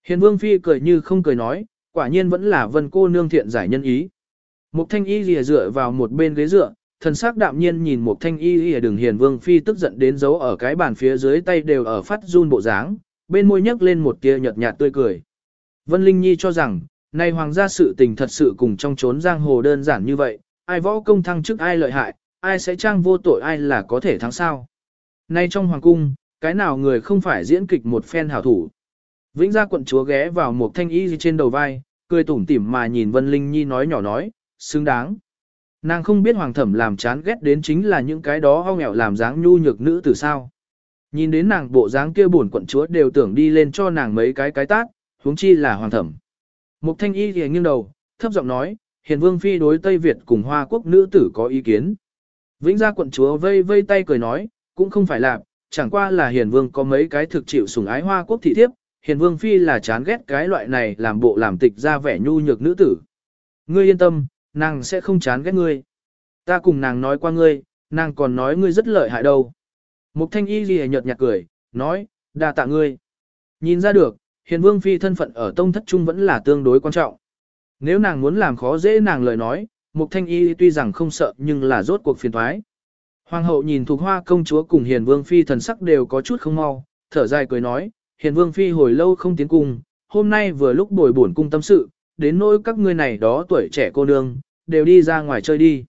Hiền vương phi cười như không cười nói, quả nhiên vẫn là vân cô nương thiện giải nhân ý. Mục thanh y lìa dựa vào một bên ghế dựa, thần sắc đạm nhiên nhìn mục thanh y lìa đường hiền vương phi tức giận đến dấu ở cái bàn phía dưới tay đều ở phát run bộ dáng, bên môi nhấc lên một tia nhợt nhạt tươi cười. Vân Linh Nhi cho rằng, nay hoàng gia sự tình thật sự cùng trong trốn giang hồ đơn giản như vậy, ai võ công thăng chức ai lợi hại, ai sẽ trang vô tội ai là có thể thắng sao. Nay trong hoàng cung, cái nào người không phải diễn kịch một phen hảo thủ. Vĩnh gia quận chúa ghé vào một thanh y trên đầu vai, cười tủm tỉm mà nhìn Vân Linh Nhi nói nhỏ nói, xứng đáng. Nàng không biết hoàng thẩm làm chán ghét đến chính là những cái đó ho nghèo làm dáng nhu nhược nữ từ sao. Nhìn đến nàng bộ dáng kia buồn quận chúa đều tưởng đi lên cho nàng mấy cái cái tát, huống chi là hoàng thẩm. Mục thanh y thì nghiêng đầu, thấp giọng nói, hiền vương phi đối Tây Việt cùng hoa quốc nữ tử có ý kiến. Vĩnh gia quận chúa vây vây tay cười nói, cũng không phải là, chẳng qua là hiền vương có mấy cái thực chịu sủng ái hoa quốc thị thiếp, hiền vương phi là chán ghét cái loại này làm bộ làm tịch ra vẻ nhu nhược nữ tử. Ngươi yên tâm, nàng sẽ không chán ghét ngươi. Ta cùng nàng nói qua ngươi, nàng còn nói ngươi rất lợi hại đâu. Mục thanh y ghi nhợt nhạt cười, nói, đa tạ ngươi. Nhìn ra được, hiền vương phi thân phận ở tông thất trung vẫn là tương đối quan trọng. Nếu nàng muốn làm khó dễ nàng lời nói, mục thanh y tuy rằng không sợ nhưng là rốt cuộc phiền thoái. Hoàng hậu nhìn thuộc hoa công chúa cùng hiền vương phi thần sắc đều có chút không mau, thở dài cười nói, hiền vương phi hồi lâu không tiến cung, hôm nay vừa lúc bồi bổn cung tâm sự, đến nỗi các ngươi này đó tuổi trẻ cô nương, đều đi ra ngoài chơi đi.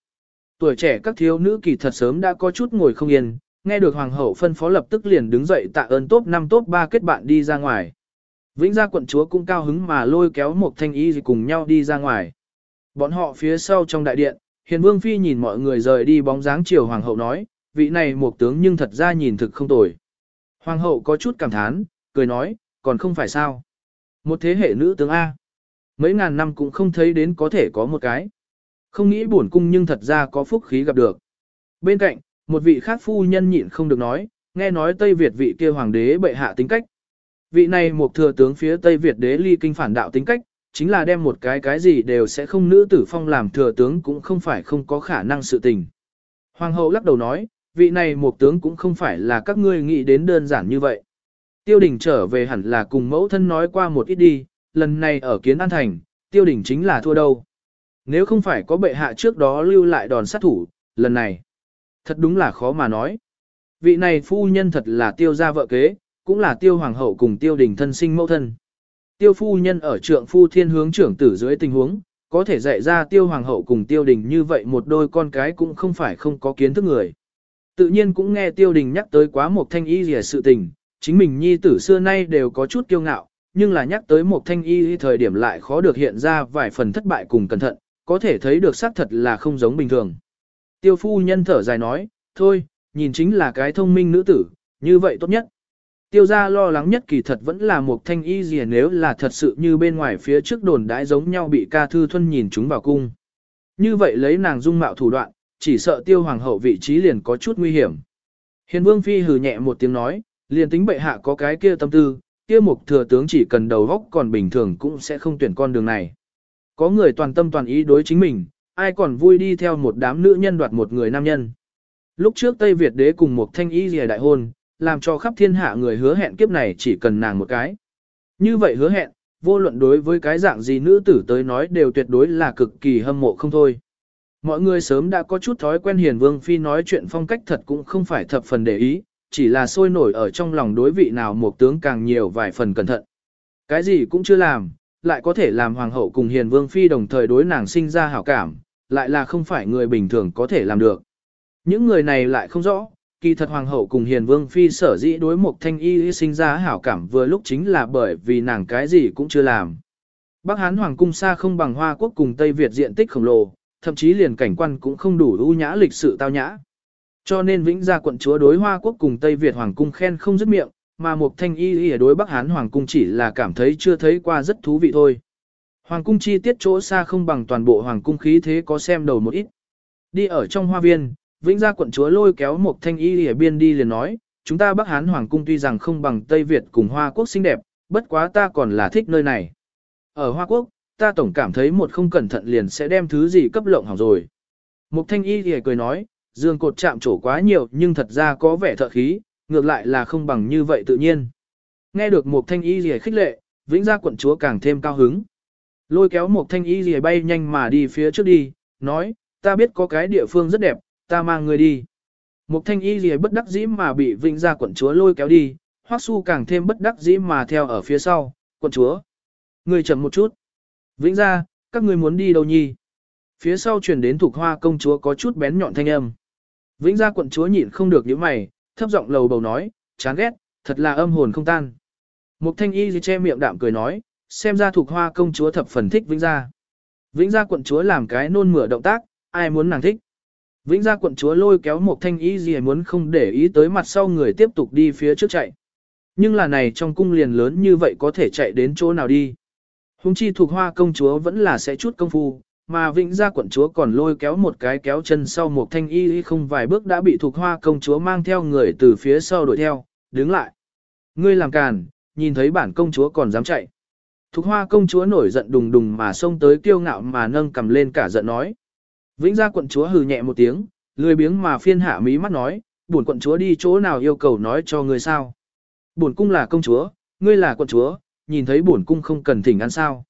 Tuổi trẻ các thiếu nữ kỳ thật sớm đã có chút ngồi không yên, nghe được hoàng hậu phân phó lập tức liền đứng dậy tạ ơn top 5 top 3 kết bạn đi ra ngoài. Vĩnh gia quận chúa cũng cao hứng mà lôi kéo một thanh y cùng nhau đi ra ngoài. Bọn họ phía sau trong đại điện, hiền vương phi nhìn mọi người rời đi bóng dáng chiều hoàng hậu nói, vị này một tướng nhưng thật ra nhìn thực không tồi. Hoàng hậu có chút cảm thán, cười nói, còn không phải sao. Một thế hệ nữ tướng A. Mấy ngàn năm cũng không thấy đến có thể có một cái. Không nghĩ buồn cung nhưng thật ra có phúc khí gặp được. Bên cạnh, một vị khác phu nhân nhịn không được nói, nghe nói Tây Việt vị kia hoàng đế bệ hạ tính cách. Vị này một thừa tướng phía Tây Việt đế ly kinh phản đạo tính cách, chính là đem một cái cái gì đều sẽ không nữ tử phong làm thừa tướng cũng không phải không có khả năng sự tình. Hoàng hậu lắc đầu nói, vị này một tướng cũng không phải là các ngươi nghĩ đến đơn giản như vậy. Tiêu đình trở về hẳn là cùng mẫu thân nói qua một ít đi, lần này ở kiến an thành, tiêu đỉnh chính là thua đâu. Nếu không phải có bệ hạ trước đó lưu lại đòn sát thủ, lần này, thật đúng là khó mà nói. Vị này phu nhân thật là tiêu gia vợ kế, cũng là tiêu hoàng hậu cùng tiêu đình thân sinh mẫu thân. Tiêu phu nhân ở trượng phu thiên hướng trưởng tử dưới tình huống, có thể dạy ra tiêu hoàng hậu cùng tiêu đình như vậy một đôi con cái cũng không phải không có kiến thức người. Tự nhiên cũng nghe tiêu đình nhắc tới quá một thanh y rìa sự tình, chính mình nhi tử xưa nay đều có chút kiêu ngạo, nhưng là nhắc tới một thanh y thời điểm lại khó được hiện ra vài phần thất bại cùng cẩn thận, có thể thấy được xác thật là không giống bình thường. Tiêu phu nhân thở dài nói, thôi, nhìn chính là cái thông minh nữ tử, như vậy tốt nhất. Tiêu gia lo lắng nhất kỳ thật vẫn là một thanh y gì nếu là thật sự như bên ngoài phía trước đồn đãi giống nhau bị ca thư thuân nhìn chúng vào cung. Như vậy lấy nàng dung mạo thủ đoạn, chỉ sợ tiêu hoàng hậu vị trí liền có chút nguy hiểm. Hiền vương phi hừ nhẹ một tiếng nói, liền tính bệ hạ có cái kia tâm tư, kia mục thừa tướng chỉ cần đầu góc còn bình thường cũng sẽ không tuyển con đường này. Có người toàn tâm toàn ý đối chính mình, ai còn vui đi theo một đám nữ nhân đoạt một người nam nhân. Lúc trước Tây Việt đế cùng một thanh y rìa đại hôn, làm cho khắp thiên hạ người hứa hẹn kiếp này chỉ cần nàng một cái. Như vậy hứa hẹn, vô luận đối với cái dạng gì nữ tử tới nói đều tuyệt đối là cực kỳ hâm mộ không thôi. Mọi người sớm đã có chút thói quen hiền vương phi nói chuyện phong cách thật cũng không phải thập phần để ý, chỉ là sôi nổi ở trong lòng đối vị nào một tướng càng nhiều vài phần cẩn thận. Cái gì cũng chưa làm, lại có thể làm hoàng hậu cùng hiền vương phi đồng thời đối nàng sinh ra hảo cảm, lại là không phải người bình thường có thể làm được. Những người này lại không rõ, kỳ thật hoàng hậu cùng hiền vương phi sở dĩ đối một thanh y sinh ra hảo cảm vừa lúc chính là bởi vì nàng cái gì cũng chưa làm. Bắc Hán hoàng cung xa không bằng Hoa quốc cùng Tây Việt diện tích khổng lồ, thậm chí liền cảnh quan cũng không đủ ưu nhã lịch sự tao nhã. Cho nên Vĩnh Gia quận chúa đối Hoa quốc cùng Tây Việt hoàng cung khen không dứt miệng, mà mục thanh y y đối Bắc Hán hoàng cung chỉ là cảm thấy chưa thấy qua rất thú vị thôi. Hoàng cung chi tiết chỗ xa không bằng toàn bộ hoàng cung khí thế có xem đầu một ít. Đi ở trong hoa viên, Vĩnh Gia quận chúa lôi kéo mục thanh y ở biên đi liền nói, chúng ta Bắc Hán Hoàng cung tuy rằng không bằng Tây Việt cùng Hoa Quốc xinh đẹp, bất quá ta còn là thích nơi này. Ở Hoa Quốc, ta tổng cảm thấy một không cẩn thận liền sẽ đem thứ gì cấp lộng hỏng rồi. Mục thanh y thì cười nói, dương cột chạm trổ quá nhiều nhưng thật ra có vẻ thợ khí, ngược lại là không bằng như vậy tự nhiên. Nghe được một thanh y rìa khích lệ, vĩnh gia quận chúa càng thêm cao hứng. Lôi kéo một thanh y rìa bay nhanh mà đi phía trước đi, nói, ta biết có cái địa phương rất đẹp, ta mang người đi. Một thanh y gì bất đắc dĩ mà bị vĩnh gia quận chúa lôi kéo đi, hoắc su càng thêm bất đắc dĩ mà theo ở phía sau, quận chúa. Người chậm một chút. Vĩnh gia, các người muốn đi đâu nhi? Phía sau truyền đến thuộc hoa công chúa có chút bén nhọn thanh âm. Vĩnh gia quận chúa nhịn không được những mày, thấp giọng lầu bầu nói, chán ghét, thật là âm hồn không tan. Một thanh y gì che miệng đạm cười nói, xem ra thuộc hoa công chúa thập phần thích Vĩnh gia. Vĩnh gia quận chúa làm cái nôn mửa động tác, ai muốn nàng thích. Vĩnh gia quận chúa lôi kéo một thanh y gì muốn không để ý tới mặt sau người tiếp tục đi phía trước chạy. Nhưng là này trong cung liền lớn như vậy có thể chạy đến chỗ nào đi. Hùng chi thuộc hoa công chúa vẫn là sẽ chút công phu, mà vĩnh gia quận chúa còn lôi kéo một cái kéo chân sau một thanh y không vài bước đã bị thuộc hoa công chúa mang theo người từ phía sau đuổi theo, đứng lại. Ngươi làm càn, nhìn thấy bản công chúa còn dám chạy. Thục hoa công chúa nổi giận đùng đùng mà xông tới kiêu ngạo mà nâng cầm lên cả giận nói. Vĩnh gia quận chúa hừ nhẹ một tiếng, lười biếng mà phiên hạ mí mắt nói, buồn quận chúa đi chỗ nào yêu cầu nói cho ngươi sao. Buồn cung là công chúa, ngươi là quận chúa, nhìn thấy buồn cung không cần thỉnh ăn sao.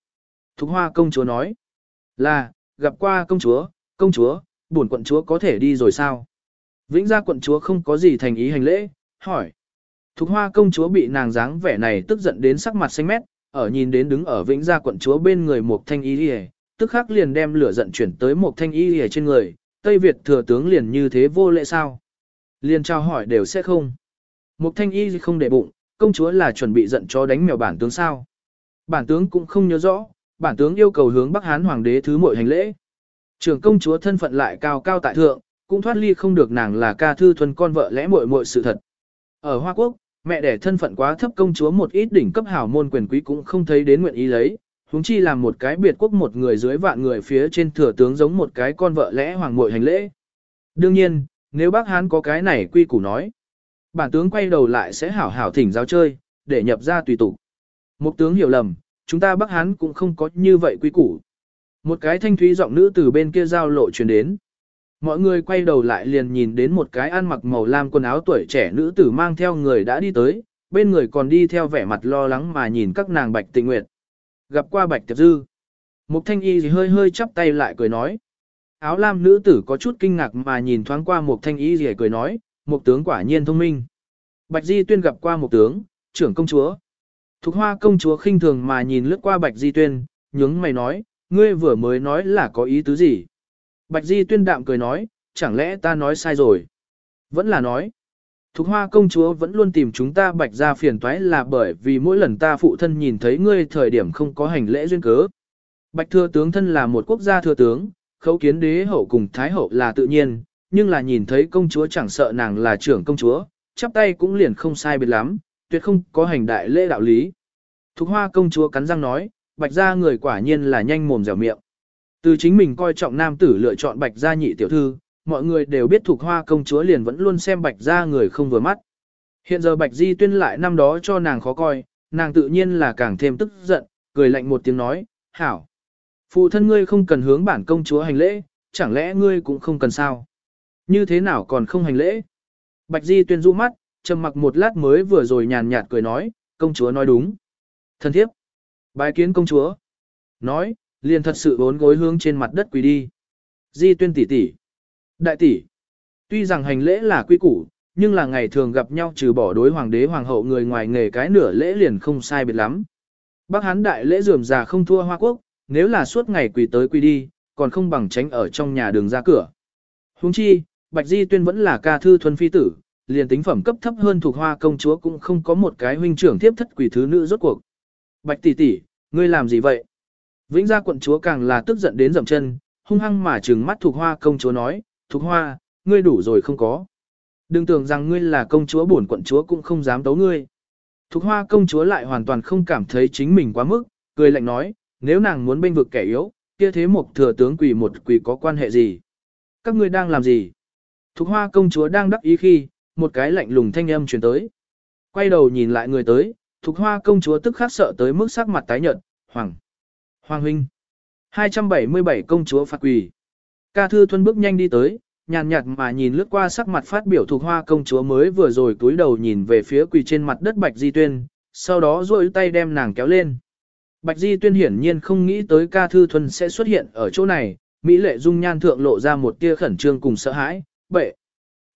Thục hoa công chúa nói, là, gặp qua công chúa, công chúa, buồn quận chúa có thể đi rồi sao? Vĩnh gia quận chúa không có gì thành ý hành lễ, hỏi. Thục hoa công chúa bị nàng dáng vẻ này tức giận đến sắc mặt xanh mét, ở nhìn đến đứng ở vĩnh gia quận chúa bên người một thanh ý đi tức khắc liền đem lửa giận chuyển tới một thanh y ở trên người, Tây Việt thừa tướng liền như thế vô lệ sao? Liền trao hỏi đều sẽ không. Một thanh y không để bụng, công chúa là chuẩn bị giận cho đánh mèo bản tướng sao? Bản tướng cũng không nhớ rõ, bản tướng yêu cầu hướng Bắc Hán hoàng đế thứ muội hành lễ. Trưởng công chúa thân phận lại cao cao tại thượng, cũng thoát ly không được nàng là ca thư thuần con vợ lẽ muội muội sự thật. Ở Hoa Quốc, mẹ đẻ thân phận quá thấp công chúa một ít đỉnh cấp hảo môn quyền quý cũng không thấy đến nguyện ý lấy, huống chi làm một cái biệt quốc một người dưới vạn người phía trên thừa tướng giống một cái con vợ lẽ hoàng muội hành lễ. Đương nhiên, nếu bác Hán có cái này quy củ nói, bản tướng quay đầu lại sẽ hảo hảo thỉnh giáo chơi, để nhập ra tùy tục. Một tướng hiểu lầm, chúng ta Bắc Hán cũng không có như vậy quy củ. Một cái thanh thúy giọng nữ từ bên kia giao lộ truyền đến. Mọi người quay đầu lại liền nhìn đến một cái ăn mặc màu lam quần áo tuổi trẻ nữ tử mang theo người đã đi tới, bên người còn đi theo vẻ mặt lo lắng mà nhìn các nàng bạch tịnh nguyệt gặp qua bạch tiệp dư. Mục thanh y thì hơi hơi chắp tay lại cười nói. Áo lam nữ tử có chút kinh ngạc mà nhìn thoáng qua mục thanh y thì cười nói, mục tướng quả nhiên thông minh. Bạch di tuyên gặp qua mục tướng, trưởng công chúa. Thục hoa công chúa khinh thường mà nhìn lướt qua bạch di tuyên, nhướng mày nói, ngươi vừa mới nói là có ý tứ gì. Bạch di tuyên đạm cười nói, chẳng lẽ ta nói sai rồi. Vẫn là nói. Thục hoa công chúa vẫn luôn tìm chúng ta bạch ra phiền toái là bởi vì mỗi lần ta phụ thân nhìn thấy ngươi thời điểm không có hành lễ duyên cớ. Bạch thừa tướng thân là một quốc gia thừa tướng, khấu kiến đế hậu cùng thái hậu là tự nhiên, nhưng là nhìn thấy công chúa chẳng sợ nàng là trưởng công chúa, chắp tay cũng liền không sai biệt lắm, tuyệt không có hành đại lễ đạo lý. Thục hoa công chúa cắn răng nói, bạch gia người quả nhiên là nhanh mồm dẻo miệng. Từ chính mình coi trọng nam tử lựa chọn bạch gia nhị tiểu thư, mọi người đều biết thuộc hoa công chúa liền vẫn luôn xem bạch Gia người không vừa mắt. Hiện giờ bạch di tuyên lại năm đó cho nàng khó coi, nàng tự nhiên là càng thêm tức giận, cười lạnh một tiếng nói, hảo. Phụ thân ngươi không cần hướng bản công chúa hành lễ, chẳng lẽ ngươi cũng không cần sao? Như thế nào còn không hành lễ? Bạch di tuyên rũ mắt, trầm mặc một lát mới vừa rồi nhàn nhạt cười nói, công chúa nói đúng. Thân thiếp. Bái kiến công chúa. Nói, liền thật sự bốn gối hướng trên mặt đất quỳ đi. Di tuyên tỷ tỷ. Đại tỷ, tuy rằng hành lễ là quy củ, nhưng là ngày thường gặp nhau trừ bỏ đối hoàng đế hoàng hậu người ngoài nghề cái nửa lễ liền không sai biệt lắm. Bác Hán đại lễ rườm rà không thua Hoa Quốc, nếu là suốt ngày quỳ tới quỳ đi, còn không bằng tránh ở trong nhà đường ra cửa. Huống chi, Bạch Di Tuyên vẫn là ca thư thuần phi tử, liền tính phẩm cấp thấp hơn thuộc hoa công chúa cũng không có một cái huynh trưởng tiếp thất quỷ thứ nữ rốt cuộc. Bạch tỷ tỷ, ngươi làm gì vậy? Vĩnh gia quận chúa càng là tức giận đến dậm chân, hung hăng mà trừng mắt thuộc hoa công chúa nói, thuộc hoa, ngươi đủ rồi không có. Đừng tưởng rằng ngươi là công chúa bổn quận chúa cũng không dám tấu ngươi. Thục hoa công chúa lại hoàn toàn không cảm thấy chính mình quá mức, cười lạnh nói, nếu nàng muốn bênh vực kẻ yếu, kia thế một thừa tướng quỷ một quỷ có quan hệ gì? Các ngươi đang làm gì? Thục hoa công chúa đang đắc ý khi, một cái lạnh lùng thanh âm truyền tới. Quay đầu nhìn lại người tới, thục hoa công chúa tức khắc sợ tới mức sắc mặt tái nhợt, hoàng. Hoàng huynh. 277 công chúa phạt quỳ, Ca thư Thuần bước nhanh đi tới, nhàn nhạt mà nhìn lướt qua sắc mặt phát biểu thuộc hoa công chúa mới vừa rồi túi đầu nhìn về phía quỳ trên mặt đất Bạch Di Tuyên, sau đó duỗi tay đem nàng kéo lên. Bạch Di Tuyên hiển nhiên không nghĩ tới ca thư thuần sẽ xuất hiện ở chỗ này, Mỹ lệ dung nhan thượng lộ ra một tia khẩn trương cùng sợ hãi, bệ.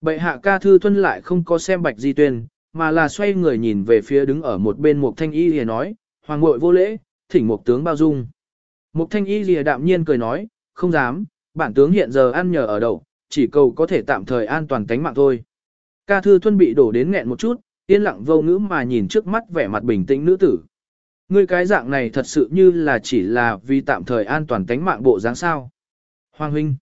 Bệ hạ ca thư thuân lại không có xem Bạch Di Tuyên, mà là xoay người nhìn về phía đứng ở một bên một thanh y lìa nói, hoàng ngội vô lễ, thỉnh một tướng bao dung. Một thanh y lìa đạm nhiên cười nói, không dám, bản tướng hiện giờ ăn nhờ ở đậu, chỉ cầu có thể tạm thời an toàn tánh mạng thôi. Ca thư thuân bị đổ đến nghẹn một chút, yên lặng vô ngữ mà nhìn trước mắt vẻ mặt bình tĩnh nữ tử. Ngươi cái dạng này thật sự như là chỉ là vì tạm thời an toàn tánh mạng bộ dáng sao. Hoàng huynh.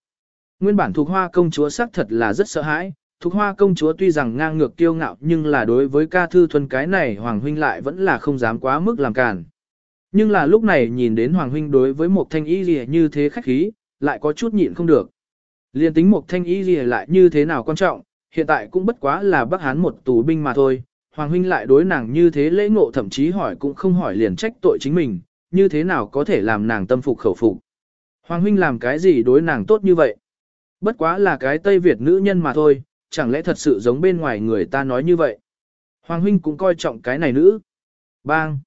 Nguyên bản thuộc hoa công chúa xác thật là rất sợ hãi, Thục hoa công chúa tuy rằng ngang ngược kiêu ngạo nhưng là đối với ca thư thuần cái này Hoàng huynh lại vẫn là không dám quá mức làm cản. Nhưng là lúc này nhìn đến Hoàng huynh đối với một thanh y gì như thế khách khí, lại có chút nhịn không được. Liên tính một thanh y gì lại như thế nào quan trọng, hiện tại cũng bất quá là bác Hán một tù binh mà thôi. Hoàng huynh lại đối nàng như thế lễ ngộ thậm chí hỏi cũng không hỏi liền trách tội chính mình, như thế nào có thể làm nàng tâm phục khẩu phục. Hoàng huynh làm cái gì đối nàng tốt như vậy? Bất quá là cái Tây Việt nữ nhân mà thôi, chẳng lẽ thật sự giống bên ngoài người ta nói như vậy? Hoàng huynh cũng coi trọng cái này nữ. Bang!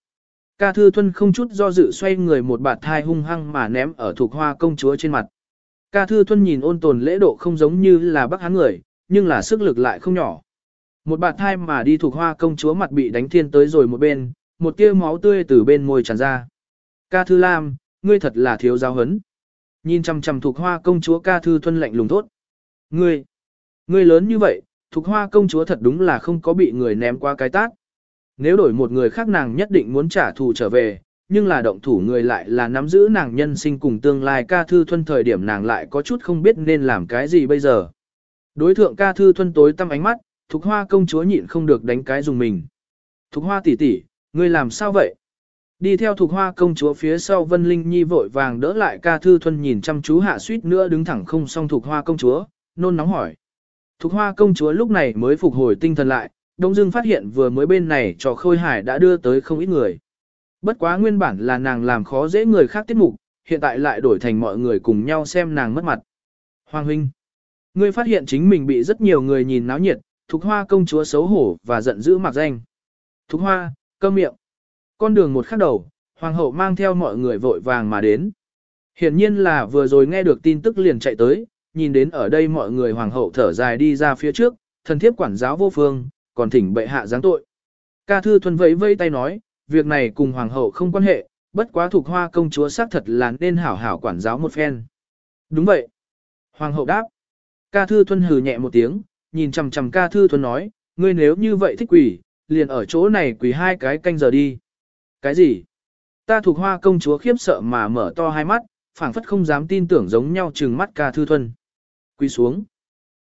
Ca Thư Thuân không chút do dự xoay người một bạt thai hung hăng mà ném ở thuộc hoa công chúa trên mặt. Ca Thư Thuân nhìn ôn tồn lễ độ không giống như là bác hán người, nhưng là sức lực lại không nhỏ. Một bạt thai mà đi thuộc hoa công chúa mặt bị đánh thiên tới rồi một bên, một tia máu tươi từ bên môi tràn ra. Ca Thư Lam, ngươi thật là thiếu giáo hấn. Nhìn chằm chằm thuộc hoa công chúa Ca Thư Thuân lạnh lùng thốt. Ngươi, ngươi lớn như vậy, thuộc hoa công chúa thật đúng là không có bị người ném qua cái tát. Nếu đổi một người khác nàng nhất định muốn trả thù trở về, nhưng là động thủ người lại là nắm giữ nàng nhân sinh cùng tương lai ca thư thuân thời điểm nàng lại có chút không biết nên làm cái gì bây giờ. Đối thượng ca thư thuân tối tăm ánh mắt, Thục Hoa công chúa nhịn không được đánh cái dùng mình. Thục Hoa tỷ tỷ, ngươi làm sao vậy? Đi theo Thục Hoa công chúa phía sau Vân Linh Nhi vội vàng đỡ lại ca thư thuân nhìn chăm chú hạ suýt nữa đứng thẳng không xong Thục Hoa công chúa, nôn nóng hỏi. Thục Hoa công chúa lúc này mới phục hồi tinh thần lại, Đông Dương phát hiện vừa mới bên này trò khôi hải đã đưa tới không ít người. Bất quá nguyên bản là nàng làm khó dễ người khác tiết mục, hiện tại lại đổi thành mọi người cùng nhau xem nàng mất mặt. Hoàng huynh, ngươi phát hiện chính mình bị rất nhiều người nhìn náo nhiệt, Thục Hoa công chúa xấu hổ và giận dữ mặc danh. Thục Hoa, câm miệng. Con đường một khắc đầu, hoàng hậu mang theo mọi người vội vàng mà đến. Hiển nhiên là vừa rồi nghe được tin tức liền chạy tới, nhìn đến ở đây mọi người hoàng hậu thở dài đi ra phía trước, thần thiếp quản giáo vô phương, còn thỉnh bệ hạ giáng tội. Ca thư thuần vẫy vây tay nói, việc này cùng hoàng hậu không quan hệ, bất quá thuộc hoa công chúa xác thật là nên hảo hảo quản giáo một phen. Đúng vậy. Hoàng hậu đáp. Ca thư thuần hừ nhẹ một tiếng, nhìn chằm chằm ca thư thuần nói, ngươi nếu như vậy thích quỷ, liền ở chỗ này quỷ hai cái canh giờ đi. Cái gì? Ta thuộc hoa công chúa khiếp sợ mà mở to hai mắt, phảng phất không dám tin tưởng giống nhau trừng mắt ca thư thuần quy xuống.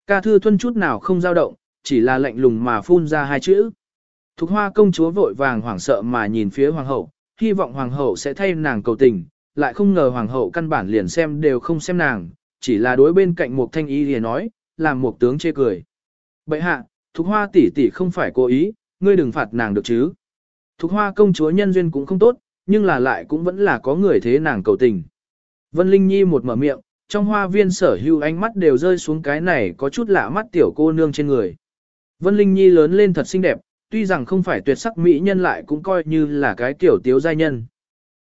Ca thư thuân chút nào không dao động, chỉ là lạnh lùng mà phun ra hai chữ. Thục hoa công chúa vội vàng hoảng sợ mà nhìn phía hoàng hậu, hy vọng hoàng hậu sẽ thay nàng cầu tình, lại không ngờ hoàng hậu căn bản liền xem đều không xem nàng, chỉ là đối bên cạnh một thanh y thì nói, làm một tướng chê cười. Bậy hạ, thục hoa tỷ tỷ không phải cố ý, ngươi đừng phạt nàng được chứ. Thục hoa công chúa nhân duyên cũng không tốt, nhưng là lại cũng vẫn là có người thế nàng cầu tình. Vân Linh Nhi một mở miệng, trong hoa viên sở hữu ánh mắt đều rơi xuống cái này có chút lạ mắt tiểu cô nương trên người. Vân Linh Nhi lớn lên thật xinh đẹp, tuy rằng không phải tuyệt sắc mỹ nhân lại cũng coi như là cái tiểu tiếu giai nhân.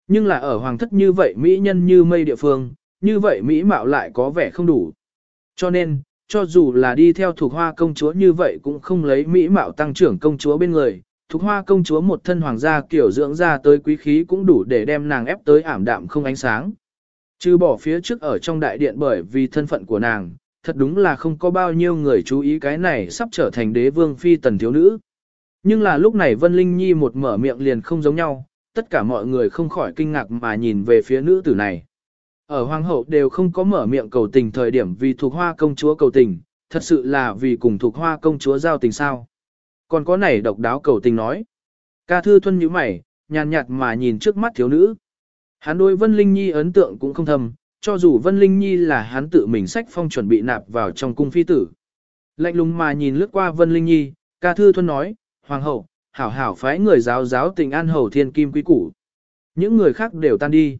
Nhưng là ở hoàng thất như vậy mỹ nhân như mây địa phương, như vậy mỹ mạo lại có vẻ không đủ. Cho nên, cho dù là đi theo thuộc hoa công chúa như vậy cũng không lấy mỹ mạo tăng trưởng công chúa bên người, thuộc hoa công chúa một thân hoàng gia kiểu dưỡng ra tới quý khí cũng đủ để đem nàng ép tới ảm đạm không ánh sáng. Trừ bỏ phía trước ở trong đại điện bởi vì thân phận của nàng, thật đúng là không có bao nhiêu người chú ý cái này sắp trở thành đế vương phi tần thiếu nữ. Nhưng là lúc này Vân Linh Nhi một mở miệng liền không giống nhau, tất cả mọi người không khỏi kinh ngạc mà nhìn về phía nữ tử này. Ở hoàng hậu đều không có mở miệng cầu tình thời điểm vì thuộc hoa công chúa cầu tình, thật sự là vì cùng thuộc hoa công chúa giao tình sao. Còn có này độc đáo cầu tình nói. Ca thư thuân như mày, nhàn nhạt mà nhìn trước mắt thiếu nữ. Hắn đối Vân Linh Nhi ấn tượng cũng không thầm, cho dù Vân Linh Nhi là hắn tự mình sách phong chuẩn bị nạp vào trong cung phi tử. Lạnh lùng mà nhìn lướt qua Vân Linh Nhi, ca thư thuân nói, Hoàng hậu, hảo hảo phái người giáo giáo tình an hầu thiên kim quý củ. Những người khác đều tan đi.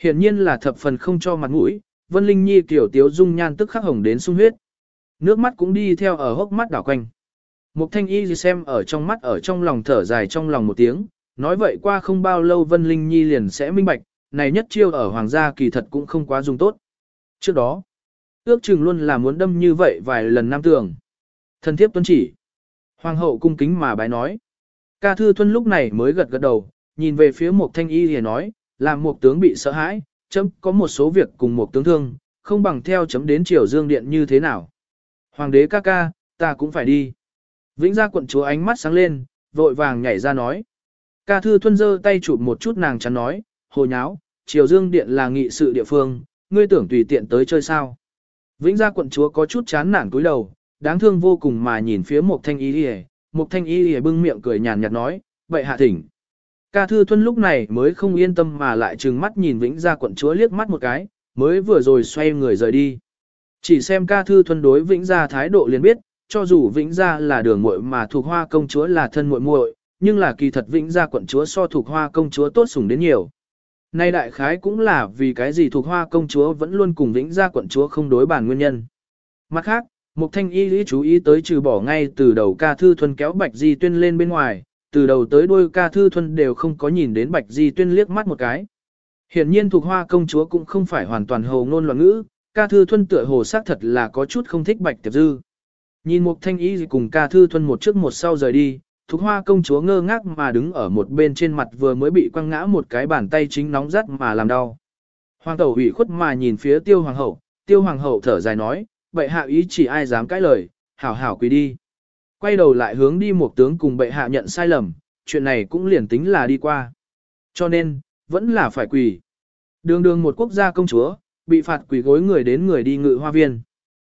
Hiển nhiên là thập phần không cho mặt mũi, Vân Linh Nhi kiểu tiếu dung nhan tức khắc hồng đến sung huyết. Nước mắt cũng đi theo ở hốc mắt đảo quanh. Mục thanh y xem ở trong mắt ở trong lòng thở dài trong lòng một tiếng, nói vậy qua không bao lâu Vân Linh Nhi liền sẽ minh bạch, này nhất chiêu ở hoàng gia kỳ thật cũng không quá dùng tốt. Trước đó, ước chừng luôn là muốn đâm như vậy vài lần nam tường. Thần thiếp tuân chỉ. Hoàng hậu cung kính mà bái nói. Ca thư thuân lúc này mới gật gật đầu, nhìn về phía một thanh y thì nói, làm một tướng bị sợ hãi, chấm có một số việc cùng một tướng thương, không bằng theo chấm đến triều dương điện như thế nào. Hoàng đế ca ca, ta cũng phải đi. Vĩnh gia quận chúa ánh mắt sáng lên, vội vàng nhảy ra nói. Ca thư thuân giơ tay chụp một chút nàng chắn nói, hồ nháo, triều dương điện là nghị sự địa phương, ngươi tưởng tùy tiện tới chơi sao. Vĩnh gia quận chúa có chút chán nản cúi đầu, đáng thương vô cùng mà nhìn phía một thanh y lìa, một thanh y lìa bưng miệng cười nhàn nhạt nói, vậy hạ thỉnh. Ca thư thuân lúc này mới không yên tâm mà lại trừng mắt nhìn vĩnh gia quận chúa liếc mắt một cái, mới vừa rồi xoay người rời đi. Chỉ xem ca thư thuân đối vĩnh gia thái độ liền biết, cho dù vĩnh gia là đường muội mà thuộc hoa công chúa là thân muội muội, nhưng là kỳ thật vĩnh gia quận chúa so thuộc hoa công chúa tốt sủng đến nhiều. Nay đại khái cũng là vì cái gì thuộc hoa công chúa vẫn luôn cùng vĩnh gia quận chúa không đối bàn nguyên nhân. Mặt khác, Mục thanh y lý chú ý tới trừ bỏ ngay từ đầu ca thư thuần kéo bạch di tuyên lên bên ngoài, từ đầu tới đuôi ca thư thuần đều không có nhìn đến bạch di tuyên liếc mắt một cái. Hiển nhiên thuộc hoa công chúa cũng không phải hoàn toàn hồ ngôn loạn ngữ, ca thư thuần tựa hồ xác thật là có chút không thích bạch tiệp dư. Nhìn mục thanh y cùng ca thư thuần một trước một sau rời đi, Thục hoa công chúa ngơ ngác mà đứng ở một bên trên mặt vừa mới bị quăng ngã một cái bàn tay chính nóng rát mà làm đau. Hoàng tẩu ủy khuất mà nhìn phía tiêu hoàng hậu, tiêu hoàng hậu thở dài nói, bệ hạ ý chỉ ai dám cãi lời, hảo hảo quỳ đi. Quay đầu lại hướng đi một tướng cùng bệ hạ nhận sai lầm, chuyện này cũng liền tính là đi qua. Cho nên, vẫn là phải quỳ. Đường đường một quốc gia công chúa, bị phạt quỳ gối người đến người đi ngự hoa viên.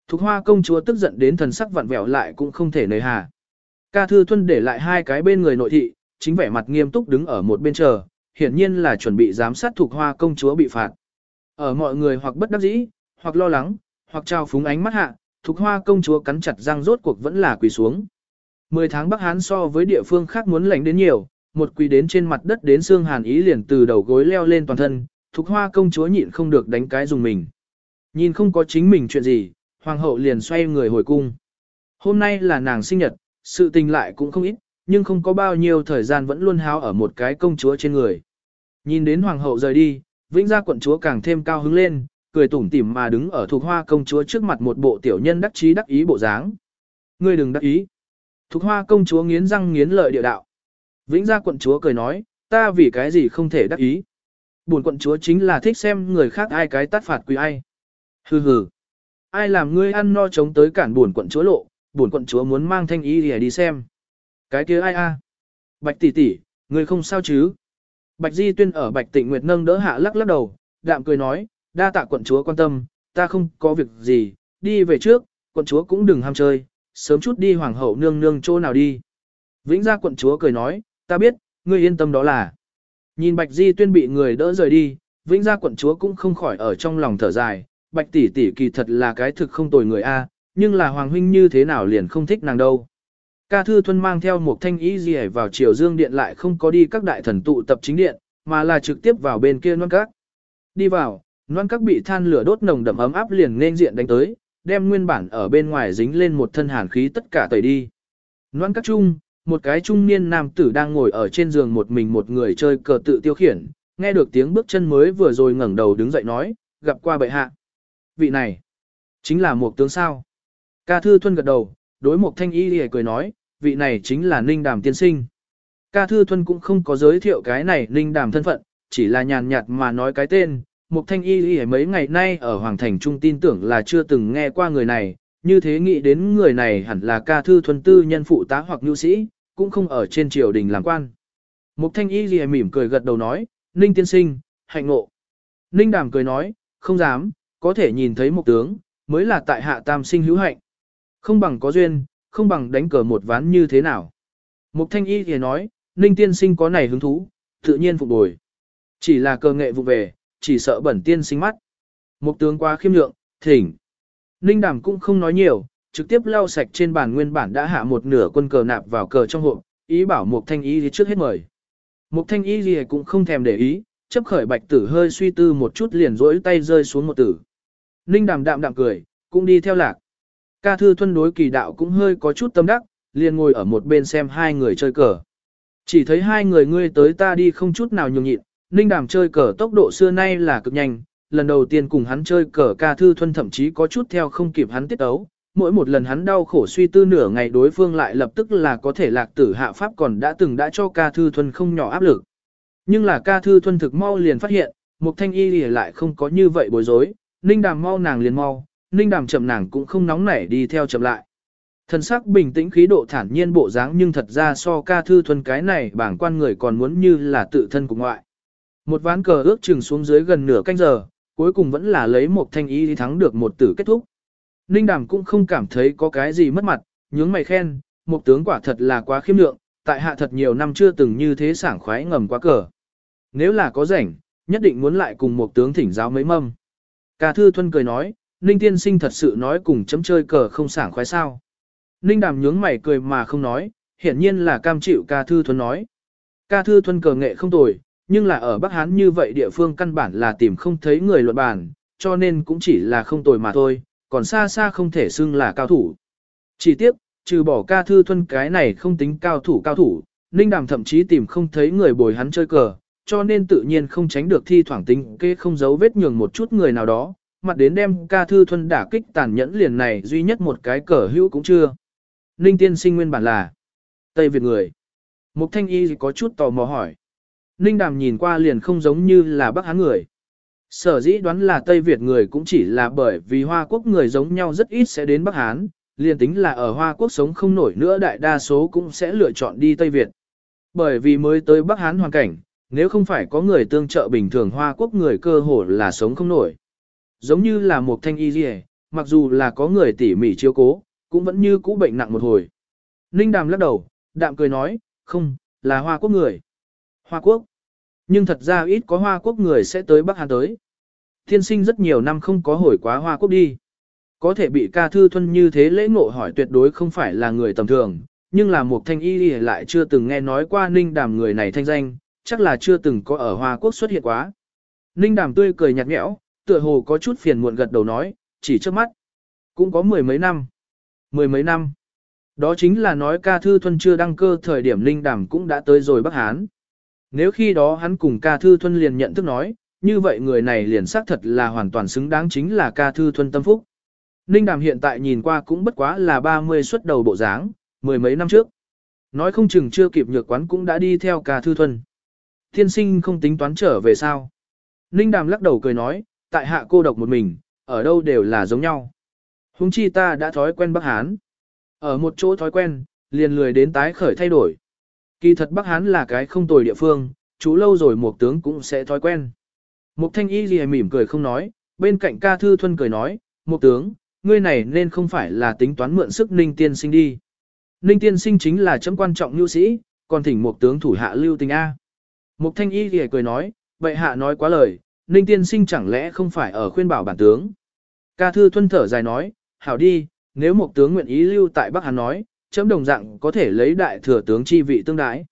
Thục hoa công chúa tức giận đến thần sắc vặn vẹo lại cũng không thể nời hà. Ca thư thuân để lại hai cái bên người nội thị, chính vẻ mặt nghiêm túc đứng ở một bên chờ, hiển nhiên là chuẩn bị giám sát thuộc hoa công chúa bị phạt. Ở mọi người hoặc bất đắc dĩ, hoặc lo lắng, hoặc trao phúng ánh mắt hạ, Thục Hoa công chúa cắn chặt răng rốt cuộc vẫn là quỳ xuống. Mười tháng Bắc Hán so với địa phương khác muốn lạnh đến nhiều, một quỳ đến trên mặt đất đến xương hàn ý liền từ đầu gối leo lên toàn thân, Thục Hoa công chúa nhịn không được đánh cái dùng mình. Nhìn không có chính mình chuyện gì, hoàng hậu liền xoay người hồi cung. Hôm nay là nàng sinh nhật, sự tình lại cũng không ít, nhưng không có bao nhiêu thời gian vẫn luôn háo ở một cái công chúa trên người. Nhìn đến hoàng hậu rời đi, vĩnh gia quận chúa càng thêm cao hứng lên, cười tủm tỉm mà đứng ở thuộc hoa công chúa trước mặt một bộ tiểu nhân đắc chí đắc ý bộ dáng. Ngươi đừng đắc ý. Thuộc hoa công chúa nghiến răng nghiến lợi địa đạo. Vĩnh gia quận chúa cười nói, ta vì cái gì không thể đắc ý. Buồn quận chúa chính là thích xem người khác ai cái tát phạt quỳ ai. Hừ hừ. Ai làm ngươi ăn no chống tới cản buồn quận chúa lộ, buồn quận chúa muốn mang thanh ý để đi xem. Cái kia ai a? Bạch tỷ tỷ, người không sao chứ? Bạch Di Tuyên ở Bạch Tịnh Nguyệt nâng đỡ hạ lắc lắc đầu, đạm cười nói, đa tạ quận chúa quan tâm, ta không có việc gì, đi về trước, quận chúa cũng đừng ham chơi, sớm chút đi hoàng hậu nương nương chỗ nào đi. Vĩnh gia quận chúa cười nói, ta biết, ngươi yên tâm đó là. Nhìn Bạch Di Tuyên bị người đỡ rời đi, Vĩnh gia quận chúa cũng không khỏi ở trong lòng thở dài, Bạch tỷ tỷ kỳ thật là cái thực không tồi người a, nhưng là hoàng huynh như thế nào liền không thích nàng đâu. Ca Thư Thuân mang theo một thanh ý gì vào triều dương điện lại không có đi các đại thần tụ tập chính điện, mà là trực tiếp vào bên kia non các. Đi vào, non các bị than lửa đốt nồng đậm ấm áp liền nên diện đánh tới, đem nguyên bản ở bên ngoài dính lên một thân hàn khí tất cả tẩy đi. Non các chung, một cái trung niên nam tử đang ngồi ở trên giường một mình một người chơi cờ tự tiêu khiển, nghe được tiếng bước chân mới vừa rồi ngẩng đầu đứng dậy nói, gặp qua bệ hạ. Vị này, chính là một tướng sao. Ca thư thuân gật đầu, đối một thanh y lìa cười nói, vị này chính là ninh đàm tiên sinh. Ca thư thuân cũng không có giới thiệu cái này ninh đàm thân phận, chỉ là nhàn nhạt mà nói cái tên, Mục Thanh Y Y mấy ngày nay ở Hoàng Thành Trung tin tưởng là chưa từng nghe qua người này, như thế nghĩ đến người này hẳn là ca thư thuần tư nhân phụ tá hoặc nhu sĩ, cũng không ở trên triều đình làm quan. Mục Thanh Y Y mỉm cười gật đầu nói, Ninh tiên sinh, hạnh ngộ. Ninh Đàm cười nói, không dám, có thể nhìn thấy một tướng, mới là tại hạ tam sinh hữu hạnh. Không bằng có duyên, không bằng đánh cờ một ván như thế nào. Mục Thanh Y thì nói, Ninh tiên sinh có này hứng thú, tự nhiên phục bồi. Chỉ là cờ nghệ vụ về, chỉ sợ bẩn tiên sinh mắt. Mục tướng quá khiêm lượng, thỉnh. Ninh Đàm cũng không nói nhiều, trực tiếp lau sạch trên bàn nguyên bản đã hạ một nửa quân cờ nạp vào cờ trong hộp, ý bảo Mục Thanh Y trước hết mời. Mục Thanh Y thì cũng không thèm để ý, chấp khởi bạch tử hơi suy tư một chút liền rỗi tay rơi xuống một tử. Ninh Đàm đạm đạm cười, cũng đi theo lạc. Ca thư thuân đối kỳ đạo cũng hơi có chút tâm đắc, liền ngồi ở một bên xem hai người chơi cờ. Chỉ thấy hai người ngươi tới ta đi không chút nào nhường nhịn, Ninh Đàm chơi cờ tốc độ xưa nay là cực nhanh, lần đầu tiên cùng hắn chơi cờ ca thư thuân thậm chí có chút theo không kịp hắn tiết ấu. Mỗi một lần hắn đau khổ suy tư nửa ngày đối phương lại lập tức là có thể lạc tử hạ pháp còn đã từng đã cho ca thư thuân không nhỏ áp lực. Nhưng là ca thư thuân thực mau liền phát hiện, Mục Thanh Y lại không có như vậy bối rối, Ninh Đàm mau nàng liền mau, Ninh Đàm chậm nàng cũng không nóng nảy đi theo chậm lại. Thần sắc bình tĩnh khí độ thản nhiên bộ dáng nhưng thật ra so ca thư thuần cái này bảng quan người còn muốn như là tự thân của ngoại. Một ván cờ ước chừng xuống dưới gần nửa canh giờ, cuối cùng vẫn là lấy một thanh ý thắng được một tử kết thúc. Ninh Đàm cũng không cảm thấy có cái gì mất mặt, nhướng mày khen, một tướng quả thật là quá khiêm lượng, tại hạ thật nhiều năm chưa từng như thế sảng khoái ngầm quá cờ. Nếu là có rảnh, nhất định muốn lại cùng một tướng thỉnh giáo mấy mâm. Ca thư thuân cười nói, Ninh tiên sinh thật sự nói cùng chấm chơi cờ không sảng khoái sao. Ninh đàm nhướng mày cười mà không nói, hiển nhiên là cam chịu ca thư thuần nói. Ca thư thuần cờ nghệ không tồi, nhưng là ở Bắc Hán như vậy địa phương căn bản là tìm không thấy người luận bản, cho nên cũng chỉ là không tồi mà thôi, còn xa xa không thể xưng là cao thủ. Chỉ tiếc, trừ bỏ ca thư thuần cái này không tính cao thủ cao thủ, Ninh đàm thậm chí tìm không thấy người bồi hắn chơi cờ, cho nên tự nhiên không tránh được thi thoảng tính kê không giấu vết nhường một chút người nào đó, mặt đến đem ca thư thuần đả kích tàn nhẫn liền này duy nhất một cái cờ hữu cũng chưa. Ninh tiên sinh nguyên bản là Tây Việt người. Mục thanh y có chút tò mò hỏi. Ninh đàm nhìn qua liền không giống như là Bắc Hán người. Sở dĩ đoán là Tây Việt người cũng chỉ là bởi vì Hoa Quốc người giống nhau rất ít sẽ đến Bắc Hán, liền tính là ở Hoa Quốc sống không nổi nữa đại đa số cũng sẽ lựa chọn đi Tây Việt. Bởi vì mới tới Bắc Hán hoàn cảnh, nếu không phải có người tương trợ bình thường Hoa Quốc người cơ hồ là sống không nổi. Giống như là một thanh y gì, mặc dù là có người tỉ mỉ chiếu cố, cũng vẫn như cũ bệnh nặng một hồi. Ninh đàm lắc đầu, đạm cười nói, không, là Hoa Quốc người. Hoa Quốc. Nhưng thật ra ít có Hoa Quốc người sẽ tới Bắc Hàn tới. Thiên sinh rất nhiều năm không có hồi quá Hoa Quốc đi. Có thể bị ca thư thuân như thế lễ ngộ hỏi tuyệt đối không phải là người tầm thường, nhưng là một thanh y lại chưa từng nghe nói qua Ninh đàm người này thanh danh, chắc là chưa từng có ở Hoa Quốc xuất hiện quá. Ninh đàm tươi cười nhạt nhẽo, tựa hồ có chút phiền muộn gật đầu nói, chỉ trước mắt. Cũng có mười mấy năm. Mười mấy năm. Đó chính là nói ca thư thuân chưa đăng cơ thời điểm linh đàm cũng đã tới rồi Bắc Hán. Nếu khi đó hắn cùng ca thư thuân liền nhận thức nói, như vậy người này liền xác thật là hoàn toàn xứng đáng chính là ca thư thuân tâm phúc. Ninh đàm hiện tại nhìn qua cũng bất quá là 30 xuất đầu bộ dáng, mười mấy năm trước. Nói không chừng chưa kịp nhược quán cũng đã đi theo ca thư thuần. Thiên sinh không tính toán trở về sao. Ninh đàm lắc đầu cười nói, tại hạ cô độc một mình, ở đâu đều là giống nhau. Hùng chi ta đã thói quen Bắc Hán. Ở một chỗ thói quen, liền lười đến tái khởi thay đổi. Kỳ thật Bắc Hán là cái không tồi địa phương, chú lâu rồi một tướng cũng sẽ thói quen. Mục thanh y gì mỉm cười không nói, bên cạnh ca thư thuân cười nói, một tướng, ngươi này nên không phải là tính toán mượn sức ninh tiên sinh đi. Ninh tiên sinh chính là chấm quan trọng nhu sĩ, còn thỉnh một tướng thủ hạ lưu tình A. Mục thanh y gì cười nói, vậy hạ nói quá lời, ninh tiên sinh chẳng lẽ không phải ở khuyên bảo bản tướng. Ca thư thuân thở dài nói, hảo đi, nếu một tướng nguyện ý lưu tại Bắc Hán nói, chấm đồng dạng có thể lấy đại thừa tướng chi vị tương đái.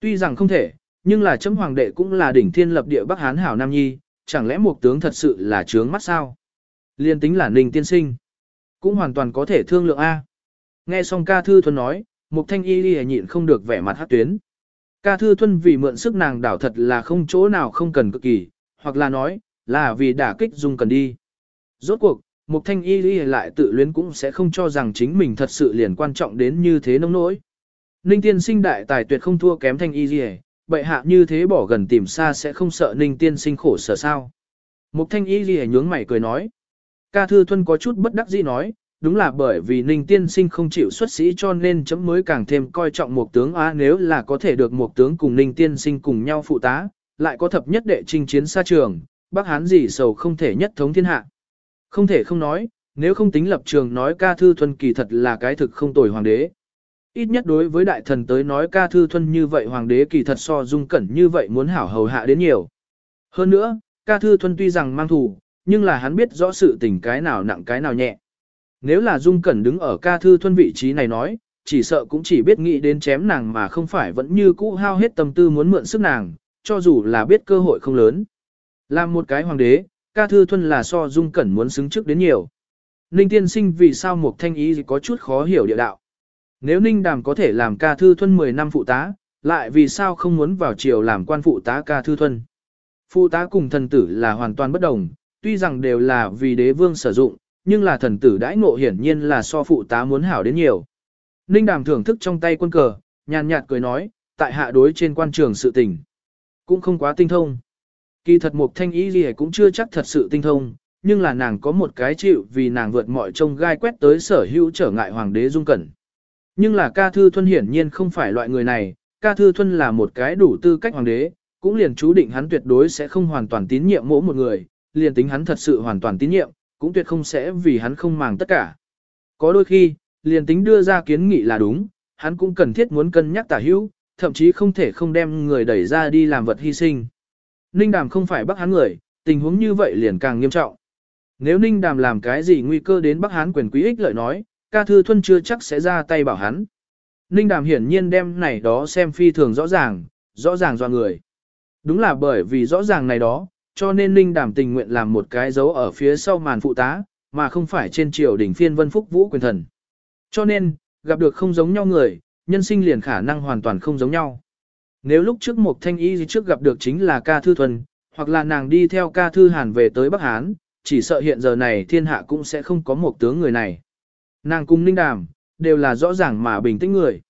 Tuy rằng không thể, nhưng là chấm hoàng đệ cũng là đỉnh thiên lập địa Bắc Hán hảo Nam Nhi, chẳng lẽ một tướng thật sự là trướng mắt sao? Liên tính là ninh tiên sinh, cũng hoàn toàn có thể thương lượng A. Nghe xong ca thư thuần nói, mục thanh y đi nhịn không được vẻ mặt hát tuyến. Ca thư thuần vì mượn sức nàng đảo thật là không chỗ nào không cần cực kỳ, hoặc là nói, là vì đả kích dung cần đi. Rốt cuộc, Mục thanh y lý lại tự luyến cũng sẽ không cho rằng chính mình thật sự liền quan trọng đến như thế nông nỗi. Ninh tiên sinh đại tài tuyệt không thua kém thanh y lý bệ hạ như thế bỏ gần tìm xa sẽ không sợ ninh tiên sinh khổ sở sao. Mục thanh y Lý nhướng mày cười nói. Ca thư thuân có chút bất đắc dĩ nói, đúng là bởi vì ninh tiên sinh không chịu xuất sĩ cho nên chấm mới càng thêm coi trọng một tướng á nếu là có thể được một tướng cùng ninh tiên sinh cùng nhau phụ tá, lại có thập nhất đệ trinh chiến xa trường, bác hán gì sầu không thể nhất thống thiên hạ. Không thể không nói, nếu không tính lập trường nói ca thư thuần kỳ thật là cái thực không tồi hoàng đế. Ít nhất đối với đại thần tới nói ca thư thuần như vậy hoàng đế kỳ thật so dung cẩn như vậy muốn hảo hầu hạ đến nhiều. Hơn nữa, ca thư thuần tuy rằng mang thủ, nhưng là hắn biết rõ sự tình cái nào nặng cái nào nhẹ. Nếu là dung cẩn đứng ở ca thư thuần vị trí này nói, chỉ sợ cũng chỉ biết nghĩ đến chém nàng mà không phải vẫn như cũ hao hết tâm tư muốn mượn sức nàng, cho dù là biết cơ hội không lớn. Làm một cái hoàng đế, ca thư thuân là so dung cẩn muốn xứng trước đến nhiều. Ninh tiên sinh vì sao một thanh ý có chút khó hiểu địa đạo. Nếu Ninh Đàm có thể làm ca thư thuân 10 năm phụ tá, lại vì sao không muốn vào triều làm quan phụ tá ca thư thuân. Phụ tá cùng thần tử là hoàn toàn bất đồng, tuy rằng đều là vì đế vương sử dụng, nhưng là thần tử đãi ngộ hiển nhiên là so phụ tá muốn hảo đến nhiều. Ninh Đàm thưởng thức trong tay quân cờ, nhàn nhạt cười nói, tại hạ đối trên quan trường sự tình. Cũng không quá tinh thông. Kỳ thật một thanh ý gì cũng chưa chắc thật sự tinh thông, nhưng là nàng có một cái chịu vì nàng vượt mọi trông gai quét tới sở hữu trở ngại hoàng đế dung cẩn. Nhưng là ca thư thuân hiển nhiên không phải loại người này, ca thư thuân là một cái đủ tư cách hoàng đế, cũng liền chú định hắn tuyệt đối sẽ không hoàn toàn tín nhiệm mỗi một người, liền tính hắn thật sự hoàn toàn tín nhiệm, cũng tuyệt không sẽ vì hắn không màng tất cả. Có đôi khi, liền tính đưa ra kiến nghị là đúng, hắn cũng cần thiết muốn cân nhắc tả hữu, thậm chí không thể không đem người đẩy ra đi làm vật hy sinh. Ninh Đàm không phải Bắc Hán người, tình huống như vậy liền càng nghiêm trọng. Nếu Ninh Đàm làm cái gì nguy cơ đến Bắc Hán quyền quý ích lợi nói, ca thư thuân chưa chắc sẽ ra tay bảo hắn. Ninh Đàm hiển nhiên đem này đó xem phi thường rõ ràng, rõ ràng do người. Đúng là bởi vì rõ ràng này đó, cho nên Ninh Đàm tình nguyện làm một cái dấu ở phía sau màn phụ tá, mà không phải trên triều đỉnh phiên vân phúc vũ quyền thần. Cho nên, gặp được không giống nhau người, nhân sinh liền khả năng hoàn toàn không giống nhau. Nếu lúc trước một thanh y trước gặp được chính là ca thư thuần, hoặc là nàng đi theo ca thư hàn về tới Bắc Hán, chỉ sợ hiện giờ này thiên hạ cũng sẽ không có một tướng người này. Nàng cung ninh đàm, đều là rõ ràng mà bình tĩnh người.